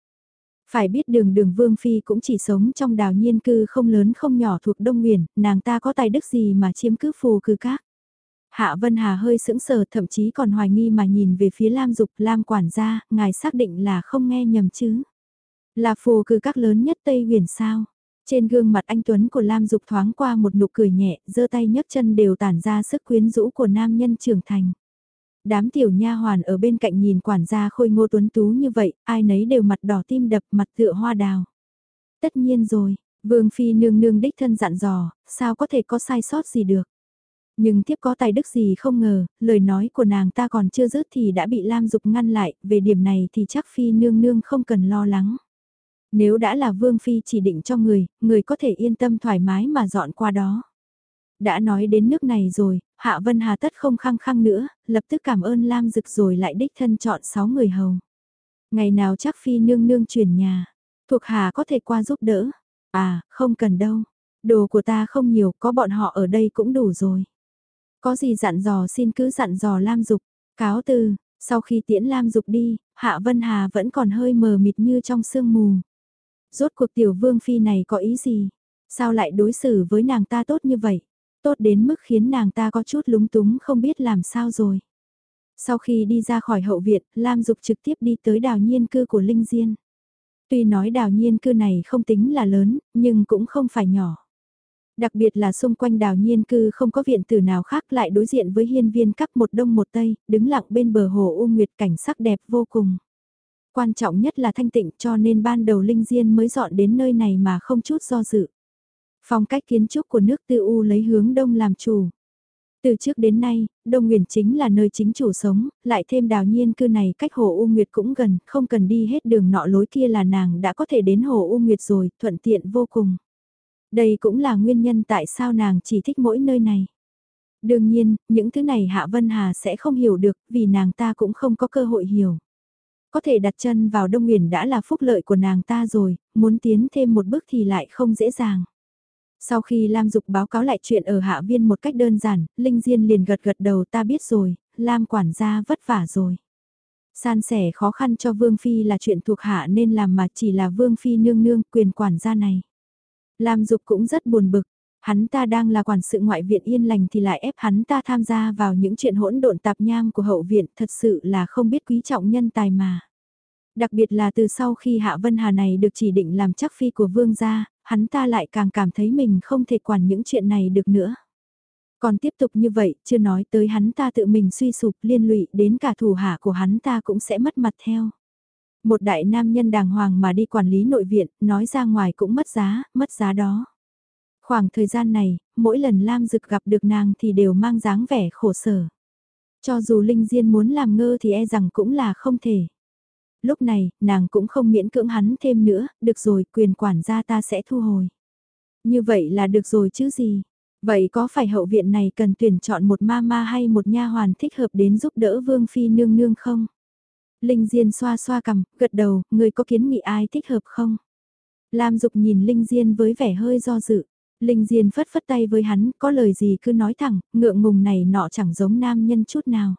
Phải biết đường đường Vương Phi cũng chỉ sống trong đào nhiên cư không lớn không nhỏ thuộc Đông Huyền, nàng ta có tài đức gì mà chiếm cứ phù cư các. Hạ Vân Hà hơi sững sờ thậm chí còn hoài nghi mà nhìn về phía Lam Dục Lam quản gia, ngài xác định là không nghe nhầm chứ. Là phù cư các lớn nhất Tây Huyền sao? Trên gương mặt anh Tuấn của Lam Dục thoáng qua một nụ cười nhẹ, giơ tay nhấc chân đều tản ra sức quyến rũ của nam nhân trưởng thành. Đám tiểu nha hoàn ở bên cạnh nhìn quản gia khôi ngô tuấn tú như vậy, ai nấy đều mặt đỏ tim đập mặt tựa hoa đào. Tất nhiên rồi, Vương Phi nương nương đích thân dặn dò, sao có thể có sai sót gì được. Nhưng tiếp có tài đức gì không ngờ, lời nói của nàng ta còn chưa dứt thì đã bị Lam Dục ngăn lại, về điểm này thì chắc Phi nương nương không cần lo lắng. Nếu đã là Vương Phi chỉ định cho người, người có thể yên tâm thoải mái mà dọn qua đó. Đã nói đến nước này rồi, Hạ Vân Hà tất không khăng khăng nữa, lập tức cảm ơn Lam Dực rồi lại đích thân chọn 6 người hầu. Ngày nào chắc Phi nương nương chuyển nhà, thuộc Hà có thể qua giúp đỡ. À, không cần đâu, đồ của ta không nhiều, có bọn họ ở đây cũng đủ rồi. Có gì dặn dò xin cứ dặn dò Lam Dục, cáo từ, sau khi tiễn Lam Dục đi, Hạ Vân Hà vẫn còn hơi mờ mịt như trong sương mù. Rốt cuộc tiểu vương phi này có ý gì? Sao lại đối xử với nàng ta tốt như vậy? Tốt đến mức khiến nàng ta có chút lúng túng không biết làm sao rồi. Sau khi đi ra khỏi hậu viện, Lam Dục trực tiếp đi tới đào nhiên cư của Linh Diên. Tuy nói đào nhiên cư này không tính là lớn, nhưng cũng không phải nhỏ. Đặc biệt là xung quanh đào nhiên cư không có viện tử nào khác lại đối diện với hiên viên các một đông một tây, đứng lặng bên bờ hồ U Nguyệt cảnh sắc đẹp vô cùng. Quan trọng nhất là thanh tịnh cho nên ban đầu Linh Diên mới dọn đến nơi này mà không chút do dự. Phong cách kiến trúc của nước tư U lấy hướng đông làm chủ. Từ trước đến nay, Đông Nguyền chính là nơi chính chủ sống, lại thêm đào nhiên cư này cách Hồ U Nguyệt cũng gần, không cần đi hết đường nọ lối kia là nàng đã có thể đến Hồ U Nguyệt rồi, thuận tiện vô cùng. Đây cũng là nguyên nhân tại sao nàng chỉ thích mỗi nơi này. Đương nhiên, những thứ này Hạ Vân Hà sẽ không hiểu được vì nàng ta cũng không có cơ hội hiểu. Có thể đặt chân vào Đông Nguyền đã là phúc lợi của nàng ta rồi, muốn tiến thêm một bước thì lại không dễ dàng. Sau khi Lam Dục báo cáo lại chuyện ở Hạ Viên một cách đơn giản, Linh Diên liền gật gật đầu ta biết rồi, Lam quản gia vất vả rồi. San sẻ khó khăn cho Vương Phi là chuyện thuộc hạ nên làm mà chỉ là Vương Phi nương nương quyền quản gia này. Lam Dục cũng rất buồn bực, hắn ta đang là quản sự ngoại viện yên lành thì lại ép hắn ta tham gia vào những chuyện hỗn độn tạp nham của hậu viện thật sự là không biết quý trọng nhân tài mà. Đặc biệt là từ sau khi Hạ Vân Hà này được chỉ định làm chắc phi của vương gia, hắn ta lại càng cảm thấy mình không thể quản những chuyện này được nữa. Còn tiếp tục như vậy, chưa nói tới hắn ta tự mình suy sụp liên lụy đến cả thủ hạ của hắn ta cũng sẽ mất mặt theo. Một đại nam nhân đàng hoàng mà đi quản lý nội viện, nói ra ngoài cũng mất giá, mất giá đó. Khoảng thời gian này, mỗi lần Lam Dực gặp được nàng thì đều mang dáng vẻ khổ sở. Cho dù Linh Diên muốn làm ngơ thì e rằng cũng là không thể. Lúc này, nàng cũng không miễn cưỡng hắn thêm nữa, được rồi, quyền quản gia ta sẽ thu hồi. Như vậy là được rồi chứ gì? Vậy có phải hậu viện này cần tuyển chọn một ma ma hay một nha hoàn thích hợp đến giúp đỡ Vương Phi nương nương không? Linh Diên xoa xoa cằm, gật đầu, người có kiến nghị ai thích hợp không? Lam Dục nhìn Linh Diên với vẻ hơi do dự. Linh Diên phất phất tay với hắn, có lời gì cứ nói thẳng, ngượng ngùng này nọ chẳng giống nam nhân chút nào.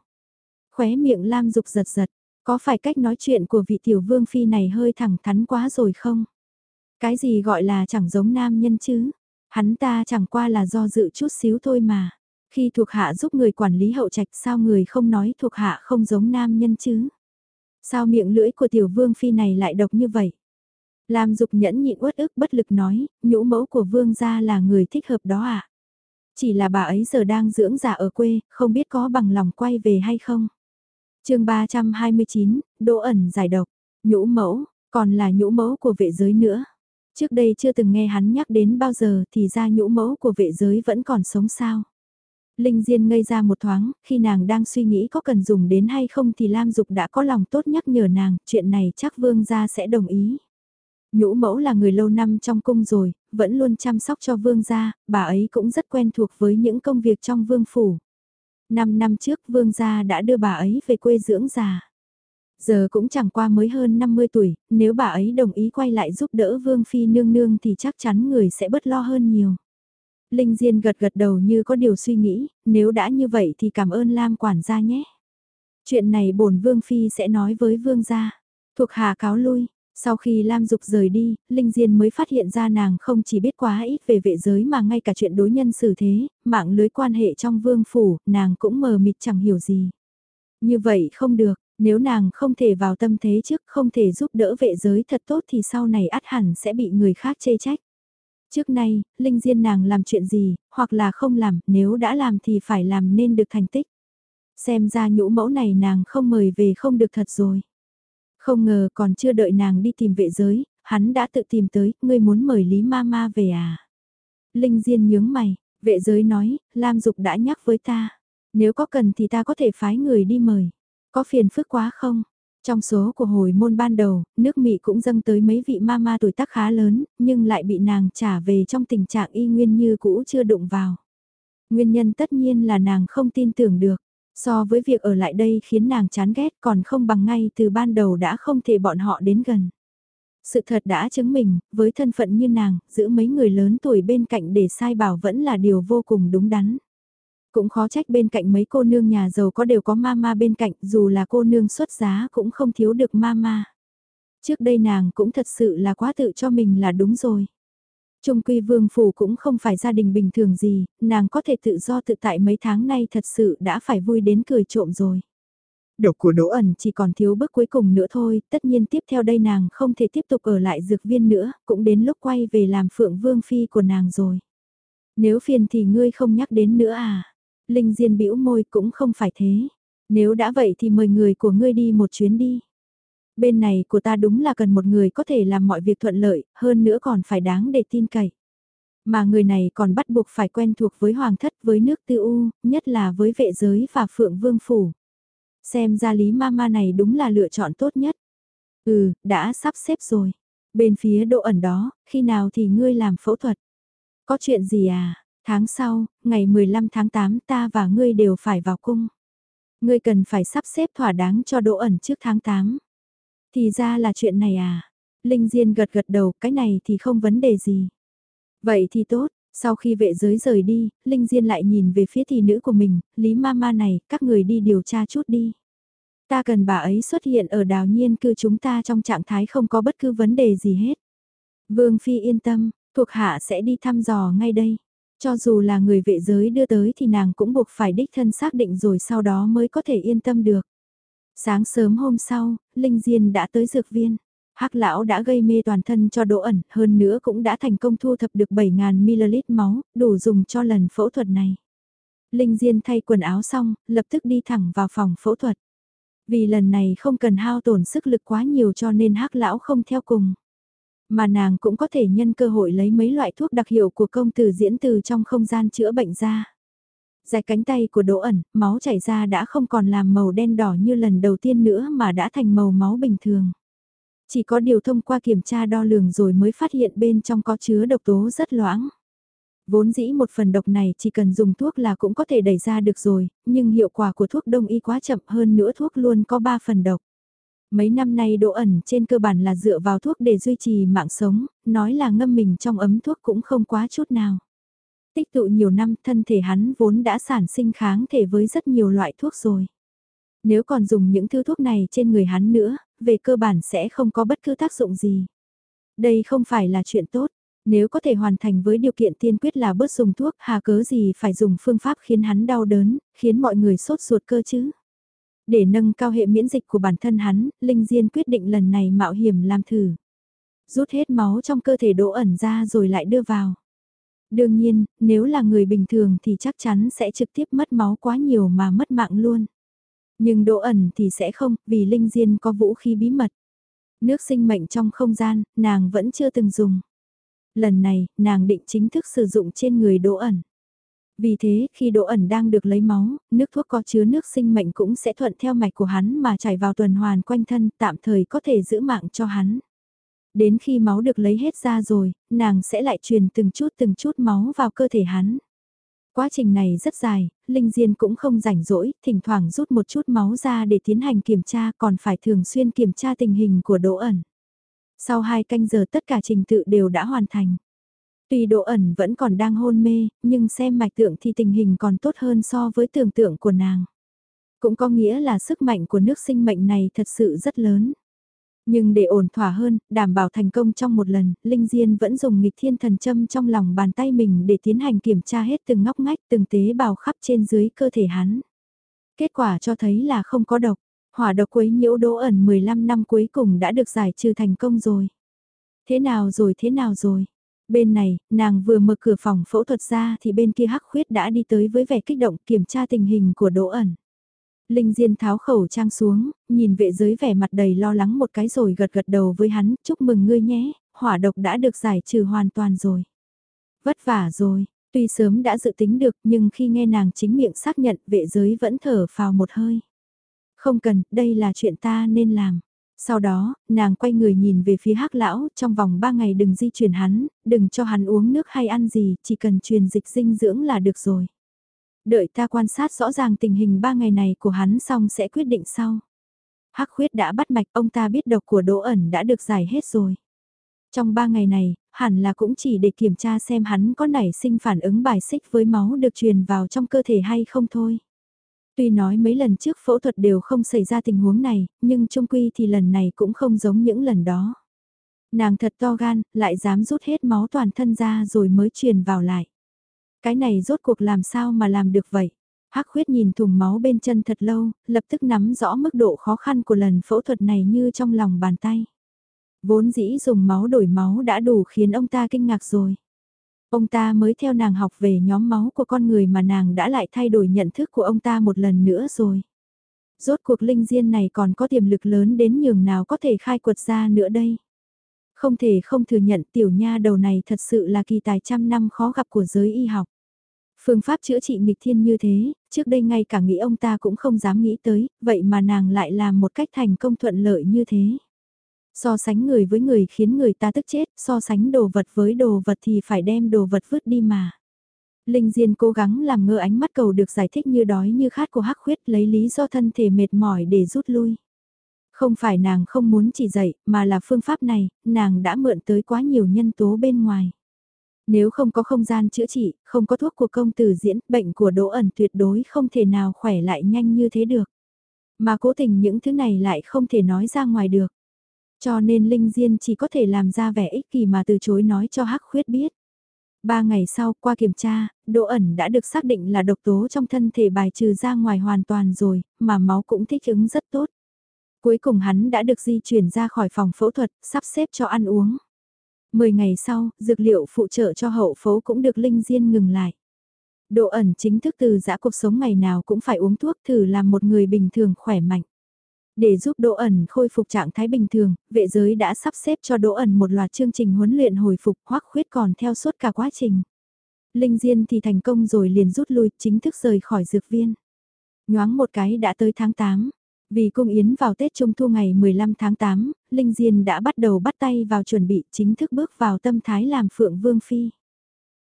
Khóe miệng Lam Dục giật giật, có phải cách nói chuyện của vị tiểu vương phi này hơi thẳng thắn quá rồi không? Cái gì gọi là chẳng giống nam nhân chứ? Hắn ta chẳng qua là do dự chút xíu thôi mà. Khi thuộc hạ giúp người quản lý hậu trạch sao người không nói thuộc hạ không giống nam nhân chứ? Sao miệng lưỡi của tiểu vương phi này lại độc như vậy? Lam dục nhẫn nhịn uất ức bất lực nói, nhũ mẫu của vương gia là người thích hợp đó à? Chỉ là bà ấy giờ đang dưỡng giả ở quê, không biết có bằng lòng quay về hay không? chương 329, Đỗ ẩn giải độc, nhũ mẫu, còn là nhũ mẫu của vệ giới nữa. Trước đây chưa từng nghe hắn nhắc đến bao giờ thì ra nhũ mẫu của vệ giới vẫn còn sống sao. Linh Diên ngây ra một thoáng, khi nàng đang suy nghĩ có cần dùng đến hay không thì Lam Dục đã có lòng tốt nhắc nhở nàng, chuyện này chắc vương gia sẽ đồng ý. Nhũ mẫu là người lâu năm trong cung rồi, vẫn luôn chăm sóc cho vương gia, bà ấy cũng rất quen thuộc với những công việc trong vương phủ. Năm năm trước vương gia đã đưa bà ấy về quê dưỡng già. Giờ cũng chẳng qua mới hơn 50 tuổi, nếu bà ấy đồng ý quay lại giúp đỡ vương phi nương nương thì chắc chắn người sẽ bớt lo hơn nhiều. Linh Diên gật gật đầu như có điều suy nghĩ, nếu đã như vậy thì cảm ơn Lam quản gia nhé. Chuyện này bổn vương phi sẽ nói với vương gia. Thuộc hạ cáo lui, sau khi Lam Dục rời đi, Linh Diên mới phát hiện ra nàng không chỉ biết quá ít về vệ giới mà ngay cả chuyện đối nhân xử thế, mạng lưới quan hệ trong vương phủ, nàng cũng mờ mịt chẳng hiểu gì. Như vậy không được, nếu nàng không thể vào tâm thế trước không thể giúp đỡ vệ giới thật tốt thì sau này át hẳn sẽ bị người khác chê trách. Trước nay, Linh Diên nàng làm chuyện gì, hoặc là không làm, nếu đã làm thì phải làm nên được thành tích. Xem ra nhũ mẫu này nàng không mời về không được thật rồi. Không ngờ còn chưa đợi nàng đi tìm vệ giới, hắn đã tự tìm tới, ngươi muốn mời Lý Ma Ma về à? Linh Diên nhướng mày, vệ giới nói, Lam Dục đã nhắc với ta. Nếu có cần thì ta có thể phái người đi mời. Có phiền phức quá không? Trong số của hồi môn ban đầu, nước Mỹ cũng dâng tới mấy vị mama tuổi tác khá lớn, nhưng lại bị nàng trả về trong tình trạng y nguyên như cũ chưa đụng vào. Nguyên nhân tất nhiên là nàng không tin tưởng được. So với việc ở lại đây khiến nàng chán ghét còn không bằng ngay từ ban đầu đã không thể bọn họ đến gần. Sự thật đã chứng minh, với thân phận như nàng, giữ mấy người lớn tuổi bên cạnh để sai bảo vẫn là điều vô cùng đúng đắn. Cũng khó trách bên cạnh mấy cô nương nhà giàu có đều có mama bên cạnh, dù là cô nương xuất giá cũng không thiếu được mama. Trước đây nàng cũng thật sự là quá tự cho mình là đúng rồi. Trung quy vương phủ cũng không phải gia đình bình thường gì, nàng có thể tự do tự tại mấy tháng nay thật sự đã phải vui đến cười trộm rồi. Độc của Đỗ ẩn chỉ còn thiếu bước cuối cùng nữa thôi, tất nhiên tiếp theo đây nàng không thể tiếp tục ở lại dược viên nữa, cũng đến lúc quay về làm phượng vương phi của nàng rồi. Nếu phiền thì ngươi không nhắc đến nữa à? Linh Diên bĩu môi cũng không phải thế. Nếu đã vậy thì mời người của ngươi đi một chuyến đi. Bên này của ta đúng là cần một người có thể làm mọi việc thuận lợi, hơn nữa còn phải đáng để tin cậy. Mà người này còn bắt buộc phải quen thuộc với hoàng thất với nước tư u, nhất là với vệ giới và phượng vương phủ. Xem ra lý ma ma này đúng là lựa chọn tốt nhất. Ừ, đã sắp xếp rồi. Bên phía độ ẩn đó, khi nào thì ngươi làm phẫu thuật? Có chuyện gì à? Tháng sau, ngày 15 tháng 8 ta và ngươi đều phải vào cung. Ngươi cần phải sắp xếp thỏa đáng cho đỗ ẩn trước tháng 8. Thì ra là chuyện này à? Linh Diên gật gật đầu, cái này thì không vấn đề gì. Vậy thì tốt, sau khi vệ giới rời đi, Linh Diên lại nhìn về phía thị nữ của mình, Lý Mama này, các người đi điều tra chút đi. Ta cần bà ấy xuất hiện ở đào nhiên cư chúng ta trong trạng thái không có bất cứ vấn đề gì hết. Vương Phi yên tâm, thuộc hạ sẽ đi thăm dò ngay đây. Cho dù là người vệ giới đưa tới thì nàng cũng buộc phải đích thân xác định rồi sau đó mới có thể yên tâm được. Sáng sớm hôm sau, Linh Diên đã tới dược viên. Hắc lão đã gây mê toàn thân cho Đỗ ẩn, hơn nữa cũng đã thành công thu thập được 7.000ml máu, đủ dùng cho lần phẫu thuật này. Linh Diên thay quần áo xong, lập tức đi thẳng vào phòng phẫu thuật. Vì lần này không cần hao tổn sức lực quá nhiều cho nên Hắc lão không theo cùng. Mà nàng cũng có thể nhân cơ hội lấy mấy loại thuốc đặc hiệu của công tử diễn từ trong không gian chữa bệnh ra. Dài cánh tay của Đỗ ẩn, máu chảy ra đã không còn làm màu đen đỏ như lần đầu tiên nữa mà đã thành màu máu bình thường. Chỉ có điều thông qua kiểm tra đo lường rồi mới phát hiện bên trong có chứa độc tố rất loãng. Vốn dĩ một phần độc này chỉ cần dùng thuốc là cũng có thể đẩy ra được rồi, nhưng hiệu quả của thuốc đông y quá chậm hơn nữa thuốc luôn có 3 phần độc. Mấy năm nay đỗ ẩn trên cơ bản là dựa vào thuốc để duy trì mạng sống, nói là ngâm mình trong ấm thuốc cũng không quá chút nào. Tích tụ nhiều năm thân thể hắn vốn đã sản sinh kháng thể với rất nhiều loại thuốc rồi. Nếu còn dùng những thứ thuốc này trên người hắn nữa, về cơ bản sẽ không có bất cứ tác dụng gì. Đây không phải là chuyện tốt. Nếu có thể hoàn thành với điều kiện tiên quyết là bớt dùng thuốc, hà cớ gì phải dùng phương pháp khiến hắn đau đớn, khiến mọi người sốt ruột cơ chứ. Để nâng cao hệ miễn dịch của bản thân hắn, Linh Diên quyết định lần này mạo hiểm làm thử. Rút hết máu trong cơ thể đỗ ẩn ra rồi lại đưa vào. Đương nhiên, nếu là người bình thường thì chắc chắn sẽ trực tiếp mất máu quá nhiều mà mất mạng luôn. Nhưng đỗ ẩn thì sẽ không, vì Linh Diên có vũ khí bí mật. Nước sinh mệnh trong không gian, nàng vẫn chưa từng dùng. Lần này, nàng định chính thức sử dụng trên người đỗ ẩn. Vì thế, khi Đỗ ẩn đang được lấy máu, nước thuốc có chứa nước sinh mệnh cũng sẽ thuận theo mạch của hắn mà chảy vào tuần hoàn quanh thân, tạm thời có thể giữ mạng cho hắn. Đến khi máu được lấy hết ra rồi, nàng sẽ lại truyền từng chút từng chút máu vào cơ thể hắn. Quá trình này rất dài, Linh Diên cũng không rảnh rỗi, thỉnh thoảng rút một chút máu ra để tiến hành kiểm tra còn phải thường xuyên kiểm tra tình hình của Đỗ ẩn. Sau hai canh giờ tất cả trình tự đều đã hoàn thành. Tuy độ ẩn vẫn còn đang hôn mê, nhưng xem mạch tượng thì tình hình còn tốt hơn so với tưởng tượng của nàng. Cũng có nghĩa là sức mạnh của nước sinh mệnh này thật sự rất lớn. Nhưng để ổn thỏa hơn, đảm bảo thành công trong một lần, Linh Diên vẫn dùng nghịch thiên thần châm trong lòng bàn tay mình để tiến hành kiểm tra hết từng ngóc ngách từng tế bào khắp trên dưới cơ thể hắn. Kết quả cho thấy là không có độc, hỏa độc quấy nhiễu đỗ ẩn 15 năm cuối cùng đã được giải trừ thành công rồi. Thế nào rồi thế nào rồi? Bên này, nàng vừa mở cửa phòng phẫu thuật ra thì bên kia hắc khuyết đã đi tới với vẻ kích động kiểm tra tình hình của Đỗ ẩn. Linh Diên tháo khẩu trang xuống, nhìn vệ giới vẻ mặt đầy lo lắng một cái rồi gật gật đầu với hắn, chúc mừng ngươi nhé, hỏa độc đã được giải trừ hoàn toàn rồi. Vất vả rồi, tuy sớm đã dự tính được nhưng khi nghe nàng chính miệng xác nhận vệ giới vẫn thở phào một hơi. Không cần, đây là chuyện ta nên làm. Sau đó, nàng quay người nhìn về phía hắc lão, trong vòng 3 ngày đừng di chuyển hắn, đừng cho hắn uống nước hay ăn gì, chỉ cần truyền dịch dinh dưỡng là được rồi. Đợi ta quan sát rõ ràng tình hình 3 ngày này của hắn xong sẽ quyết định sau. Hắc khuyết đã bắt mạch ông ta biết độc của đỗ ẩn đã được giải hết rồi. Trong 3 ngày này, hẳn là cũng chỉ để kiểm tra xem hắn có nảy sinh phản ứng bài xích với máu được truyền vào trong cơ thể hay không thôi. Tuy nói mấy lần trước phẫu thuật đều không xảy ra tình huống này, nhưng trung quy thì lần này cũng không giống những lần đó. Nàng thật to gan, lại dám rút hết máu toàn thân ra rồi mới truyền vào lại. Cái này rốt cuộc làm sao mà làm được vậy? Hắc khuyết nhìn thùng máu bên chân thật lâu, lập tức nắm rõ mức độ khó khăn của lần phẫu thuật này như trong lòng bàn tay. Vốn dĩ dùng máu đổi máu đã đủ khiến ông ta kinh ngạc rồi. Ông ta mới theo nàng học về nhóm máu của con người mà nàng đã lại thay đổi nhận thức của ông ta một lần nữa rồi. Rốt cuộc linh diên này còn có tiềm lực lớn đến nhường nào có thể khai quật ra nữa đây. Không thể không thừa nhận tiểu nha đầu này thật sự là kỳ tài trăm năm khó gặp của giới y học. Phương pháp chữa trị nghịch thiên như thế, trước đây ngay cả nghĩ ông ta cũng không dám nghĩ tới, vậy mà nàng lại làm một cách thành công thuận lợi như thế. So sánh người với người khiến người ta tức chết, so sánh đồ vật với đồ vật thì phải đem đồ vật vứt đi mà. Linh Diên cố gắng làm ngơ ánh mắt cầu được giải thích như đói như khát của hắc khuyết lấy lý do thân thể mệt mỏi để rút lui. Không phải nàng không muốn chỉ dạy, mà là phương pháp này, nàng đã mượn tới quá nhiều nhân tố bên ngoài. Nếu không có không gian chữa trị, không có thuốc của công tử diễn, bệnh của Đỗ ẩn tuyệt đối không thể nào khỏe lại nhanh như thế được. Mà cố tình những thứ này lại không thể nói ra ngoài được. Cho nên Linh Diên chỉ có thể làm ra vẻ ích kỷ mà từ chối nói cho Hắc Khuyết biết. Ba ngày sau, qua kiểm tra, độ ẩn đã được xác định là độc tố trong thân thể bài trừ ra ngoài hoàn toàn rồi, mà máu cũng thích ứng rất tốt. Cuối cùng hắn đã được di chuyển ra khỏi phòng phẫu thuật, sắp xếp cho ăn uống. Mười ngày sau, dược liệu phụ trợ cho hậu phẫu cũng được Linh Diên ngừng lại. Độ ẩn chính thức từ giã cuộc sống ngày nào cũng phải uống thuốc thử làm một người bình thường khỏe mạnh. Để giúp Đỗ ẩn khôi phục trạng thái bình thường, vệ giới đã sắp xếp cho Đỗ ẩn một loạt chương trình huấn luyện hồi phục hoắc khuyết còn theo suốt cả quá trình. Linh Diên thì thành công rồi liền rút lui, chính thức rời khỏi dược viên. Nhoáng một cái đã tới tháng 8. Vì cung yến vào Tết Trung Thu ngày 15 tháng 8, Linh Diên đã bắt đầu bắt tay vào chuẩn bị chính thức bước vào tâm thái làm Phượng Vương Phi.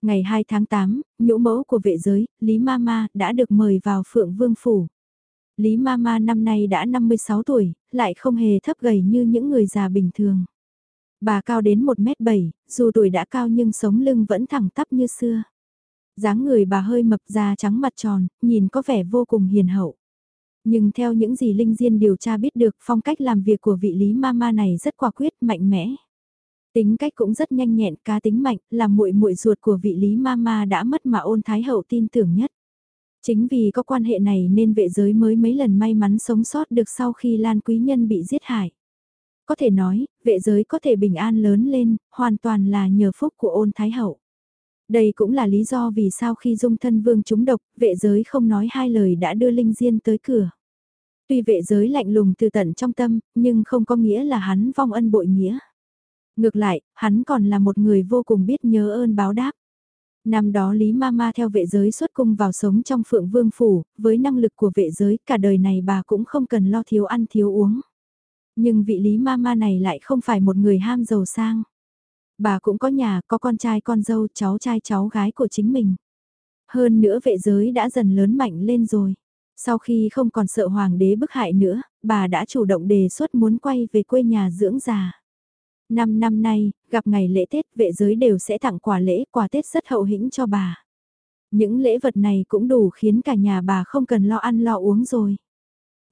Ngày 2 tháng 8, nhũ mẫu của vệ giới, Lý Mama, đã được mời vào Phượng Vương Phủ. Lý Mama năm nay đã 56 tuổi, lại không hề thấp gầy như những người già bình thường. Bà cao đến 1m7, dù tuổi đã cao nhưng sống lưng vẫn thẳng tắp như xưa. dáng người bà hơi mập da trắng mặt tròn, nhìn có vẻ vô cùng hiền hậu. Nhưng theo những gì Linh Diên điều tra biết được phong cách làm việc của vị Lý Mama này rất quả quyết, mạnh mẽ. Tính cách cũng rất nhanh nhẹn, cá tính mạnh, là muội muội ruột của vị Lý Mama đã mất mà ôn thái hậu tin tưởng nhất. Chính vì có quan hệ này nên vệ giới mới mấy lần may mắn sống sót được sau khi Lan Quý Nhân bị giết hại. Có thể nói, vệ giới có thể bình an lớn lên, hoàn toàn là nhờ phúc của ôn thái hậu. Đây cũng là lý do vì sao khi dung thân vương trúng độc, vệ giới không nói hai lời đã đưa Linh Diên tới cửa. Tuy vệ giới lạnh lùng từ tận trong tâm, nhưng không có nghĩa là hắn vong ân bội nghĩa. Ngược lại, hắn còn là một người vô cùng biết nhớ ơn báo đáp. Năm đó Lý Mama theo vệ giới xuất cung vào sống trong phượng vương phủ, với năng lực của vệ giới cả đời này bà cũng không cần lo thiếu ăn thiếu uống. Nhưng vị Lý Mama này lại không phải một người ham giàu sang. Bà cũng có nhà, có con trai con dâu, cháu trai cháu gái của chính mình. Hơn nữa vệ giới đã dần lớn mạnh lên rồi. Sau khi không còn sợ hoàng đế bức hại nữa, bà đã chủ động đề xuất muốn quay về quê nhà dưỡng già. Năm năm nay, gặp ngày lễ Tết vệ giới đều sẽ tặng quà lễ quà Tết rất hậu hĩnh cho bà. Những lễ vật này cũng đủ khiến cả nhà bà không cần lo ăn lo uống rồi.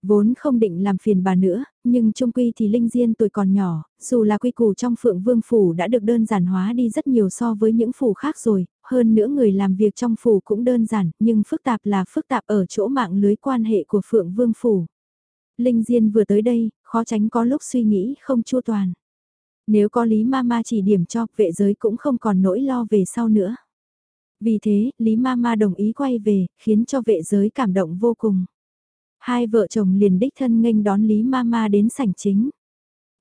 Vốn không định làm phiền bà nữa, nhưng trung quy thì Linh Diên tuổi còn nhỏ, dù là quy củ trong phượng vương phủ đã được đơn giản hóa đi rất nhiều so với những phủ khác rồi, hơn nữa người làm việc trong phủ cũng đơn giản, nhưng phức tạp là phức tạp ở chỗ mạng lưới quan hệ của phượng vương phủ. Linh Diên vừa tới đây, khó tránh có lúc suy nghĩ không chua toàn. Nếu có Lý Mama chỉ điểm cho, vệ giới cũng không còn nỗi lo về sau nữa. Vì thế, Lý Mama đồng ý quay về, khiến cho vệ giới cảm động vô cùng. Hai vợ chồng liền đích thân nghênh đón Lý Mama đến sảnh chính.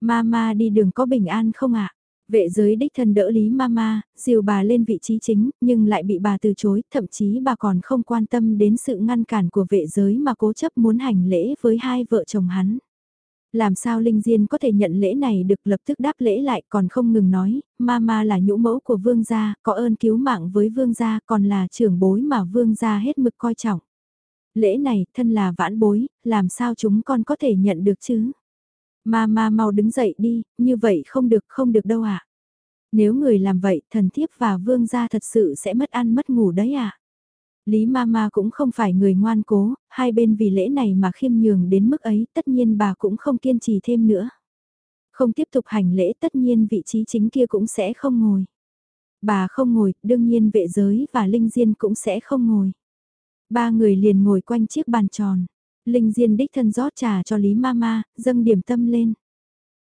Mama đi đường có bình an không ạ? Vệ giới đích thân đỡ Lý Mama, dìu bà lên vị trí chính, nhưng lại bị bà từ chối, thậm chí bà còn không quan tâm đến sự ngăn cản của vệ giới mà cố chấp muốn hành lễ với hai vợ chồng hắn. Làm sao Linh Diên có thể nhận lễ này được lập tức đáp lễ lại còn không ngừng nói, Mama là nhũ mẫu của vương gia, có ơn cứu mạng với vương gia còn là trưởng bối mà vương gia hết mực coi trọng. Lễ này, thân là vãn bối, làm sao chúng con có thể nhận được chứ? Mama mau đứng dậy đi, như vậy không được không được đâu ạ. À? Nếu người làm vậy, thần thiếp và vương gia thật sự sẽ mất ăn mất ngủ đấy ạ. À? Lý Mama cũng không phải người ngoan cố, hai bên vì lễ này mà khiêm nhường đến mức ấy, tất nhiên bà cũng không kiên trì thêm nữa. Không tiếp tục hành lễ tất nhiên vị trí chính kia cũng sẽ không ngồi. Bà không ngồi, đương nhiên vệ giới và Linh Diên cũng sẽ không ngồi. Ba người liền ngồi quanh chiếc bàn tròn. Linh Diên đích thân rót trà cho Lý Mama, dâng điểm tâm lên.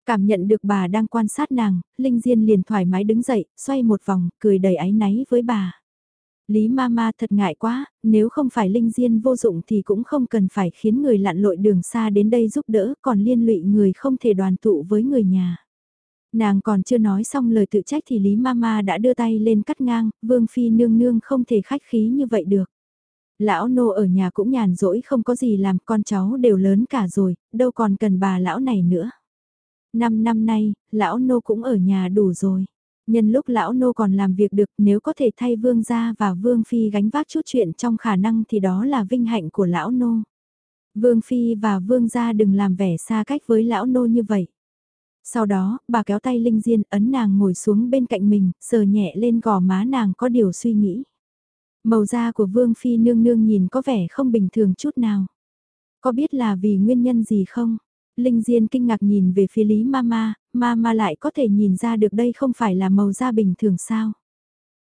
Cảm nhận được bà đang quan sát nàng, Linh Diên liền thoải mái đứng dậy, xoay một vòng, cười đầy áy náy với bà. Lý Mama thật ngại quá, nếu không phải Linh Diên vô dụng thì cũng không cần phải khiến người lặn lội đường xa đến đây giúp đỡ, còn liên lụy người không thể đoàn tụ với người nhà. Nàng còn chưa nói xong lời tự trách thì Lý Mama đã đưa tay lên cắt ngang, Vương Phi nương nương không thể khách khí như vậy được. Lão nô ở nhà cũng nhàn rỗi không có gì làm, con cháu đều lớn cả rồi, đâu còn cần bà lão này nữa. Năm năm nay, lão nô cũng ở nhà đủ rồi. Nhân lúc lão nô còn làm việc được nếu có thể thay vương gia và vương phi gánh vác chút chuyện trong khả năng thì đó là vinh hạnh của lão nô. Vương phi và vương gia đừng làm vẻ xa cách với lão nô như vậy. Sau đó, bà kéo tay Linh Diên ấn nàng ngồi xuống bên cạnh mình, sờ nhẹ lên gò má nàng có điều suy nghĩ. Màu da của Vương Phi nương nương nhìn có vẻ không bình thường chút nào. Có biết là vì nguyên nhân gì không? Linh Diên kinh ngạc nhìn về phía Lý Mama, Mama lại có thể nhìn ra được đây không phải là màu da bình thường sao?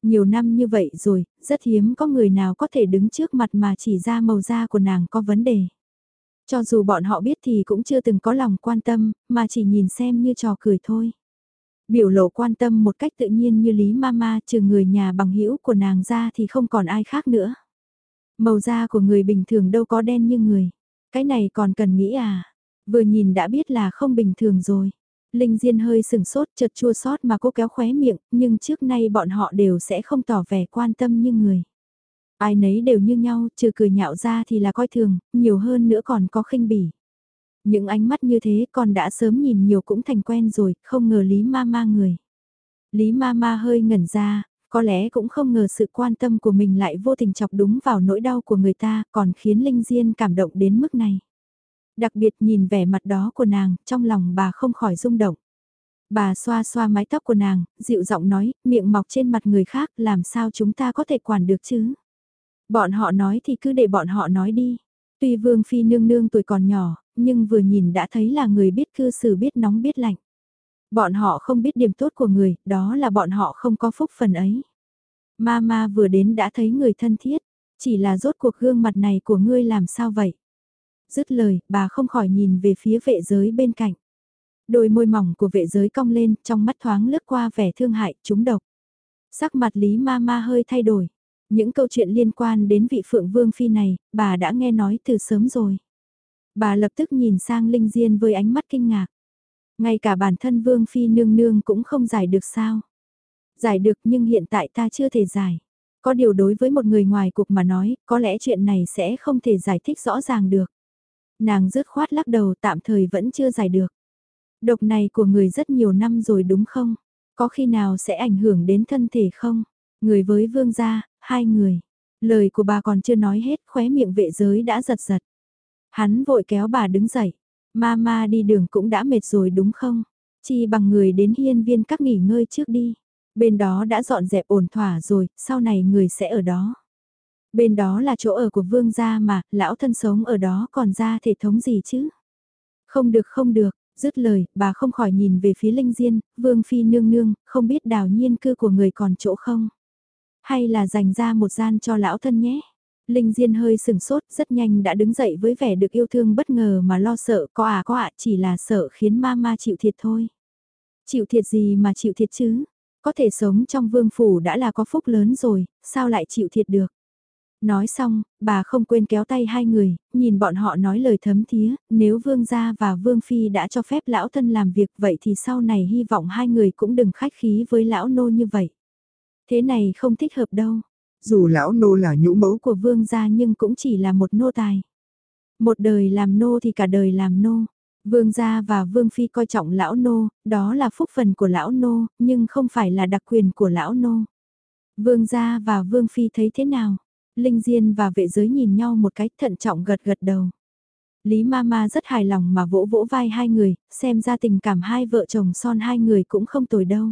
Nhiều năm như vậy rồi, rất hiếm có người nào có thể đứng trước mặt mà chỉ ra màu da của nàng có vấn đề. Cho dù bọn họ biết thì cũng chưa từng có lòng quan tâm, mà chỉ nhìn xem như trò cười thôi. Biểu lộ quan tâm một cách tự nhiên như Lý Mama trừ người nhà bằng hữu của nàng ra thì không còn ai khác nữa. Màu da của người bình thường đâu có đen như người. Cái này còn cần nghĩ à? Vừa nhìn đã biết là không bình thường rồi. Linh Diên hơi sừng sốt chật chua sót mà cô kéo khóe miệng, nhưng trước nay bọn họ đều sẽ không tỏ vẻ quan tâm như người. Ai nấy đều như nhau, trừ cười nhạo ra thì là coi thường, nhiều hơn nữa còn có khinh bỉ. Những ánh mắt như thế con đã sớm nhìn nhiều cũng thành quen rồi, không ngờ Lý Ma Ma người. Lý Ma Ma hơi ngẩn ra, có lẽ cũng không ngờ sự quan tâm của mình lại vô tình chọc đúng vào nỗi đau của người ta, còn khiến Linh Diên cảm động đến mức này. Đặc biệt nhìn vẻ mặt đó của nàng, trong lòng bà không khỏi rung động. Bà xoa xoa mái tóc của nàng, dịu giọng nói, miệng mọc trên mặt người khác, làm sao chúng ta có thể quản được chứ? Bọn họ nói thì cứ để bọn họ nói đi. Tuy Vương Phi nương nương tuổi còn nhỏ, nhưng vừa nhìn đã thấy là người biết cư xử biết nóng biết lạnh. Bọn họ không biết điểm tốt của người, đó là bọn họ không có phúc phần ấy. Mama vừa đến đã thấy người thân thiết, chỉ là rốt cuộc gương mặt này của ngươi làm sao vậy? Dứt lời, bà không khỏi nhìn về phía vệ giới bên cạnh. Đôi môi mỏng của vệ giới cong lên, trong mắt thoáng lướt qua vẻ thương hại, trúng độc. Sắc mặt Lý Mama hơi thay đổi. Những câu chuyện liên quan đến vị Phượng Vương Phi này, bà đã nghe nói từ sớm rồi. Bà lập tức nhìn sang Linh Diên với ánh mắt kinh ngạc. Ngay cả bản thân Vương Phi nương nương cũng không giải được sao. Giải được nhưng hiện tại ta chưa thể giải. Có điều đối với một người ngoài cuộc mà nói, có lẽ chuyện này sẽ không thể giải thích rõ ràng được. Nàng rứt khoát lắc đầu tạm thời vẫn chưa giải được. Độc này của người rất nhiều năm rồi đúng không? Có khi nào sẽ ảnh hưởng đến thân thể không? Người với vương gia, hai người. Lời của bà còn chưa nói hết khóe miệng vệ giới đã giật giật. Hắn vội kéo bà đứng dậy. Mama đi đường cũng đã mệt rồi đúng không? Chi bằng người đến hiên viên các nghỉ ngơi trước đi. Bên đó đã dọn dẹp ổn thỏa rồi, sau này người sẽ ở đó. Bên đó là chỗ ở của vương gia mà, lão thân sống ở đó còn ra thể thống gì chứ? Không được không được, dứt lời, bà không khỏi nhìn về phía Linh Diên, vương phi nương nương, không biết đào nhiên cư của người còn chỗ không? Hay là dành ra một gian cho lão thân nhé? Linh Diên hơi sừng sốt, rất nhanh đã đứng dậy với vẻ được yêu thương bất ngờ mà lo sợ, có à có ạ, chỉ là sợ khiến mama chịu thiệt thôi. Chịu thiệt gì mà chịu thiệt chứ? Có thể sống trong vương phủ đã là có phúc lớn rồi, sao lại chịu thiệt được? Nói xong, bà không quên kéo tay hai người, nhìn bọn họ nói lời thấm thía, nếu vương gia và vương phi đã cho phép lão thân làm việc vậy thì sau này hy vọng hai người cũng đừng khách khí với lão nô như vậy. Thế này không thích hợp đâu. Dù lão nô là nhũ mẫu của vương gia nhưng cũng chỉ là một nô tài. Một đời làm nô thì cả đời làm nô. Vương gia và vương phi coi trọng lão nô, đó là phúc phần của lão nô, nhưng không phải là đặc quyền của lão nô. Vương gia và vương phi thấy thế nào? Linh Diên và vệ giới nhìn nhau một cách thận trọng gật gật đầu. Lý Mama rất hài lòng mà vỗ vỗ vai hai người, xem ra tình cảm hai vợ chồng son hai người cũng không tồi đâu.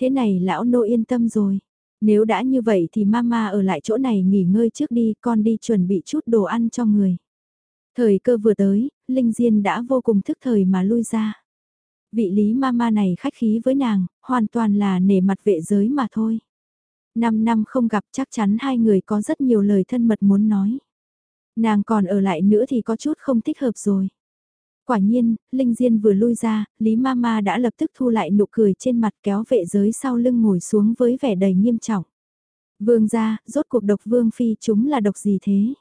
Thế này lão nô yên tâm rồi. Nếu đã như vậy thì Mama ở lại chỗ này nghỉ ngơi trước đi, con đi chuẩn bị chút đồ ăn cho người. Thời cơ vừa tới, Linh Diên đã vô cùng thức thời mà lui ra. Vị Lý Mama này khách khí với nàng, hoàn toàn là nể mặt vệ giới mà thôi. Năm năm không gặp chắc chắn hai người có rất nhiều lời thân mật muốn nói. Nàng còn ở lại nữa thì có chút không thích hợp rồi. Quả nhiên, Linh Diên vừa lui ra, Lý Mama đã lập tức thu lại nụ cười trên mặt kéo vệ giới sau lưng ngồi xuống với vẻ đầy nghiêm trọng. Vương gia, rốt cuộc độc vương phi chúng là độc gì thế?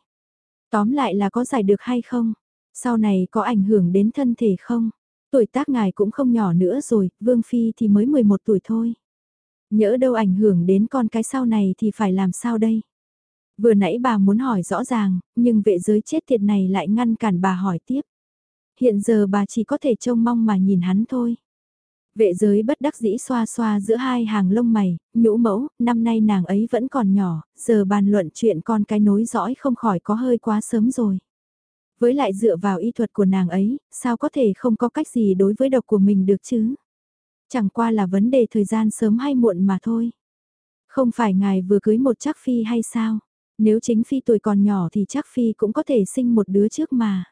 Tóm lại là có giải được hay không? Sau này có ảnh hưởng đến thân thể không? Tuổi tác ngài cũng không nhỏ nữa rồi, vương phi thì mới 11 tuổi thôi. Nhỡ đâu ảnh hưởng đến con cái sau này thì phải làm sao đây? Vừa nãy bà muốn hỏi rõ ràng, nhưng vệ giới chết tiệt này lại ngăn cản bà hỏi tiếp. Hiện giờ bà chỉ có thể trông mong mà nhìn hắn thôi. Vệ giới bất đắc dĩ xoa xoa giữa hai hàng lông mày, nhũ mẫu, năm nay nàng ấy vẫn còn nhỏ, giờ bàn luận chuyện con cái nối dõi không khỏi có hơi quá sớm rồi. Với lại dựa vào y thuật của nàng ấy, sao có thể không có cách gì đối với độc của mình được chứ? Chẳng qua là vấn đề thời gian sớm hay muộn mà thôi. Không phải ngài vừa cưới một chắc phi hay sao? Nếu chính phi tuổi còn nhỏ thì chắc phi cũng có thể sinh một đứa trước mà.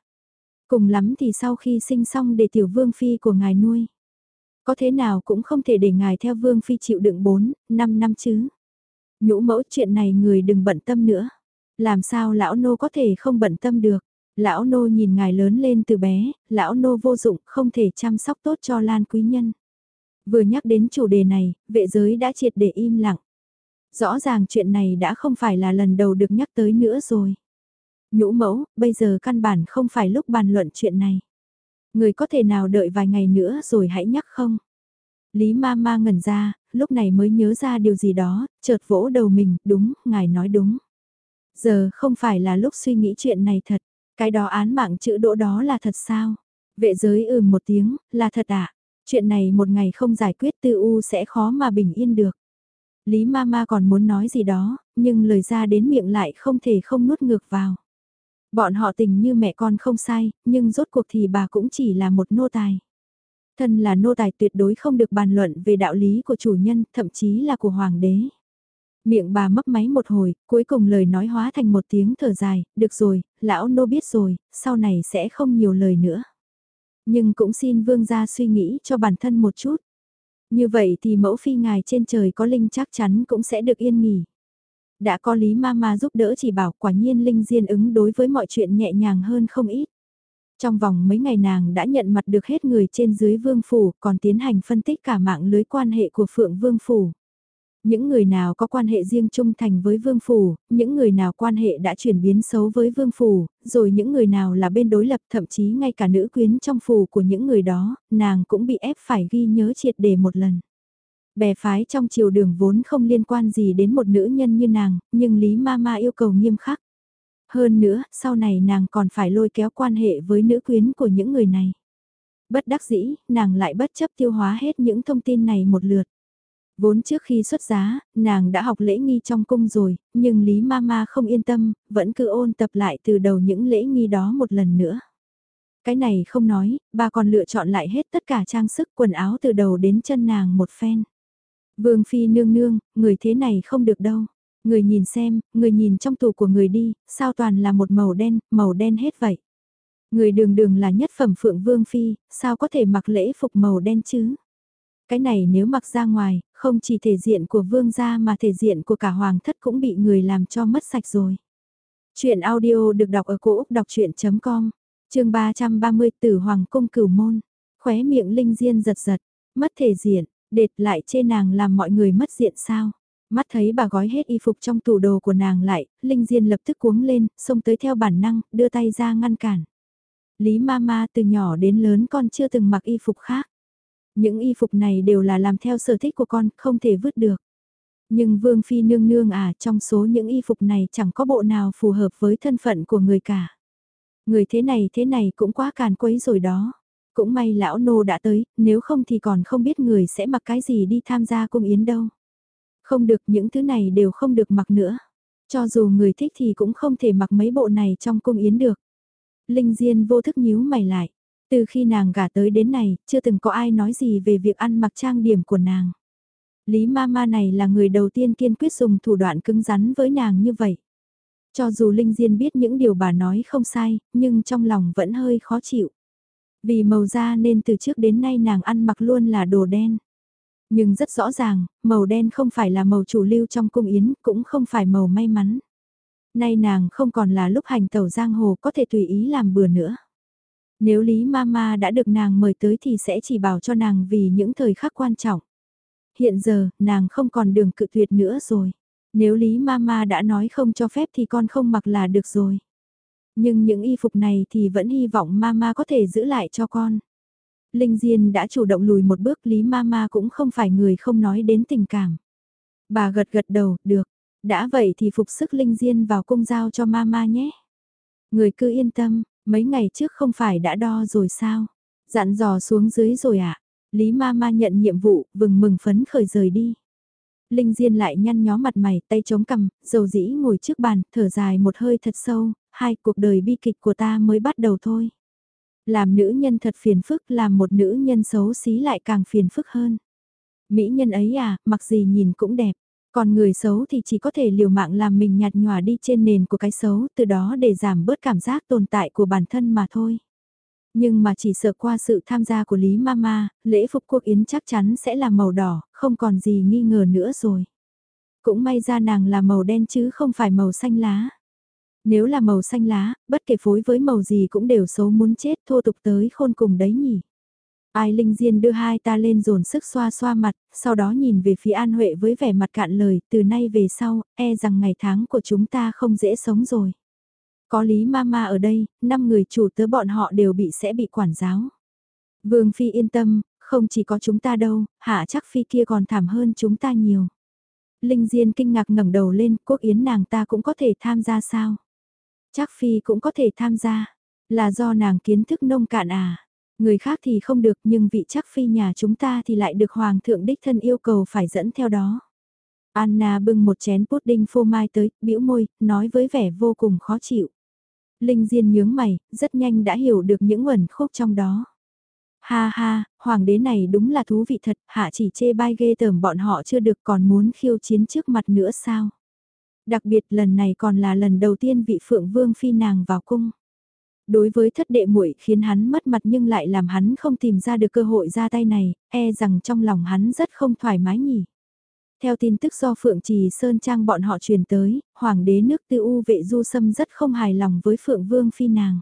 Cùng lắm thì sau khi sinh xong để tiểu vương phi của ngài nuôi. Có thế nào cũng không thể để ngài theo vương phi chịu đựng 4, 5 năm chứ. Nhũ mẫu chuyện này người đừng bận tâm nữa. Làm sao lão nô có thể không bận tâm được. Lão nô nhìn ngài lớn lên từ bé, lão nô vô dụng không thể chăm sóc tốt cho Lan quý nhân. Vừa nhắc đến chủ đề này, vệ giới đã triệt để im lặng. Rõ ràng chuyện này đã không phải là lần đầu được nhắc tới nữa rồi. Nhũ mẫu, bây giờ căn bản không phải lúc bàn luận chuyện này. Người có thể nào đợi vài ngày nữa rồi hãy nhắc không? Lý ma ma ngẩn ra, lúc này mới nhớ ra điều gì đó, chợt vỗ đầu mình, đúng, ngài nói đúng. Giờ không phải là lúc suy nghĩ chuyện này thật, cái đó án mạng chữ đỗ đó là thật sao? Vệ giới ừ một tiếng, là thật ạ. À? Chuyện này một ngày không giải quyết tư u sẽ khó mà bình yên được. Lý Mama còn muốn nói gì đó, nhưng lời ra đến miệng lại không thể không nuốt ngược vào. Bọn họ tình như mẹ con không sai, nhưng rốt cuộc thì bà cũng chỉ là một nô tài. Thân là nô tài tuyệt đối không được bàn luận về đạo lý của chủ nhân, thậm chí là của hoàng đế. Miệng bà mấp máy một hồi, cuối cùng lời nói hóa thành một tiếng thở dài, được rồi, lão nô biết rồi, sau này sẽ không nhiều lời nữa. Nhưng cũng xin vương gia suy nghĩ cho bản thân một chút. Như vậy thì mẫu phi ngài trên trời có linh chắc chắn cũng sẽ được yên nghỉ. Đã có Lý Mama giúp đỡ chỉ bảo quả nhiên Linh Diên ứng đối với mọi chuyện nhẹ nhàng hơn không ít. Trong vòng mấy ngày nàng đã nhận mặt được hết người trên dưới vương phủ, còn tiến hành phân tích cả mạng lưới quan hệ của Phượng Vương Phủ. Những người nào có quan hệ riêng trung thành với vương phủ, những người nào quan hệ đã chuyển biến xấu với vương phủ, rồi những người nào là bên đối lập thậm chí ngay cả nữ quyến trong phủ của những người đó, nàng cũng bị ép phải ghi nhớ triệt đề một lần. Bè phái trong triều đường vốn không liên quan gì đến một nữ nhân như nàng, nhưng Lý Mama yêu cầu nghiêm khắc. Hơn nữa, sau này nàng còn phải lôi kéo quan hệ với nữ quyến của những người này. Bất đắc dĩ, nàng lại bất chấp tiêu hóa hết những thông tin này một lượt. Vốn trước khi xuất giá, nàng đã học lễ nghi trong cung rồi, nhưng Lý Mama không yên tâm, vẫn cứ ôn tập lại từ đầu những lễ nghi đó một lần nữa. Cái này không nói, bà còn lựa chọn lại hết tất cả trang sức quần áo từ đầu đến chân nàng một phen. Vương Phi nương nương, người thế này không được đâu. Người nhìn xem, người nhìn trong tủ của người đi, sao toàn là một màu đen, màu đen hết vậy. Người đường đường là nhất phẩm Phượng Vương Phi, sao có thể mặc lễ phục màu đen chứ? Cái này nếu mặc ra ngoài, không chỉ thể diện của vương gia mà thể diện của cả hoàng thất cũng bị người làm cho mất sạch rồi. Chuyện audio được đọc ở cổ Úc đọc chuyện.com, trường 330 tử hoàng cung cửu môn, khóe miệng linh diên giật giật, Mất thể diện, đệt lại chê nàng làm mọi người mất diện sao. Mắt thấy bà gói hết y phục trong tủ đồ của nàng lại, Linh Diên lập tức cuống lên, xông tới theo bản năng, đưa tay ra ngăn cản. Lý Mama từ nhỏ đến lớn con chưa từng mặc y phục khác. Những y phục này đều là làm theo sở thích của con, không thể vứt được. Nhưng Vương Phi nương nương à, trong số những y phục này chẳng có bộ nào phù hợp với thân phận của người cả. Người thế này thế này cũng quá càn quấy rồi đó. Cũng may lão nô đã tới, nếu không thì còn không biết người sẽ mặc cái gì đi tham gia cung yến đâu. Không được những thứ này đều không được mặc nữa. Cho dù người thích thì cũng không thể mặc mấy bộ này trong cung yến được. Linh Diên vô thức nhíu mày lại. Từ khi nàng gả tới đến này, chưa từng có ai nói gì về việc ăn mặc trang điểm của nàng. Lý Mama này là người đầu tiên kiên quyết dùng thủ đoạn cứng rắn với nàng như vậy. Cho dù Linh Diên biết những điều bà nói không sai, nhưng trong lòng vẫn hơi khó chịu. Vì màu da nên từ trước đến nay nàng ăn mặc luôn là đồ đen. Nhưng rất rõ ràng, màu đen không phải là màu chủ lưu trong cung yến, cũng không phải màu may mắn. Nay nàng không còn là lúc hành tẩu giang hồ có thể tùy ý làm bừa nữa. Nếu Lý Mama đã được nàng mời tới thì sẽ chỉ bảo cho nàng vì những thời khắc quan trọng. Hiện giờ, nàng không còn đường cự tuyệt nữa rồi. Nếu Lý Mama đã nói không cho phép thì con không mặc là được rồi. Nhưng những y phục này thì vẫn hy vọng Mama có thể giữ lại cho con. Linh Diên đã chủ động lùi một bước Lý Mama cũng không phải người không nói đến tình cảm. Bà gật gật đầu, được. Đã vậy thì phục sức Linh Diên vào cung giao cho Mama nhé. Người cứ yên tâm, mấy ngày trước không phải đã đo rồi sao? Dặn dò xuống dưới rồi ạ. À? Lý Mama nhận nhiệm vụ, vừng mừng phấn khởi rời đi. Linh Diên lại nhăn nhó mặt mày, tay chống cằm, dầu dĩ ngồi trước bàn, thở dài một hơi thật sâu, hai cuộc đời bi kịch của ta mới bắt đầu thôi. Làm nữ nhân thật phiền phức, làm một nữ nhân xấu xí lại càng phiền phức hơn. Mỹ nhân ấy à, mặc gì nhìn cũng đẹp. Còn người xấu thì chỉ có thể liều mạng làm mình nhạt nhòa đi trên nền của cái xấu, từ đó để giảm bớt cảm giác tồn tại của bản thân mà thôi. Nhưng mà chỉ sợ qua sự tham gia của Lý Mama, lễ phục quốc yến chắc chắn sẽ là màu đỏ, không còn gì nghi ngờ nữa rồi. Cũng may ra nàng là màu đen chứ không phải màu xanh lá. Nếu là màu xanh lá, bất kể phối với màu gì cũng đều xấu muốn chết thô tục tới khôn cùng đấy nhỉ. Ai Linh Diên đưa hai ta lên dồn sức xoa xoa mặt, sau đó nhìn về phía An Huệ với vẻ mặt cạn lời, từ nay về sau, e rằng ngày tháng của chúng ta không dễ sống rồi. Có Lý Mama ở đây, năm người chủ tớ bọn họ đều bị sẽ bị quản giáo. Vương Phi yên tâm, không chỉ có chúng ta đâu, hạ chắc Phi kia còn thảm hơn chúng ta nhiều. Linh Diên kinh ngạc ngẩng đầu lên, quốc yến nàng ta cũng có thể tham gia sao? Chắc Phi cũng có thể tham gia, là do nàng kiến thức nông cạn à? Người khác thì không được nhưng vị chắc Phi nhà chúng ta thì lại được Hoàng thượng đích thân yêu cầu phải dẫn theo đó. Anna bưng một chén pudding phô mai tới, bĩu môi, nói với vẻ vô cùng khó chịu. Linh Diên nhướng mày, rất nhanh đã hiểu được những uẩn khúc trong đó. Ha ha, hoàng đế này đúng là thú vị thật, hạ chỉ chê bai ghê tởm bọn họ chưa được còn muốn khiêu chiến trước mặt nữa sao. Đặc biệt lần này còn là lần đầu tiên vị phượng vương phi nàng vào cung. Đối với thất đệ muội khiến hắn mất mặt nhưng lại làm hắn không tìm ra được cơ hội ra tay này, e rằng trong lòng hắn rất không thoải mái nhỉ. Theo tin tức do Phượng Trì Sơn Trang bọn họ truyền tới, Hoàng đế nước tư u vệ du sâm rất không hài lòng với Phượng Vương Phi nàng.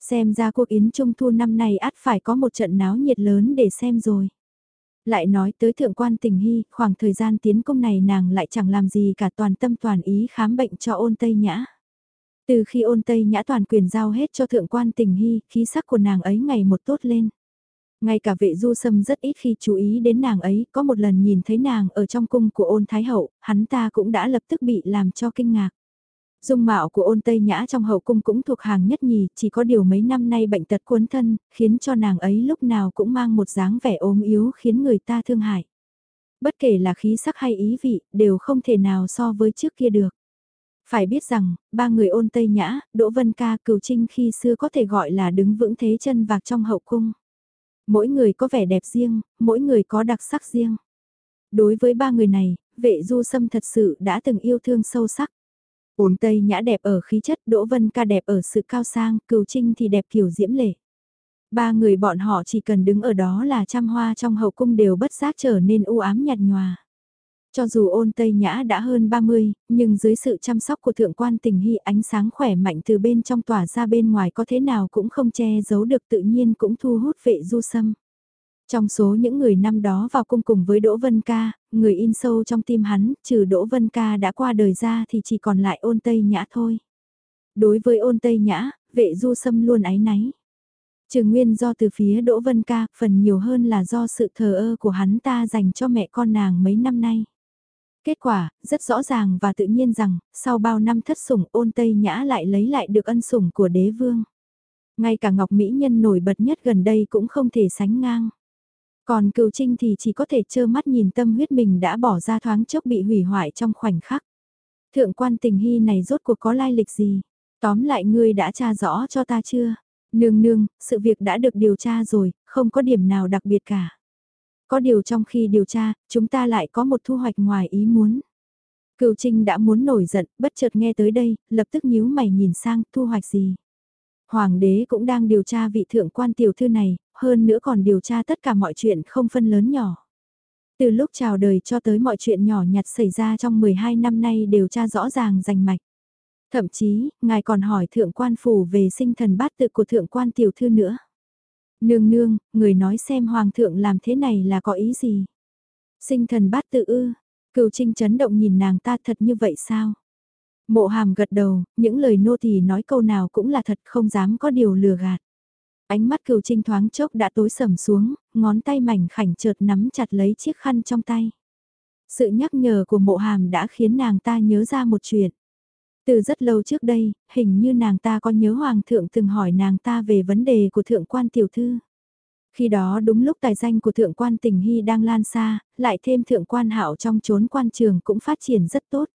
Xem ra cuộc yến trung thu năm nay át phải có một trận náo nhiệt lớn để xem rồi. Lại nói tới thượng quan tình hy, khoảng thời gian tiến công này nàng lại chẳng làm gì cả toàn tâm toàn ý khám bệnh cho ôn Tây Nhã. Từ khi ôn Tây Nhã toàn quyền giao hết cho thượng quan tình hy, khí sắc của nàng ấy ngày một tốt lên. Ngay cả vệ du sâm rất ít khi chú ý đến nàng ấy, có một lần nhìn thấy nàng ở trong cung của ôn thái hậu, hắn ta cũng đã lập tức bị làm cho kinh ngạc. Dung mạo của ôn Tây Nhã trong hậu cung cũng thuộc hàng nhất nhì, chỉ có điều mấy năm nay bệnh tật cuốn thân, khiến cho nàng ấy lúc nào cũng mang một dáng vẻ ốm yếu khiến người ta thương hại. Bất kể là khí sắc hay ý vị, đều không thể nào so với trước kia được. Phải biết rằng, ba người ôn Tây Nhã, Đỗ Vân Ca, Cửu Trinh khi xưa có thể gọi là đứng vững thế chân vạc trong hậu cung. Mỗi người có vẻ đẹp riêng, mỗi người có đặc sắc riêng. Đối với ba người này, vệ du sâm thật sự đã từng yêu thương sâu sắc. Ôn Tây Nhã đẹp ở khí chất, Đỗ Vân Ca đẹp ở sự cao sang, Cửu Trinh thì đẹp kiểu diễm lệ. Ba người bọn họ chỉ cần đứng ở đó là trăm hoa trong hậu cung đều bất giác trở nên u ám nhạt nhòa. Cho dù ôn Tây Nhã đã hơn 30, nhưng dưới sự chăm sóc của thượng quan tình hy ánh sáng khỏe mạnh từ bên trong tỏa ra bên ngoài có thế nào cũng không che giấu được tự nhiên cũng thu hút vệ du sâm. Trong số những người năm đó vào cung cùng với Đỗ Vân Ca, người in sâu trong tim hắn, trừ Đỗ Vân Ca đã qua đời ra thì chỉ còn lại ôn Tây Nhã thôi. Đối với ôn Tây Nhã, vệ du sâm luôn áy náy. Trừ nguyên do từ phía Đỗ Vân Ca, phần nhiều hơn là do sự thờ ơ của hắn ta dành cho mẹ con nàng mấy năm nay. Kết quả, rất rõ ràng và tự nhiên rằng, sau bao năm thất sủng ôn Tây Nhã lại lấy lại được ân sủng của đế vương. Ngay cả Ngọc Mỹ Nhân nổi bật nhất gần đây cũng không thể sánh ngang. Còn cựu trinh thì chỉ có thể trơ mắt nhìn tâm huyết mình đã bỏ ra thoáng chốc bị hủy hoại trong khoảnh khắc. Thượng quan tình hy này rốt cuộc có lai lịch gì? Tóm lại ngươi đã tra rõ cho ta chưa? Nương nương, sự việc đã được điều tra rồi, không có điểm nào đặc biệt cả. Có điều trong khi điều tra, chúng ta lại có một thu hoạch ngoài ý muốn. Cựu Trinh đã muốn nổi giận, bất chợt nghe tới đây, lập tức nhíu mày nhìn sang, thu hoạch gì? Hoàng đế cũng đang điều tra vị thượng quan tiểu thư này, hơn nữa còn điều tra tất cả mọi chuyện không phân lớn nhỏ. Từ lúc chào đời cho tới mọi chuyện nhỏ nhặt xảy ra trong 12 năm nay đều tra rõ ràng rành mạch. Thậm chí, ngài còn hỏi thượng quan phủ về sinh thần bát tự của thượng quan tiểu thư nữa. Nương nương, người nói xem hoàng thượng làm thế này là có ý gì? Sinh thần bát tự ư, cựu trinh chấn động nhìn nàng ta thật như vậy sao? Mộ hàm gật đầu, những lời nô tỳ nói câu nào cũng là thật không dám có điều lừa gạt. Ánh mắt cựu trinh thoáng chốc đã tối sầm xuống, ngón tay mảnh khảnh chợt nắm chặt lấy chiếc khăn trong tay. Sự nhắc nhở của mộ hàm đã khiến nàng ta nhớ ra một chuyện. Từ rất lâu trước đây, hình như nàng ta có nhớ Hoàng thượng từng hỏi nàng ta về vấn đề của thượng quan tiểu thư. Khi đó đúng lúc tài danh của thượng quan tình hy đang lan xa, lại thêm thượng quan hạo trong chốn quan trường cũng phát triển rất tốt.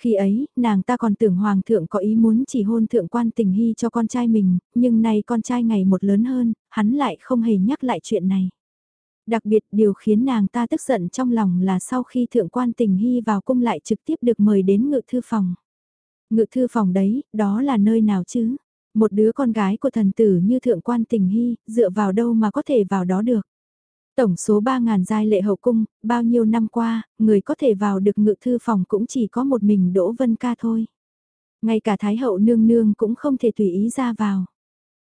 Khi ấy, nàng ta còn tưởng hoàng thượng có ý muốn chỉ hôn thượng quan tình hy cho con trai mình, nhưng nay con trai ngày một lớn hơn, hắn lại không hề nhắc lại chuyện này. Đặc biệt điều khiến nàng ta tức giận trong lòng là sau khi thượng quan tình hy vào cung lại trực tiếp được mời đến ngự thư phòng. Ngự thư phòng đấy, đó là nơi nào chứ? Một đứa con gái của thần tử như thượng quan tình hy, dựa vào đâu mà có thể vào đó được? Tổng số 3.000 giai lệ hậu cung, bao nhiêu năm qua, người có thể vào được ngự thư phòng cũng chỉ có một mình Đỗ Vân Ca thôi. Ngay cả Thái hậu nương nương cũng không thể tùy ý ra vào.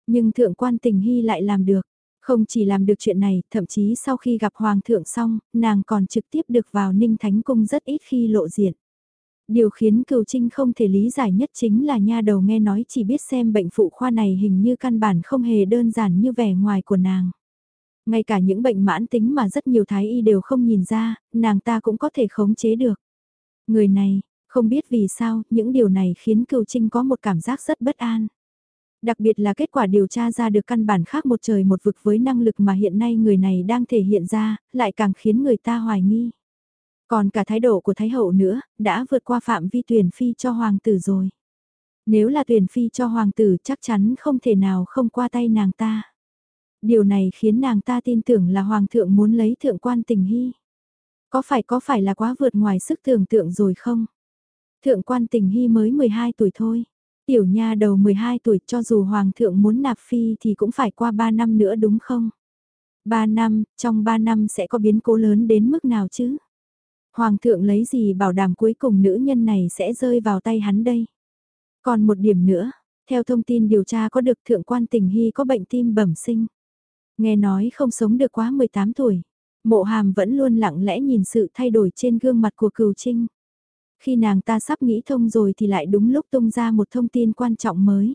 Nhưng thượng quan tình hy lại làm được. Không chỉ làm được chuyện này, thậm chí sau khi gặp Hoàng thượng xong, nàng còn trực tiếp được vào Ninh Thánh Cung rất ít khi lộ diện. Điều khiến Cửu trinh không thể lý giải nhất chính là nha đầu nghe nói chỉ biết xem bệnh phụ khoa này hình như căn bản không hề đơn giản như vẻ ngoài của nàng. Ngay cả những bệnh mãn tính mà rất nhiều thái y đều không nhìn ra, nàng ta cũng có thể khống chế được. Người này, không biết vì sao, những điều này khiến Cửu trinh có một cảm giác rất bất an. Đặc biệt là kết quả điều tra ra được căn bản khác một trời một vực với năng lực mà hiện nay người này đang thể hiện ra, lại càng khiến người ta hoài nghi. Còn cả thái độ của Thái Hậu nữa, đã vượt qua phạm vi tuyển phi cho Hoàng tử rồi. Nếu là tuyển phi cho Hoàng tử chắc chắn không thể nào không qua tay nàng ta. Điều này khiến nàng ta tin tưởng là Hoàng thượng muốn lấy thượng quan tình hy. Có phải có phải là quá vượt ngoài sức tưởng tượng rồi không? Thượng quan tình hy mới 12 tuổi thôi. Tiểu nha đầu 12 tuổi cho dù Hoàng thượng muốn nạp phi thì cũng phải qua 3 năm nữa đúng không? 3 năm, trong 3 năm sẽ có biến cố lớn đến mức nào chứ? Hoàng thượng lấy gì bảo đảm cuối cùng nữ nhân này sẽ rơi vào tay hắn đây? Còn một điểm nữa, theo thông tin điều tra có được thượng quan tình hy có bệnh tim bẩm sinh. Nghe nói không sống được quá 18 tuổi. Mộ hàm vẫn luôn lặng lẽ nhìn sự thay đổi trên gương mặt của cừu trinh. Khi nàng ta sắp nghĩ thông rồi thì lại đúng lúc tung ra một thông tin quan trọng mới.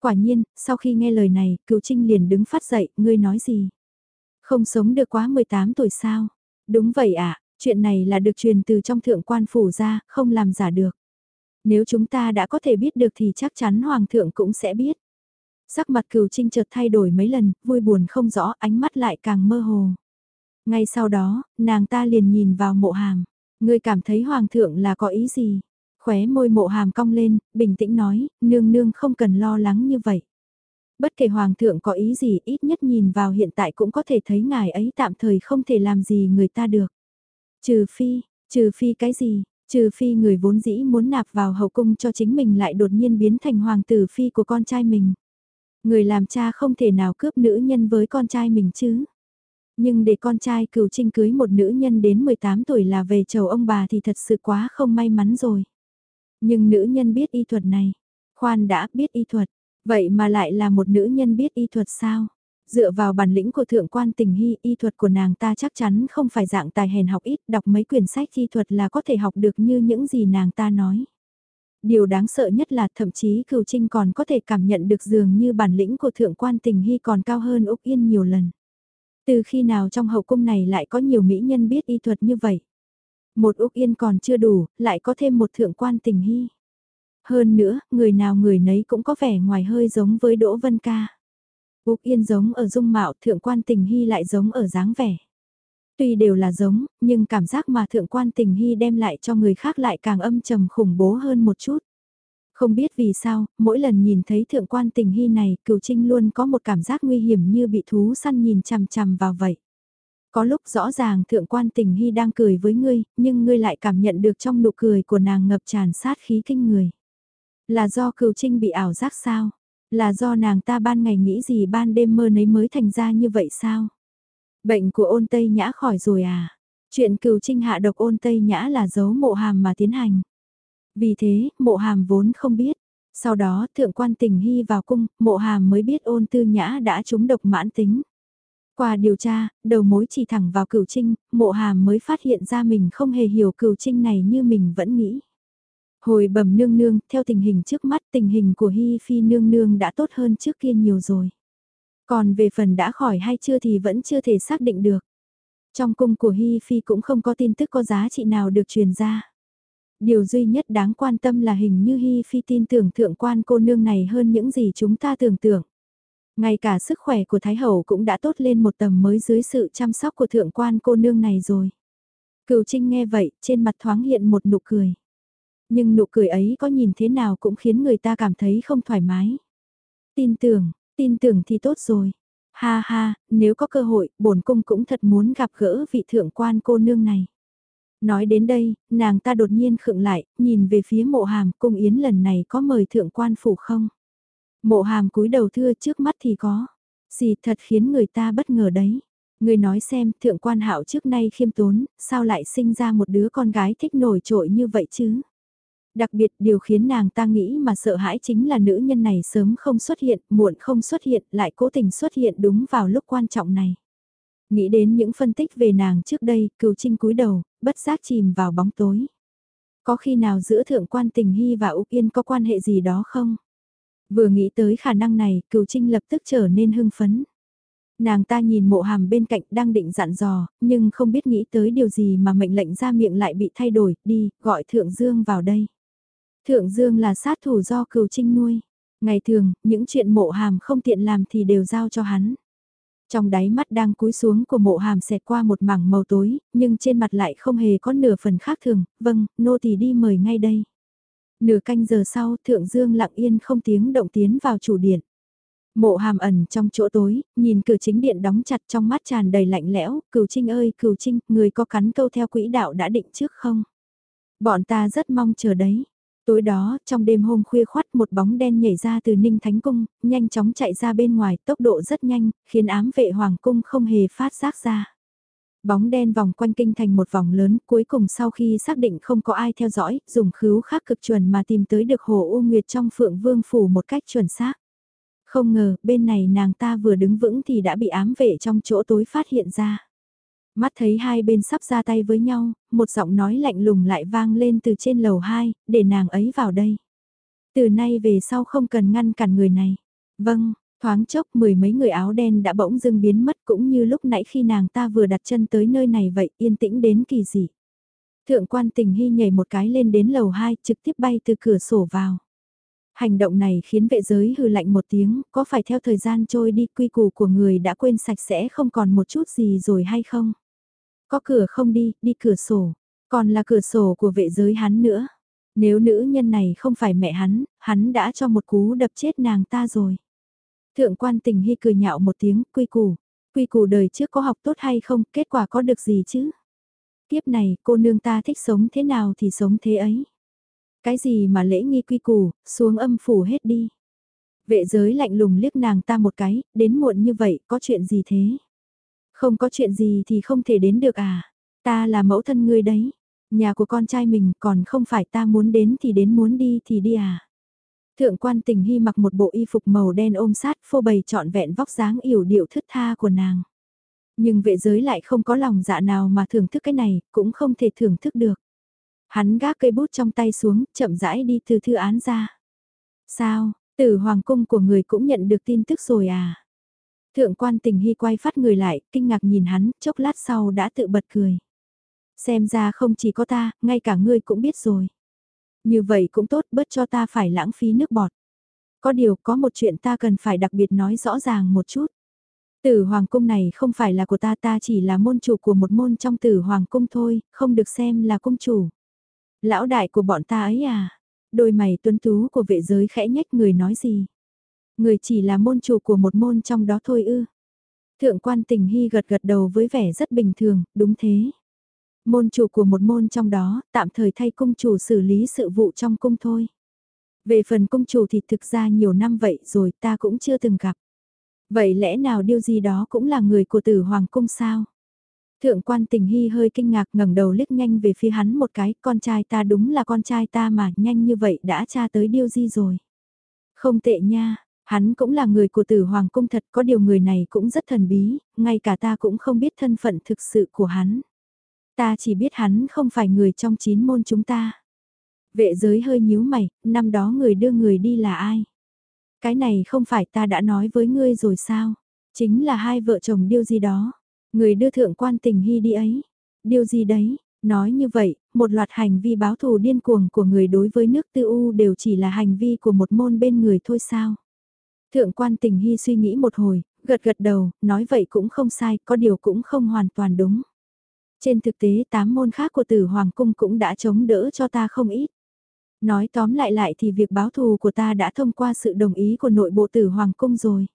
Quả nhiên, sau khi nghe lời này, cừu trinh liền đứng phát dậy, ngươi nói gì? Không sống được quá 18 tuổi sao? Đúng vậy ạ, Chuyện này là được truyền từ trong thượng quan phủ ra, không làm giả được. Nếu chúng ta đã có thể biết được thì chắc chắn hoàng thượng cũng sẽ biết. Sắc mặt cửu trinh chợt thay đổi mấy lần, vui buồn không rõ, ánh mắt lại càng mơ hồ. Ngay sau đó, nàng ta liền nhìn vào mộ hàm. Ngươi cảm thấy hoàng thượng là có ý gì? Khóe môi mộ hàm cong lên, bình tĩnh nói, nương nương không cần lo lắng như vậy. Bất kể hoàng thượng có ý gì ít nhất nhìn vào hiện tại cũng có thể thấy ngài ấy tạm thời không thể làm gì người ta được. Trừ phi, trừ phi cái gì, trừ phi người vốn dĩ muốn nạp vào hậu cung cho chính mình lại đột nhiên biến thành hoàng tử phi của con trai mình. Người làm cha không thể nào cướp nữ nhân với con trai mình chứ. Nhưng để con trai cửu trinh cưới một nữ nhân đến 18 tuổi là về chầu ông bà thì thật sự quá không may mắn rồi. Nhưng nữ nhân biết y thuật này, khoan đã biết y thuật, vậy mà lại là một nữ nhân biết y thuật sao? Dựa vào bản lĩnh của thượng quan tình hy, y thuật của nàng ta chắc chắn không phải dạng tài hèn học ít, đọc mấy quyển sách y thuật là có thể học được như những gì nàng ta nói. Điều đáng sợ nhất là thậm chí cửu trinh còn có thể cảm nhận được dường như bản lĩnh của thượng quan tình hy còn cao hơn Úc Yên nhiều lần. Từ khi nào trong hậu cung này lại có nhiều mỹ nhân biết y thuật như vậy? Một Úc Yên còn chưa đủ, lại có thêm một thượng quan tình hy. Hơn nữa, người nào người nấy cũng có vẻ ngoài hơi giống với Đỗ Vân Ca. Úc Yên giống ở dung mạo thượng quan tình hy lại giống ở dáng vẻ. Tuy đều là giống, nhưng cảm giác mà thượng quan tình hy đem lại cho người khác lại càng âm trầm khủng bố hơn một chút. Không biết vì sao, mỗi lần nhìn thấy thượng quan tình hy này, cửu trinh luôn có một cảm giác nguy hiểm như bị thú săn nhìn chằm chằm vào vậy. Có lúc rõ ràng thượng quan tình hy đang cười với ngươi, nhưng ngươi lại cảm nhận được trong nụ cười của nàng ngập tràn sát khí kinh người. Là do cửu trinh bị ảo giác sao? Là do nàng ta ban ngày nghĩ gì ban đêm mơ nấy mới thành ra như vậy sao? Bệnh của ôn tây nhã khỏi rồi à? Chuyện cừu trinh hạ độc ôn tây nhã là dấu mộ hàm mà tiến hành. Vì thế, mộ hàm vốn không biết. Sau đó, thượng quan tình hy vào cung, mộ hàm mới biết ôn tư nhã đã trúng độc mãn tính. Qua điều tra, đầu mối chỉ thẳng vào cửu trinh, mộ hàm mới phát hiện ra mình không hề hiểu cửu trinh này như mình vẫn nghĩ. Hồi bẩm nương nương, theo tình hình trước mắt tình hình của Hi Phi nương nương đã tốt hơn trước kia nhiều rồi. Còn về phần đã khỏi hay chưa thì vẫn chưa thể xác định được. Trong cung của Hi Phi cũng không có tin tức có giá trị nào được truyền ra. Điều duy nhất đáng quan tâm là hình như Hi Phi tin tưởng thượng quan cô nương này hơn những gì chúng ta tưởng tượng. Ngay cả sức khỏe của Thái Hậu cũng đã tốt lên một tầm mới dưới sự chăm sóc của thượng quan cô nương này rồi. Cửu Trinh nghe vậy, trên mặt thoáng hiện một nụ cười. Nhưng nụ cười ấy có nhìn thế nào cũng khiến người ta cảm thấy không thoải mái. Tin tưởng, tin tưởng thì tốt rồi. Ha ha, nếu có cơ hội, bổn cung cũng thật muốn gặp gỡ vị thượng quan cô nương này. Nói đến đây, nàng ta đột nhiên khựng lại, nhìn về phía mộ hàm, cung yến lần này có mời thượng quan phủ không? Mộ hàm cúi đầu thưa trước mắt thì có. Gì thật khiến người ta bất ngờ đấy. Người nói xem, thượng quan hạo trước nay khiêm tốn, sao lại sinh ra một đứa con gái thích nổi trội như vậy chứ? Đặc biệt điều khiến nàng ta nghĩ mà sợ hãi chính là nữ nhân này sớm không xuất hiện, muộn không xuất hiện, lại cố tình xuất hiện đúng vào lúc quan trọng này. Nghĩ đến những phân tích về nàng trước đây, cừu trinh cúi đầu, bất giác chìm vào bóng tối. Có khi nào giữa thượng quan tình hy và Úc Yên có quan hệ gì đó không? Vừa nghĩ tới khả năng này, cừu trinh lập tức trở nên hưng phấn. Nàng ta nhìn mộ hàm bên cạnh đang định dặn dò, nhưng không biết nghĩ tới điều gì mà mệnh lệnh ra miệng lại bị thay đổi, đi, gọi Thượng Dương vào đây. Thượng Dương là sát thủ do cừu trinh nuôi. Ngày thường, những chuyện mộ hàm không tiện làm thì đều giao cho hắn. Trong đáy mắt đang cúi xuống của mộ hàm xẹt qua một mảng màu tối, nhưng trên mặt lại không hề có nửa phần khác thường, vâng, nô tỳ đi mời ngay đây. Nửa canh giờ sau, Thượng Dương lặng yên không tiếng động tiến vào chủ điện. Mộ hàm ẩn trong chỗ tối, nhìn cửa chính điện đóng chặt trong mắt tràn đầy lạnh lẽo, cửu trinh ơi cửu trinh, người có cắn câu theo quỹ đạo đã định trước không? Bọn ta rất mong chờ đấy. Tối đó, trong đêm hôm khuya khoắt một bóng đen nhảy ra từ Ninh Thánh Cung, nhanh chóng chạy ra bên ngoài, tốc độ rất nhanh, khiến ám vệ Hoàng Cung không hề phát giác ra. Bóng đen vòng quanh kinh thành một vòng lớn, cuối cùng sau khi xác định không có ai theo dõi, dùng khứu khác cực chuẩn mà tìm tới được Hồ U Nguyệt trong Phượng Vương Phủ một cách chuẩn xác. Không ngờ, bên này nàng ta vừa đứng vững thì đã bị ám vệ trong chỗ tối phát hiện ra. Mắt thấy hai bên sắp ra tay với nhau, một giọng nói lạnh lùng lại vang lên từ trên lầu 2, để nàng ấy vào đây. Từ nay về sau không cần ngăn cản người này. Vâng, thoáng chốc mười mấy người áo đen đã bỗng dưng biến mất cũng như lúc nãy khi nàng ta vừa đặt chân tới nơi này vậy yên tĩnh đến kỳ dị. Thượng quan tình hy nhảy một cái lên đến lầu 2 trực tiếp bay từ cửa sổ vào. Hành động này khiến vệ giới hư lạnh một tiếng, có phải theo thời gian trôi đi quy củ của người đã quên sạch sẽ không còn một chút gì rồi hay không? Có cửa không đi, đi cửa sổ. Còn là cửa sổ của vệ giới hắn nữa. Nếu nữ nhân này không phải mẹ hắn, hắn đã cho một cú đập chết nàng ta rồi. Thượng quan tình hy cười nhạo một tiếng, quy củ. Quy củ đời trước có học tốt hay không, kết quả có được gì chứ? Tiếp này, cô nương ta thích sống thế nào thì sống thế ấy. Cái gì mà lễ nghi quy củ, xuống âm phủ hết đi. Vệ giới lạnh lùng liếc nàng ta một cái, đến muộn như vậy, có chuyện gì thế? Không có chuyện gì thì không thể đến được à? Ta là mẫu thân ngươi đấy. Nhà của con trai mình còn không phải ta muốn đến thì đến muốn đi thì đi à? Thượng quan tình hy mặc một bộ y phục màu đen ôm sát phô bày trọn vẹn vóc dáng yểu điệu thức tha của nàng. Nhưng vệ giới lại không có lòng dạ nào mà thưởng thức cái này, cũng không thể thưởng thức được. Hắn gác cây bút trong tay xuống, chậm rãi đi từ thư án ra. Sao, tử hoàng cung của người cũng nhận được tin tức rồi à? Thượng quan tình hy quay phát người lại, kinh ngạc nhìn hắn, chốc lát sau đã tự bật cười. Xem ra không chỉ có ta, ngay cả ngươi cũng biết rồi. Như vậy cũng tốt, bớt cho ta phải lãng phí nước bọt. Có điều, có một chuyện ta cần phải đặc biệt nói rõ ràng một chút. Tử hoàng cung này không phải là của ta ta chỉ là môn chủ của một môn trong tử hoàng cung thôi, không được xem là cung chủ. Lão đại của bọn ta ấy à? Đôi mày tuấn tú của vệ giới khẽ nhách người nói gì? Người chỉ là môn chủ của một môn trong đó thôi ư. Thượng quan tình hy gật gật đầu với vẻ rất bình thường, đúng thế. Môn chủ của một môn trong đó, tạm thời thay cung chủ xử lý sự vụ trong cung thôi. Về phần cung chủ thì thực ra nhiều năm vậy rồi ta cũng chưa từng gặp. Vậy lẽ nào điều gì đó cũng là người của tử hoàng cung sao? Thượng quan tình hy hơi kinh ngạc ngẩng đầu liếc nhanh về phía hắn một cái, con trai ta đúng là con trai ta mà, nhanh như vậy đã tra tới điều gì rồi. Không tệ nha, hắn cũng là người của tử hoàng cung thật, có điều người này cũng rất thần bí, ngay cả ta cũng không biết thân phận thực sự của hắn. Ta chỉ biết hắn không phải người trong chín môn chúng ta. Vệ giới hơi nhíu mày, năm đó người đưa người đi là ai? Cái này không phải ta đã nói với ngươi rồi sao? Chính là hai vợ chồng điêu gì đó. Người đưa thượng quan tình hy đi ấy. điêu gì đấy? Nói như vậy, một loạt hành vi báo thù điên cuồng của người đối với nước tư u đều chỉ là hành vi của một môn bên người thôi sao? Thượng quan tình hy suy nghĩ một hồi, gật gật đầu, nói vậy cũng không sai, có điều cũng không hoàn toàn đúng. Trên thực tế tám môn khác của tử Hoàng Cung cũng đã chống đỡ cho ta không ít. Nói tóm lại lại thì việc báo thù của ta đã thông qua sự đồng ý của nội bộ tử Hoàng Cung rồi.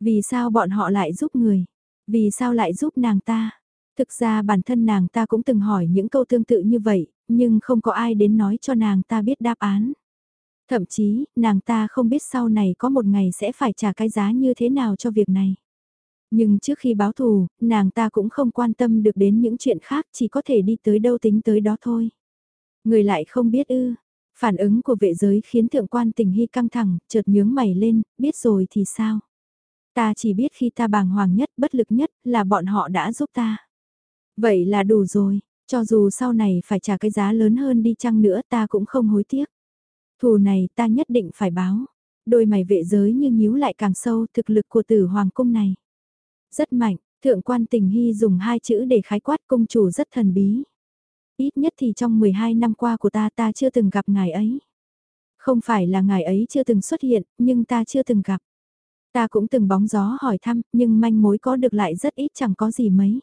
Vì sao bọn họ lại giúp người? Vì sao lại giúp nàng ta? Thực ra bản thân nàng ta cũng từng hỏi những câu tương tự như vậy, nhưng không có ai đến nói cho nàng ta biết đáp án. Thậm chí, nàng ta không biết sau này có một ngày sẽ phải trả cái giá như thế nào cho việc này. Nhưng trước khi báo thù, nàng ta cũng không quan tâm được đến những chuyện khác, chỉ có thể đi tới đâu tính tới đó thôi. Người lại không biết ư. Phản ứng của vệ giới khiến thượng quan tình hy căng thẳng, chợt nhướng mày lên, biết rồi thì sao? Ta chỉ biết khi ta bàng hoàng nhất, bất lực nhất, là bọn họ đã giúp ta. Vậy là đủ rồi, cho dù sau này phải trả cái giá lớn hơn đi chăng nữa ta cũng không hối tiếc. Thù này ta nhất định phải báo. Đôi mày vệ giới như nhíu lại càng sâu thực lực của tử hoàng cung này. Rất mạnh, thượng quan tình hy dùng hai chữ để khái quát công chủ rất thần bí. Ít nhất thì trong 12 năm qua của ta ta chưa từng gặp ngài ấy. Không phải là ngài ấy chưa từng xuất hiện, nhưng ta chưa từng gặp. Ta cũng từng bóng gió hỏi thăm, nhưng manh mối có được lại rất ít chẳng có gì mấy.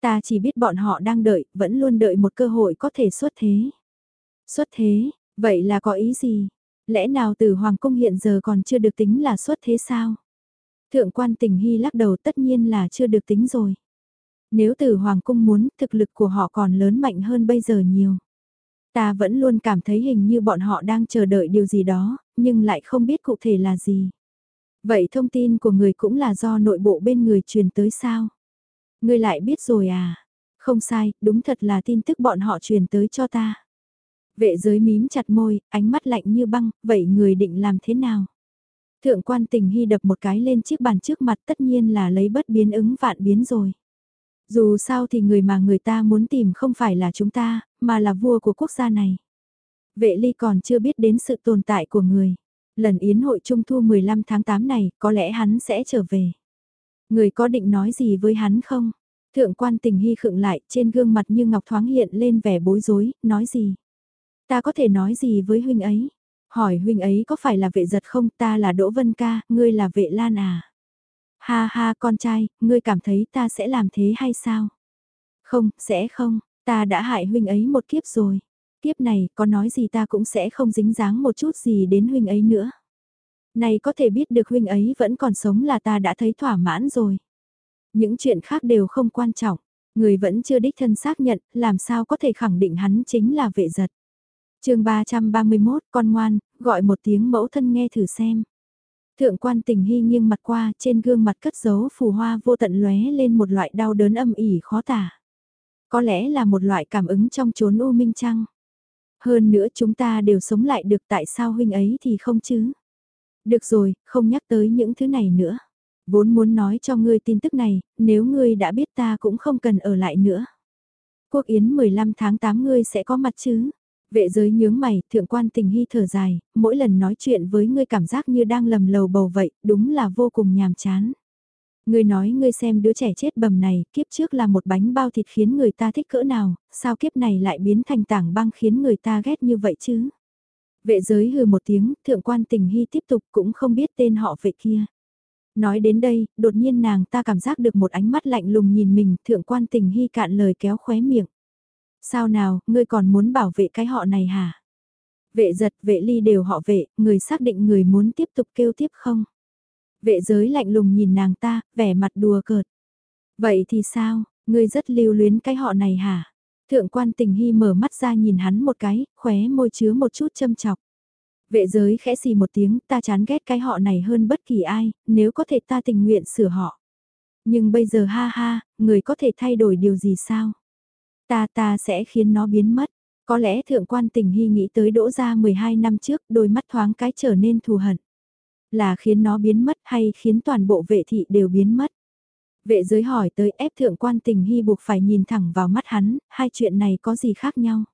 Ta chỉ biết bọn họ đang đợi, vẫn luôn đợi một cơ hội có thể xuất thế. Xuất thế, vậy là có ý gì? Lẽ nào từ Hoàng Cung hiện giờ còn chưa được tính là xuất thế sao? Thượng quan tình hy lắc đầu tất nhiên là chưa được tính rồi. Nếu từ Hoàng Cung muốn, thực lực của họ còn lớn mạnh hơn bây giờ nhiều. Ta vẫn luôn cảm thấy hình như bọn họ đang chờ đợi điều gì đó, nhưng lại không biết cụ thể là gì. Vậy thông tin của người cũng là do nội bộ bên người truyền tới sao? Người lại biết rồi à? Không sai, đúng thật là tin tức bọn họ truyền tới cho ta. Vệ giới mím chặt môi, ánh mắt lạnh như băng, vậy người định làm thế nào? Thượng quan tình hy đập một cái lên chiếc bàn trước mặt tất nhiên là lấy bất biến ứng vạn biến rồi. Dù sao thì người mà người ta muốn tìm không phải là chúng ta, mà là vua của quốc gia này. Vệ ly còn chưa biết đến sự tồn tại của người. Lần yến hội trung thu 15 tháng 8 này, có lẽ hắn sẽ trở về. Người có định nói gì với hắn không? Thượng quan tình hy khựng lại, trên gương mặt như ngọc thoáng hiện lên vẻ bối rối, nói gì? Ta có thể nói gì với huynh ấy? Hỏi huynh ấy có phải là vệ giật không? Ta là Đỗ Vân Ca, ngươi là vệ lan à? Ha ha con trai, ngươi cảm thấy ta sẽ làm thế hay sao? Không, sẽ không, ta đã hại huynh ấy một kiếp rồi kiếp này có nói gì ta cũng sẽ không dính dáng một chút gì đến huynh ấy nữa. Này có thể biết được huynh ấy vẫn còn sống là ta đã thấy thỏa mãn rồi. Những chuyện khác đều không quan trọng, người vẫn chưa đích thân xác nhận, làm sao có thể khẳng định hắn chính là vệ giật chương 331, con ngoan, gọi một tiếng mẫu thân nghe thử xem. Thượng quan tình hy nghiêng mặt qua, trên gương mặt cất giấu phù hoa vô tận lóe lên một loại đau đớn âm ỉ khó tả. Có lẽ là một loại cảm ứng trong chốn u minh trăng. Hơn nữa chúng ta đều sống lại được tại sao huynh ấy thì không chứ? Được rồi, không nhắc tới những thứ này nữa. Vốn muốn nói cho ngươi tin tức này, nếu ngươi đã biết ta cũng không cần ở lại nữa. Quốc Yến 15 tháng 8 ngươi sẽ có mặt chứ? Vệ giới nhướng mày, thượng quan tình hy thở dài, mỗi lần nói chuyện với ngươi cảm giác như đang lầm lầu bầu vậy, đúng là vô cùng nhàm chán. Ngươi nói ngươi xem đứa trẻ chết bầm này, kiếp trước là một bánh bao thịt khiến người ta thích cỡ nào, sao kiếp này lại biến thành tảng băng khiến người ta ghét như vậy chứ? Vệ giới hừ một tiếng, thượng quan tình hy tiếp tục cũng không biết tên họ vệ kia. Nói đến đây, đột nhiên nàng ta cảm giác được một ánh mắt lạnh lùng nhìn mình, thượng quan tình hy cạn lời kéo khóe miệng. Sao nào, ngươi còn muốn bảo vệ cái họ này hả? Vệ giật, vệ ly đều họ vệ, người xác định người muốn tiếp tục kêu tiếp không? Vệ giới lạnh lùng nhìn nàng ta, vẻ mặt đùa cợt. Vậy thì sao, ngươi rất lưu luyến cái họ này hả? Thượng quan tình hy mở mắt ra nhìn hắn một cái, khóe môi chứa một chút châm chọc. Vệ giới khẽ xì một tiếng, ta chán ghét cái họ này hơn bất kỳ ai, nếu có thể ta tình nguyện sửa họ. Nhưng bây giờ ha ha, người có thể thay đổi điều gì sao? Ta ta sẽ khiến nó biến mất. Có lẽ thượng quan tình hy nghĩ tới đỗ ra 12 năm trước, đôi mắt thoáng cái trở nên thù hận. Là khiến nó biến mất hay khiến toàn bộ vệ thị đều biến mất? Vệ giới hỏi tới ép thượng quan tình hy buộc phải nhìn thẳng vào mắt hắn, hai chuyện này có gì khác nhau?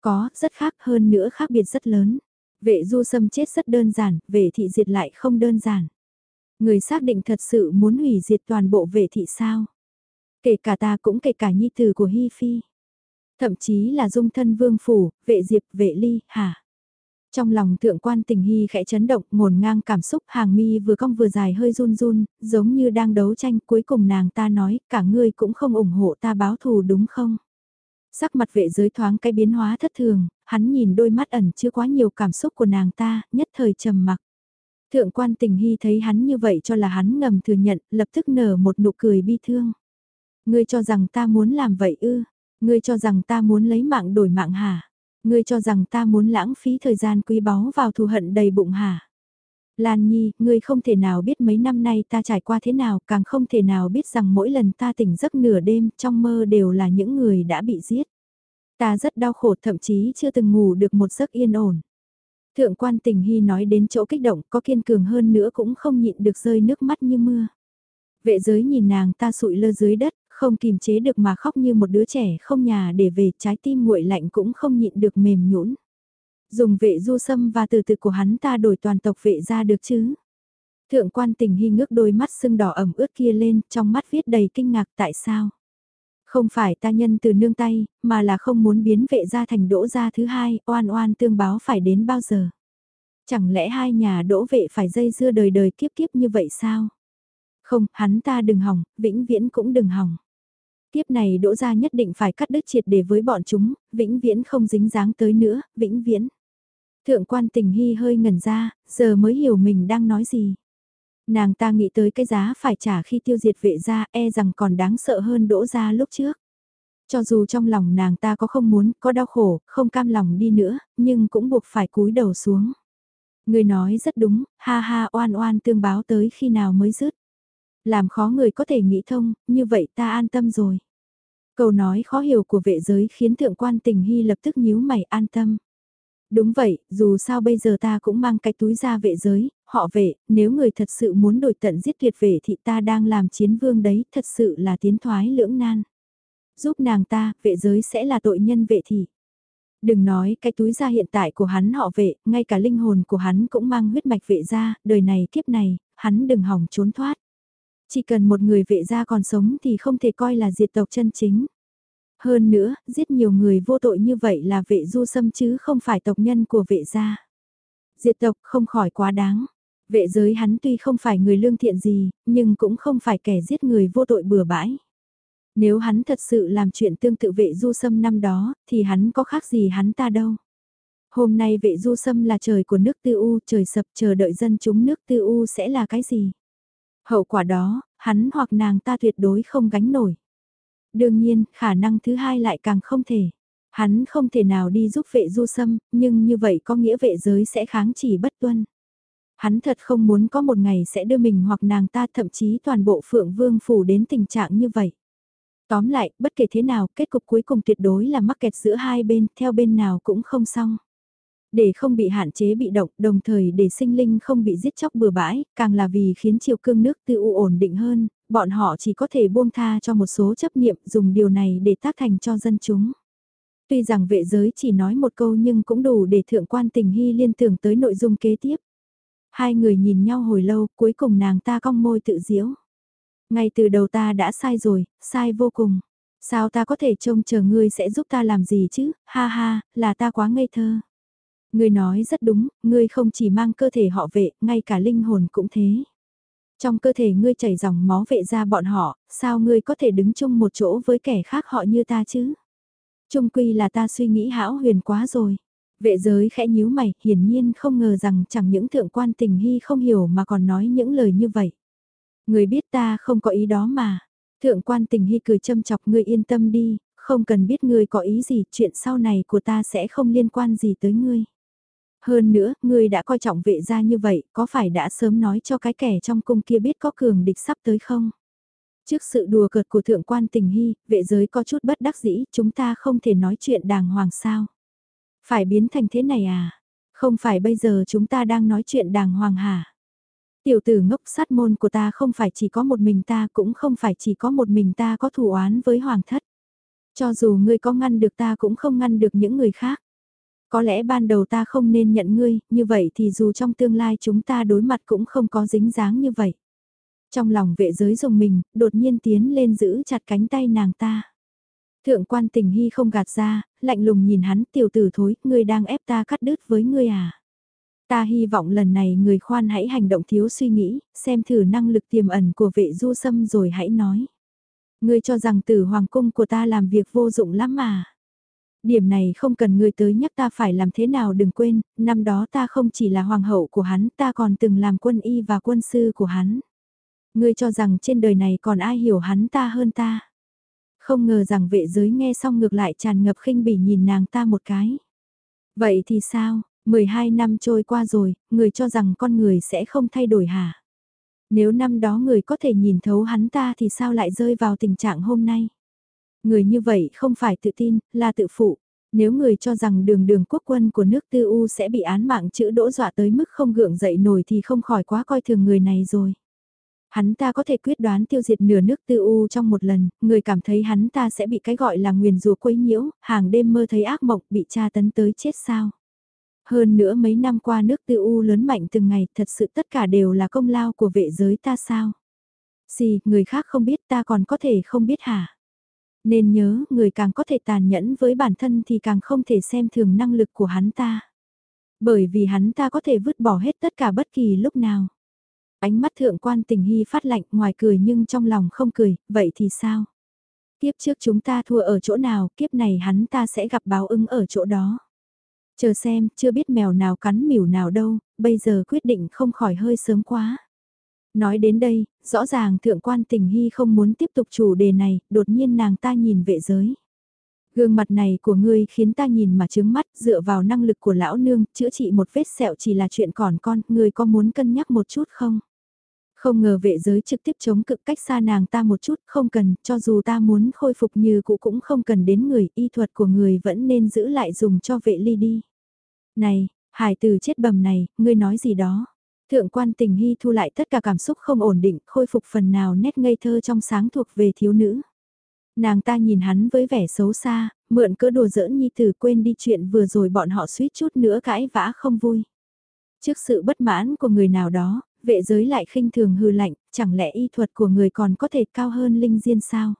Có, rất khác hơn nữa khác biệt rất lớn. Vệ du sâm chết rất đơn giản, vệ thị diệt lại không đơn giản. Người xác định thật sự muốn hủy diệt toàn bộ vệ thị sao? Kể cả ta cũng kể cả nhi tử của Hi Phi. Thậm chí là dung thân vương phủ, vệ diệp, vệ ly, hả? Trong lòng thượng quan tình hy khẽ chấn động, ngổn ngang cảm xúc, hàng mi vừa cong vừa dài hơi run run, giống như đang đấu tranh, cuối cùng nàng ta nói, cả ngươi cũng không ủng hộ ta báo thù đúng không? Sắc mặt vệ giới thoáng cái biến hóa thất thường, hắn nhìn đôi mắt ẩn chưa quá nhiều cảm xúc của nàng ta, nhất thời trầm mặc. Thượng quan tình hy thấy hắn như vậy cho là hắn ngầm thừa nhận, lập tức nở một nụ cười bi thương. Ngươi cho rằng ta muốn làm vậy ư, ngươi cho rằng ta muốn lấy mạng đổi mạng hả? Ngươi cho rằng ta muốn lãng phí thời gian quý báu vào thù hận đầy bụng hả? Lan Nhi, ngươi không thể nào biết mấy năm nay ta trải qua thế nào, càng không thể nào biết rằng mỗi lần ta tỉnh giấc nửa đêm trong mơ đều là những người đã bị giết. Ta rất đau khổ thậm chí chưa từng ngủ được một giấc yên ổn. Thượng quan tình hy nói đến chỗ kích động có kiên cường hơn nữa cũng không nhịn được rơi nước mắt như mưa. Vệ giới nhìn nàng ta sụi lơ dưới đất, không kìm chế được mà khóc như một đứa trẻ không nhà để về trái tim nguội lạnh cũng không nhịn được mềm nhũn. Dùng vệ du sâm và từ từ của hắn ta đổi toàn tộc vệ ra được chứ. Thượng quan tình hy ngước đôi mắt sưng đỏ ẩm ướt kia lên, trong mắt viết đầy kinh ngạc tại sao. Không phải ta nhân từ nương tay, mà là không muốn biến vệ ra thành đỗ gia thứ hai, oan oan tương báo phải đến bao giờ. Chẳng lẽ hai nhà đỗ vệ phải dây dưa đời đời kiếp kiếp như vậy sao? Không, hắn ta đừng hỏng, vĩnh viễn cũng đừng hỏng. Kiếp này đỗ gia nhất định phải cắt đứt triệt để với bọn chúng, vĩnh viễn không dính dáng tới nữa, vĩnh viễn. Thượng quan tình hy hơi ngẩn ra, giờ mới hiểu mình đang nói gì. Nàng ta nghĩ tới cái giá phải trả khi tiêu diệt vệ gia e rằng còn đáng sợ hơn đỗ gia lúc trước. Cho dù trong lòng nàng ta có không muốn, có đau khổ, không cam lòng đi nữa, nhưng cũng buộc phải cúi đầu xuống. Người nói rất đúng, ha ha oan oan tương báo tới khi nào mới dứt. Làm khó người có thể nghĩ thông, như vậy ta an tâm rồi. Câu nói khó hiểu của vệ giới khiến thượng quan tình hy lập tức nhíu mày an tâm. Đúng vậy, dù sao bây giờ ta cũng mang cái túi ra vệ giới, họ vệ, nếu người thật sự muốn đổi tận giết tuyệt vệ thì ta đang làm chiến vương đấy, thật sự là tiến thoái lưỡng nan. Giúp nàng ta, vệ giới sẽ là tội nhân vệ thị. Đừng nói cái túi ra hiện tại của hắn họ vệ, ngay cả linh hồn của hắn cũng mang huyết mạch vệ ra, đời này kiếp này, hắn đừng hỏng trốn thoát. Chỉ cần một người vệ gia còn sống thì không thể coi là diệt tộc chân chính. Hơn nữa, giết nhiều người vô tội như vậy là vệ du xâm chứ không phải tộc nhân của vệ gia. Diệt tộc không khỏi quá đáng. Vệ giới hắn tuy không phải người lương thiện gì, nhưng cũng không phải kẻ giết người vô tội bừa bãi. Nếu hắn thật sự làm chuyện tương tự vệ du sâm năm đó, thì hắn có khác gì hắn ta đâu. Hôm nay vệ du sâm là trời của nước tư u, trời sập chờ đợi dân chúng nước tư u sẽ là cái gì? Hậu quả đó, hắn hoặc nàng ta tuyệt đối không gánh nổi. Đương nhiên, khả năng thứ hai lại càng không thể. Hắn không thể nào đi giúp vệ du sâm, nhưng như vậy có nghĩa vệ giới sẽ kháng chỉ bất tuân. Hắn thật không muốn có một ngày sẽ đưa mình hoặc nàng ta thậm chí toàn bộ phượng vương phủ đến tình trạng như vậy. Tóm lại, bất kể thế nào, kết cục cuối cùng tuyệt đối là mắc kẹt giữa hai bên, theo bên nào cũng không xong. Để không bị hạn chế bị động, đồng thời để sinh linh không bị giết chóc bừa bãi, càng là vì khiến chiều cương nước tư u ổn định hơn, bọn họ chỉ có thể buông tha cho một số chấp niệm dùng điều này để tác thành cho dân chúng. Tuy rằng vệ giới chỉ nói một câu nhưng cũng đủ để thượng quan tình hy liên tưởng tới nội dung kế tiếp. Hai người nhìn nhau hồi lâu, cuối cùng nàng ta cong môi tự diễu. Ngay từ đầu ta đã sai rồi, sai vô cùng. Sao ta có thể trông chờ ngươi sẽ giúp ta làm gì chứ, ha ha, là ta quá ngây thơ. Ngươi nói rất đúng, ngươi không chỉ mang cơ thể họ vệ, ngay cả linh hồn cũng thế. Trong cơ thể ngươi chảy dòng máu vệ ra bọn họ, sao ngươi có thể đứng chung một chỗ với kẻ khác họ như ta chứ? Trung quy là ta suy nghĩ hão huyền quá rồi. Vệ giới khẽ nhíu mày, hiển nhiên không ngờ rằng chẳng những thượng quan tình hy không hiểu mà còn nói những lời như vậy. Người biết ta không có ý đó mà. Thượng quan tình hy cười châm chọc ngươi yên tâm đi, không cần biết ngươi có ý gì, chuyện sau này của ta sẽ không liên quan gì tới ngươi. Hơn nữa, ngươi đã coi trọng vệ gia như vậy, có phải đã sớm nói cho cái kẻ trong cung kia biết có cường địch sắp tới không? Trước sự đùa cợt của thượng quan tình hy, vệ giới có chút bất đắc dĩ, chúng ta không thể nói chuyện đàng hoàng sao. Phải biến thành thế này à? Không phải bây giờ chúng ta đang nói chuyện đàng hoàng hả? Tiểu tử ngốc sát môn của ta không phải chỉ có một mình ta cũng không phải chỉ có một mình ta có thù oán với hoàng thất. Cho dù ngươi có ngăn được ta cũng không ngăn được những người khác. Có lẽ ban đầu ta không nên nhận ngươi, như vậy thì dù trong tương lai chúng ta đối mặt cũng không có dính dáng như vậy. Trong lòng vệ giới dùng mình, đột nhiên tiến lên giữ chặt cánh tay nàng ta. Thượng quan tình hy không gạt ra, lạnh lùng nhìn hắn tiểu tử thối, ngươi đang ép ta cắt đứt với ngươi à. Ta hy vọng lần này người khoan hãy hành động thiếu suy nghĩ, xem thử năng lực tiềm ẩn của vệ du sâm rồi hãy nói. Ngươi cho rằng tử hoàng cung của ta làm việc vô dụng lắm mà. Điểm này không cần ngươi tới nhắc ta phải làm thế nào đừng quên, năm đó ta không chỉ là hoàng hậu của hắn, ta còn từng làm quân y và quân sư của hắn. Ngươi cho rằng trên đời này còn ai hiểu hắn ta hơn ta. Không ngờ rằng vệ giới nghe xong ngược lại tràn ngập khinh bỉ nhìn nàng ta một cái. Vậy thì sao, 12 năm trôi qua rồi, người cho rằng con người sẽ không thay đổi hả? Nếu năm đó người có thể nhìn thấu hắn ta thì sao lại rơi vào tình trạng hôm nay? Người như vậy không phải tự tin, là tự phụ. Nếu người cho rằng đường đường quốc quân của nước tư u sẽ bị án mạng chữ đỗ dọa tới mức không gượng dậy nổi thì không khỏi quá coi thường người này rồi. Hắn ta có thể quyết đoán tiêu diệt nửa nước tư u trong một lần, người cảm thấy hắn ta sẽ bị cái gọi là nguyền rùa quấy nhiễu, hàng đêm mơ thấy ác mộng bị tra tấn tới chết sao. Hơn nữa mấy năm qua nước tư u lớn mạnh từng ngày thật sự tất cả đều là công lao của vệ giới ta sao. Xì, người khác không biết ta còn có thể không biết hả? Nên nhớ, người càng có thể tàn nhẫn với bản thân thì càng không thể xem thường năng lực của hắn ta. Bởi vì hắn ta có thể vứt bỏ hết tất cả bất kỳ lúc nào. Ánh mắt thượng quan tình hy phát lạnh ngoài cười nhưng trong lòng không cười, vậy thì sao? Kiếp trước chúng ta thua ở chỗ nào, kiếp này hắn ta sẽ gặp báo ứng ở chỗ đó. Chờ xem, chưa biết mèo nào cắn mỉu nào đâu, bây giờ quyết định không khỏi hơi sớm quá. Nói đến đây, rõ ràng thượng quan tình hy không muốn tiếp tục chủ đề này, đột nhiên nàng ta nhìn vệ giới. Gương mặt này của ngươi khiến ta nhìn mà chướng mắt, dựa vào năng lực của lão nương, chữa trị một vết sẹo chỉ là chuyện còn con, ngươi có muốn cân nhắc một chút không? Không ngờ vệ giới trực tiếp chống cực cách xa nàng ta một chút, không cần, cho dù ta muốn khôi phục như cũ cũng không cần đến người, y thuật của người vẫn nên giữ lại dùng cho vệ ly đi. Này, hải từ chết bầm này, ngươi nói gì đó? Thượng quan tình hy thu lại tất cả cảm xúc không ổn định, khôi phục phần nào nét ngây thơ trong sáng thuộc về thiếu nữ. Nàng ta nhìn hắn với vẻ xấu xa, mượn cỡ đùa giỡn nhi tử quên đi chuyện vừa rồi bọn họ suýt chút nữa cãi vã không vui. Trước sự bất mãn của người nào đó, vệ giới lại khinh thường hư lạnh, chẳng lẽ y thuật của người còn có thể cao hơn linh diên sao?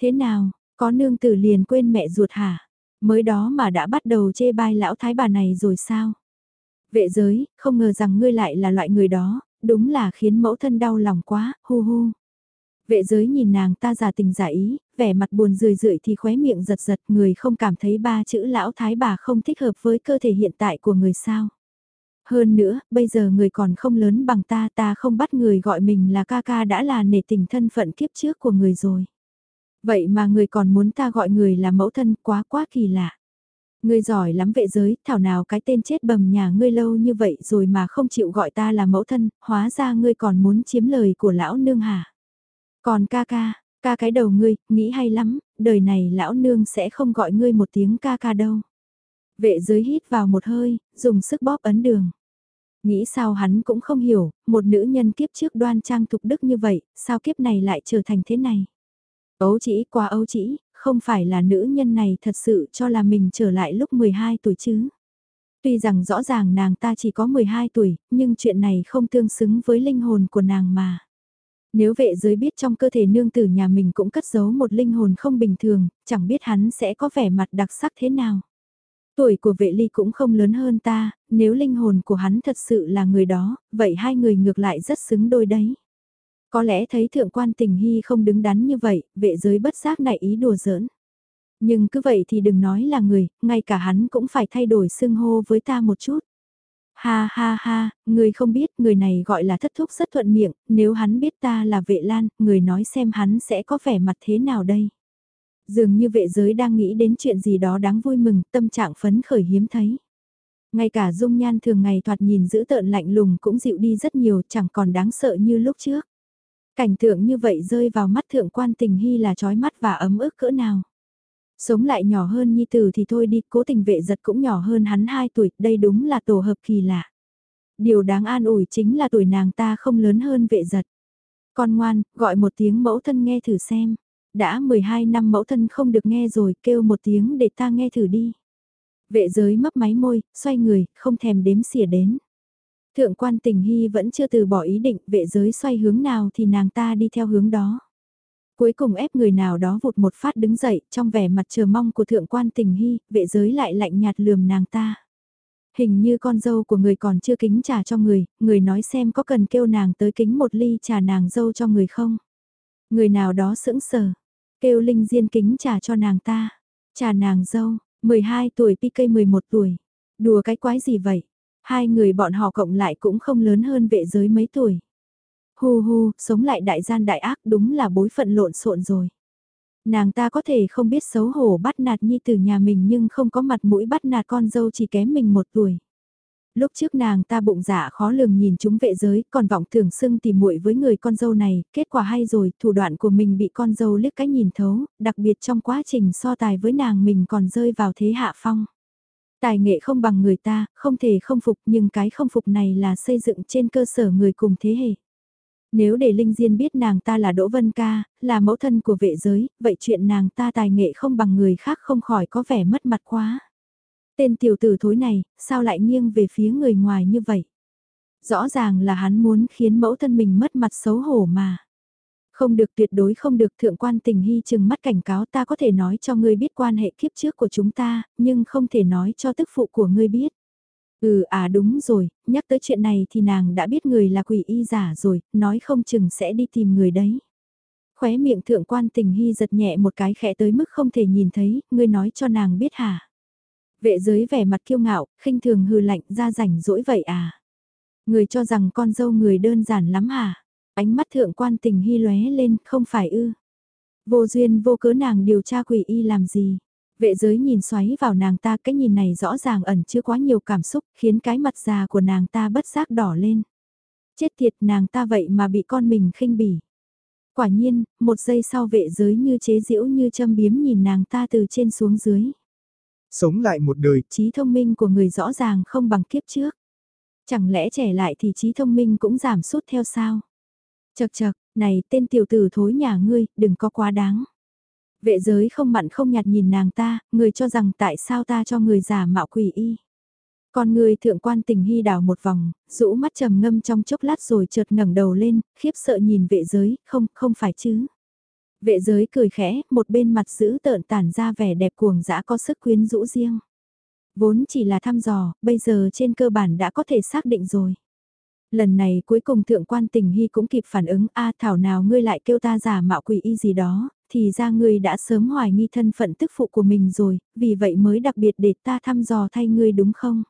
Thế nào, có nương tử liền quên mẹ ruột hả? Mới đó mà đã bắt đầu chê bai lão thái bà này rồi sao? Vệ giới, không ngờ rằng ngươi lại là loại người đó, đúng là khiến mẫu thân đau lòng quá, hu hu. Vệ giới nhìn nàng ta giả tình giả ý, vẻ mặt buồn rười rượi thì khóe miệng giật giật người không cảm thấy ba chữ lão thái bà không thích hợp với cơ thể hiện tại của người sao. Hơn nữa, bây giờ người còn không lớn bằng ta ta không bắt người gọi mình là ca ca đã là nể tình thân phận kiếp trước của người rồi. Vậy mà người còn muốn ta gọi người là mẫu thân quá quá kỳ lạ. Ngươi giỏi lắm vệ giới, thảo nào cái tên chết bầm nhà ngươi lâu như vậy rồi mà không chịu gọi ta là mẫu thân, hóa ra ngươi còn muốn chiếm lời của lão nương hả? Còn ca ca, Ca cái đầu ngươi, nghĩ hay lắm, đời này lão nương sẽ không gọi ngươi một tiếng ca ca đâu. Vệ giới hít vào một hơi, dùng sức bóp ấn đường. Nghĩ sao hắn cũng không hiểu, một nữ nhân kiếp trước đoan trang thục đức như vậy, sao kiếp này lại trở thành thế này. Ấu chỉ qua ấu chỉ, không phải là nữ nhân này thật sự cho là mình trở lại lúc 12 tuổi chứ. Tuy rằng rõ ràng nàng ta chỉ có 12 tuổi, nhưng chuyện này không tương xứng với linh hồn của nàng mà. Nếu vệ giới biết trong cơ thể nương tử nhà mình cũng cất giấu một linh hồn không bình thường, chẳng biết hắn sẽ có vẻ mặt đặc sắc thế nào. Tuổi của vệ ly cũng không lớn hơn ta, nếu linh hồn của hắn thật sự là người đó, vậy hai người ngược lại rất xứng đôi đấy. Có lẽ thấy thượng quan tình hy không đứng đắn như vậy, vệ giới bất giác nảy ý đùa giỡn. Nhưng cứ vậy thì đừng nói là người, ngay cả hắn cũng phải thay đổi xưng hô với ta một chút. Ha ha ha, người không biết, người này gọi là thất thúc rất thuận miệng, nếu hắn biết ta là vệ lan, người nói xem hắn sẽ có vẻ mặt thế nào đây. Dường như vệ giới đang nghĩ đến chuyện gì đó đáng vui mừng, tâm trạng phấn khởi hiếm thấy. Ngay cả dung nhan thường ngày thoạt nhìn giữ tợn lạnh lùng cũng dịu đi rất nhiều, chẳng còn đáng sợ như lúc trước. Cảnh tượng như vậy rơi vào mắt thượng quan tình hy là trói mắt và ấm ức cỡ nào. Sống lại nhỏ hơn Nhi Tử thì thôi đi, cố tình vệ giật cũng nhỏ hơn hắn 2 tuổi, đây đúng là tổ hợp kỳ lạ. Điều đáng an ủi chính là tuổi nàng ta không lớn hơn vệ giật. Con ngoan, gọi một tiếng mẫu thân nghe thử xem. Đã 12 năm mẫu thân không được nghe rồi, kêu một tiếng để ta nghe thử đi. Vệ giới mấp máy môi, xoay người, không thèm đếm xỉa đến. Thượng quan tình hy vẫn chưa từ bỏ ý định vệ giới xoay hướng nào thì nàng ta đi theo hướng đó. Cuối cùng ép người nào đó vụt một phát đứng dậy trong vẻ mặt chờ mong của thượng quan tình hy, vệ giới lại lạnh nhạt lườm nàng ta. Hình như con dâu của người còn chưa kính trà cho người, người nói xem có cần kêu nàng tới kính một ly trà nàng dâu cho người không. Người nào đó sững sờ, kêu Linh Diên kính trà cho nàng ta. Trà nàng dâu, 12 tuổi PK 11 tuổi. Đùa cái quái gì vậy? Hai người bọn họ cộng lại cũng không lớn hơn vệ giới mấy tuổi. Hu hu, sống lại đại gian đại ác đúng là bối phận lộn xộn rồi. Nàng ta có thể không biết xấu hổ bắt nạt nhi từ nhà mình nhưng không có mặt mũi bắt nạt con dâu chỉ kém mình một tuổi. Lúc trước nàng ta bụng dạ khó lường nhìn chúng vệ giới, còn vọng tưởng xưng tìm muội với người con dâu này, kết quả hay rồi, thủ đoạn của mình bị con dâu liếc cái nhìn thấu, đặc biệt trong quá trình so tài với nàng mình còn rơi vào thế hạ phong. Tài nghệ không bằng người ta, không thể không phục nhưng cái không phục này là xây dựng trên cơ sở người cùng thế hệ. Nếu để Linh Diên biết nàng ta là Đỗ Vân Ca, là mẫu thân của vệ giới, vậy chuyện nàng ta tài nghệ không bằng người khác không khỏi có vẻ mất mặt quá. Tên tiểu tử thối này, sao lại nghiêng về phía người ngoài như vậy? Rõ ràng là hắn muốn khiến mẫu thân mình mất mặt xấu hổ mà. Không được tuyệt đối không được thượng quan tình hy chừng mắt cảnh cáo ta có thể nói cho ngươi biết quan hệ kiếp trước của chúng ta, nhưng không thể nói cho tức phụ của ngươi biết. Ừ à đúng rồi, nhắc tới chuyện này thì nàng đã biết người là quỷ y giả rồi, nói không chừng sẽ đi tìm người đấy. Khóe miệng thượng quan tình hy giật nhẹ một cái khẽ tới mức không thể nhìn thấy, ngươi nói cho nàng biết hả? Vệ giới vẻ mặt kiêu ngạo, khinh thường hừ lạnh ra rảnh rỗi vậy à? Người cho rằng con dâu người đơn giản lắm hả? Ánh mắt thượng quan tình hy lóe lên, không phải ư? Vô duyên vô cớ nàng điều tra quỷ y làm gì? Vệ giới nhìn xoáy vào nàng ta cái nhìn này rõ ràng ẩn chứa quá nhiều cảm xúc khiến cái mặt già của nàng ta bất giác đỏ lên. Chết tiệt nàng ta vậy mà bị con mình khinh bỉ. Quả nhiên, một giây sau vệ giới như chế giễu như châm biếm nhìn nàng ta từ trên xuống dưới. Sống lại một đời. Trí thông minh của người rõ ràng không bằng kiếp trước. Chẳng lẽ trẻ lại thì trí thông minh cũng giảm sút theo sao? Chật chật, này tên tiểu tử thối nhà ngươi, đừng có quá đáng. Vệ giới không mặn không nhạt nhìn nàng ta, người cho rằng tại sao ta cho người giả mạo quỷ y. Con người thượng quan tình hy đảo một vòng, rũ mắt trầm ngâm trong chốc lát rồi chợt ngẩng đầu lên, khiếp sợ nhìn vệ giới, không, không phải chứ. Vệ giới cười khẽ, một bên mặt giữ tợn tản ra vẻ đẹp cuồng dã có sức quyến rũ riêng. Vốn chỉ là thăm dò, bây giờ trên cơ bản đã có thể xác định rồi. Lần này cuối cùng thượng quan tình hy cũng kịp phản ứng a thảo nào ngươi lại kêu ta giả mạo quỷ y gì đó, thì ra ngươi đã sớm hoài nghi thân phận tức phụ của mình rồi, vì vậy mới đặc biệt để ta thăm dò thay ngươi đúng không?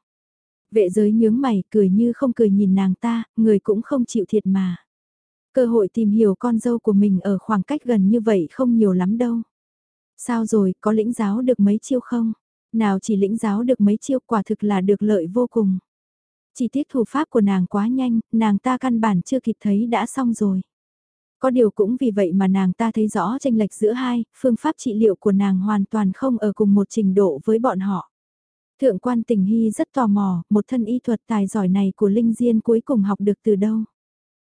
Vệ giới nhướng mày, cười như không cười nhìn nàng ta, người cũng không chịu thiệt mà. Cơ hội tìm hiểu con dâu của mình ở khoảng cách gần như vậy không nhiều lắm đâu. Sao rồi, có lĩnh giáo được mấy chiêu không? Nào chỉ lĩnh giáo được mấy chiêu quả thực là được lợi vô cùng. Chỉ tiết thủ pháp của nàng quá nhanh, nàng ta căn bản chưa kịp thấy đã xong rồi. Có điều cũng vì vậy mà nàng ta thấy rõ tranh lệch giữa hai, phương pháp trị liệu của nàng hoàn toàn không ở cùng một trình độ với bọn họ. Thượng quan tình hy rất tò mò, một thân y thuật tài giỏi này của Linh Diên cuối cùng học được từ đâu.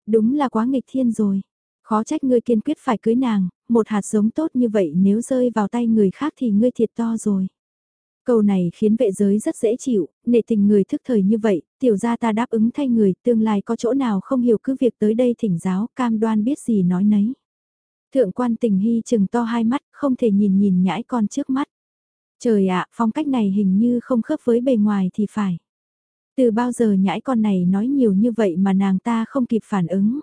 Đúng là quá nghịch thiên rồi. Khó trách ngươi kiên quyết phải cưới nàng, một hạt giống tốt như vậy nếu rơi vào tay người khác thì ngươi thiệt to rồi. Câu này khiến vệ giới rất dễ chịu, nể tình người thức thời như vậy, tiểu gia ta đáp ứng thay người, tương lai có chỗ nào không hiểu cứ việc tới đây thỉnh giáo, cam đoan biết gì nói nấy. Thượng quan tình hy chừng to hai mắt, không thể nhìn nhìn nhãi con trước mắt. Trời ạ, phong cách này hình như không khớp với bề ngoài thì phải. Từ bao giờ nhãi con này nói nhiều như vậy mà nàng ta không kịp phản ứng.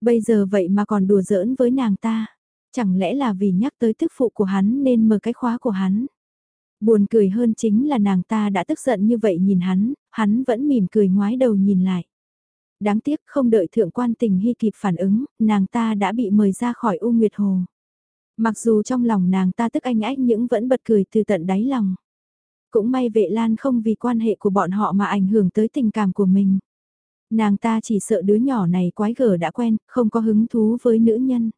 Bây giờ vậy mà còn đùa giỡn với nàng ta. Chẳng lẽ là vì nhắc tới tức phụ của hắn nên mở cái khóa của hắn. Buồn cười hơn chính là nàng ta đã tức giận như vậy nhìn hắn, hắn vẫn mỉm cười ngoái đầu nhìn lại. Đáng tiếc không đợi thượng quan tình hy kịp phản ứng, nàng ta đã bị mời ra khỏi U Nguyệt Hồ. Mặc dù trong lòng nàng ta tức anh ách những vẫn bật cười từ tận đáy lòng. Cũng may vệ lan không vì quan hệ của bọn họ mà ảnh hưởng tới tình cảm của mình. Nàng ta chỉ sợ đứa nhỏ này quái gở đã quen, không có hứng thú với nữ nhân.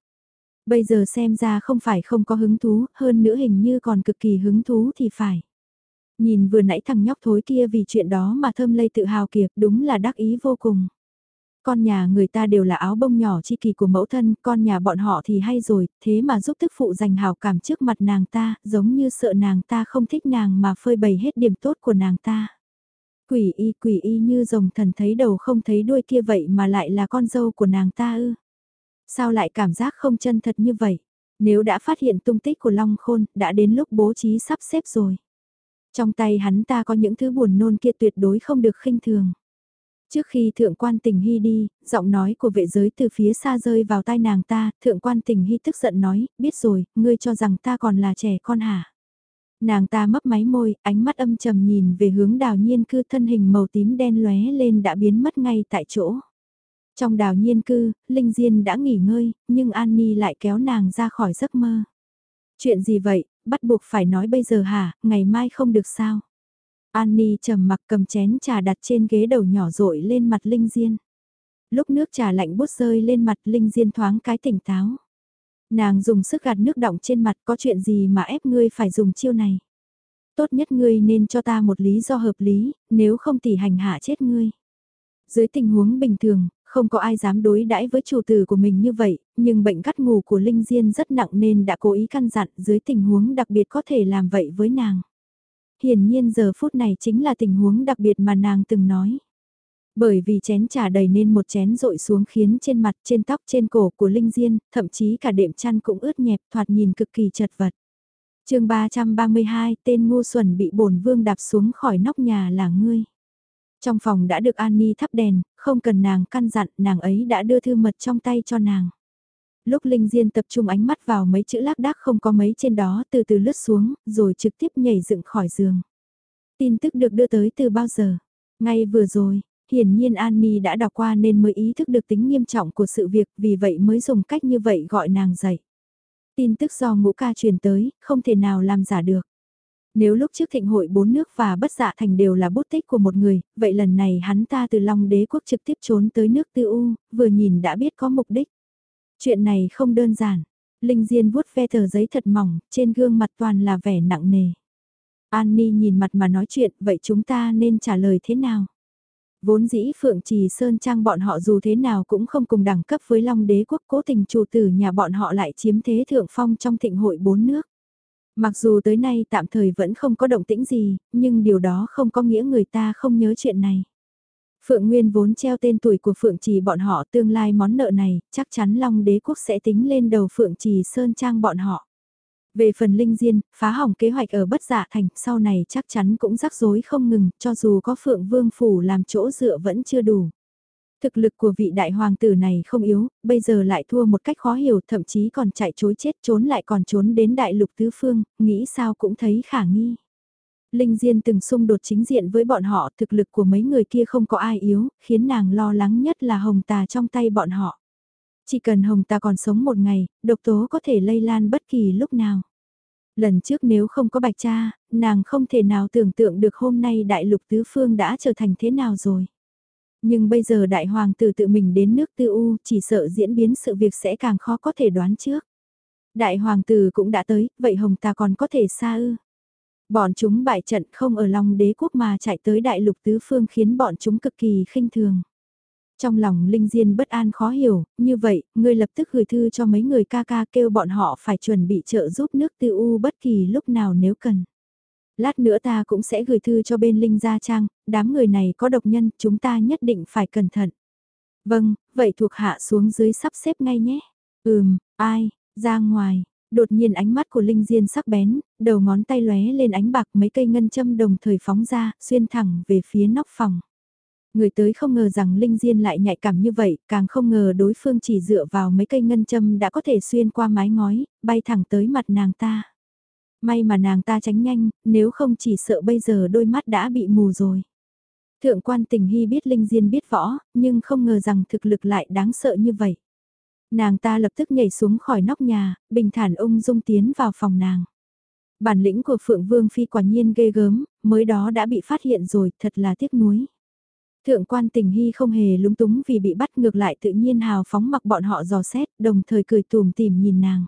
Bây giờ xem ra không phải không có hứng thú, hơn nữa hình như còn cực kỳ hứng thú thì phải. Nhìn vừa nãy thằng nhóc thối kia vì chuyện đó mà thơm lây tự hào kiệt đúng là đắc ý vô cùng. Con nhà người ta đều là áo bông nhỏ chi kỳ của mẫu thân, con nhà bọn họ thì hay rồi, thế mà giúp thức phụ dành hào cảm trước mặt nàng ta, giống như sợ nàng ta không thích nàng mà phơi bày hết điểm tốt của nàng ta. Quỷ y quỷ y như rồng thần thấy đầu không thấy đuôi kia vậy mà lại là con dâu của nàng ta ư. Sao lại cảm giác không chân thật như vậy? Nếu đã phát hiện tung tích của Long Khôn, đã đến lúc bố trí sắp xếp rồi. Trong tay hắn ta có những thứ buồn nôn kia tuyệt đối không được khinh thường. Trước khi thượng quan tình hy đi, giọng nói của vệ giới từ phía xa rơi vào tai nàng ta, thượng quan tình hy tức giận nói, biết rồi, ngươi cho rằng ta còn là trẻ con hả? Nàng ta mấp máy môi, ánh mắt âm trầm nhìn về hướng đào nhiên cư thân hình màu tím đen lóe lên đã biến mất ngay tại chỗ. Trong đào nhiên cư, Linh Diên đã nghỉ ngơi, nhưng Annie lại kéo nàng ra khỏi giấc mơ. Chuyện gì vậy, bắt buộc phải nói bây giờ hả, ngày mai không được sao? Annie trầm mặc cầm chén trà đặt trên ghế đầu nhỏ rội lên mặt Linh Diên. Lúc nước trà lạnh bút rơi lên mặt Linh Diên thoáng cái tỉnh táo. Nàng dùng sức gạt nước đọng trên mặt có chuyện gì mà ép ngươi phải dùng chiêu này. Tốt nhất ngươi nên cho ta một lý do hợp lý, nếu không thì hành hạ chết ngươi. Dưới tình huống bình thường, không có ai dám đối đãi với chủ tử của mình như vậy, nhưng bệnh gắt ngủ của Linh Diên rất nặng nên đã cố ý căn dặn dưới tình huống đặc biệt có thể làm vậy với nàng. Hiển nhiên giờ phút này chính là tình huống đặc biệt mà nàng từng nói. Bởi vì chén trà đầy nên một chén rội xuống khiến trên mặt, trên tóc, trên cổ của Linh Diên, thậm chí cả đệm chăn cũng ướt nhẹp thoạt nhìn cực kỳ chật vật. chương 332 tên ngu xuẩn bị bổn vương đạp xuống khỏi nóc nhà là ngươi. Trong phòng đã được Annie thắp đèn, không cần nàng căn dặn, nàng ấy đã đưa thư mật trong tay cho nàng. Lúc Linh Diên tập trung ánh mắt vào mấy chữ lác đác không có mấy trên đó từ từ lướt xuống, rồi trực tiếp nhảy dựng khỏi giường. Tin tức được đưa tới từ bao giờ? Ngay vừa rồi, hiển nhiên Annie đã đọc qua nên mới ý thức được tính nghiêm trọng của sự việc, vì vậy mới dùng cách như vậy gọi nàng dậy. Tin tức do ngũ ca truyền tới, không thể nào làm giả được. Nếu lúc trước thịnh hội bốn nước và bất dạ thành đều là bút tích của một người, vậy lần này hắn ta từ Long đế quốc trực tiếp trốn tới nước tư u, vừa nhìn đã biết có mục đích. Chuyện này không đơn giản. Linh Diên vuốt ve tờ giấy thật mỏng, trên gương mặt toàn là vẻ nặng nề. Ni nhìn mặt mà nói chuyện, vậy chúng ta nên trả lời thế nào? Vốn dĩ Phượng Trì Sơn Trang bọn họ dù thế nào cũng không cùng đẳng cấp với Long đế quốc cố tình chủ tử nhà bọn họ lại chiếm thế thượng phong trong thịnh hội bốn nước. Mặc dù tới nay tạm thời vẫn không có động tĩnh gì, nhưng điều đó không có nghĩa người ta không nhớ chuyện này. Phượng Nguyên vốn treo tên tuổi của Phượng Trì bọn họ tương lai món nợ này, chắc chắn Long đế quốc sẽ tính lên đầu Phượng Trì Sơn Trang bọn họ. Về phần Linh Diên, phá hỏng kế hoạch ở bất giả dạ thành, sau này chắc chắn cũng rắc rối không ngừng, cho dù có Phượng Vương Phủ làm chỗ dựa vẫn chưa đủ. Thực lực của vị đại hoàng tử này không yếu, bây giờ lại thua một cách khó hiểu, thậm chí còn chạy chối chết trốn lại còn trốn đến đại lục tứ phương, nghĩ sao cũng thấy khả nghi. Linh Diên từng xung đột chính diện với bọn họ, thực lực của mấy người kia không có ai yếu, khiến nàng lo lắng nhất là hồng tà trong tay bọn họ. Chỉ cần hồng tà còn sống một ngày, độc tố có thể lây lan bất kỳ lúc nào. Lần trước nếu không có bạch cha, nàng không thể nào tưởng tượng được hôm nay đại lục tứ phương đã trở thành thế nào rồi. Nhưng bây giờ đại hoàng tử tự mình đến nước tư u chỉ sợ diễn biến sự việc sẽ càng khó có thể đoán trước. Đại hoàng tử cũng đã tới, vậy hồng ta còn có thể xa ư. Bọn chúng bại trận không ở lòng đế quốc mà chạy tới đại lục tứ phương khiến bọn chúng cực kỳ khinh thường. Trong lòng Linh Diên bất an khó hiểu, như vậy, ngươi lập tức gửi thư cho mấy người ca ca kêu bọn họ phải chuẩn bị trợ giúp nước tư u bất kỳ lúc nào nếu cần. Lát nữa ta cũng sẽ gửi thư cho bên Linh Gia Trang, đám người này có độc nhân, chúng ta nhất định phải cẩn thận. Vâng, vậy thuộc hạ xuống dưới sắp xếp ngay nhé. Ừm, ai, ra ngoài, đột nhiên ánh mắt của Linh Diên sắc bén, đầu ngón tay lóe lên ánh bạc mấy cây ngân châm đồng thời phóng ra, xuyên thẳng về phía nóc phòng. Người tới không ngờ rằng Linh Diên lại nhạy cảm như vậy, càng không ngờ đối phương chỉ dựa vào mấy cây ngân châm đã có thể xuyên qua mái ngói, bay thẳng tới mặt nàng ta. May mà nàng ta tránh nhanh, nếu không chỉ sợ bây giờ đôi mắt đã bị mù rồi. Thượng quan tình hy biết Linh Diên biết võ, nhưng không ngờ rằng thực lực lại đáng sợ như vậy. Nàng ta lập tức nhảy xuống khỏi nóc nhà, bình thản ung dung tiến vào phòng nàng. Bản lĩnh của Phượng Vương Phi quả nhiên ghê gớm, mới đó đã bị phát hiện rồi, thật là tiếc nuối. Thượng quan tình hy không hề lúng túng vì bị bắt ngược lại tự nhiên hào phóng mặc bọn họ dò xét, đồng thời cười tùm tìm nhìn nàng.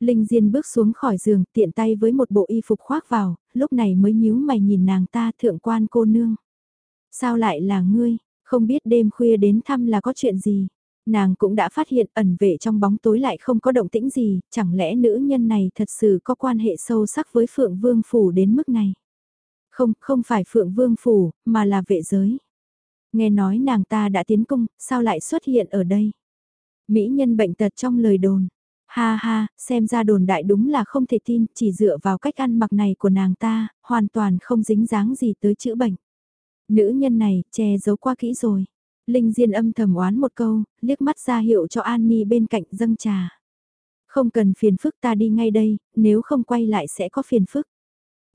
Linh Diên bước xuống khỏi giường tiện tay với một bộ y phục khoác vào, lúc này mới nhíu mày nhìn nàng ta thượng quan cô nương. Sao lại là ngươi, không biết đêm khuya đến thăm là có chuyện gì. Nàng cũng đã phát hiện ẩn vệ trong bóng tối lại không có động tĩnh gì, chẳng lẽ nữ nhân này thật sự có quan hệ sâu sắc với Phượng Vương Phủ đến mức này. Không, không phải Phượng Vương Phủ, mà là vệ giới. Nghe nói nàng ta đã tiến cung, sao lại xuất hiện ở đây? Mỹ nhân bệnh tật trong lời đồn. Ha ha, xem ra đồn đại đúng là không thể tin, chỉ dựa vào cách ăn mặc này của nàng ta, hoàn toàn không dính dáng gì tới chữa bệnh. Nữ nhân này, che giấu qua kỹ rồi. Linh Diên âm thầm oán một câu, liếc mắt ra hiệu cho An Nhi bên cạnh dâng trà. Không cần phiền phức ta đi ngay đây, nếu không quay lại sẽ có phiền phức.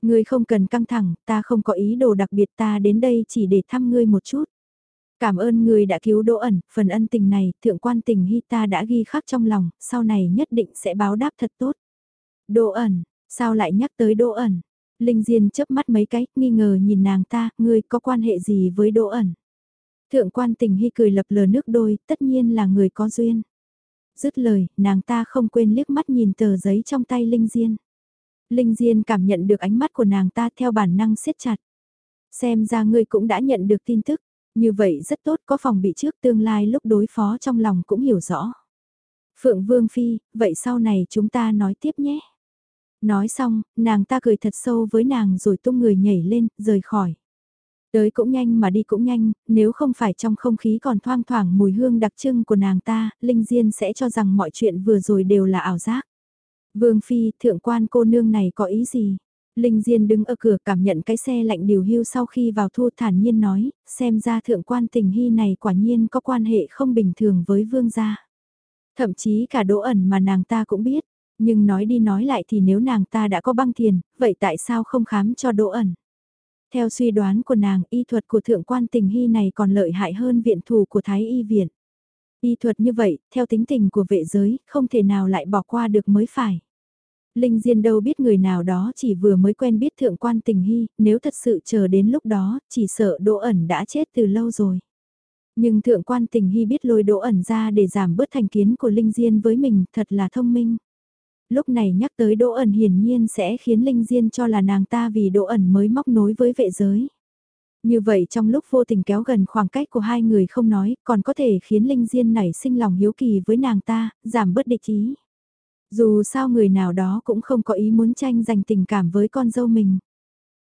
Ngươi không cần căng thẳng, ta không có ý đồ đặc biệt ta đến đây chỉ để thăm ngươi một chút. Cảm ơn người đã cứu Đỗ ẩn, phần ân tình này, thượng quan tình hy ta đã ghi khắc trong lòng, sau này nhất định sẽ báo đáp thật tốt. Đỗ ẩn, sao lại nhắc tới Đỗ ẩn? Linh Diên chớp mắt mấy cái, nghi ngờ nhìn nàng ta, ngươi có quan hệ gì với Đỗ ẩn? Thượng quan tình hy cười lập lờ nước đôi, tất nhiên là người có duyên. Dứt lời, nàng ta không quên liếc mắt nhìn tờ giấy trong tay Linh Diên. Linh Diên cảm nhận được ánh mắt của nàng ta theo bản năng siết chặt. Xem ra ngươi cũng đã nhận được tin tức. Như vậy rất tốt có phòng bị trước tương lai lúc đối phó trong lòng cũng hiểu rõ. Phượng Vương Phi, vậy sau này chúng ta nói tiếp nhé. Nói xong, nàng ta cười thật sâu với nàng rồi tung người nhảy lên, rời khỏi. Tới cũng nhanh mà đi cũng nhanh, nếu không phải trong không khí còn thoang thoảng mùi hương đặc trưng của nàng ta, Linh Diên sẽ cho rằng mọi chuyện vừa rồi đều là ảo giác. Vương Phi, thượng quan cô nương này có ý gì? Linh Diên đứng ở cửa cảm nhận cái xe lạnh điều hưu sau khi vào thu thản nhiên nói, xem ra thượng quan tình hy này quả nhiên có quan hệ không bình thường với vương gia. Thậm chí cả đỗ ẩn mà nàng ta cũng biết, nhưng nói đi nói lại thì nếu nàng ta đã có băng tiền, vậy tại sao không khám cho đỗ ẩn? Theo suy đoán của nàng, y thuật của thượng quan tình hy này còn lợi hại hơn viện thù của Thái Y Viện. Y thuật như vậy, theo tính tình của vệ giới, không thể nào lại bỏ qua được mới phải. Linh Diên đâu biết người nào đó chỉ vừa mới quen biết thượng quan tình hy, nếu thật sự chờ đến lúc đó, chỉ sợ Đỗ ẩn đã chết từ lâu rồi. Nhưng thượng quan tình hy biết lôi Đỗ ẩn ra để giảm bớt thành kiến của Linh Diên với mình, thật là thông minh. Lúc này nhắc tới Đỗ ẩn hiển nhiên sẽ khiến Linh Diên cho là nàng ta vì Đỗ ẩn mới móc nối với vệ giới. Như vậy trong lúc vô tình kéo gần khoảng cách của hai người không nói, còn có thể khiến Linh Diên nảy sinh lòng hiếu kỳ với nàng ta, giảm bớt địch ý. Dù sao người nào đó cũng không có ý muốn tranh giành tình cảm với con dâu mình.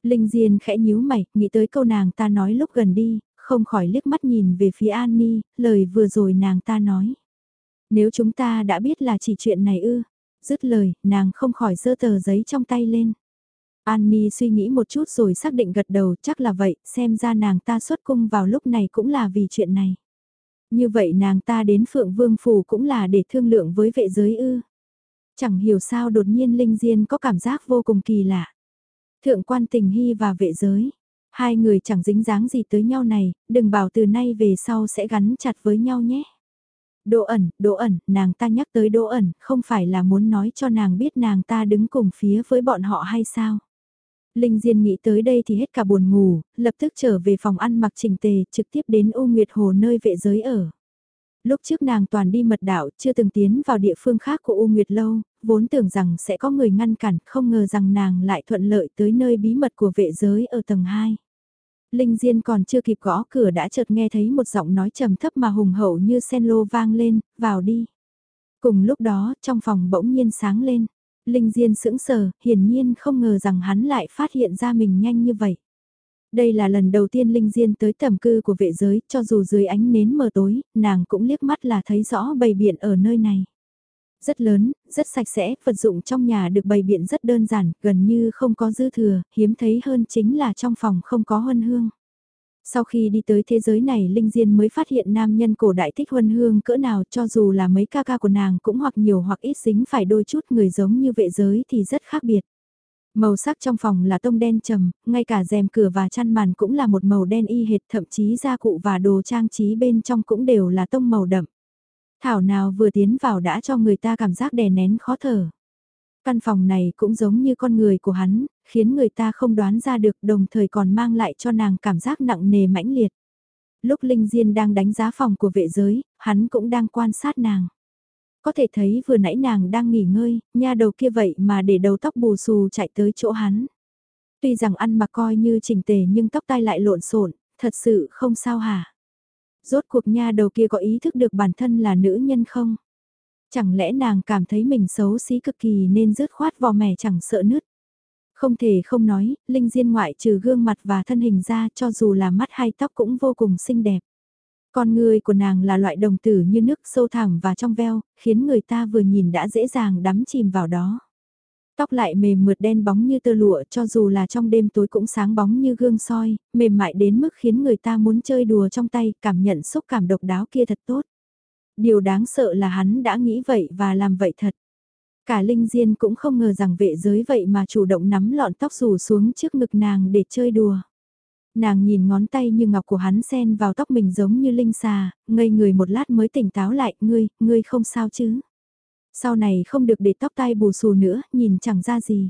Linh Diên khẽ nhíu mày, nghĩ tới câu nàng ta nói lúc gần đi, không khỏi liếc mắt nhìn về phía An Ni, lời vừa rồi nàng ta nói. Nếu chúng ta đã biết là chỉ chuyện này ư, dứt lời, nàng không khỏi giơ tờ giấy trong tay lên. An Ni suy nghĩ một chút rồi xác định gật đầu chắc là vậy, xem ra nàng ta xuất cung vào lúc này cũng là vì chuyện này. Như vậy nàng ta đến Phượng Vương Phủ cũng là để thương lượng với vệ giới ư. Chẳng hiểu sao đột nhiên Linh Diên có cảm giác vô cùng kỳ lạ. Thượng quan tình hy và vệ giới. Hai người chẳng dính dáng gì tới nhau này, đừng bảo từ nay về sau sẽ gắn chặt với nhau nhé. Đỗ ẩn, đỗ ẩn, nàng ta nhắc tới đỗ ẩn, không phải là muốn nói cho nàng biết nàng ta đứng cùng phía với bọn họ hay sao? Linh Diên nghĩ tới đây thì hết cả buồn ngủ, lập tức trở về phòng ăn mặc chỉnh tề, trực tiếp đến U Nguyệt Hồ nơi vệ giới ở. Lúc trước nàng toàn đi mật đạo, chưa từng tiến vào địa phương khác của U Nguyệt Lâu, vốn tưởng rằng sẽ có người ngăn cản, không ngờ rằng nàng lại thuận lợi tới nơi bí mật của vệ giới ở tầng 2. Linh Diên còn chưa kịp gõ cửa đã chợt nghe thấy một giọng nói trầm thấp mà hùng hậu như sen lô vang lên, vào đi. Cùng lúc đó, trong phòng bỗng nhiên sáng lên. Linh Diên sững sờ, hiển nhiên không ngờ rằng hắn lại phát hiện ra mình nhanh như vậy. Đây là lần đầu tiên Linh Diên tới tầm cư của vệ giới, cho dù dưới ánh nến mờ tối, nàng cũng liếc mắt là thấy rõ bầy biện ở nơi này. Rất lớn, rất sạch sẽ, vật dụng trong nhà được bày biện rất đơn giản, gần như không có dư thừa, hiếm thấy hơn chính là trong phòng không có huân hương. Sau khi đi tới thế giới này Linh Diên mới phát hiện nam nhân cổ đại thích huân hương cỡ nào cho dù là mấy ca ca của nàng cũng hoặc nhiều hoặc ít dính phải đôi chút người giống như vệ giới thì rất khác biệt. Màu sắc trong phòng là tông đen trầm, ngay cả rèm cửa và chăn màn cũng là một màu đen y hệt thậm chí gia cụ và đồ trang trí bên trong cũng đều là tông màu đậm. Thảo nào vừa tiến vào đã cho người ta cảm giác đè nén khó thở. Căn phòng này cũng giống như con người của hắn, khiến người ta không đoán ra được đồng thời còn mang lại cho nàng cảm giác nặng nề mãnh liệt. Lúc Linh Diên đang đánh giá phòng của vệ giới, hắn cũng đang quan sát nàng. Có thể thấy vừa nãy nàng đang nghỉ ngơi, nha đầu kia vậy mà để đầu tóc bù xù chạy tới chỗ hắn. Tuy rằng ăn mặc coi như chỉnh tề nhưng tóc tai lại lộn xộn, thật sự không sao hả? Rốt cuộc nha đầu kia có ý thức được bản thân là nữ nhân không? Chẳng lẽ nàng cảm thấy mình xấu xí cực kỳ nên rớt khoát vò mẻ chẳng sợ nứt? Không thể không nói, Linh Diên ngoại trừ gương mặt và thân hình ra cho dù là mắt hay tóc cũng vô cùng xinh đẹp. Con người của nàng là loại đồng tử như nước sâu thẳm và trong veo, khiến người ta vừa nhìn đã dễ dàng đắm chìm vào đó. Tóc lại mềm mượt đen bóng như tơ lụa cho dù là trong đêm tối cũng sáng bóng như gương soi, mềm mại đến mức khiến người ta muốn chơi đùa trong tay, cảm nhận xúc cảm độc đáo kia thật tốt. Điều đáng sợ là hắn đã nghĩ vậy và làm vậy thật. Cả Linh Diên cũng không ngờ rằng vệ giới vậy mà chủ động nắm lọn tóc rủ xuống trước ngực nàng để chơi đùa. Nàng nhìn ngón tay như ngọc của hắn sen vào tóc mình giống như linh xà, ngây người một lát mới tỉnh táo lại, ngươi, ngươi không sao chứ. Sau này không được để tóc tai bù xù nữa, nhìn chẳng ra gì.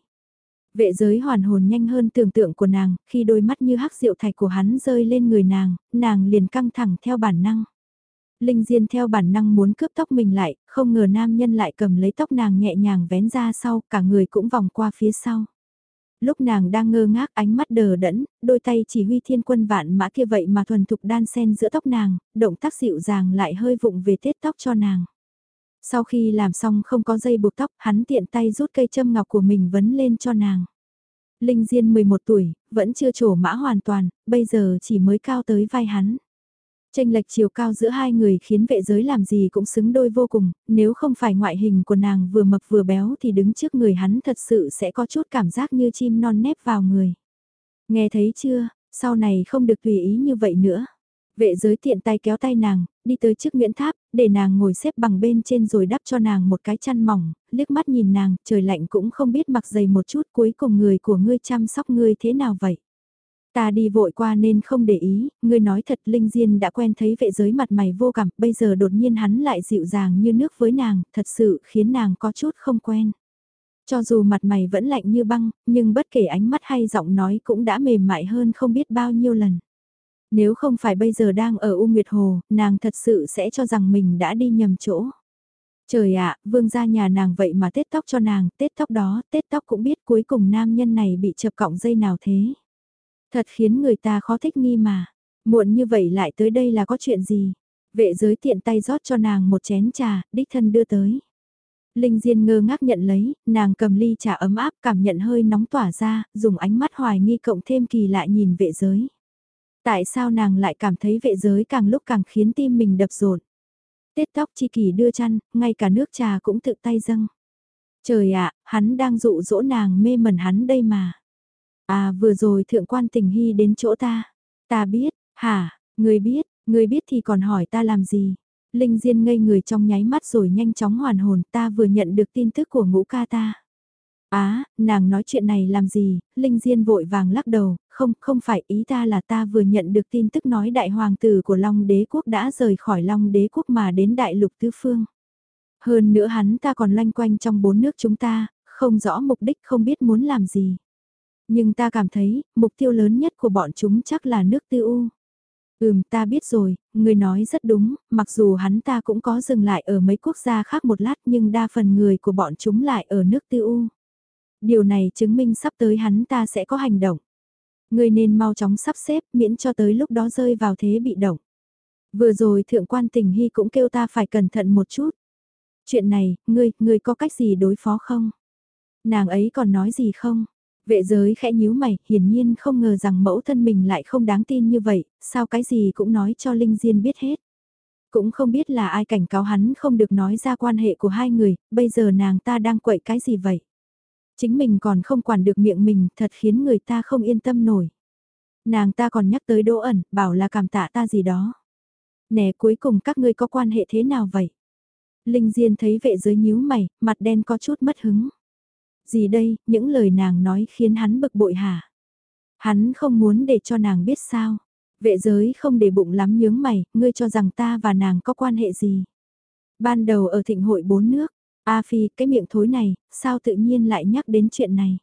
Vệ giới hoàn hồn nhanh hơn tưởng tượng của nàng, khi đôi mắt như hắc rượu thạch của hắn rơi lên người nàng, nàng liền căng thẳng theo bản năng. Linh Diên theo bản năng muốn cướp tóc mình lại, không ngờ nam nhân lại cầm lấy tóc nàng nhẹ nhàng vén ra sau, cả người cũng vòng qua phía sau. Lúc nàng đang ngơ ngác ánh mắt đờ đẫn, đôi tay chỉ huy thiên quân vạn mã kia vậy mà thuần thục đan sen giữa tóc nàng, động tác dịu dàng lại hơi vụng về tết tóc cho nàng. Sau khi làm xong không có dây buộc tóc, hắn tiện tay rút cây châm ngọc của mình vấn lên cho nàng. Linh Diên 11 tuổi, vẫn chưa trổ mã hoàn toàn, bây giờ chỉ mới cao tới vai hắn. Tranh lệch chiều cao giữa hai người khiến vệ giới làm gì cũng xứng đôi vô cùng, nếu không phải ngoại hình của nàng vừa mập vừa béo thì đứng trước người hắn thật sự sẽ có chút cảm giác như chim non nép vào người. Nghe thấy chưa, sau này không được tùy ý như vậy nữa. Vệ giới tiện tay kéo tay nàng, đi tới trước Nguyễn Tháp, để nàng ngồi xếp bằng bên trên rồi đắp cho nàng một cái chăn mỏng, liếc mắt nhìn nàng, trời lạnh cũng không biết mặc dày một chút cuối cùng người của ngươi chăm sóc ngươi thế nào vậy. Ta đi vội qua nên không để ý, ngươi nói thật Linh Diên đã quen thấy vệ giới mặt mày vô cảm, bây giờ đột nhiên hắn lại dịu dàng như nước với nàng, thật sự khiến nàng có chút không quen. Cho dù mặt mày vẫn lạnh như băng, nhưng bất kể ánh mắt hay giọng nói cũng đã mềm mại hơn không biết bao nhiêu lần. Nếu không phải bây giờ đang ở U Nguyệt Hồ, nàng thật sự sẽ cho rằng mình đã đi nhầm chỗ. Trời ạ, vương gia nhà nàng vậy mà tết tóc cho nàng, tết tóc đó, tết tóc cũng biết cuối cùng nam nhân này bị chập cọng dây nào thế. Thật khiến người ta khó thích nghi mà. Muộn như vậy lại tới đây là có chuyện gì? Vệ giới tiện tay rót cho nàng một chén trà, đích thân đưa tới. Linh Diên ngơ ngác nhận lấy, nàng cầm ly trà ấm áp cảm nhận hơi nóng tỏa ra, dùng ánh mắt hoài nghi cộng thêm kỳ lại nhìn vệ giới. Tại sao nàng lại cảm thấy vệ giới càng lúc càng khiến tim mình đập rộn? Tết tóc chi kỳ đưa chăn, ngay cả nước trà cũng tự tay dâng. Trời ạ, hắn đang dụ dỗ nàng mê mẩn hắn đây mà. À vừa rồi thượng quan tình hy đến chỗ ta. Ta biết, hả, người biết, người biết thì còn hỏi ta làm gì. Linh Diên ngây người trong nháy mắt rồi nhanh chóng hoàn hồn ta vừa nhận được tin tức của ngũ ca ta. Á, nàng nói chuyện này làm gì, Linh Diên vội vàng lắc đầu, không, không phải ý ta là ta vừa nhận được tin tức nói đại hoàng tử của Long đế quốc đã rời khỏi Long đế quốc mà đến đại lục tứ phương. Hơn nữa hắn ta còn loanh quanh trong bốn nước chúng ta, không rõ mục đích không biết muốn làm gì. Nhưng ta cảm thấy, mục tiêu lớn nhất của bọn chúng chắc là nước tư u. Ừm ta biết rồi, người nói rất đúng, mặc dù hắn ta cũng có dừng lại ở mấy quốc gia khác một lát nhưng đa phần người của bọn chúng lại ở nước tư u. Điều này chứng minh sắp tới hắn ta sẽ có hành động. Người nên mau chóng sắp xếp miễn cho tới lúc đó rơi vào thế bị động. Vừa rồi thượng quan tình hy cũng kêu ta phải cẩn thận một chút. Chuyện này, ngươi, ngươi có cách gì đối phó không? Nàng ấy còn nói gì không? Vệ giới khẽ nhíu mày, hiển nhiên không ngờ rằng mẫu thân mình lại không đáng tin như vậy, sao cái gì cũng nói cho Linh Diên biết hết. Cũng không biết là ai cảnh cáo hắn không được nói ra quan hệ của hai người, bây giờ nàng ta đang quậy cái gì vậy? Chính mình còn không quản được miệng mình, thật khiến người ta không yên tâm nổi. Nàng ta còn nhắc tới đỗ ẩn, bảo là cảm tạ ta gì đó. Nè cuối cùng các ngươi có quan hệ thế nào vậy? Linh Diên thấy vệ giới nhíu mày, mặt đen có chút mất hứng. Gì đây, những lời nàng nói khiến hắn bực bội hả? Hắn không muốn để cho nàng biết sao. Vệ giới không để bụng lắm nhướng mày, ngươi cho rằng ta và nàng có quan hệ gì? Ban đầu ở thịnh hội bốn nước, A Phi, cái miệng thối này, sao tự nhiên lại nhắc đến chuyện này?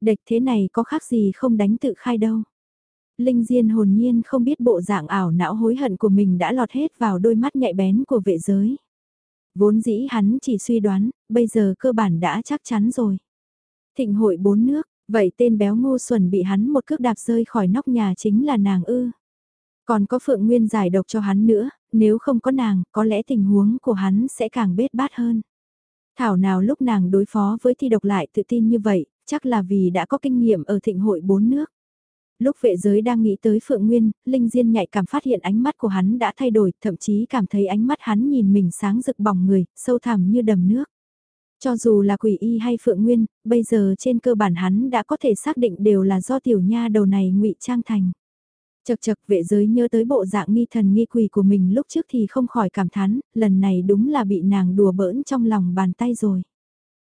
Địch thế này có khác gì không đánh tự khai đâu. Linh Diên hồn nhiên không biết bộ dạng ảo não hối hận của mình đã lọt hết vào đôi mắt nhạy bén của vệ giới. Vốn dĩ hắn chỉ suy đoán, bây giờ cơ bản đã chắc chắn rồi. Thịnh hội bốn nước, vậy tên béo Ngô xuẩn bị hắn một cước đạp rơi khỏi nóc nhà chính là nàng ư. Còn có Phượng Nguyên giải độc cho hắn nữa, nếu không có nàng, có lẽ tình huống của hắn sẽ càng bết bát hơn. Thảo nào lúc nàng đối phó với thi độc lại tự tin như vậy, chắc là vì đã có kinh nghiệm ở thịnh hội bốn nước. Lúc vệ giới đang nghĩ tới Phượng Nguyên, Linh Diên nhạy cảm phát hiện ánh mắt của hắn đã thay đổi, thậm chí cảm thấy ánh mắt hắn nhìn mình sáng rực bỏng người, sâu thẳm như đầm nước. Cho dù là quỷ y hay Phượng Nguyên, bây giờ trên cơ bản hắn đã có thể xác định đều là do tiểu nha đầu này ngụy trang thành. Chật chật vệ giới nhớ tới bộ dạng nghi thần nghi quỷ của mình lúc trước thì không khỏi cảm thán, lần này đúng là bị nàng đùa bỡn trong lòng bàn tay rồi.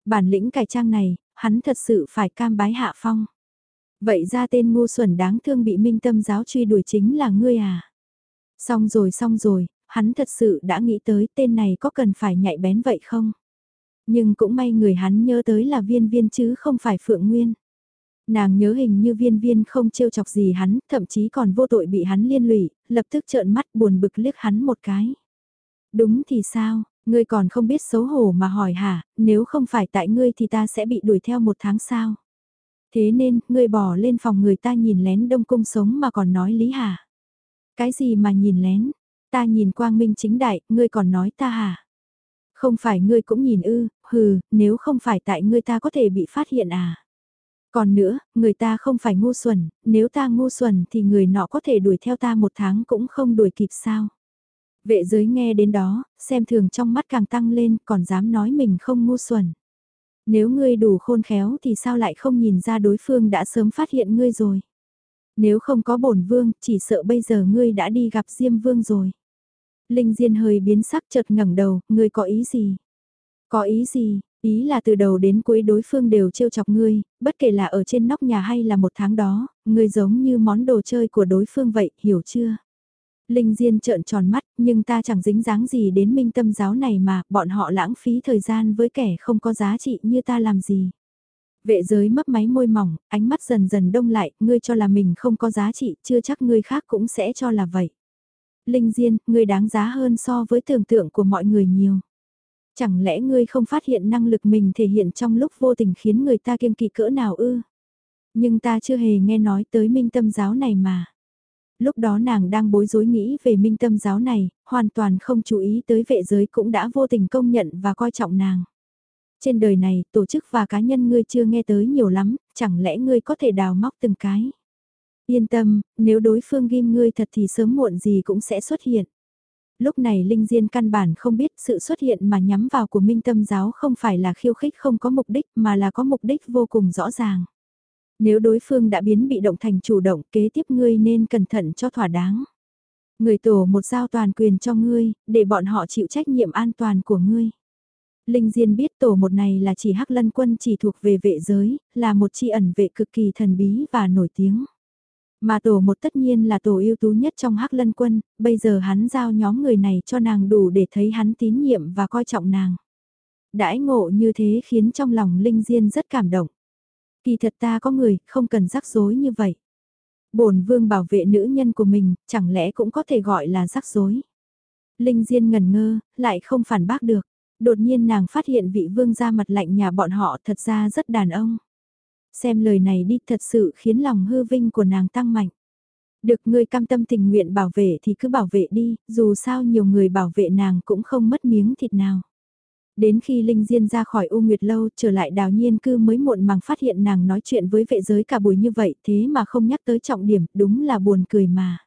Bản lĩnh cải trang này, hắn thật sự phải cam bái hạ phong. Vậy ra tên ngu xuẩn đáng thương bị minh tâm giáo truy đuổi chính là ngươi à? Xong rồi xong rồi, hắn thật sự đã nghĩ tới tên này có cần phải nhạy bén vậy không? Nhưng cũng may người hắn nhớ tới là viên viên chứ không phải Phượng Nguyên. Nàng nhớ hình như viên viên không trêu chọc gì hắn, thậm chí còn vô tội bị hắn liên lụy, lập tức trợn mắt buồn bực liếc hắn một cái. Đúng thì sao, ngươi còn không biết xấu hổ mà hỏi hả, nếu không phải tại ngươi thì ta sẽ bị đuổi theo một tháng sao? Thế nên, ngươi bỏ lên phòng người ta nhìn lén đông cung sống mà còn nói lý hả? Cái gì mà nhìn lén? Ta nhìn quang minh chính đại, ngươi còn nói ta hả? Không phải ngươi cũng nhìn ư, hừ, nếu không phải tại ngươi ta có thể bị phát hiện à? Còn nữa, người ta không phải ngu xuẩn, nếu ta ngu xuẩn thì người nọ có thể đuổi theo ta một tháng cũng không đuổi kịp sao? Vệ giới nghe đến đó, xem thường trong mắt càng tăng lên, còn dám nói mình không ngu xuẩn. Nếu ngươi đủ khôn khéo thì sao lại không nhìn ra đối phương đã sớm phát hiện ngươi rồi? Nếu không có bổn vương, chỉ sợ bây giờ ngươi đã đi gặp Diêm Vương rồi. Linh Diên hơi biến sắc chợt ngẩng đầu, ngươi có ý gì? Có ý gì? Ý là từ đầu đến cuối đối phương đều trêu chọc ngươi, bất kể là ở trên nóc nhà hay là một tháng đó, ngươi giống như món đồ chơi của đối phương vậy, hiểu chưa? Linh Diên trợn tròn mắt, nhưng ta chẳng dính dáng gì đến minh tâm giáo này mà, bọn họ lãng phí thời gian với kẻ không có giá trị như ta làm gì. Vệ giới mấp máy môi mỏng, ánh mắt dần dần đông lại, ngươi cho là mình không có giá trị, chưa chắc ngươi khác cũng sẽ cho là vậy. Linh Diên, ngươi đáng giá hơn so với tưởng tượng của mọi người nhiều. Chẳng lẽ ngươi không phát hiện năng lực mình thể hiện trong lúc vô tình khiến người ta kiêng kỵ cỡ nào ư? Nhưng ta chưa hề nghe nói tới minh tâm giáo này mà lúc đó nàng đang bối rối nghĩ về minh tâm giáo này, hoàn toàn không chú ý tới vệ giới cũng đã vô tình công nhận và coi trọng nàng. Trên đời này, tổ chức và cá nhân ngươi chưa nghe tới nhiều lắm, chẳng lẽ ngươi có thể đào móc từng cái. Yên tâm, nếu đối phương ghim ngươi thật thì sớm muộn gì cũng sẽ xuất hiện. Lúc này Linh Diên căn bản không biết sự xuất hiện mà nhắm vào của Minh Tâm Giáo không phải là khiêu khích không có mục đích mà là có mục đích vô cùng rõ ràng. Nếu đối phương đã biến bị động thành chủ động kế tiếp ngươi nên cẩn thận cho thỏa đáng. Người tổ một giao toàn quyền cho ngươi, để bọn họ chịu trách nhiệm an toàn của ngươi. Linh Diên biết tổ một này là chỉ Hắc Lân Quân chỉ thuộc về vệ giới, là một chi ẩn vệ cực kỳ thần bí và nổi tiếng. Mà tổ một tất nhiên là tổ ưu tú nhất trong Hắc Lân Quân, bây giờ hắn giao nhóm người này cho nàng đủ để thấy hắn tín nhiệm và coi trọng nàng. Đãi ngộ như thế khiến trong lòng Linh Diên rất cảm động. Kỳ thật ta có người, không cần rắc rối như vậy. bổn vương bảo vệ nữ nhân của mình, chẳng lẽ cũng có thể gọi là rắc rối. Linh Diên ngần ngơ, lại không phản bác được. Đột nhiên nàng phát hiện vị vương ra mặt lạnh nhà bọn họ thật ra rất đàn ông. Xem lời này đi thật sự khiến lòng hư vinh của nàng tăng mạnh. Được ngươi cam tâm tình nguyện bảo vệ thì cứ bảo vệ đi, dù sao nhiều người bảo vệ nàng cũng không mất miếng thịt nào. Đến khi Linh Diên ra khỏi U Nguyệt Lâu trở lại đào nhiên cư mới muộn màng phát hiện nàng nói chuyện với vệ giới cả buổi như vậy thế mà không nhắc tới trọng điểm, đúng là buồn cười mà.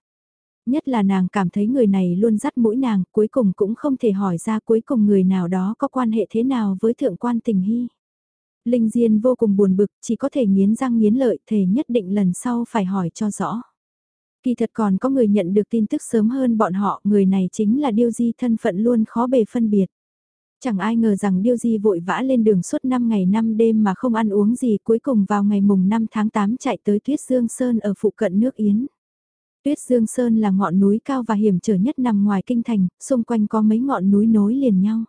Nhất là nàng cảm thấy người này luôn dắt mũi nàng, cuối cùng cũng không thể hỏi ra cuối cùng người nào đó có quan hệ thế nào với thượng quan tình hy. Linh Diên vô cùng buồn bực, chỉ có thể nghiến răng nghiến lợi, thề nhất định lần sau phải hỏi cho rõ. Kỳ thật còn có người nhận được tin tức sớm hơn bọn họ, người này chính là Điêu Di thân phận luôn khó bề phân biệt. Chẳng ai ngờ rằng Điêu Di vội vã lên đường suốt 5 ngày 5 đêm mà không ăn uống gì cuối cùng vào ngày mùng 5 tháng 8 chạy tới Tuyết Dương Sơn ở phụ cận nước Yến. Tuyết Dương Sơn là ngọn núi cao và hiểm trở nhất nằm ngoài kinh thành, xung quanh có mấy ngọn núi nối liền nhau.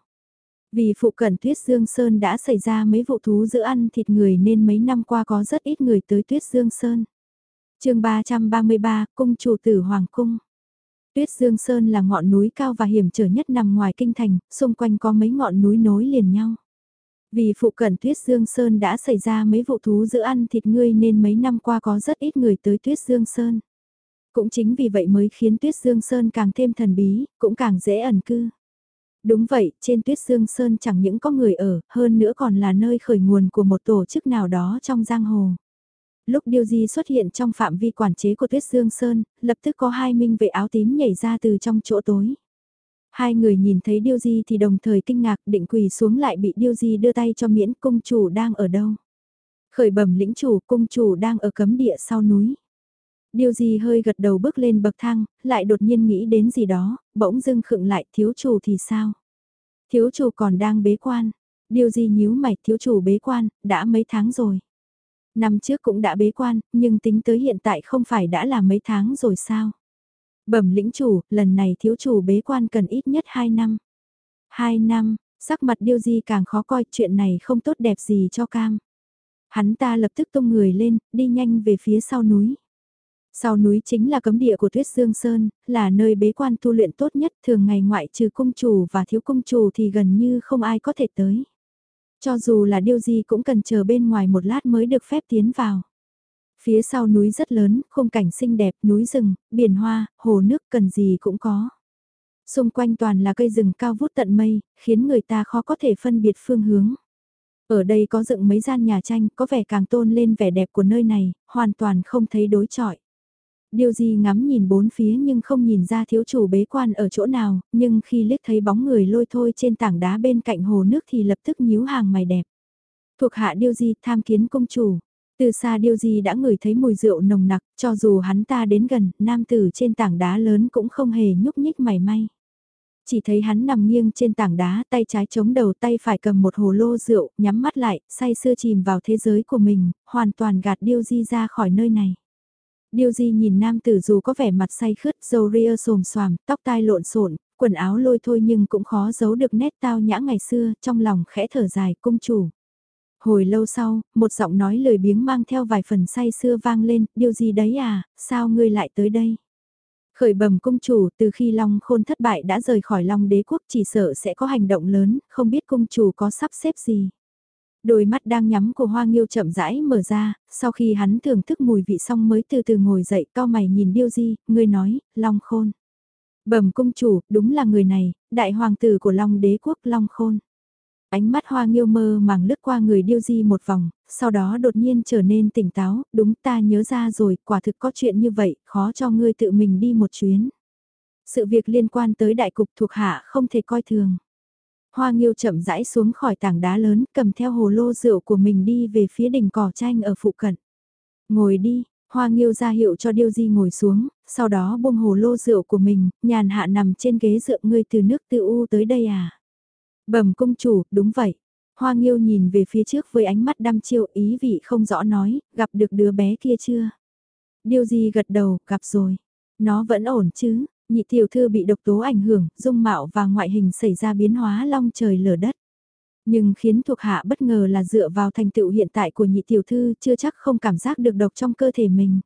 Vì phụ cận Tuyết Dương Sơn đã xảy ra mấy vụ thú giữ ăn thịt người nên mấy năm qua có rất ít người tới Tuyết Dương Sơn. chương 333, Cung Chủ Tử Hoàng Cung. Tuyết Dương Sơn là ngọn núi cao và hiểm trở nhất nằm ngoài kinh thành, xung quanh có mấy ngọn núi nối liền nhau. Vì phụ cận Tuyết Dương Sơn đã xảy ra mấy vụ thú giữ ăn thịt ngươi nên mấy năm qua có rất ít người tới Tuyết Dương Sơn. Cũng chính vì vậy mới khiến Tuyết Dương Sơn càng thêm thần bí, cũng càng dễ ẩn cư. Đúng vậy, trên Tuyết Dương Sơn chẳng những có người ở, hơn nữa còn là nơi khởi nguồn của một tổ chức nào đó trong giang hồ. Lúc Điêu Di xuất hiện trong phạm vi quản chế của Tuyết Dương Sơn, lập tức có hai minh vệ áo tím nhảy ra từ trong chỗ tối. Hai người nhìn thấy Điêu Di thì đồng thời kinh ngạc định quỳ xuống lại bị Điêu Di đưa tay cho miễn cung chủ đang ở đâu. Khởi bẩm lĩnh chủ cung chủ đang ở cấm địa sau núi. Điêu Di hơi gật đầu bước lên bậc thang, lại đột nhiên nghĩ đến gì đó, bỗng dưng khựng lại thiếu chủ thì sao? Thiếu chủ còn đang bế quan. Điêu Di nhíu mày thiếu chủ bế quan, đã mấy tháng rồi. Năm trước cũng đã bế quan, nhưng tính tới hiện tại không phải đã là mấy tháng rồi sao? Bẩm lĩnh chủ, lần này thiếu chủ bế quan cần ít nhất 2 năm. 2 năm, sắc mặt điêu di càng khó coi chuyện này không tốt đẹp gì cho cam. Hắn ta lập tức tung người lên, đi nhanh về phía sau núi. Sau núi chính là cấm địa của Tuyết Dương Sơn, là nơi bế quan tu luyện tốt nhất thường ngày ngoại trừ cung chủ và thiếu cung chủ thì gần như không ai có thể tới. Cho dù là điều gì cũng cần chờ bên ngoài một lát mới được phép tiến vào. Phía sau núi rất lớn, khung cảnh xinh đẹp, núi rừng, biển hoa, hồ nước cần gì cũng có. Xung quanh toàn là cây rừng cao vút tận mây, khiến người ta khó có thể phân biệt phương hướng. Ở đây có dựng mấy gian nhà tranh, có vẻ càng tôn lên vẻ đẹp của nơi này, hoàn toàn không thấy đối chọi. Điều gì ngắm nhìn bốn phía nhưng không nhìn ra thiếu chủ bế quan ở chỗ nào, nhưng khi liếc thấy bóng người lôi thôi trên tảng đá bên cạnh hồ nước thì lập tức nhíu hàng mày đẹp. Thuộc hạ Điêu Di tham kiến công chủ. Từ xa Điêu Di đã ngửi thấy mùi rượu nồng nặc, cho dù hắn ta đến gần, nam tử trên tảng đá lớn cũng không hề nhúc nhích mảy may. Chỉ thấy hắn nằm nghiêng trên tảng đá, tay trái chống đầu tay phải cầm một hồ lô rượu, nhắm mắt lại, say sưa chìm vào thế giới của mình, hoàn toàn gạt Điêu Di ra khỏi nơi này. Điêu Di nhìn nam tử dù có vẻ mặt say khướt, dầu ria xồm xoàm, tóc tai lộn xộn, quần áo lôi thôi nhưng cũng khó giấu được nét tao nhã ngày xưa, trong lòng khẽ thở dài cung chủ. Hồi lâu sau, một giọng nói lời biếng mang theo vài phần say xưa vang lên, điều gì đấy à, sao ngươi lại tới đây? Khởi bẩm cung chủ, từ khi Long Khôn thất bại đã rời khỏi Long đế quốc chỉ sợ sẽ có hành động lớn, không biết cung chủ có sắp xếp gì. Đôi mắt đang nhắm của Hoa Nghiêu chậm rãi mở ra, sau khi hắn thưởng thức mùi vị xong mới từ từ ngồi dậy cao mày nhìn Điêu Di, ngươi nói, Long Khôn. Bẩm cung chủ, đúng là người này, đại hoàng tử của Long đế quốc Long Khôn. Ánh mắt Hoa Nghiêu mơ màng lướt qua người Điêu Di một vòng, sau đó đột nhiên trở nên tỉnh táo, đúng ta nhớ ra rồi, quả thực có chuyện như vậy, khó cho ngươi tự mình đi một chuyến. Sự việc liên quan tới đại cục thuộc hạ không thể coi thường. Hoa Nghiêu chậm rãi xuống khỏi tảng đá lớn, cầm theo hồ lô rượu của mình đi về phía đỉnh cỏ tranh ở phụ cận. Ngồi đi, Hoa Nghiêu ra hiệu cho Điêu Di ngồi xuống, sau đó buông hồ lô rượu của mình, nhàn hạ nằm trên ghế dựa ngươi từ nước tự u tới đây à? Bẩm công chủ, đúng vậy. Hoa Nghiêu nhìn về phía trước với ánh mắt đăm chiêu ý vị không rõ nói, gặp được đứa bé kia chưa? Điêu Di gật đầu, gặp rồi. Nó vẫn ổn chứ, Nhị tiểu thư bị độc tố ảnh hưởng, dung mạo và ngoại hình xảy ra biến hóa long trời lở đất. Nhưng khiến thuộc hạ bất ngờ là dựa vào thành tựu hiện tại của nhị tiểu thư chưa chắc không cảm giác được độc trong cơ thể mình.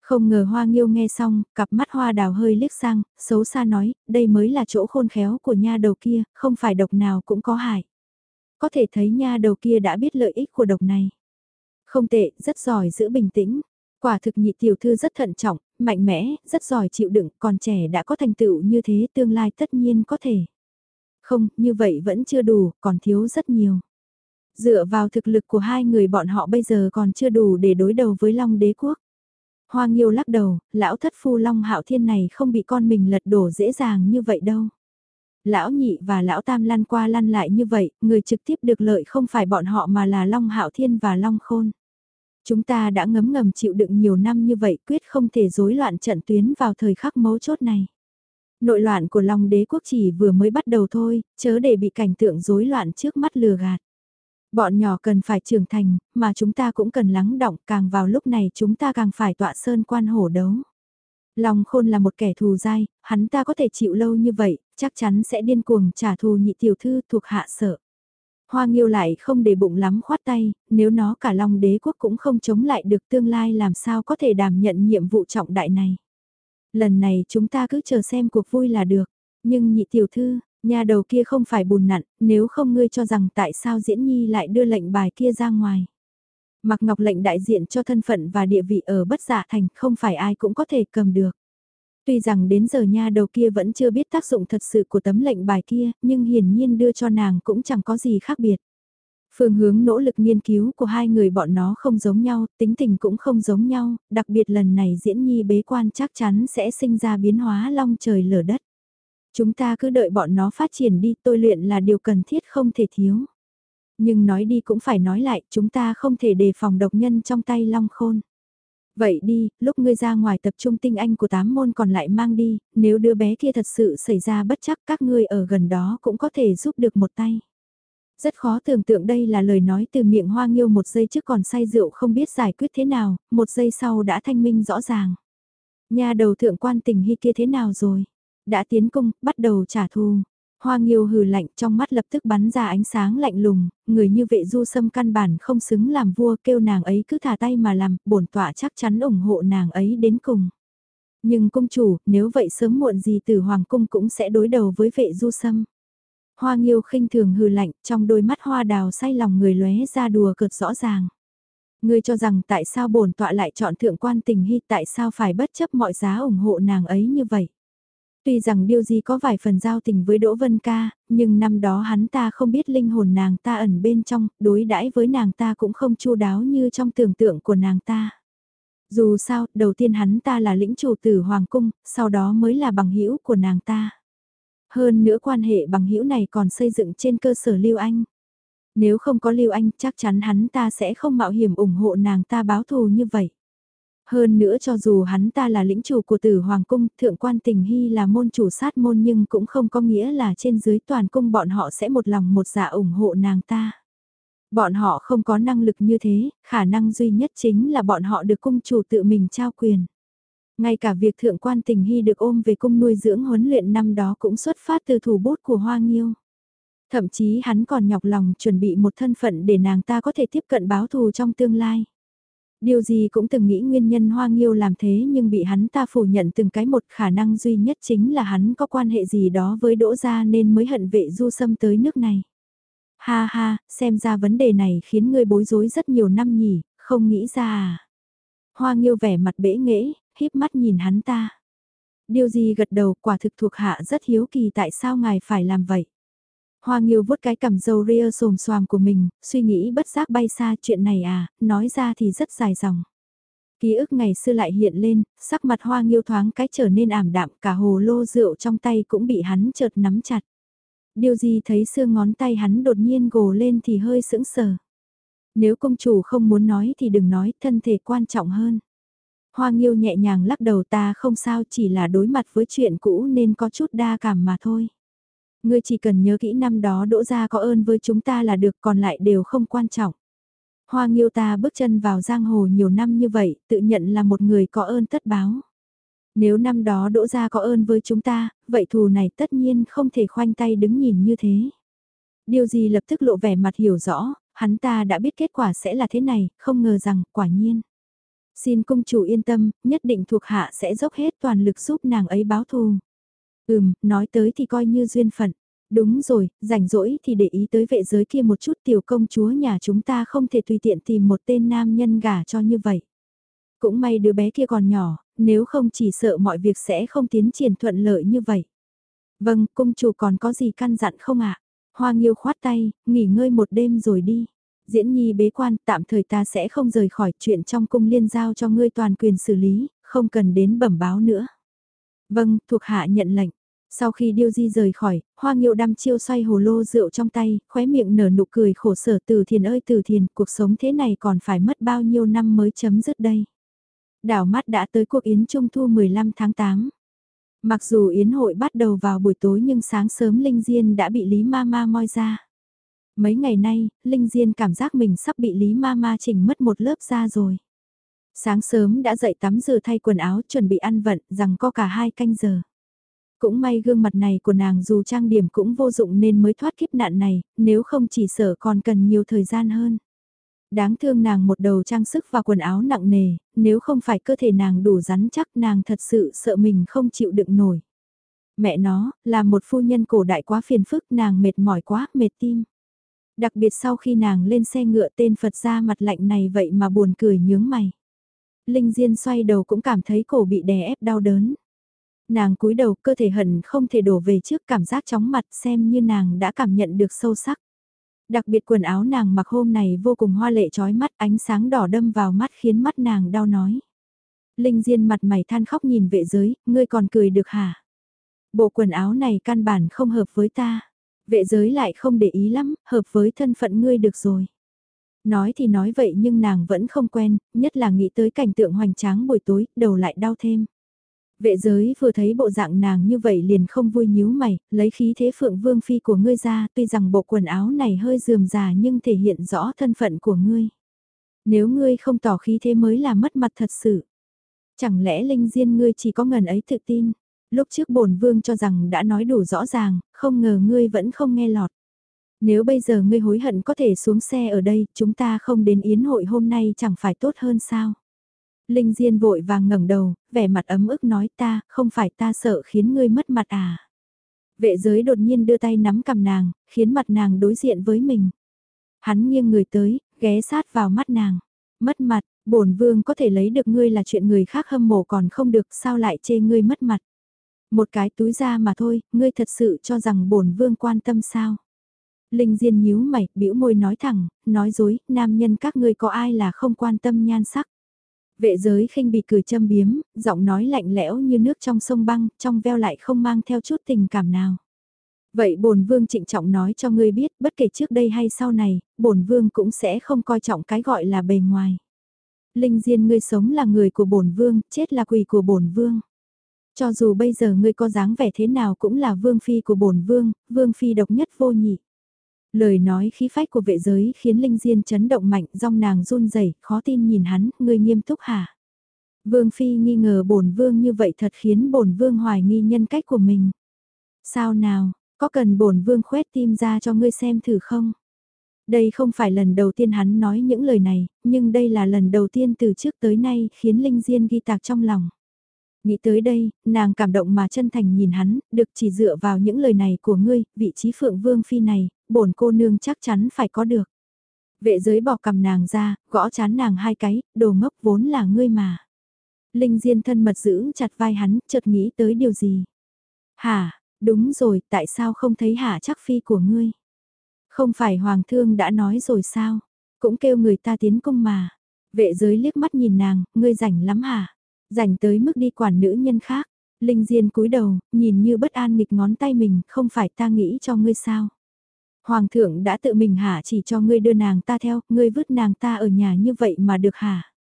Không ngờ hoa nghiêu nghe xong, cặp mắt hoa đào hơi liếc sang, xấu xa nói, đây mới là chỗ khôn khéo của nha đầu kia, không phải độc nào cũng có hại. Có thể thấy nha đầu kia đã biết lợi ích của độc này. Không tệ, rất giỏi giữ bình tĩnh. Quả thực nhị tiểu thư rất thận trọng, mạnh mẽ, rất giỏi chịu đựng, còn trẻ đã có thành tựu như thế tương lai tất nhiên có thể. Không, như vậy vẫn chưa đủ, còn thiếu rất nhiều. Dựa vào thực lực của hai người bọn họ bây giờ còn chưa đủ để đối đầu với Long đế quốc. Hoa Nghiêu lắc đầu, lão thất phu Long Hạo Thiên này không bị con mình lật đổ dễ dàng như vậy đâu. Lão nhị và lão tam lăn qua lăn lại như vậy, người trực tiếp được lợi không phải bọn họ mà là Long Hạo Thiên và Long Khôn. Chúng ta đã ngấm ngầm chịu đựng nhiều năm như vậy quyết không thể rối loạn trận tuyến vào thời khắc mấu chốt này. Nội loạn của Long đế quốc chỉ vừa mới bắt đầu thôi, chớ để bị cảnh tượng rối loạn trước mắt lừa gạt. Bọn nhỏ cần phải trưởng thành, mà chúng ta cũng cần lắng động, càng vào lúc này chúng ta càng phải tọa sơn quan hổ đấu. Long khôn là một kẻ thù dai, hắn ta có thể chịu lâu như vậy, chắc chắn sẽ điên cuồng trả thù nhị tiểu thư thuộc hạ sợ. Hoa nghiêu lại không để bụng lắm khoát tay, nếu nó cả long đế quốc cũng không chống lại được tương lai làm sao có thể đảm nhận nhiệm vụ trọng đại này. Lần này chúng ta cứ chờ xem cuộc vui là được, nhưng nhị tiểu thư, nhà đầu kia không phải bùn nặn, nếu không ngươi cho rằng tại sao diễn nhi lại đưa lệnh bài kia ra ngoài. Mặc ngọc lệnh đại diện cho thân phận và địa vị ở bất giả thành không phải ai cũng có thể cầm được. Tuy rằng đến giờ nha đầu kia vẫn chưa biết tác dụng thật sự của tấm lệnh bài kia, nhưng hiển nhiên đưa cho nàng cũng chẳng có gì khác biệt. Phương hướng nỗ lực nghiên cứu của hai người bọn nó không giống nhau, tính tình cũng không giống nhau, đặc biệt lần này diễn nhi bế quan chắc chắn sẽ sinh ra biến hóa long trời lở đất. Chúng ta cứ đợi bọn nó phát triển đi, tôi luyện là điều cần thiết không thể thiếu. Nhưng nói đi cũng phải nói lại, chúng ta không thể đề phòng độc nhân trong tay long khôn. Vậy đi, lúc ngươi ra ngoài tập trung tinh anh của tám môn còn lại mang đi, nếu đứa bé kia thật sự xảy ra bất chắc các ngươi ở gần đó cũng có thể giúp được một tay. Rất khó tưởng tượng đây là lời nói từ miệng hoa nghiêu một giây trước còn say rượu không biết giải quyết thế nào, một giây sau đã thanh minh rõ ràng. Nhà đầu thượng quan tình hy kia thế nào rồi? Đã tiến cung, bắt đầu trả thù. Hoa nghiêu hừ lạnh trong mắt lập tức bắn ra ánh sáng lạnh lùng, người như vệ du sâm căn bản không xứng làm vua kêu nàng ấy cứ thả tay mà làm, bổn tọa chắc chắn ủng hộ nàng ấy đến cùng. Nhưng công chủ, nếu vậy sớm muộn gì từ hoàng cung cũng sẽ đối đầu với vệ du sâm. Hoa nghiêu khinh thường hừ lạnh, trong đôi mắt hoa đào say lòng người lóe ra đùa cợt rõ ràng. Ngươi cho rằng tại sao bổn tọa lại chọn thượng quan tình hy tại sao phải bất chấp mọi giá ủng hộ nàng ấy như vậy. Tuy rằng Điêu Di có vài phần giao tình với Đỗ Vân Ca, nhưng năm đó hắn ta không biết linh hồn nàng ta ẩn bên trong, đối đãi với nàng ta cũng không chu đáo như trong tưởng tượng của nàng ta. Dù sao, đầu tiên hắn ta là lĩnh chủ tử Hoàng Cung, sau đó mới là bằng hữu của nàng ta. Hơn nữa quan hệ bằng hữu này còn xây dựng trên cơ sở Lưu Anh. Nếu không có Lưu Anh chắc chắn hắn ta sẽ không mạo hiểm ủng hộ nàng ta báo thù như vậy. Hơn nữa cho dù hắn ta là lĩnh chủ của tử Hoàng Cung, thượng quan tình hy là môn chủ sát môn nhưng cũng không có nghĩa là trên dưới toàn cung bọn họ sẽ một lòng một dạ ủng hộ nàng ta. Bọn họ không có năng lực như thế, khả năng duy nhất chính là bọn họ được cung chủ tự mình trao quyền. Ngay cả việc thượng quan tình hy được ôm về cung nuôi dưỡng huấn luyện năm đó cũng xuất phát từ thủ bút của Hoa Nghiêu. Thậm chí hắn còn nhọc lòng chuẩn bị một thân phận để nàng ta có thể tiếp cận báo thù trong tương lai. Điều gì cũng từng nghĩ nguyên nhân Hoa Nghiêu làm thế nhưng bị hắn ta phủ nhận từng cái một khả năng duy nhất chính là hắn có quan hệ gì đó với Đỗ Gia nên mới hận vệ du xâm tới nước này. Ha ha, xem ra vấn đề này khiến ngươi bối rối rất nhiều năm nhỉ, không nghĩ ra à. Hoa Nghiêu vẻ mặt bể nghễ, híp mắt nhìn hắn ta. Điều gì gật đầu quả thực thuộc hạ rất hiếu kỳ tại sao ngài phải làm vậy. Hoa Nghiêu vuốt cái cằm dâu ria xồm xoàm của mình, suy nghĩ bất giác bay xa chuyện này à, nói ra thì rất dài dòng. Ký ức ngày xưa lại hiện lên, sắc mặt Hoa Nghiêu thoáng cái trở nên ảm đạm, cả hồ lô rượu trong tay cũng bị hắn chợt nắm chặt. Điều gì thấy xương ngón tay hắn đột nhiên gồ lên thì hơi sững sờ. Nếu công chủ không muốn nói thì đừng nói, thân thể quan trọng hơn. Hoa Nghiêu nhẹ nhàng lắc đầu ta không sao chỉ là đối mặt với chuyện cũ nên có chút đa cảm mà thôi. Ngươi chỉ cần nhớ kỹ năm đó đỗ ra có ơn với chúng ta là được còn lại đều không quan trọng. Hoa Nghiêu ta bước chân vào giang hồ nhiều năm như vậy, tự nhận là một người có ơn tất báo. Nếu năm đó đỗ ra có ơn với chúng ta, vậy thù này tất nhiên không thể khoanh tay đứng nhìn như thế. Điều gì lập tức lộ vẻ mặt hiểu rõ, hắn ta đã biết kết quả sẽ là thế này, không ngờ rằng, quả nhiên. Xin công chủ yên tâm, nhất định thuộc hạ sẽ dốc hết toàn lực giúp nàng ấy báo thù. Ừm, nói tới thì coi như duyên phận. Đúng rồi, rảnh rỗi thì để ý tới vệ giới kia một chút tiểu công chúa nhà chúng ta không thể tùy tiện tìm một tên nam nhân gả cho như vậy. Cũng may đứa bé kia còn nhỏ, nếu không chỉ sợ mọi việc sẽ không tiến triển thuận lợi như vậy. Vâng, cung chủ còn có gì căn dặn không ạ? Hoa Nghiêu khoát tay, nghỉ ngơi một đêm rồi đi. Diễn nhi bế quan, tạm thời ta sẽ không rời khỏi chuyện trong cung liên giao cho ngươi toàn quyền xử lý, không cần đến bẩm báo nữa. Vâng, thuộc hạ nhận lệnh. Sau khi điêu di rời khỏi, hoa nghiệu đăm chiêu xoay hồ lô rượu trong tay, khóe miệng nở nụ cười khổ sở từ thiền ơi từ thiền, cuộc sống thế này còn phải mất bao nhiêu năm mới chấm dứt đây. Đảo mắt đã tới cuộc yến trung thu 15 tháng 8. Mặc dù yến hội bắt đầu vào buổi tối nhưng sáng sớm Linh Diên đã bị Lý Ma Ma moi ra. Mấy ngày nay, Linh Diên cảm giác mình sắp bị Lý Ma Ma chỉnh mất một lớp da rồi. Sáng sớm đã dậy tắm rửa thay quần áo chuẩn bị ăn vận rằng có cả hai canh giờ. Cũng may gương mặt này của nàng dù trang điểm cũng vô dụng nên mới thoát kiếp nạn này, nếu không chỉ sợ còn cần nhiều thời gian hơn. Đáng thương nàng một đầu trang sức và quần áo nặng nề, nếu không phải cơ thể nàng đủ rắn chắc nàng thật sự sợ mình không chịu đựng nổi. Mẹ nó, là một phu nhân cổ đại quá phiền phức nàng mệt mỏi quá, mệt tim. Đặc biệt sau khi nàng lên xe ngựa tên Phật ra mặt lạnh này vậy mà buồn cười nhướng mày. Linh Diên xoay đầu cũng cảm thấy cổ bị đè ép đau đớn. Nàng cúi đầu cơ thể hận không thể đổ về trước cảm giác chóng mặt xem như nàng đã cảm nhận được sâu sắc. Đặc biệt quần áo nàng mặc hôm này vô cùng hoa lệ trói mắt ánh sáng đỏ đâm vào mắt khiến mắt nàng đau nói. Linh Diên mặt mày than khóc nhìn vệ giới, ngươi còn cười được hả? Bộ quần áo này căn bản không hợp với ta. Vệ giới lại không để ý lắm, hợp với thân phận ngươi được rồi. Nói thì nói vậy nhưng nàng vẫn không quen, nhất là nghĩ tới cảnh tượng hoành tráng buổi tối, đầu lại đau thêm. Vệ giới vừa thấy bộ dạng nàng như vậy liền không vui nhíu mày, lấy khí thế phượng vương phi của ngươi ra, tuy rằng bộ quần áo này hơi dườm già nhưng thể hiện rõ thân phận của ngươi. Nếu ngươi không tỏ khí thế mới là mất mặt thật sự. Chẳng lẽ linh diên ngươi chỉ có ngần ấy tự tin? Lúc trước bổn vương cho rằng đã nói đủ rõ ràng, không ngờ ngươi vẫn không nghe lọt. Nếu bây giờ ngươi hối hận có thể xuống xe ở đây, chúng ta không đến yến hội hôm nay chẳng phải tốt hơn sao? Linh Diên vội vàng ngẩng đầu, vẻ mặt ấm ức nói ta, không phải ta sợ khiến ngươi mất mặt à. Vệ giới đột nhiên đưa tay nắm cầm nàng, khiến mặt nàng đối diện với mình. Hắn nghiêng người tới, ghé sát vào mắt nàng. Mất mặt, bổn vương có thể lấy được ngươi là chuyện người khác hâm mộ còn không được sao lại chê ngươi mất mặt. Một cái túi ra mà thôi, ngươi thật sự cho rằng bổn vương quan tâm sao. Linh Diên nhíu mày, bĩu môi nói thẳng, nói dối, nam nhân các ngươi có ai là không quan tâm nhan sắc. Vệ giới khinh bị cười châm biếm, giọng nói lạnh lẽo như nước trong sông băng, trong veo lại không mang theo chút tình cảm nào. Vậy bổn vương trịnh trọng nói cho ngươi biết, bất kể trước đây hay sau này, bổn vương cũng sẽ không coi trọng cái gọi là bề ngoài. Linh Diên ngươi sống là người của bổn vương, chết là quỷ của bổn vương. Cho dù bây giờ ngươi có dáng vẻ thế nào cũng là vương phi của bổn vương, vương phi độc nhất vô nhị. Lời nói khí phách của vệ giới khiến Linh Diên chấn động mạnh, rong nàng run rẩy, khó tin nhìn hắn, ngươi nghiêm túc hả? Vương Phi nghi ngờ bổn vương như vậy thật khiến bổn vương hoài nghi nhân cách của mình. Sao nào, có cần bổn vương khoét tim ra cho ngươi xem thử không? Đây không phải lần đầu tiên hắn nói những lời này, nhưng đây là lần đầu tiên từ trước tới nay khiến Linh Diên ghi tạc trong lòng. Nghĩ tới đây, nàng cảm động mà chân thành nhìn hắn, được chỉ dựa vào những lời này của ngươi, vị trí phượng vương phi này, bổn cô nương chắc chắn phải có được. Vệ giới bỏ cầm nàng ra, gõ chán nàng hai cái, đồ ngốc vốn là ngươi mà. Linh Diên thân mật giữ chặt vai hắn, chợt nghĩ tới điều gì. Hả, đúng rồi, tại sao không thấy hả chắc phi của ngươi? Không phải Hoàng thương đã nói rồi sao? Cũng kêu người ta tiến công mà. Vệ giới liếc mắt nhìn nàng, ngươi rảnh lắm hả? Dành tới mức đi quản nữ nhân khác. Linh Diên cúi đầu, nhìn như bất an nghịch ngón tay mình, không phải ta nghĩ cho ngươi sao? Hoàng thượng đã tự mình hả chỉ cho ngươi đưa nàng ta theo, ngươi vứt nàng ta ở nhà như vậy mà được hả?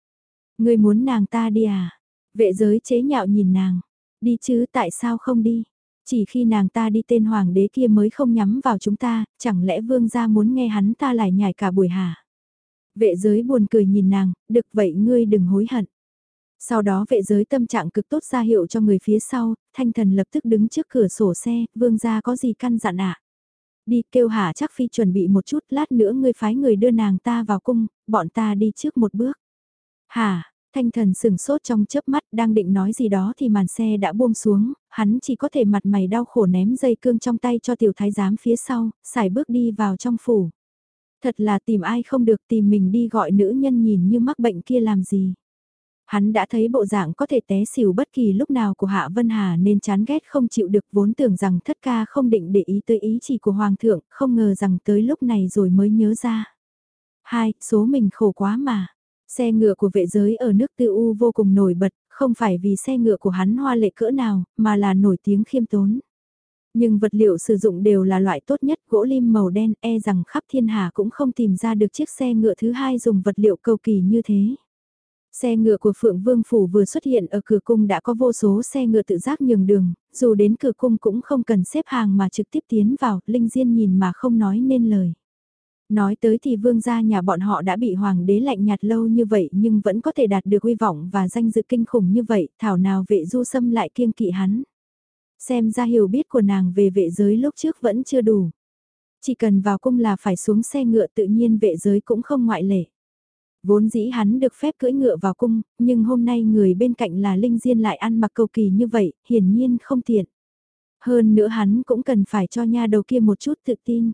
Ngươi muốn nàng ta đi à? Vệ giới chế nhạo nhìn nàng. Đi chứ tại sao không đi? Chỉ khi nàng ta đi tên hoàng đế kia mới không nhắm vào chúng ta, chẳng lẽ vương gia muốn nghe hắn ta lại nhảy cả buổi hả? Vệ giới buồn cười nhìn nàng, được vậy ngươi đừng hối hận. Sau đó vệ giới tâm trạng cực tốt ra hiệu cho người phía sau, thanh thần lập tức đứng trước cửa sổ xe, vương gia có gì căn dặn ạ? À? đi kêu hả chắc phi chuẩn bị một chút, lát nữa ngươi phái người đưa nàng ta vào cung, bọn ta đi trước một bước. Hà, thanh thần sừng sốt trong chớp mắt đang định nói gì đó thì màn xe đã buông xuống, hắn chỉ có thể mặt mày đau khổ ném dây cương trong tay cho tiểu thái giám phía sau, xài bước đi vào trong phủ. Thật là tìm ai không được tìm mình đi gọi nữ nhân nhìn như mắc bệnh kia làm gì. Hắn đã thấy bộ dạng có thể té xỉu bất kỳ lúc nào của Hạ Vân Hà nên chán ghét không chịu được vốn tưởng rằng thất ca không định để ý tới ý chỉ của Hoàng thượng, không ngờ rằng tới lúc này rồi mới nhớ ra. Hai, số mình khổ quá mà. Xe ngựa của vệ giới ở nước tư u vô cùng nổi bật, không phải vì xe ngựa của hắn hoa lệ cỡ nào, mà là nổi tiếng khiêm tốn. Nhưng vật liệu sử dụng đều là loại tốt nhất, gỗ lim màu đen, e rằng khắp thiên hà cũng không tìm ra được chiếc xe ngựa thứ hai dùng vật liệu cầu kỳ như thế. Xe ngựa của Phượng Vương Phủ vừa xuất hiện ở cửa cung đã có vô số xe ngựa tự giác nhường đường, dù đến cửa cung cũng không cần xếp hàng mà trực tiếp tiến vào, Linh Diên nhìn mà không nói nên lời. Nói tới thì vương gia nhà bọn họ đã bị hoàng đế lạnh nhạt lâu như vậy nhưng vẫn có thể đạt được uy vọng và danh dự kinh khủng như vậy, thảo nào vệ du xâm lại kiêng kỵ hắn. Xem ra hiểu biết của nàng về vệ giới lúc trước vẫn chưa đủ. Chỉ cần vào cung là phải xuống xe ngựa tự nhiên vệ giới cũng không ngoại lệ. Vốn dĩ hắn được phép cưỡi ngựa vào cung, nhưng hôm nay người bên cạnh là Linh Diên lại ăn mặc cầu kỳ như vậy, hiển nhiên không tiện. Hơn nữa hắn cũng cần phải cho nha đầu kia một chút tự tin.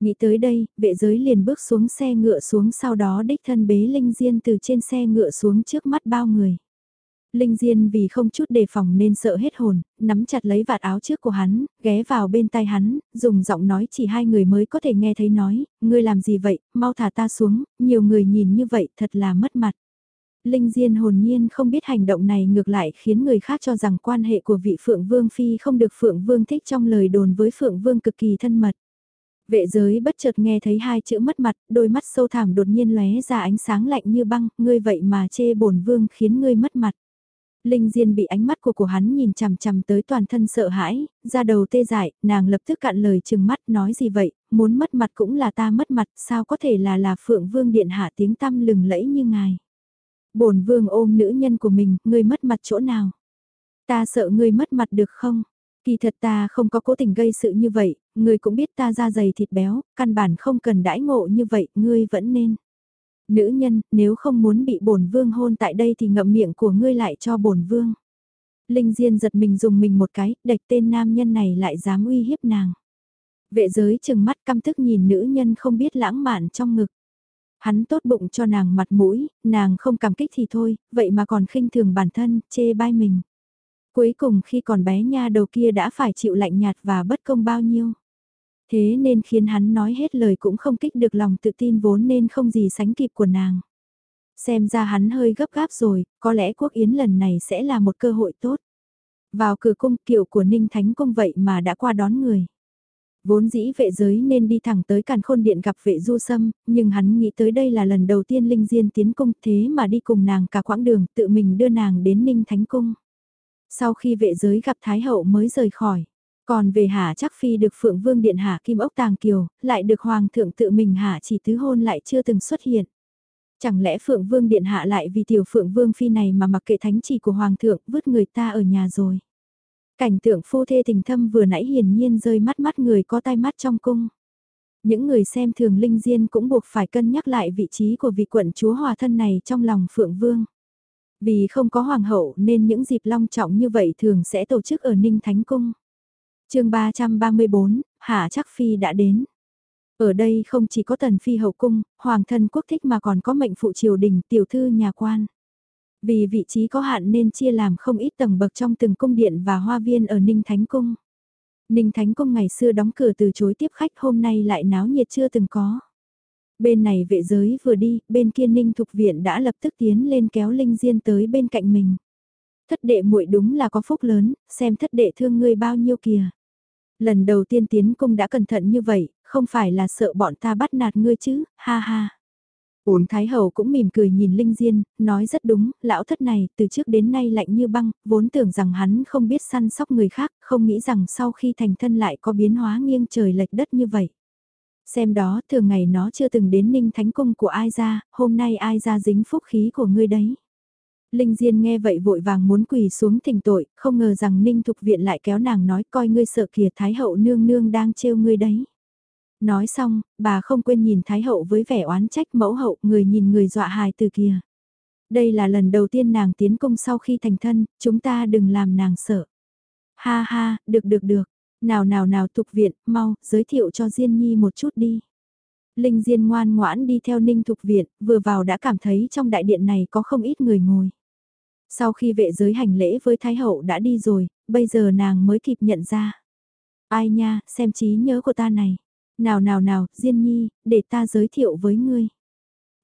Nghĩ tới đây, vệ giới liền bước xuống xe ngựa xuống sau đó đích thân bế Linh Diên từ trên xe ngựa xuống trước mắt bao người. Linh Diên vì không chút đề phòng nên sợ hết hồn, nắm chặt lấy vạt áo trước của hắn, ghé vào bên tai hắn, dùng giọng nói chỉ hai người mới có thể nghe thấy nói, ngươi làm gì vậy, mau thả ta xuống, nhiều người nhìn như vậy thật là mất mặt. Linh Diên hồn nhiên không biết hành động này ngược lại khiến người khác cho rằng quan hệ của vị Phượng Vương Phi không được Phượng Vương thích trong lời đồn với Phượng Vương cực kỳ thân mật. Vệ giới bất chợt nghe thấy hai chữ mất mặt, đôi mắt sâu thẳm đột nhiên lóe ra ánh sáng lạnh như băng, ngươi vậy mà chê bổn vương khiến ngươi mất mặt. Linh Diên bị ánh mắt của của hắn nhìn chằm chằm tới toàn thân sợ hãi, ra đầu tê dại, nàng lập tức cạn lời chừng mắt nói gì vậy, muốn mất mặt cũng là ta mất mặt, sao có thể là là Phượng Vương Điện hạ tiếng tăm lừng lẫy như ngài. bổn Vương ôm nữ nhân của mình, ngươi mất mặt chỗ nào? Ta sợ ngươi mất mặt được không? Kỳ thật ta không có cố tình gây sự như vậy, ngươi cũng biết ta da dày thịt béo, căn bản không cần đãi ngộ như vậy, ngươi vẫn nên. Nữ nhân, nếu không muốn bị bổn vương hôn tại đây thì ngậm miệng của ngươi lại cho bổn vương. Linh Diên giật mình dùng mình một cái, đạch tên nam nhân này lại dám uy hiếp nàng. Vệ giới chừng mắt căm tức nhìn nữ nhân không biết lãng mạn trong ngực. Hắn tốt bụng cho nàng mặt mũi, nàng không cảm kích thì thôi, vậy mà còn khinh thường bản thân, chê bai mình. Cuối cùng khi còn bé nha đầu kia đã phải chịu lạnh nhạt và bất công bao nhiêu. Thế nên khiến hắn nói hết lời cũng không kích được lòng tự tin vốn nên không gì sánh kịp của nàng. Xem ra hắn hơi gấp gáp rồi, có lẽ quốc yến lần này sẽ là một cơ hội tốt. Vào cửa cung kiệu của Ninh Thánh Cung vậy mà đã qua đón người. Vốn dĩ vệ giới nên đi thẳng tới càn khôn điện gặp vệ du sâm, nhưng hắn nghĩ tới đây là lần đầu tiên Linh Diên tiến cung thế mà đi cùng nàng cả quãng đường tự mình đưa nàng đến Ninh Thánh Cung. Sau khi vệ giới gặp Thái Hậu mới rời khỏi. Còn về Hạ chắc phi được Phượng Vương Điện Hạ Kim Ốc Tàng Kiều, lại được Hoàng thượng tự mình Hạ chỉ tứ hôn lại chưa từng xuất hiện. Chẳng lẽ Phượng Vương Điện Hạ lại vì tiểu Phượng Vương Phi này mà mặc kệ thánh chỉ của Hoàng thượng vứt người ta ở nhà rồi. Cảnh tượng phu thê tình thâm vừa nãy hiển nhiên rơi mắt mắt người có tai mắt trong cung. Những người xem thường Linh Diên cũng buộc phải cân nhắc lại vị trí của vị quận chúa hòa thân này trong lòng Phượng Vương. Vì không có hoàng hậu nên những dịp long trọng như vậy thường sẽ tổ chức ở Ninh Thánh Cung chương 334, Hạ Trắc Phi đã đến. Ở đây không chỉ có tần phi hậu cung, hoàng thân quốc thích mà còn có mệnh phụ triều đình tiểu thư nhà quan. Vì vị trí có hạn nên chia làm không ít tầng bậc trong từng cung điện và hoa viên ở Ninh Thánh Cung. Ninh Thánh Cung ngày xưa đóng cửa từ chối tiếp khách hôm nay lại náo nhiệt chưa từng có. Bên này vệ giới vừa đi, bên kia Ninh Thục Viện đã lập tức tiến lên kéo Linh Diên tới bên cạnh mình. Thất đệ muội đúng là có phúc lớn, xem thất đệ thương ngươi bao nhiêu kìa. Lần đầu tiên tiến cung đã cẩn thận như vậy, không phải là sợ bọn ta bắt nạt ngươi chứ, ha ha. uốn Thái Hậu cũng mỉm cười nhìn Linh Diên, nói rất đúng, lão thất này từ trước đến nay lạnh như băng, vốn tưởng rằng hắn không biết săn sóc người khác, không nghĩ rằng sau khi thành thân lại có biến hóa nghiêng trời lệch đất như vậy. Xem đó, thường ngày nó chưa từng đến ninh thánh cung của ai ra, hôm nay ai ra dính phúc khí của ngươi đấy. Linh Diên nghe vậy vội vàng muốn quỳ xuống thỉnh tội, không ngờ rằng Ninh Thục Viện lại kéo nàng nói coi ngươi sợ kìa Thái Hậu nương nương đang trêu ngươi đấy. Nói xong, bà không quên nhìn Thái Hậu với vẻ oán trách mẫu hậu người nhìn người dọa hài từ kia. Đây là lần đầu tiên nàng tiến cung sau khi thành thân, chúng ta đừng làm nàng sợ. Ha ha, được được được, nào nào nào thục viện, mau, giới thiệu cho Diên Nhi một chút đi. Linh Diên ngoan ngoãn đi theo Ninh Thục Viện, vừa vào đã cảm thấy trong đại điện này có không ít người ngồi. Sau khi vệ giới hành lễ với Thái Hậu đã đi rồi, bây giờ nàng mới kịp nhận ra. Ai nha, xem trí nhớ của ta này. Nào nào nào, Diên Nhi, để ta giới thiệu với ngươi.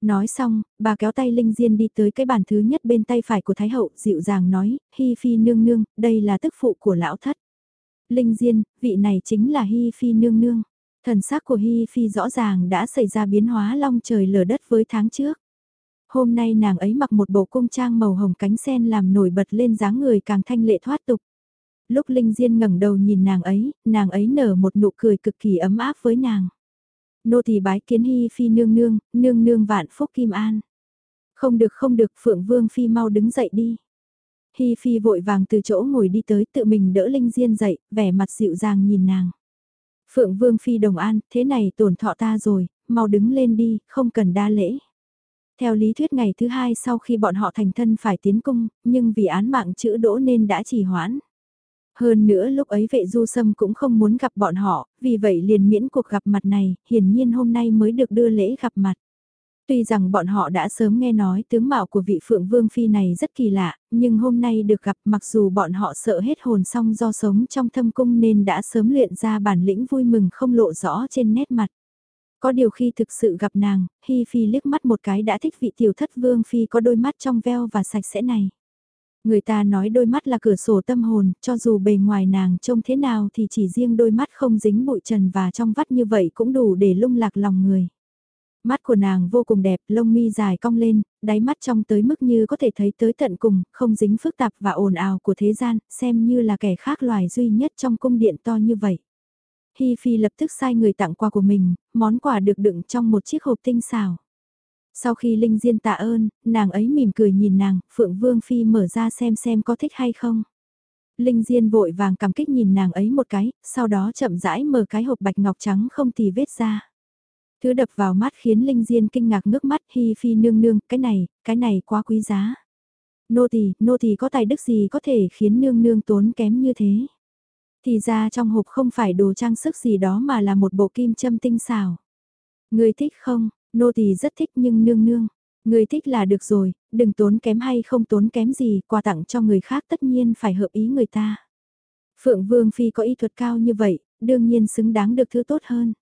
Nói xong, bà kéo tay Linh Diên đi tới cái bàn thứ nhất bên tay phải của Thái Hậu, dịu dàng nói, Hi Phi nương nương, đây là tức phụ của lão thất. Linh Diên, vị này chính là Hi Phi nương nương. Thần sắc của Hi Phi rõ ràng đã xảy ra biến hóa long trời lở đất với tháng trước. Hôm nay nàng ấy mặc một bộ cung trang màu hồng cánh sen làm nổi bật lên dáng người càng thanh lệ thoát tục. Lúc Linh Diên ngẩng đầu nhìn nàng ấy, nàng ấy nở một nụ cười cực kỳ ấm áp với nàng. Nô tỳ bái kiến Hi Phi nương nương, nương nương vạn phúc kim an. Không được không được Phượng Vương Phi mau đứng dậy đi. Hi Phi vội vàng từ chỗ ngồi đi tới tự mình đỡ Linh Diên dậy, vẻ mặt dịu dàng nhìn nàng. Phượng Vương Phi đồng an, thế này tổn thọ ta rồi, mau đứng lên đi, không cần đa lễ. Theo lý thuyết ngày thứ hai sau khi bọn họ thành thân phải tiến cung, nhưng vì án mạng chữ đỗ nên đã trì hoãn. Hơn nữa lúc ấy vệ du sâm cũng không muốn gặp bọn họ, vì vậy liền miễn cuộc gặp mặt này, hiển nhiên hôm nay mới được đưa lễ gặp mặt. Tuy rằng bọn họ đã sớm nghe nói tướng mạo của vị Phượng Vương Phi này rất kỳ lạ, nhưng hôm nay được gặp mặc dù bọn họ sợ hết hồn xong do sống trong thâm cung nên đã sớm luyện ra bản lĩnh vui mừng không lộ rõ trên nét mặt. Có điều khi thực sự gặp nàng, Hi Phi liếc mắt một cái đã thích vị tiểu thất Vương Phi có đôi mắt trong veo và sạch sẽ này. Người ta nói đôi mắt là cửa sổ tâm hồn, cho dù bề ngoài nàng trông thế nào thì chỉ riêng đôi mắt không dính bụi trần và trong vắt như vậy cũng đủ để lung lạc lòng người. Mắt của nàng vô cùng đẹp, lông mi dài cong lên, đáy mắt trong tới mức như có thể thấy tới tận cùng, không dính phức tạp và ồn ào của thế gian, xem như là kẻ khác loài duy nhất trong cung điện to như vậy. Hi Phi lập tức sai người tặng quà của mình, món quà được đựng trong một chiếc hộp tinh xảo. Sau khi Linh Diên tạ ơn, nàng ấy mỉm cười nhìn nàng, Phượng Vương Phi mở ra xem xem có thích hay không. Linh Diên vội vàng cảm kích nhìn nàng ấy một cái, sau đó chậm rãi mở cái hộp bạch ngọc trắng không tì vết ra. Thứ đập vào mắt khiến Linh Diên kinh ngạc ngước mắt hi phi nương nương, cái này, cái này quá quý giá. Nô tỳ, nô tỳ có tài đức gì có thể khiến nương nương tốn kém như thế. Thì ra trong hộp không phải đồ trang sức gì đó mà là một bộ kim châm tinh xảo. Người thích không, nô tỳ rất thích nhưng nương nương. Người thích là được rồi, đừng tốn kém hay không tốn kém gì, quà tặng cho người khác tất nhiên phải hợp ý người ta. Phượng Vương Phi có y thuật cao như vậy, đương nhiên xứng đáng được thứ tốt hơn.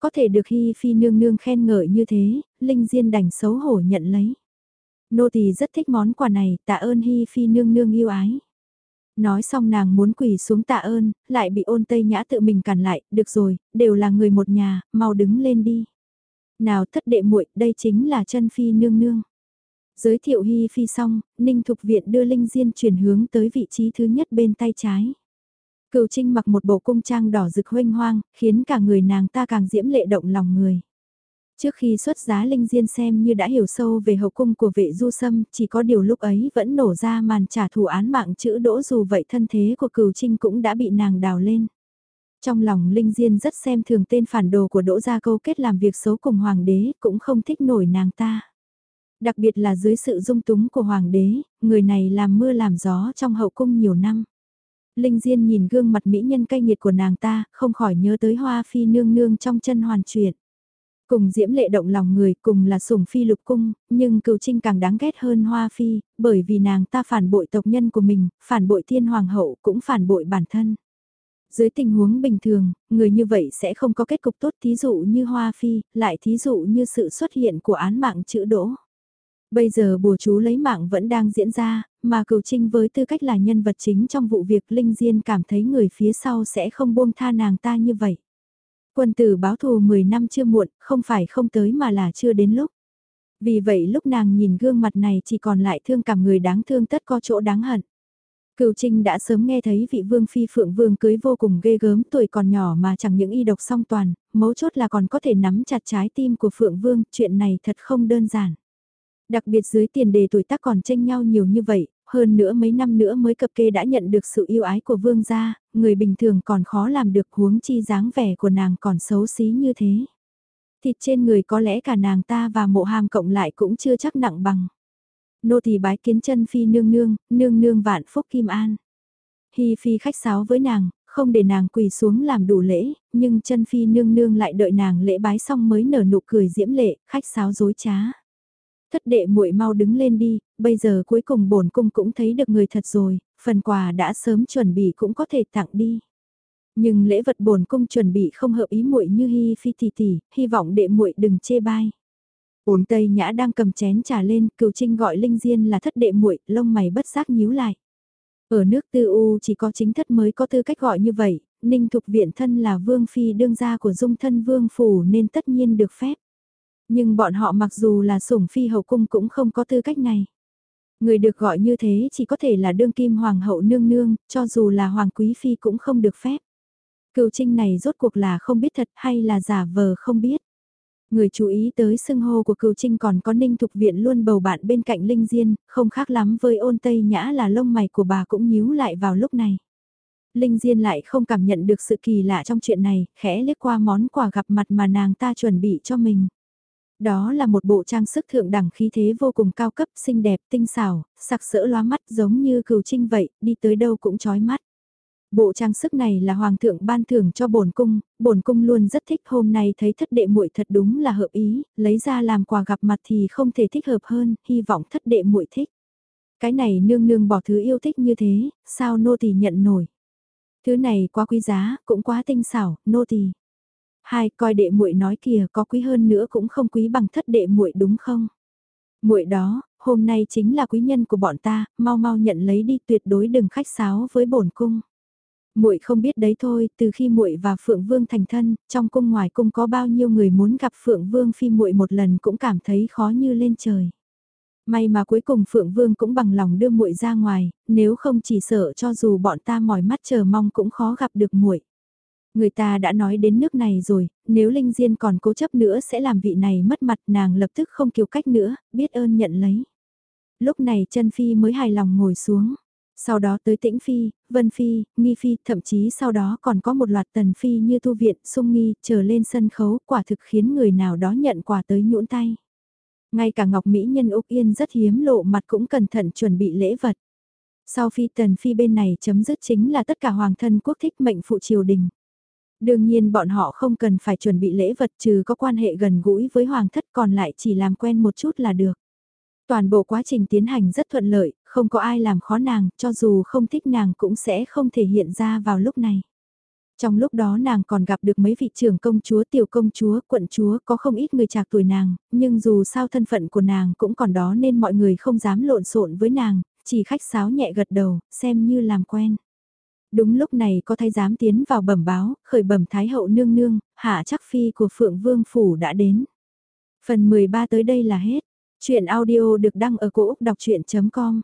Có thể được Hi Phi nương nương khen ngợi như thế, Linh Diên đành xấu hổ nhận lấy. Nô tỳ rất thích món quà này, tạ ơn Hi Phi nương nương yêu ái. Nói xong nàng muốn quỳ xuống tạ ơn, lại bị ôn tây nhã tự mình cản lại, được rồi, đều là người một nhà, mau đứng lên đi. Nào thất đệ muội, đây chính là chân Phi nương nương. Giới thiệu hy Phi xong, Ninh Thục Viện đưa Linh Diên chuyển hướng tới vị trí thứ nhất bên tay trái. Cửu Trinh mặc một bộ cung trang đỏ rực hoanh hoang, khiến cả người nàng ta càng diễm lệ động lòng người. Trước khi xuất giá Linh Diên xem như đã hiểu sâu về hậu cung của vệ du sâm, chỉ có điều lúc ấy vẫn nổ ra màn trả thù án mạng chữ đỗ dù vậy thân thế của cửu trinh cũng đã bị nàng đào lên. Trong lòng Linh Diên rất xem thường tên phản đồ của đỗ gia câu kết làm việc xấu cùng hoàng đế, cũng không thích nổi nàng ta. Đặc biệt là dưới sự dung túng của hoàng đế, người này làm mưa làm gió trong hậu cung nhiều năm. Linh Diên nhìn gương mặt mỹ nhân cay nghiệt của nàng ta, không khỏi nhớ tới hoa phi nương nương trong chân hoàn truyện Cùng diễm lệ động lòng người, cùng là sủng phi lục cung, nhưng cựu trinh càng đáng ghét hơn hoa phi, bởi vì nàng ta phản bội tộc nhân của mình, phản bội thiên hoàng hậu, cũng phản bội bản thân. Dưới tình huống bình thường, người như vậy sẽ không có kết cục tốt thí dụ như hoa phi, lại thí dụ như sự xuất hiện của án mạng chữ đỗ. Bây giờ bùa chú lấy mạng vẫn đang diễn ra, mà cửu trinh với tư cách là nhân vật chính trong vụ việc Linh Diên cảm thấy người phía sau sẽ không buông tha nàng ta như vậy. Quân tử báo thù 10 năm chưa muộn, không phải không tới mà là chưa đến lúc. Vì vậy lúc nàng nhìn gương mặt này chỉ còn lại thương cảm người đáng thương tất có chỗ đáng hận. Cửu Trinh đã sớm nghe thấy vị vương phi phượng vương cưới vô cùng ghê gớm tuổi còn nhỏ mà chẳng những y độc song toàn, mấu chốt là còn có thể nắm chặt trái tim của phượng vương, chuyện này thật không đơn giản. Đặc biệt dưới tiền đề tuổi tác còn tranh nhau nhiều như vậy, hơn nữa mấy năm nữa mới cập kê đã nhận được sự yêu ái của vương gia, người bình thường còn khó làm được huống chi dáng vẻ của nàng còn xấu xí như thế. Thịt trên người có lẽ cả nàng ta và mộ hàm cộng lại cũng chưa chắc nặng bằng. Nô tỳ bái kiến chân phi nương nương, nương nương vạn phúc kim an. Hi phi khách sáo với nàng, không để nàng quỳ xuống làm đủ lễ, nhưng chân phi nương nương lại đợi nàng lễ bái xong mới nở nụ cười diễm lệ, khách sáo dối trá. Thất đệ muội mau đứng lên đi, bây giờ cuối cùng bổn cung cũng thấy được người thật rồi, phần quà đã sớm chuẩn bị cũng có thể tặng đi. Nhưng lễ vật bổn cung chuẩn bị không hợp ý muội như hi phi tỷ tỷ, hy vọng đệ muội đừng chê bai. uốn Tây Nhã đang cầm chén trà lên, Cửu Trinh gọi Linh Diên là thất đệ muội, lông mày bất giác nhíu lại. Ở nước tư u chỉ có chính thất mới có tư cách gọi như vậy, Ninh Thục Viện thân là vương phi đương gia của dung thân vương phủ nên tất nhiên được phép. Nhưng bọn họ mặc dù là sủng phi hậu cung cũng không có tư cách này. Người được gọi như thế chỉ có thể là đương kim hoàng hậu nương nương, cho dù là hoàng quý phi cũng không được phép. Cựu trinh này rốt cuộc là không biết thật hay là giả vờ không biết. Người chú ý tới xưng hô của cựu trinh còn có ninh thục viện luôn bầu bạn bên cạnh linh diên, không khác lắm với ôn tây nhã là lông mày của bà cũng nhíu lại vào lúc này. Linh Diên lại không cảm nhận được sự kỳ lạ trong chuyện này, khẽ liếc qua món quà gặp mặt mà nàng ta chuẩn bị cho mình. Đó là một bộ trang sức thượng đẳng khí thế vô cùng cao cấp, xinh đẹp, tinh xảo, sặc sỡ loa mắt giống như cừu trinh vậy, đi tới đâu cũng chói mắt. Bộ trang sức này là hoàng thượng ban thưởng cho bổn cung, bổn cung luôn rất thích hôm nay thấy thất đệ muội thật đúng là hợp ý, lấy ra làm quà gặp mặt thì không thể thích hợp hơn, hy vọng thất đệ muội thích. Cái này nương nương bỏ thứ yêu thích như thế, sao nô tỳ nhận nổi. Thứ này quá quý giá, cũng quá tinh xảo, nô tỳ. Hai, coi đệ muội nói kìa, có quý hơn nữa cũng không quý bằng thất đệ muội đúng không? Muội đó, hôm nay chính là quý nhân của bọn ta, mau mau nhận lấy đi, tuyệt đối đừng khách sáo với bổn cung. Muội không biết đấy thôi, từ khi muội và Phượng Vương thành thân, trong cung ngoài cung có bao nhiêu người muốn gặp Phượng Vương phi muội một lần cũng cảm thấy khó như lên trời. May mà cuối cùng Phượng Vương cũng bằng lòng đưa muội ra ngoài, nếu không chỉ sợ cho dù bọn ta mỏi mắt chờ mong cũng khó gặp được muội. Người ta đã nói đến nước này rồi, nếu Linh Diên còn cố chấp nữa sẽ làm vị này mất mặt nàng lập tức không kiều cách nữa, biết ơn nhận lấy. Lúc này chân Phi mới hài lòng ngồi xuống. Sau đó tới Tĩnh Phi, Vân Phi, Nghi Phi, thậm chí sau đó còn có một loạt tần Phi như Thu Viện, Sung Nghi, trở lên sân khấu, quả thực khiến người nào đó nhận quà tới nhũn tay. Ngay cả Ngọc Mỹ Nhân Úc Yên rất hiếm lộ mặt cũng cẩn thận chuẩn bị lễ vật. Sau phi tần phi bên này chấm dứt chính là tất cả hoàng thân quốc thích mệnh phụ triều đình. Đương nhiên bọn họ không cần phải chuẩn bị lễ vật trừ có quan hệ gần gũi với hoàng thất còn lại chỉ làm quen một chút là được. Toàn bộ quá trình tiến hành rất thuận lợi, không có ai làm khó nàng, cho dù không thích nàng cũng sẽ không thể hiện ra vào lúc này. Trong lúc đó nàng còn gặp được mấy vị trưởng công chúa, tiểu công chúa, quận chúa, có không ít người trạc tuổi nàng, nhưng dù sao thân phận của nàng cũng còn đó nên mọi người không dám lộn xộn với nàng, chỉ khách sáo nhẹ gật đầu, xem như làm quen. Đúng lúc này có thái giám tiến vào bẩm báo, khởi bẩm thái hậu nương nương, hạ chắc phi của phượng vương phủ đã đến. Phần 13 tới đây là hết. Chuyện audio được đăng ở cổ Úc đọc chuyện.com